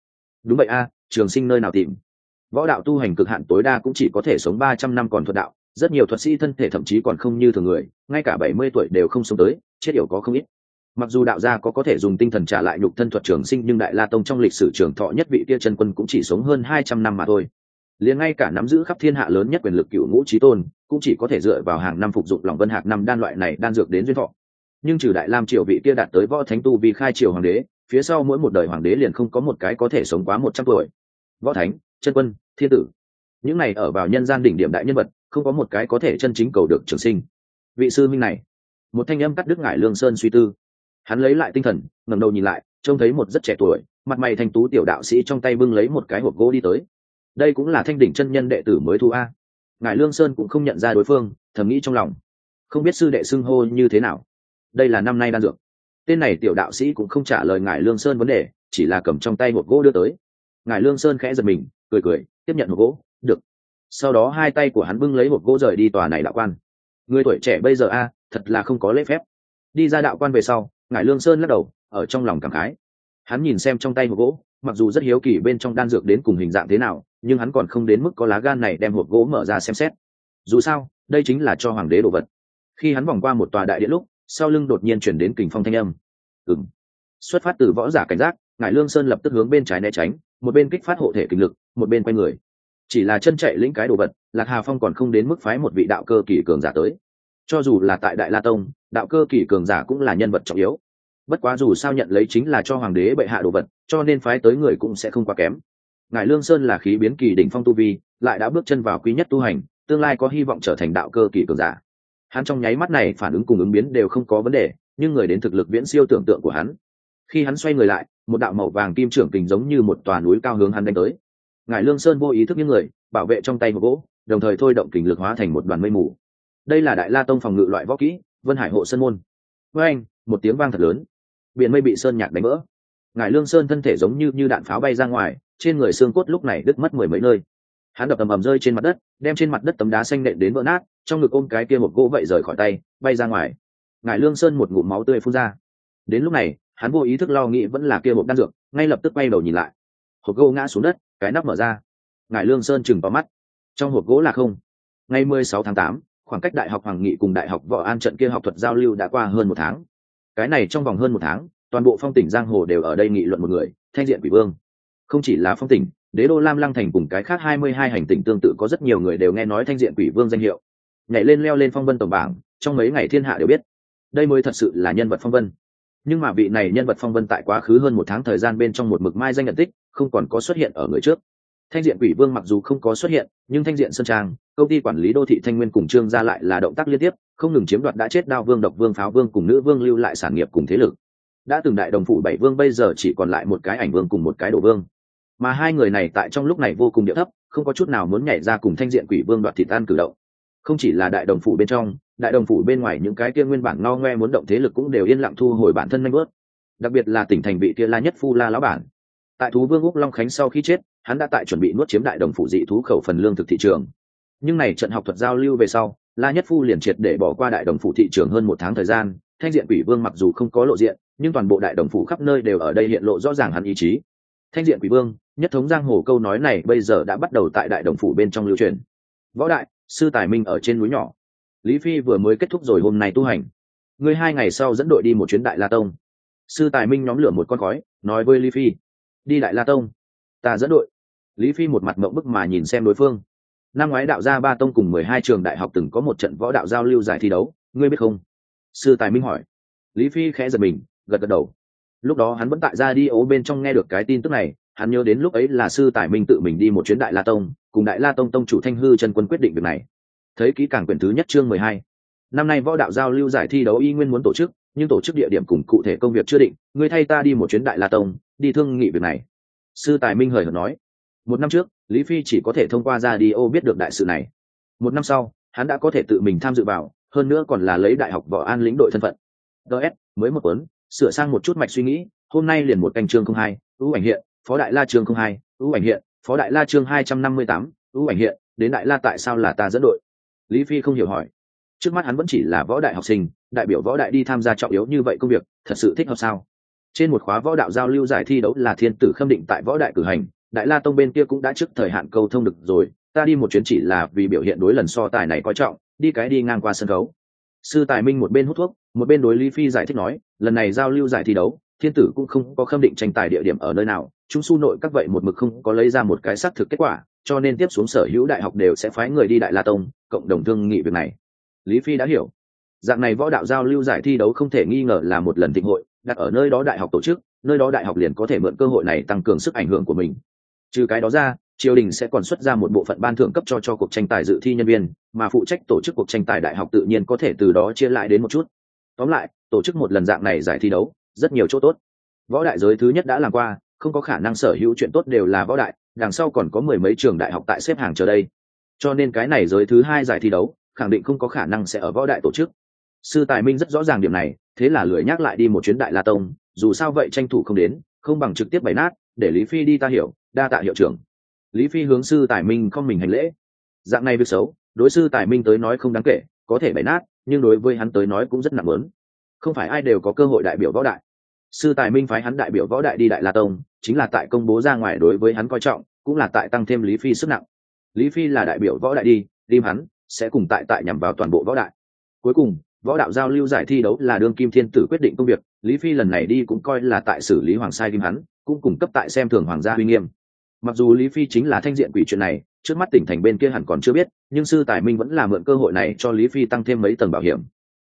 Đúng vậy a trường sinh nơi nào tìm. Võ đạo tu hành cực hạn tối đa cũng chỉ có thể sống ba trăm năm còn thuật đạo, rất nhiều thuật sĩ thân thể thậm chí còn không như thường người, ngay cả bảy mươi tuổi đều không sống tới, chết yểu có không ít. Mặc dù đạo gia có có thể dùng tinh thần trả lại nhục thân thuật trường sinh nhưng đại la tông trong lịch sử trường thọ nhất vị kia chân quân cũng chỉ sống hơn hai trăm năm mà thôi. Liền ngay cả nắm giữ khắp thiên hạ lớn nhất quyền lực cựu ngũ trí tôn, cũng chỉ có thể dựa vào hàng năm phục dụng lòng vân hạc năm đan loại này đan dược đến duyên thọ. Nhưng trừ đại lam triều vị kia đạt tới võ thánh tu vì khai triều hoàng đế phía sau mỗi một đời hoàng đế liền không có một cái có thể sống quá một trăm tuổi. Võ thánh, chân quân, thiên tử. Những này ở vào nhân gian đỉnh điểm đại nhân vật, không có một cái có thể chân chính cầu được trường sinh. Vị sư minh này, một thanh âm cắt đứt ngải lương sơn suy tư. Hắn lấy lại tinh thần, ngẩng đầu nhìn lại, trông thấy một rất trẻ tuổi, mặt mày thanh tú tiểu đạo sĩ trong tay bưng lấy một cái hộp gỗ đi tới. Đây cũng là thanh đỉnh chân nhân đệ tử mới thu a. Ngài lương sơn cũng không nhận ra đối phương, thầm nghĩ trong lòng. Không biết sư đệ xưng hô như thế nào. Đây là năm nay đan dược tên này tiểu đạo sĩ cũng không trả lời ngài lương sơn vấn đề, chỉ là cầm trong tay hộp gỗ đưa tới. Ngài lương sơn khẽ giật mình, cười cười, tiếp nhận hộp gỗ, được. Sau đó hai tay của hắn bưng lấy hộp gỗ rời đi tòa này đạo quan. Người tuổi trẻ bây giờ a, thật là không có lễ phép. Đi ra đạo quan về sau ngài lương sơn lắc đầu, ở trong lòng cảm khái. Hắn nhìn xem trong tay hộp gỗ, mặc dù rất hiếu kỳ bên trong đan dược đến cùng hình dạng thế nào, nhưng hắn còn không đến mức có lá gan này đem hộp gỗ mở ra xem xét. Dù sao, đây chính là cho hoàng đế đồ vật. Khi hắn vòng qua một tòa đại điện lúc sau lưng đột nhiên chuyển đến kình phong thanh âm. Ừng xuất phát từ võ giả cảnh giác ngài lương sơn lập tức hướng bên trái né tránh, một bên kích phát hộ thể kinh lực, một bên quay người. Chỉ là chân chạy lĩnh cái đồ vật, lạc hà phong còn không đến mức phái một vị đạo cơ kỳ cường giả tới. Cho dù là tại đại la tông, đạo cơ kỳ cường giả cũng là nhân vật trọng yếu. Bất quá dù sao nhận lấy chính là cho hoàng đế bệ hạ đồ vật, cho nên phái tới người cũng sẽ không quá kém. Ngài lương sơn là khí biến kỳ đỉnh phong tu vi, lại đã bước chân vào quý nhất tu hành, tương lai có hy vọng trở thành đạo cơ kỳ cường giả hắn trong nháy mắt này phản ứng cùng ứng biến đều không có vấn đề, nhưng người đến thực lực viễn siêu tưởng tượng của hắn. Khi hắn xoay người lại, một đạo màu vàng kim trưởng kình giống như một tòa núi cao hướng hắn đánh tới. Ngài lương sơn vô ý thức những người, bảo vệ trong tay một gỗ, đồng thời thôi động kình lực hóa thành một đoàn mây mù. Đây là đại la tông phòng ngự loại võ kỹ, vân hải hộ sơn môn. Với anh, một tiếng vang thật lớn. Biển mây bị sơn nhạc đánh vỡ. Ngài lương sơn thân thể giống như như đạn pháo bay ra ngoài, trên người xương cốt lúc này đứt mất mười mấy nơi hắn đập ầm ầm rơi trên mặt đất, đem trên mặt đất tấm đá xanh nện đến vỡ nát, trong ngực ôm cái kia một gỗ vậy rời khỏi tay, bay ra ngoài. Ngài lương sơn một ngụm máu tươi phun ra. Đến lúc này, hắn vô ý thức lo nghĩ vẫn là kia một đan dược, ngay lập tức bay đầu nhìn lại. Hộp gỗ ngã xuống đất, cái nắp mở ra. Ngài lương sơn chừng vào mắt. Trong hộp gỗ là không. Ngày mười sáu tháng tám, khoảng cách đại học hoàng nghị cùng đại học võ an trận kia học thuật giao lưu đã qua hơn một tháng. Cái này trong vòng hơn một tháng, toàn bộ phong tỉnh giang hồ đều ở đây nghị luận một người, thanh diện quỷ vương. Không chỉ là phong tỉnh đế đô lam lăng thành cùng cái khác hai mươi hai hành tinh tương tự có rất nhiều người đều nghe nói thanh diện quỷ vương danh hiệu. Nhảy lên leo lên phong vân tổng bảng, trong mấy ngày thiên hạ đều biết. Đây mới thật sự là nhân vật phong vân. Nhưng mà vị này nhân vật phong vân tại quá khứ hơn một tháng thời gian bên trong một mực mai danh nhận tích, không còn có xuất hiện ở người trước. Thanh diện quỷ vương mặc dù không có xuất hiện, nhưng thanh diện sơn trang, công ty quản lý đô thị thanh nguyên cùng trương ra lại là động tác liên tiếp, không ngừng chiếm đoạt đã chết đao vương, độc vương, pháo vương cùng nữ vương lưu lại sản nghiệp cùng thế lực. Đã từng đại đồng phụ bảy vương bây giờ chỉ còn lại một cái ảnh vương cùng một cái đồ vương mà hai người này tại trong lúc này vô cùng địa thấp, không có chút nào muốn nhảy ra cùng thanh diện quỷ vương đoạt thịt tan cử động. Không chỉ là đại đồng phủ bên trong, đại đồng phủ bên ngoài những cái kia nguyên bản no ngoe muốn động thế lực cũng đều yên lặng thu hồi bản thân nhanh bớt đặc biệt là tỉnh thành vị kia la nhất phu la lão bản. Tại thú vương úc long khánh sau khi chết, hắn đã tại chuẩn bị nuốt chiếm đại đồng phủ dị thú khẩu phần lương thực thị trường. Nhưng này trận học thuật giao lưu về sau, la nhất phu liền triệt để bỏ qua đại đồng phủ thị trường hơn một tháng thời gian, thanh diện quỷ vương mặc dù không có lộ diện, nhưng toàn bộ đại đồng phủ khắp nơi đều ở đây hiện lộ rõ ràng hắn ý chí thanh diện quỷ vương, nhất thống giang hồ câu nói này bây giờ đã bắt đầu tại đại đồng phủ bên trong lưu truyền. Võ đại, sư tài minh ở trên núi nhỏ. Lý phi vừa mới kết thúc rồi hôm nay tu hành. Ngươi hai ngày sau dẫn đội đi một chuyến đại la tông. Sư tài minh nhóm lửa một con khói, nói với lý phi, đi đại la tông, ta dẫn đội. Lý phi một mặt mộng bức mà nhìn xem đối phương. Năm ngoái đạo gia ba tông cùng mười hai trường đại học từng có một trận võ đạo giao lưu giải thi đấu, ngươi biết không? Sư tài minh hỏi. Lý phi khẽ giật mình, gật gật đầu lúc đó hắn vẫn tại ra đi ố bên trong nghe được cái tin tức này, hắn nhớ đến lúc ấy là sư tài minh tự mình đi một chuyến đại la tông, cùng đại la tông tông chủ thanh hư chân quân quyết định việc này. Thấy kỹ càng quyển thứ nhất chương mười hai. Năm nay võ đạo giao lưu giải thi đấu y nguyên muốn tổ chức, nhưng tổ chức địa điểm cùng cụ thể công việc chưa định, ngươi thay ta đi một chuyến đại la tông, đi thương nghị việc này. Sư tài minh hời hợt nói. Một năm trước, lý phi chỉ có thể thông qua ra đi ô biết được đại sự này. Một năm sau, hắn đã có thể tự mình tham dự vào, hơn nữa còn là lấy đại học võ an lĩnh đội thân phận. Ts mới một cuốn sửa sang một chút mạch suy nghĩ, hôm nay liền một canh chương không hai ưu ảnh hiện, phó đại la chương không hai ưu ảnh hiện, phó đại la chương hai trăm năm mươi tám ưu ảnh hiện, đến đại la tại sao là ta dẫn đội? Lý phi không hiểu hỏi. Trước mắt hắn vẫn chỉ là võ đại học sinh, đại biểu võ đại đi tham gia trọng yếu như vậy công việc, thật sự thích hợp sao? Trên một khóa võ đạo giao lưu giải thi đấu là thiên tử khâm định tại võ đại cử hành, đại la tông bên kia cũng đã trước thời hạn câu thông được rồi, ta đi một chuyến chỉ là vì biểu hiện đối lần so tài này coi trọng, đi cái đi ngang qua sân khấu. Sư tài minh một bên hút thuốc một bên đối lý phi giải thích nói, lần này giao lưu giải thi đấu, thiên tử cũng không có khâm định tranh tài địa điểm ở nơi nào, chúng su nội các vậy một mực không có lấy ra một cái xác thực kết quả, cho nên tiếp xuống sở hữu đại học đều sẽ phái người đi đại la tông, cộng đồng thương nghị việc này. Lý phi đã hiểu. Dạng này võ đạo giao lưu giải thi đấu không thể nghi ngờ là một lần thịnh hội, đặt ở nơi đó đại học tổ chức, nơi đó đại học liền có thể mượn cơ hội này tăng cường sức ảnh hưởng của mình. Trừ cái đó ra, triều đình sẽ còn xuất ra một bộ phận ban thưởng cấp cho cho cuộc tranh tài dự thi nhân viên, mà phụ trách tổ chức cuộc tranh tài đại học tự nhiên có thể từ đó chia lại đến một chút tóm lại, tổ chức một lần dạng này giải thi đấu, rất nhiều chỗ tốt. Võ đại giới thứ nhất đã làm qua, không có khả năng sở hữu chuyện tốt đều là võ đại, đằng sau còn có mười mấy trường đại học tại xếp hàng chờ đây. Cho nên cái này giới thứ hai giải thi đấu, khẳng định không có khả năng sẽ ở võ đại tổ chức. Sư tài minh rất rõ ràng điểm này, thế là lười nhắc lại đi một chuyến đại la tông, dù sao vậy tranh thủ không đến, không bằng trực tiếp bày nát, để lý phi đi ta hiểu, đa tạ hiệu trưởng. Lý phi hướng sư tài minh không mình hành lễ. Dạng này việc xấu, đối sư tài minh tới nói không đáng kể, có thể bày nát nhưng đối với hắn tới nói cũng rất nặng lớn. Không phải ai đều có cơ hội đại biểu võ đại. Sư tài minh phái hắn đại biểu võ đại đi đại la tông, chính là tại công bố ra ngoài đối với hắn coi trọng, cũng là tại tăng thêm lý phi sức nặng. Lý phi là đại biểu võ đại đi tim hắn sẽ cùng tại tại nhằm vào toàn bộ võ đại. Cuối cùng, võ đạo giao lưu giải thi đấu là đương kim thiên tử quyết định công việc, lý phi lần này đi cũng coi là tại xử lý hoàng sai tim hắn, cũng cung cấp tại xem thường hoàng gia uy nghiêm mặc dù lý phi chính là thanh diện quỷ chuyện này, trước mắt tỉnh thành bên kia hẳn còn chưa biết, nhưng sư tài minh vẫn là mượn cơ hội này cho lý phi tăng thêm mấy tầng bảo hiểm.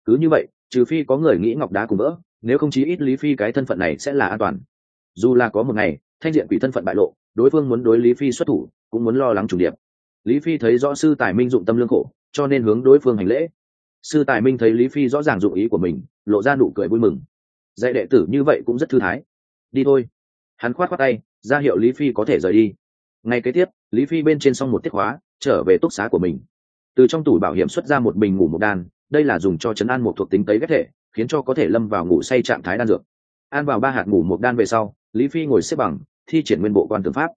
Cứ như vậy, trừ phi có người nghĩ ngọc đá cùng vỡ, nếu không chí ít lý phi cái thân phận này sẽ là an toàn. Dù là có một ngày, thanh diện quỷ thân phận bại lộ, đối phương muốn đối lý phi xuất thủ, cũng muốn lo lắng chủ điệp. Lý phi thấy rõ sư tài minh dụng tâm lương khổ, cho nên hướng đối phương hành lễ. Sư tài minh thấy lý phi rõ ràng dụng ý của mình, lộ ra nụ cười vui mừng. Dạy đệ tử như vậy cũng rất thư thái. Đi thôi hắn khoát khoát tay, ra hiệu lý phi có thể rời đi. Ngay kế tiếp, lý phi bên trên xong một tiết hóa trở về túc xá của mình. Từ trong tủ bảo hiểm xuất ra một bình ngủ một đan đây là dùng cho chấn an một thuộc tính tấy ghép thể, khiến cho có thể lâm vào ngủ say trạng thái đan dược. An vào ba hạt ngủ một đan về sau, lý phi ngồi xếp bằng, thi triển nguyên bộ quan tư pháp.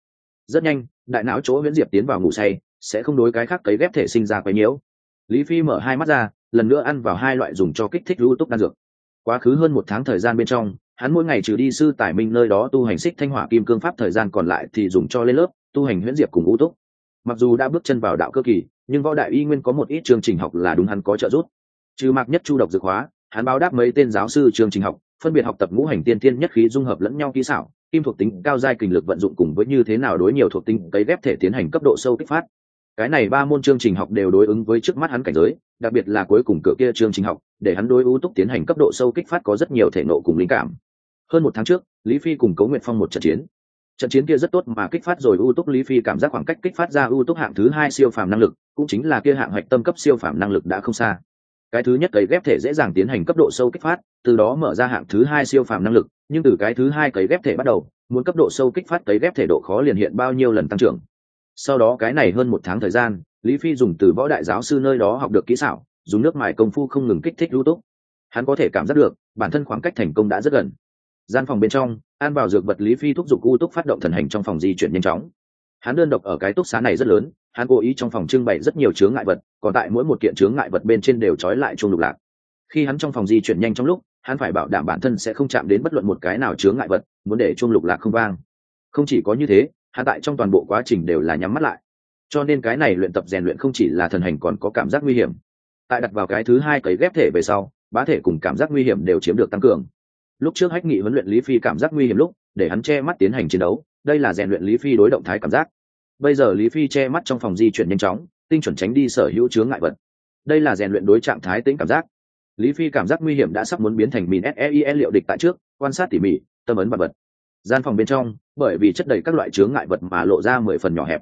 Rất nhanh, đại não chỗ nguyễn diệp tiến vào ngủ say, sẽ không đối cái khác cấy ghép thể sinh ra quấy nhiễu. Lý phi mở hai mắt ra, lần nữa ăn vào hai loại dùng cho kích thích lưu túc đan dược. Quá khứ hơn một tháng thời gian bên trong hắn mỗi ngày trừ đi sư tài minh nơi đó tu hành xích thanh hỏa kim cương pháp thời gian còn lại thì dùng cho lên lớp, tu hành huyễn diệp cùng ngũ túc. Mặc dù đã bước chân vào đạo cơ kỳ, nhưng võ đại y nguyên có một ít chương trình học là đúng hắn có trợ giúp. Trừ mạc nhất chu độc dược hóa, hắn báo đáp mấy tên giáo sư chương trình học, phân biệt học tập ngũ hành tiên tiên nhất khí dung hợp lẫn nhau kỹ xảo, kim thuộc tính, cao giai kình lực vận dụng cùng với như thế nào đối nhiều thuộc tính, cấy ghép thể tiến hành cấp độ sâu kích phát. Cái này ba môn chương trình học đều đối ứng với trước mắt hắn cảnh giới, đặc biệt là cuối cùng cửa kia chương trình học, để hắn đối ưu túc tiến hành cấp độ sâu kích phát có rất nhiều thể nộ cùng linh cảm hơn một tháng trước, lý phi cùng cấu nguyện phong một trận chiến. Trận chiến kia rất tốt mà kích phát rồi ưu túc lý phi cảm giác khoảng cách kích phát ra ưu túc hạng thứ hai siêu phàm năng lực, cũng chính là kia hạng hoạch tâm cấp siêu phàm năng lực đã không xa. Cái thứ nhất cấy ghép thể dễ dàng tiến hành cấp độ sâu kích phát, từ đó mở ra hạng thứ hai siêu phàm năng lực, nhưng từ cái thứ hai cấy ghép thể bắt đầu, muốn cấp độ sâu kích phát cấy ghép thể độ khó liền hiện bao nhiêu lần tăng trưởng. Sau đó cái này hơn một tháng thời gian, lý phi dùng từ võ đại giáo sư nơi đó học được kỹ xảo, dùng nước mài công phu không ngừng kích thích lưu túc. Hắn có thể cảm giác được, bản thân khoảng cách thành công đã rất gần gian phòng bên trong an vào dược vật lý phi thúc giục u túc phát động thần hành trong phòng di chuyển nhanh chóng. Hắn đơn độc ở cái túc xá này rất lớn, hắn cố ý trong phòng trưng bày rất nhiều chướng ngại vật, còn tại mỗi một kiện chướng ngại vật bên trên đều trói lại Chung lục lạc. Khi hắn trong phòng di chuyển nhanh trong lúc, hắn phải bảo đảm bản thân sẽ không chạm đến bất luận một cái nào chướng ngại vật, muốn để Chung lục lạc không vang. Không chỉ có như thế, hắn tại trong toàn bộ quá trình đều là nhắm mắt lại. Cho nên cái này luyện tập rèn luyện không chỉ là thần hành còn có cảm giác nguy hiểm. Tại đặt vào cái thứ hai cấy ghép thể về sau, bá thể cùng cảm giác nguy hiểm đều chiếm được tăng cường lúc trước hách nghị huấn luyện lý phi cảm giác nguy hiểm lúc, để hắn che mắt tiến hành chiến đấu, đây là rèn luyện lý phi đối động thái cảm giác. Bây giờ lý phi che mắt trong phòng di chuyển nhanh chóng, tinh chuẩn tránh đi sở hữu chướng ngại vật. Đây là rèn luyện đối trạng thái tính cảm giác. Lý phi cảm giác nguy hiểm đã sắp muốn biến thành mìn seie liệu địch tại trước, quan sát tỉ mỉ, tâm ấn vật vật. Gian phòng bên trong, bởi vì chất đầy các loại chướng ngại vật mà lộ ra mười phần nhỏ hẹp.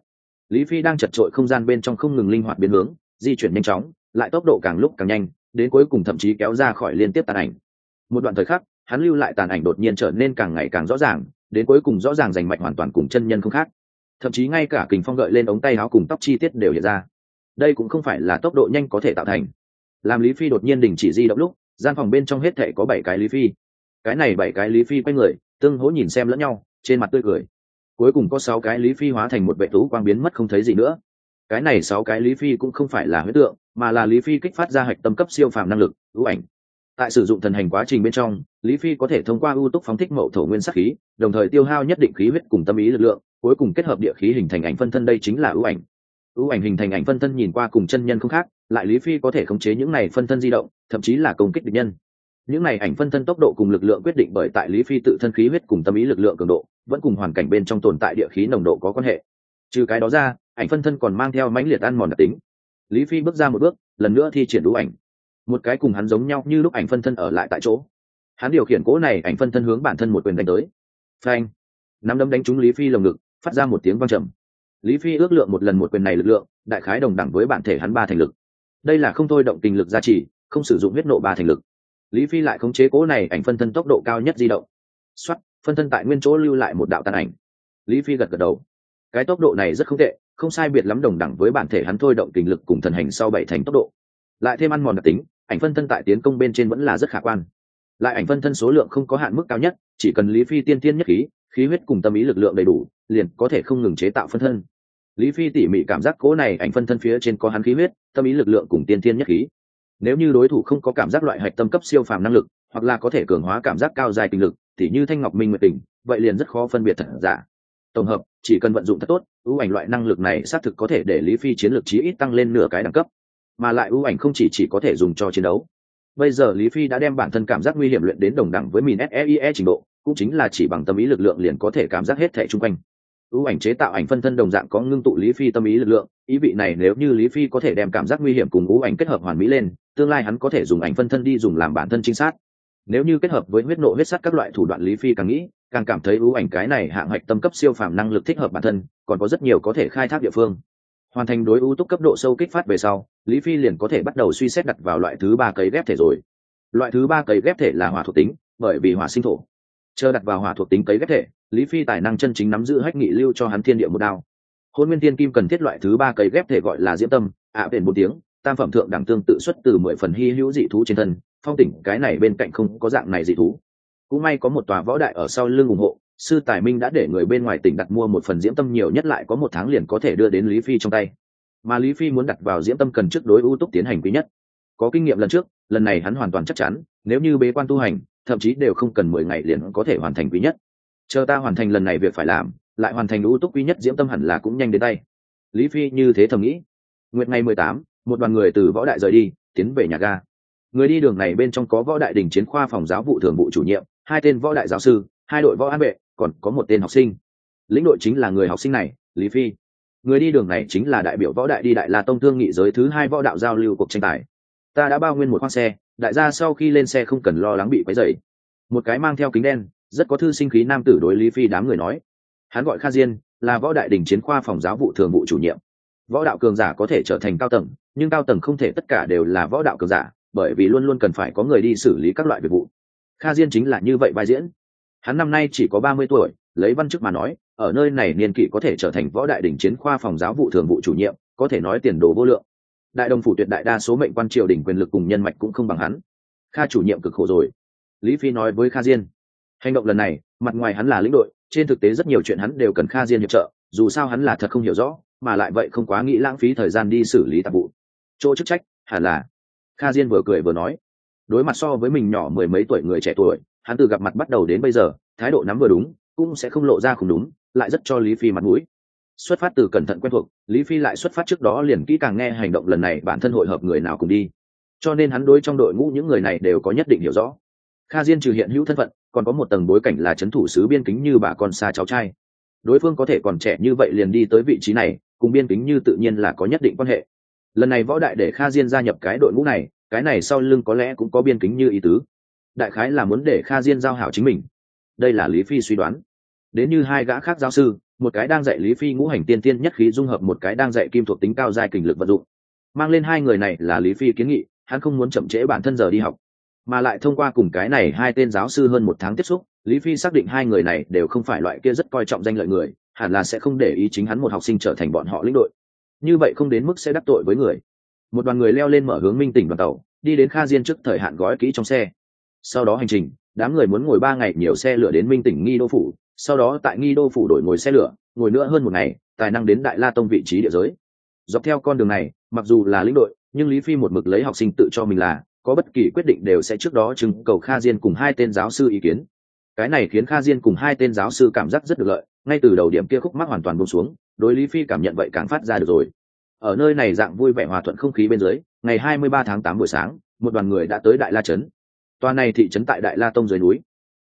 Lý phi đang chật trội không gian bên trong không ngừng linh hoạt biến hướng, di chuyển nhanh chóng, lại tốc độ càng lúc càng nhanh, đến cuối cùng thậm chí kéo ra khỏi liên tiếp tàn ảnh. Một đoạn thời khắc hắn lưu lại tàn ảnh đột nhiên trở nên càng ngày càng rõ ràng, đến cuối cùng rõ ràng rành mạch hoàn toàn cùng chân nhân không khác. Thậm chí ngay cả kình phong gợi lên ống tay áo cùng tóc chi tiết đều hiện ra. Đây cũng không phải là tốc độ nhanh có thể tạo thành. Làm lý phi đột nhiên đình chỉ di động lúc, gian phòng bên trong hết thệ có bảy cái lý phi. Cái này bảy cái lý phi quay người, tương hỗ nhìn xem lẫn nhau, trên mặt tươi cười. Cuối cùng có sáu cái lý phi hóa thành một vệ tú quang biến mất không thấy gì nữa. Cái này sáu cái lý phi cũng không phải là huyết tượng, mà là lý phi kích phát ra hạch tâm cấp siêu phàm năng lực, ưu ảnh tại sử dụng thần hành quá trình bên trong, lý phi có thể thông qua ưu túc phóng thích mậu thổ nguyên sắc khí, đồng thời tiêu hao nhất định khí huyết cùng tâm ý lực lượng, cuối cùng kết hợp địa khí hình thành ảnh phân thân đây chính là ưu ảnh. Ưu ảnh hình thành ảnh phân thân nhìn qua cùng chân nhân không khác, lại lý phi có thể khống chế những này phân thân di động, thậm chí là công kích địch nhân. Những này ảnh phân thân tốc độ cùng lực lượng quyết định bởi tại lý phi tự thân khí huyết cùng tâm ý lực lượng cường độ, vẫn cùng hoàn cảnh bên trong tồn tại địa khí nồng độ có quan hệ. Trừ cái đó ra, ảnh phân thân còn mang theo mãnh liệt ăn mòn đặc tính. Lý phi bước ra một bước, lần nữa thi triển ưu ảnh một cái cùng hắn giống nhau như lúc ảnh phân thân ở lại tại chỗ. Hắn điều khiển cỗ này ảnh phân thân hướng bản thân một quyền đánh tới. Phanh! Nắm đấm đánh trúng lý phi lồng ngực, phát ra một tiếng vang trầm. Lý phi ước lượng một lần một quyền này lực lượng, đại khái đồng đẳng với bản thể hắn ba thành lực. Đây là không thôi động tình lực gia trì, không sử dụng huyết nộ ba thành lực. Lý phi lại khống chế cố này ảnh phân thân tốc độ cao nhất di động. Xuất phân thân tại nguyên chỗ lưu lại một đạo tàn ảnh. Lý phi gật gật đầu. Cái tốc độ này rất không tệ, không sai biệt lắm đồng đẳng với bản thể hắn thôi động tình lực cùng thần hành sau bảy thành tốc độ. Lại thêm ăn mòn đặc tính ảnh phân thân tại tiến công bên trên vẫn là rất khả quan. Lại ảnh phân thân số lượng không có hạn mức cao nhất, chỉ cần lý phi tiên tiên nhất khí khí huyết cùng tâm ý lực lượng đầy đủ, liền có thể không ngừng chế tạo phân thân. Lý phi tỉ mỉ cảm giác cố này ảnh phân thân phía trên có hắn khí huyết, tâm ý lực lượng cùng tiên tiên nhất khí. Nếu như đối thủ không có cảm giác loại hạch tâm cấp siêu phàm năng lực, hoặc là có thể cường hóa cảm giác cao dài tình lực, thì như thanh ngọc minh nguyệt tình, vậy liền rất khó phân biệt thật giả. Tổng hợp, chỉ cần vận dụng thật tốt, ưu ảnh loại năng lực này xác thực có thể để lý phi chiến lược chí ít tăng lên nửa cái đẳng cấp mà lại ưu ảnh không chỉ chỉ có thể dùng cho chiến đấu. Bây giờ lý phi đã đem bản thân cảm giác nguy hiểm luyện đến đồng đẳng với min seie e trình độ, cũng chính là chỉ bằng tâm ý lực lượng liền có thể cảm giác hết thẻ chung quanh. Ưu ảnh chế tạo ảnh phân thân đồng dạng có ngưng tụ lý phi tâm ý lực lượng, ý vị này nếu như lý phi có thể đem cảm giác nguy hiểm cùng ưu ảnh kết hợp hoàn mỹ lên, tương lai hắn có thể dùng ảnh phân thân đi dùng làm bản thân chính xác nếu như kết hợp với huyết nộ huyết sắt các loại thủ đoạn lý phi càng nghĩ, càng cảm thấy ưu ảnh cái này hạng hạch tâm cấp siêu phàm năng lực thích hợp bản thân, còn có rất nhiều có thể khai thác địa phương hoàn thành đối ưu túc cấp độ sâu kích phát về sau lý phi liền có thể bắt đầu suy xét đặt vào loại thứ ba cấy ghép thể rồi. Loại thứ ba cấy ghép thể là hỏa thuộc tính bởi vì hỏa sinh thổ. Chờ đặt vào hỏa thuộc tính cấy ghép thể lý phi tài năng chân chính nắm giữ hách nghị lưu cho hắn thiên địa một đao. Hôn nguyên thiên kim cần thiết loại thứ ba cấy ghép thể gọi là diễm tâm ạ à, một tiếng tam phẩm thượng đẳng tương tự xuất từ mười phần hy hữu dị thú trên thân phong tỉnh cái này bên cạnh không có dạng này dị thú. Cũng may có một tòa võ đại ở sau lưng ủng hộ sư tài minh đã để người bên ngoài tỉnh đặt mua một phần diễm tâm nhiều nhất lại có một tháng liền có thể đưa đến lý phi trong tay. Mà lý phi muốn đặt vào diễm tâm cần trước đối ưu túc tiến hành quý nhất. Có kinh nghiệm lần trước, lần này hắn hoàn toàn chắc chắn, nếu như bế quan tu hành, thậm chí đều không cần mười ngày liền có thể hoàn thành quý nhất. Chờ ta hoàn thành lần này việc phải làm, lại hoàn thành ưu túc quý nhất diễm tâm hẳn là cũng nhanh đến tay. Lý phi như thế thầm nghĩ. Nguyệt ngày mười tám, một đoàn người từ võ đại rời đi, tiến về nhà ga. Người đi đường này bên trong có võ đại đình chiến khoa phòng giáo vụ thường vụ chủ nhiệm, hai tên võ đại giáo sư, hai đội võ an vệ còn có một tên học sinh. Lĩnh đội chính là người học sinh này, lý phi. Người đi đường này chính là đại biểu võ đại đi đại la tông thương nghị giới thứ hai võ đạo giao lưu cuộc tranh tài. Ta đã bao nguyên một khoang xe, đại gia sau khi lên xe không cần lo lắng bị quấy dày một cái mang theo kính đen, rất có thư sinh khí nam tử đối lý phi đám người nói. Hắn gọi kha diên, là võ đại đình chiến khoa phòng giáo vụ thường vụ chủ nhiệm. Võ đạo cường giả có thể trở thành cao tầng, nhưng cao tầng không thể tất cả đều là võ đạo cường giả, bởi vì luôn luôn cần phải có người đi xử lý các loại việc vụ. Kha diên chính là như vậy vai diễn hắn năm nay chỉ có ba mươi tuổi, lấy văn chức mà nói, ở nơi này niên kỷ có thể trở thành võ đại đỉnh chiến khoa phòng giáo vụ thường vụ chủ nhiệm, có thể nói tiền đồ vô lượng. Đại đồng phủ tuyệt đại đa số mệnh quan triều đình quyền lực cùng nhân mạch cũng không bằng hắn. Kha chủ nhiệm cực khổ rồi. Lý phi nói với kha diên, hành động lần này, mặt ngoài hắn là lĩnh đội, trên thực tế rất nhiều chuyện hắn đều cần kha diên hiệp trợ, dù sao hắn là thật không hiểu rõ, mà lại vậy không quá nghĩ lãng phí thời gian đi xử lý tạp vụ. Chỗ chức trách hẳn là, kha diên vừa cười vừa nói đối mặt so với mình nhỏ mười mấy tuổi người trẻ tuổi, hắn từ gặp mặt bắt đầu đến bây giờ, thái độ nắm vừa đúng, cũng sẽ không lộ ra không đúng, lại rất cho lý phi mặt mũi. Xuất phát từ cẩn thận quen thuộc, lý phi lại xuất phát trước đó liền kỹ càng nghe hành động lần này bản thân hội hợp người nào cùng đi. Cho nên hắn đối trong đội ngũ những người này đều có nhất định hiểu rõ. Kha diên trừ hiện hữu thân phận, còn có một tầng bối cảnh là c h ấ n thủ sứ biên kính như bà con xa cháu trai. Đối phương có thể còn trẻ như vậy liền đi tới vị trí này, cùng biên kính như tự nhiên là có nhất định quan hệ. Lần này võ đại để kha diên gia nhập cái đội ngũ này cái này sau lưng có lẽ cũng có biên kính như ý tứ. Đại khái là muốn để kha diên giao hảo chính mình. Đây là lý phi suy đoán. Đến như hai gã khác giáo sư, một cái đang dạy lý phi ngũ hành tiên tiên nhất khí dung hợp, một cái đang dạy kim thuộc tính cao giai kình lực vận dụng. Mang lên hai người này là lý phi kiến nghị, hắn không muốn chậm trễ bản thân giờ đi học, mà lại thông qua cùng cái này hai tên giáo sư hơn một tháng tiếp xúc, lý phi xác định hai người này đều không phải loại kia rất coi trọng danh lợi người, hẳn là sẽ không để ý chính hắn một học sinh trở thành bọn họ lĩnh đội. Như vậy không đến mức sẽ đắc tội với người một đoàn người leo lên mở hướng minh tỉnh đoàn tàu, đi đến kha diên trước thời hạn gói kỹ trong xe. Sau đó hành trình, đám người muốn ngồi ba ngày nhiều xe lửa đến minh tỉnh nghi đô phủ. Sau đó tại nghi đô phủ đổi ngồi xe lửa, ngồi nữa hơn một ngày, tài năng đến đại la tông vị trí địa giới. Dọc theo con đường này, mặc dù là lĩnh đội, nhưng lý phi một mực lấy học sinh tự cho mình là, có bất kỳ quyết định đều sẽ trước đó chứng cầu kha diên cùng hai tên giáo sư ý kiến. Cái này khiến kha diên cùng hai tên giáo sư cảm giác rất được lợi, ngay từ đầu điểm kia khúc mắc hoàn toàn bông xuống, đối lý phi cảm nhận vậy càng phát ra được rồi ở nơi này dạng vui vẻ hòa thuận không khí bên dưới, ngày 23 tháng 8 buổi sáng, một đoàn người đã tới đại la trấn. Toa này thị trấn tại đại la tông dưới núi.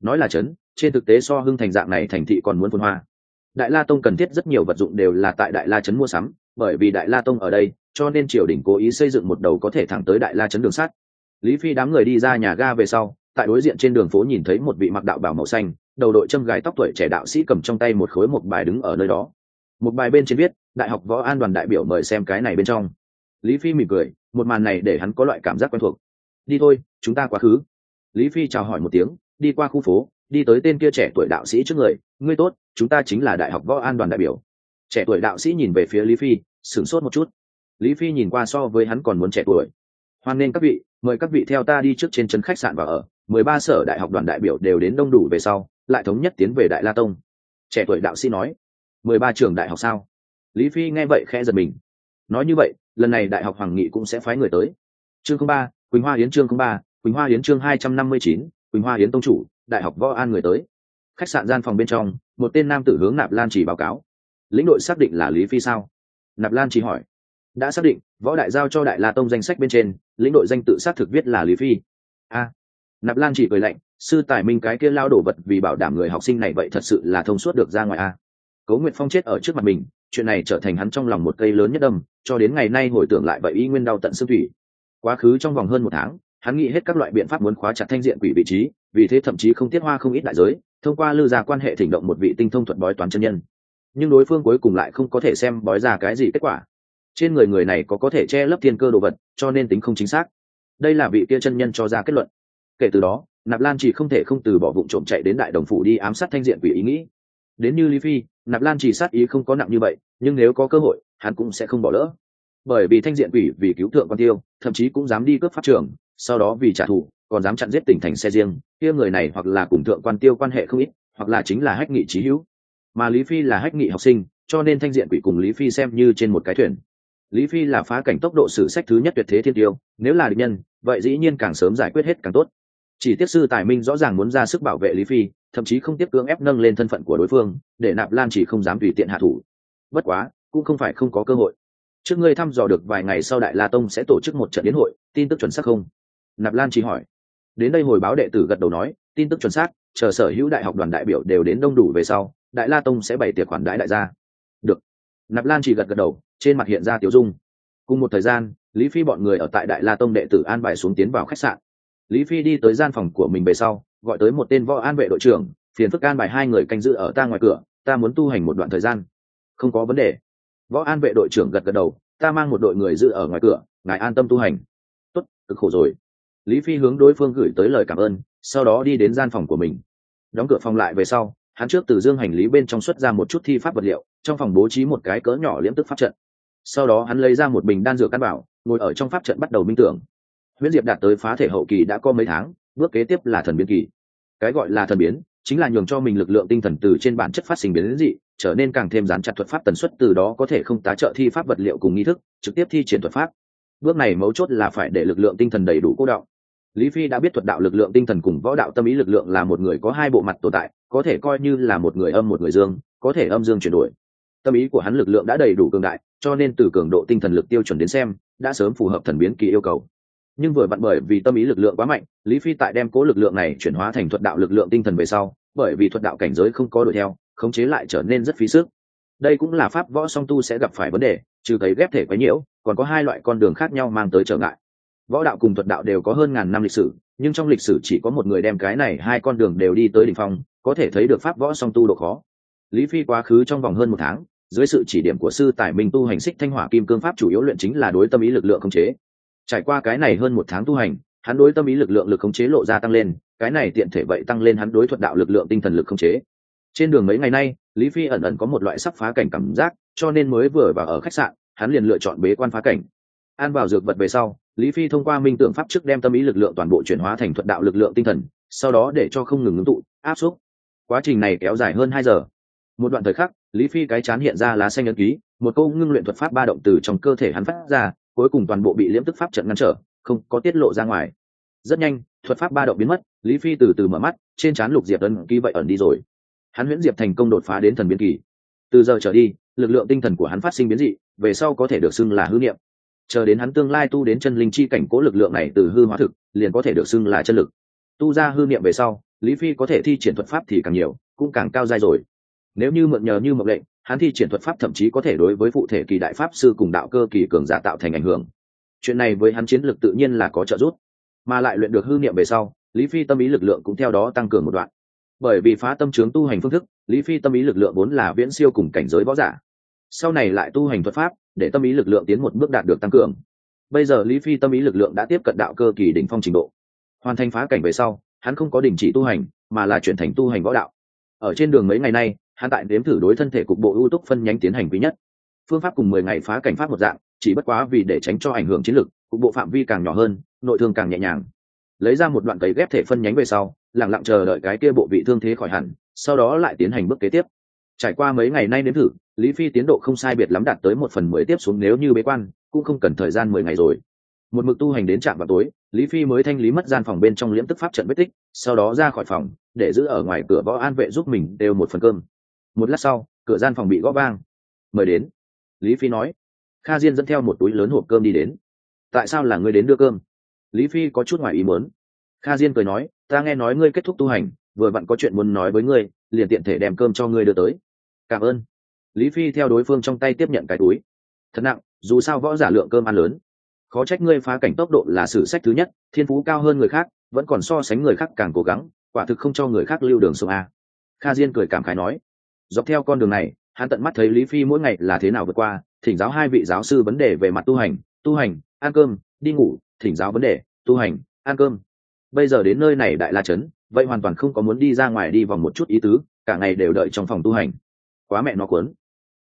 Nói là trấn, trên thực tế so hưng thành dạng này thành thị còn muốn phun hoa. Đại la tông cần thiết rất nhiều vật dụng đều là tại đại la trấn mua sắm, bởi vì đại la tông ở đây, cho nên triều đình cố ý xây dựng một đầu có thể thẳng tới đại la trấn đường sắt. Lý phi đám người đi ra nhà ga về sau, tại đối diện trên đường phố nhìn thấy một vị mặc đạo bảo màu xanh, đầu đội châm gài tóc tuổi trẻ đạo sĩ cầm trong tay một khối một bài đứng ở nơi đó một bài bên trên viết, đại học võ an đoàn đại biểu mời xem cái này bên trong. Lý phi mỉm cười, một màn này để hắn có loại cảm giác quen thuộc. Đi thôi, chúng ta quá khứ. Lý phi chào hỏi một tiếng, đi qua khu phố, đi tới tên kia trẻ tuổi đạo sĩ trước người, ngươi tốt, chúng ta chính là đại học võ an đoàn đại biểu. Trẻ tuổi đạo sĩ nhìn về phía lý phi, sửng sốt một chút. Lý phi nhìn qua so với hắn còn muốn trẻ tuổi. Hoan nghênh các vị, mời các vị theo ta đi trước trên chân khách sạn và ở. Mười ba sở đại học đoàn đại biểu đều đến đông đủ về sau, lại thống nhất tiến về đại la tông. Trẻ tuổi đạo sĩ nói mười ba trường đại học sao? Lý phi nghe vậy khẽ giật mình. Nói như vậy, lần này đại học hoàng nghị cũng sẽ phái người tới. Chương ba, quỳnh hoa hiến chương ba, quỳnh hoa hiến chương hai trăm năm mươi chín, quỳnh hoa hiến tông chủ, đại học võ an người tới. Khách sạn gian phòng bên trong, một tên nam tử hướng nạp lan chỉ báo cáo. Lĩnh đội xác định là lý phi sao? Nạp lan chỉ hỏi. Đã xác định, võ đại giao cho đại la tông danh sách bên trên, lĩnh đội danh tự xác thực viết là lý phi. A. Nạp lan chỉ cười lạnh, sư tài minh cái kia lao đổ vật vì bảo đảm người học sinh này vậy thật sự là thông suốt được ra ngoài a cố nguyệt phong chết ở trước mặt mình, chuyện này trở thành hắn trong lòng một cây lớn nhất đâm cho đến ngày nay hồi tưởng lại vậy y nguyên đau tận xương thủy. Quá khứ trong vòng hơn một tháng, hắn nghĩ hết các loại biện pháp muốn khóa chặt thanh diện quỷ vị trí, vì thế thậm chí không tiết hoa không ít đại giới, thông qua lư ra quan hệ thỉnh động một vị tinh thông thuật bói toán chân nhân. Nhưng đối phương cuối cùng lại không có thể xem bói ra cái gì kết quả. Trên người người này có có thể che lấp thiên cơ đồ vật, cho nên tính không chính xác. Đây là vị kia chân nhân cho ra kết luận. Kể từ đó, nạp lan chỉ không thể không từ bỏ vụ trộm chạy đến đại đồng phủ đi ám sát thanh diện quỷ ý nghĩ đến như lý phi, nạp lan chỉ sát ý không có nặng như vậy, nhưng nếu có cơ hội, hắn cũng sẽ không bỏ lỡ. Bởi vì thanh diện quỷ vì cứu thượng quan tiêu, thậm chí cũng dám đi cướp pháp trường, sau đó vì trả thù, còn dám chặn giết tỉnh thành xe riêng, kia người này hoặc là cùng thượng quan tiêu quan hệ không ít, hoặc là chính là hách nghị trí hữu. Mà lý phi là hách nghị học sinh, cho nên thanh diện quỷ cùng lý phi xem như trên một cái thuyền. Lý phi là phá cảnh tốc độ sử sách thứ nhất tuyệt thế thiên tiêu, nếu là địch nhân, vậy dĩ nhiên càng sớm giải quyết hết càng tốt. Chỉ Tiết sư tài minh rõ ràng muốn ra sức bảo vệ lý phi thậm chí không tiếp cưỡng ép nâng lên thân phận của đối phương, để nạp lan chỉ không dám tùy tiện hạ thủ. Bất quá, cũng không phải không có cơ hội. Trước ngươi thăm dò được vài ngày sau đại la tông sẽ tổ chức một trận đến hội, tin tức chuẩn xác không? Nạp lan chỉ hỏi. Đến đây hồi báo đệ tử gật đầu nói, tin tức chuẩn xác, chờ sở hữu đại học đoàn đại biểu đều đến đông đủ về sau, đại la tông sẽ bày tiệc khoản đãi đại gia. Được. Nạp lan chỉ gật gật đầu, trên mặt hiện ra tiểu dung. Cùng một thời gian, lý phi bọn người ở tại đại la tông đệ tử an bài xuống tiến vào khách sạn. Lý phi đi tới gian phòng của mình về sau gọi tới một tên võ an vệ đội trưởng, phiền phức an bài hai người canh giữ ở ta ngoài cửa, ta muốn tu hành một đoạn thời gian. Không có vấn đề. Võ an vệ đội trưởng gật gật đầu, ta mang một đội người giữ ở ngoài cửa, ngài an tâm tu hành. Tốt, cực khổ rồi. Lý phi hướng đối phương gửi tới lời cảm ơn, sau đó đi đến gian phòng của mình. Đóng cửa phòng lại về sau, hắn trước từ dương hành lý bên trong xuất ra một chút thi pháp vật liệu, trong phòng bố trí một cái cỡ nhỏ liễm tức pháp trận. Sau đó hắn lấy ra một bình đan dược căn bảo, ngồi ở trong pháp trận bắt đầu minh tưởng. Nguyễn diệp đạt tới phá thể hậu kỳ đã có mấy tháng bước kế tiếp là thần biến kỳ. Cái gọi là thần biến, chính là nhường cho mình lực lượng tinh thần từ trên bản chất phát sinh biến dị, trở nên càng thêm dán chặt thuật pháp tần suất, từ đó có thể không tá trợ thi pháp vật liệu cùng nghi thức, trực tiếp thi triển thuật pháp. Bước này mấu chốt là phải để lực lượng tinh thần đầy đủ cố đạo. lý phi đã biết thuật đạo lực lượng tinh thần cùng võ đạo tâm ý lực lượng là một người có hai bộ mặt tồn tại, có thể coi như là một người âm một người dương, có thể âm dương chuyển đổi. Tâm ý của hắn lực lượng đã đầy đủ cường đại, cho nên từ cường độ tinh thần lực tiêu chuẩn đến xem, đã sớm phù hợp thần biến kỳ yêu cầu nhưng vừa vặn bởi vì tâm ý lực lượng quá mạnh, lý phi tại đem cố lực lượng này chuyển hóa thành thuật đạo lực lượng tinh thần về sau, bởi vì thuật đạo cảnh giới không có đuổi theo, khống chế lại trở nên rất phí sức. Đây cũng là pháp võ song tu sẽ gặp phải vấn đề, trừ thấy ghép thể quấy nhiễu, còn có hai loại con đường khác nhau mang tới trở ngại. Võ đạo cùng thuật đạo đều có hơn ngàn năm lịch sử, nhưng trong lịch sử chỉ có một người đem cái này hai con đường đều đi tới đ ỉ n h phong, có thể thấy được pháp võ song tu độ khó. Lý phi quá khứ trong vòng hơn một tháng, dưới sự chỉ điểm của sư tài minh tu hành xích thanh hỏa kim cương pháp chủ yếu luyện chính là đối tâm ý lực lượng khống chế trải qua cái này hơn một tháng tu hành, hắn đối tâm ý lực lượng lực khống chế lộ ra tăng lên, cái này tiện thể vậy tăng lên hắn đối thuật đạo lực lượng tinh thần lực khống chế. Trên đường mấy ngày nay, lý phi ẩn ẩn có một loại sắp phá cảnh cảm giác, cho nên mới vừa vào ở khách sạn, hắn liền lựa chọn bế quan phá cảnh. An vào dược vật về sau, lý phi thông qua minh tượng pháp trước đem tâm ý lực lượng toàn bộ chuyển hóa thành thuật đạo lực lượng tinh thần, sau đó để cho không ngừng ứng tụ, áp suất quá trình này kéo dài hơn hai giờ. Một đoạn thời khắc, lý phi cái chán hiện ra lá xanh ấn ký, một câu ngưng luyện thuật pháp ba động từ trong cơ thể hắn phát ra cuối cùng toàn bộ bị liễm tức pháp trận ngăn trở, không có tiết lộ ra ngoài. Rất nhanh, thuật pháp ba động biến mất, lý phi từ từ mở mắt, trên trán lục diệp ân ký vậy ẩn đi rồi. Hắn huyễn diệp thành công đột phá đến thần biến kỳ. Từ giờ trở đi, lực lượng tinh thần của hắn phát sinh biến dị, về sau có thể được xưng là hư niệm. Chờ đến hắn tương lai tu đến chân linh chi cảnh cố lực lượng này từ hư hóa thực, liền có thể được xưng là chân lực. Tu ra hư niệm về sau, lý phi có thể thi triển thuật pháp thì càng nhiều, cũng càng cao dai rồi. Nếu như mượn nhờ như mộng lệnh hắn thi triển thuật pháp thậm chí có thể đối với phụ thể kỳ đại pháp sư cùng đạo cơ kỳ cường giả tạo thành ảnh hưởng. Chuyện này với hắn chiến lực tự nhiên là có trợ giúp. Mà lại luyện được hư niệm về sau, lý phi tâm ý lực lượng cũng theo đó tăng cường một đoạn. Bởi vì phá tâm trướng tu hành phương thức, lý phi tâm ý lực lượng vốn là viễn siêu cùng cảnh giới võ giả. Sau này lại tu hành thuật pháp, để tâm ý lực lượng tiến một bước đạt được tăng cường. Bây giờ lý phi tâm ý lực lượng đã tiếp cận đạo cơ kỳ đỉnh phong trình độ. Hoàn thành phá cảnh về sau, hắn không có đình chỉ tu hành, mà là chuyển thành tu hành võ đạo. Ở trên đường mấy ngày nay hắn tại đếm thử đối thân thể cục bộ ưu túc phân nhánh tiến hành quý nhất. Phương pháp cùng mười ngày phá cảnh pháp một dạng, chỉ bất quá vì để tránh cho ảnh hưởng chiến lược, cục bộ phạm vi càng nhỏ hơn, nội thương càng nhẹ nhàng. Lấy ra một đoạn cấy ghép thể phân nhánh về sau lẳng lặng chờ đợi cái kia bộ vị thương thế khỏi hẳn, sau đó lại tiến hành bước kế tiếp. Trải qua mấy ngày nay đến thử, lý phi tiến độ không sai biệt lắm đạt tới một phần mười tiếp xuống nếu như bế quan, cũng không cần thời gian mười ngày rồi. Một mực tu hành đến trạm vào tối, lý phi mới thanh lý mất gian phòng bên trong liễm tức pháp trận vết tích, sau đó ra khỏi phòng, để giữ ở ngoài cửa võ an vệ giúp mình đều một phần cơm một lát sau, cửa gian phòng bị gõ vang. Mời đến. Lý phi nói. Kha diên dẫn theo một túi lớn hộp cơm đi đến. Tại sao là ngươi đến đưa cơm? Lý phi có chút ngoài ý muốn. Kha diên cười nói, ta nghe nói ngươi kết thúc tu hành, vừa vặn có chuyện muốn nói với ngươi, liền tiện thể đem cơm cho ngươi đưa tới. Cảm ơn. Lý phi theo đối phương trong tay tiếp nhận cái túi. Thật nặng, dù sao võ giả lượng cơm ăn lớn. Khó trách ngươi phá cảnh tốc độ là sử sách thứ nhất, thiên phú cao hơn người khác, vẫn còn so sánh người khác càng cố gắng, quả thực không cho người khác lưu đường sông a. Kha diên cười cảm khái nói dọc theo con đường này, hắn tận mắt thấy lý phi mỗi ngày là thế nào vượt qua, thỉnh giáo hai vị giáo sư vấn đề về mặt tu hành tu hành, ăn cơm, đi ngủ, thỉnh giáo vấn đề, tu hành, ăn cơm. Bây giờ đến nơi này đại la trấn, vậy hoàn toàn không có muốn đi ra ngoài đi vòng một chút ý tứ, cả ngày đều đợi trong phòng tu hành. Quá mẹ nó cuốn.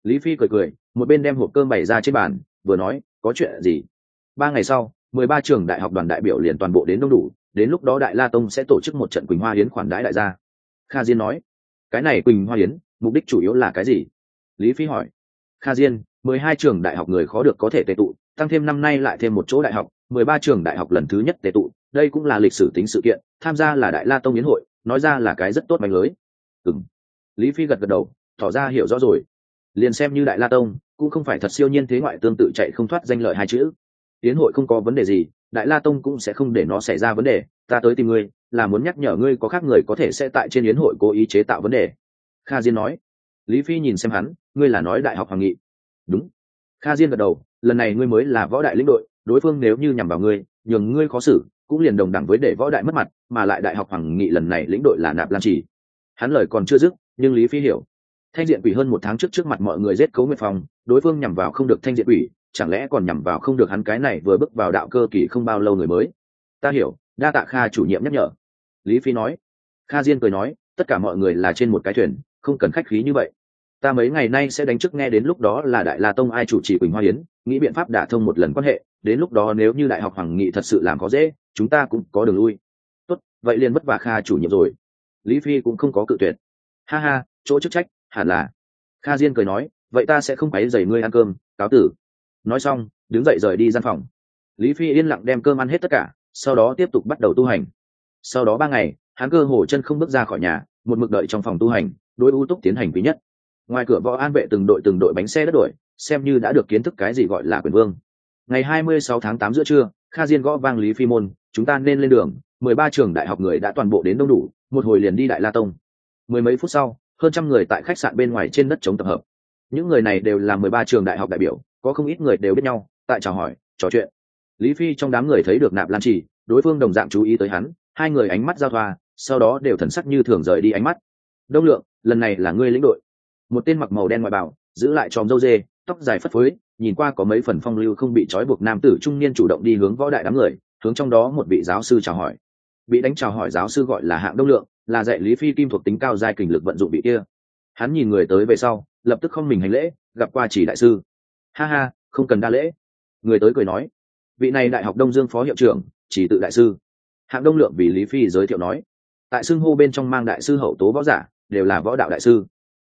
Lý phi cười cười, một bên đem hộp cơm bày ra trên bàn, vừa nói, có chuyện gì? Ba ngày sau, mười ba trường đại học đoàn đại biểu liền toàn bộ đến đông đủ, đến lúc đó đại la tông sẽ tổ chức một trận quỳnh hoa hiến khoản đãi đại gia. Kha diên nói, cái này quỳnh hoa hiến mục đích chủ yếu là cái gì? Lý phi hỏi. Kha diên, mười hai trường đại học người khó được có thể tệ tụ, tăng thêm năm nay lại thêm một chỗ đại học, mười ba trường đại học lần thứ nhất tệ tụ, đây cũng là lịch sử tính sự kiện, tham gia là đại la tông yến hội, nói ra là cái rất tốt mạnh lưới. Ừ lý phi gật gật đầu, tỏ ra hiểu rõ rồi. Liền xem như đại la tông, cũng không phải thật siêu nhiên thế ngoại tương tự chạy không thoát danh lợi hai chữ. Yến hội không có vấn đề gì, đại la tông cũng sẽ không để nó xảy ra vấn đề, ta tới tìm ngươi, là muốn nhắc nhở ngươi có khác người có thể sẽ tại trên yến hội cố ý chế tạo vấn đề kha diên nói. Lý phi nhìn xem hắn, ngươi là nói đại học hoàng nghị. Đúng. Kha diên gật đầu, lần này ngươi mới là võ đại lĩnh đội, đối phương nếu như nhằm vào ngươi, nhường ngươi khó xử, cũng liền đồng đẳng với để võ đại mất mặt, mà lại đại học hoàng nghị lần này lĩnh đội là nạp lan Chỉ. hắn lời còn chưa dứt, nhưng lý phi hiểu. Thanh diện quỷ hơn một tháng trước trước mặt mọi người giết cấu nguyệt phong, đối phương nhằm vào không được thanh diện quỷ, chẳng lẽ còn nhằm vào không được hắn cái này vừa bước vào đạo cơ kỳ không bao lâu người mới? Ta hiểu, đa tạ kha chủ nhiệm nhắc nhở. Lý phi nói. Kha diên cười nói, tất cả mọi người là trên một cái thuyền không cần khách khí như vậy. Ta mấy ngày nay sẽ đánh chức nghe đến lúc đó là đại la tông ai chủ trì quỳnh hoa yến, nghĩ biện pháp đả thông một lần quan hệ, đến lúc đó nếu như đại học hoàng nghị thật sự làm có dễ, chúng ta cũng có đường lui. Tốt, vậy liền mất bà kha chủ nhiệm rồi. Lý phi cũng không có cự tuyệt. Ha ha, chỗ chức trách, hẳn là. Kha diên cười nói, vậy ta sẽ không quấy dày ngươi ăn cơm, cáo tử. Nói xong, đứng dậy rời đi gian phòng. Lý phi yên lặng đem cơm ăn hết tất cả, sau đó tiếp tục bắt đầu tu hành. Sau đó ba ngày, hắn cơ hồ chân không bước ra khỏi nhà, một mực đợi trong phòng tu hành đối ưu túc tiến hành quý nhất. Ngoài cửa võ an vệ từng đội từng đội bánh xe đất đổi xem như đã được kiến thức cái gì gọi là quyền vương. Ngày hai mươi sáu tháng tám giữa trưa, kha diên gõ vang lý phi môn, chúng ta nên lên đường. Mười ba trường đại học người đã toàn bộ đến đông đủ, một hồi liền đi đại la tông. Mười mấy phút sau, hơn trăm người tại khách sạn bên ngoài trên đất chống tập hợp. Những người này đều là mười ba trường đại học đại biểu, có không ít người đều biết nhau, tại chào hỏi, trò chuyện. Lý phi trong đám người thấy được nạp lan trì, đối phương đồng dạng chú ý tới hắn, hai người ánh mắt giao thoa, sau đó đều thần sắc như thường rời đi ánh mắt đông lượng, lần này là ngươi lĩnh đội. Một tên mặc màu đen ngoại bảo, giữ lại tròm dâu dê, tóc dài phất phới, nhìn qua có mấy phần phong lưu không bị trói buộc nam tử trung niên chủ động đi hướng võ đại đám người, hướng trong đó một vị giáo sư chào hỏi. Bị đánh chào hỏi giáo sư gọi là hạng đông lượng, là dạy lý phi kim thuộc tính cao giai kình lực vận dụng bị kia. Hắn nhìn người tới về sau, lập tức không mình hành lễ, gặp qua chỉ đại sư. Ha ha, không cần đa lễ. Người tới cười nói, vị này đại học đông dương phó hiệu trưởng, chỉ tự đại sư. Hạng đông lượng vì lý phi giới thiệu nói, tại xưng hô bên trong mang đại sư hậu tố võ giả đều là võ đạo đại sư.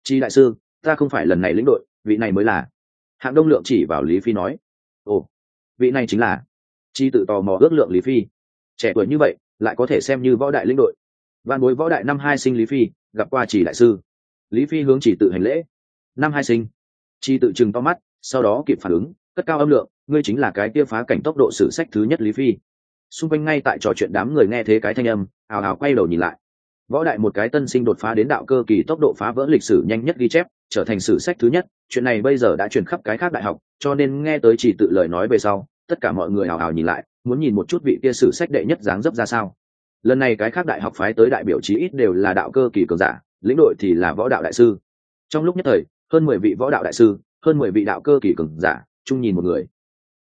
Chi đại sư, ta không phải lần này lĩnh đội, vị này mới là. Hạng đông lượng chỉ vào lý phi nói. Ồ, vị này chính là. Chi tự tò mò ước lượng lý phi. Trẻ tuổi như vậy, lại có thể xem như võ đại lĩnh đội. Văn bối võ đại năm hai sinh lý phi, gặp qua chỉ đại sư. Lý phi hướng chỉ tự hành lễ. Năm hai sinh. Chi tự chừng to mắt, sau đó kịp phản ứng, cất cao âm lượng, ngươi chính là cái kia phá cảnh tốc độ sử sách thứ nhất lý phi. Xung quanh ngay tại trò chuyện đám người nghe thế cái thanh âm ào ào quay đầu nhìn lại võ đại một cái tân sinh đột phá đến đạo cơ kỳ tốc độ phá vỡ lịch sử nhanh nhất ghi chép, trở thành sử sách thứ nhất, chuyện này bây giờ đã truyền khắp cái khác đại học, cho nên nghe tới chỉ tự lời nói về sau, tất cả mọi người hào hào nhìn lại, muốn nhìn một chút vị kia sử sách đệ nhất dáng dấp ra sao. Lần này cái khác đại học phái tới đại biểu chí ít đều là đạo cơ kỳ cường giả, lĩnh đội thì là võ đạo đại sư. Trong lúc nhất thời, hơn mười vị võ đạo đại sư, hơn mười vị đạo cơ kỳ cường giả, chung nhìn một người.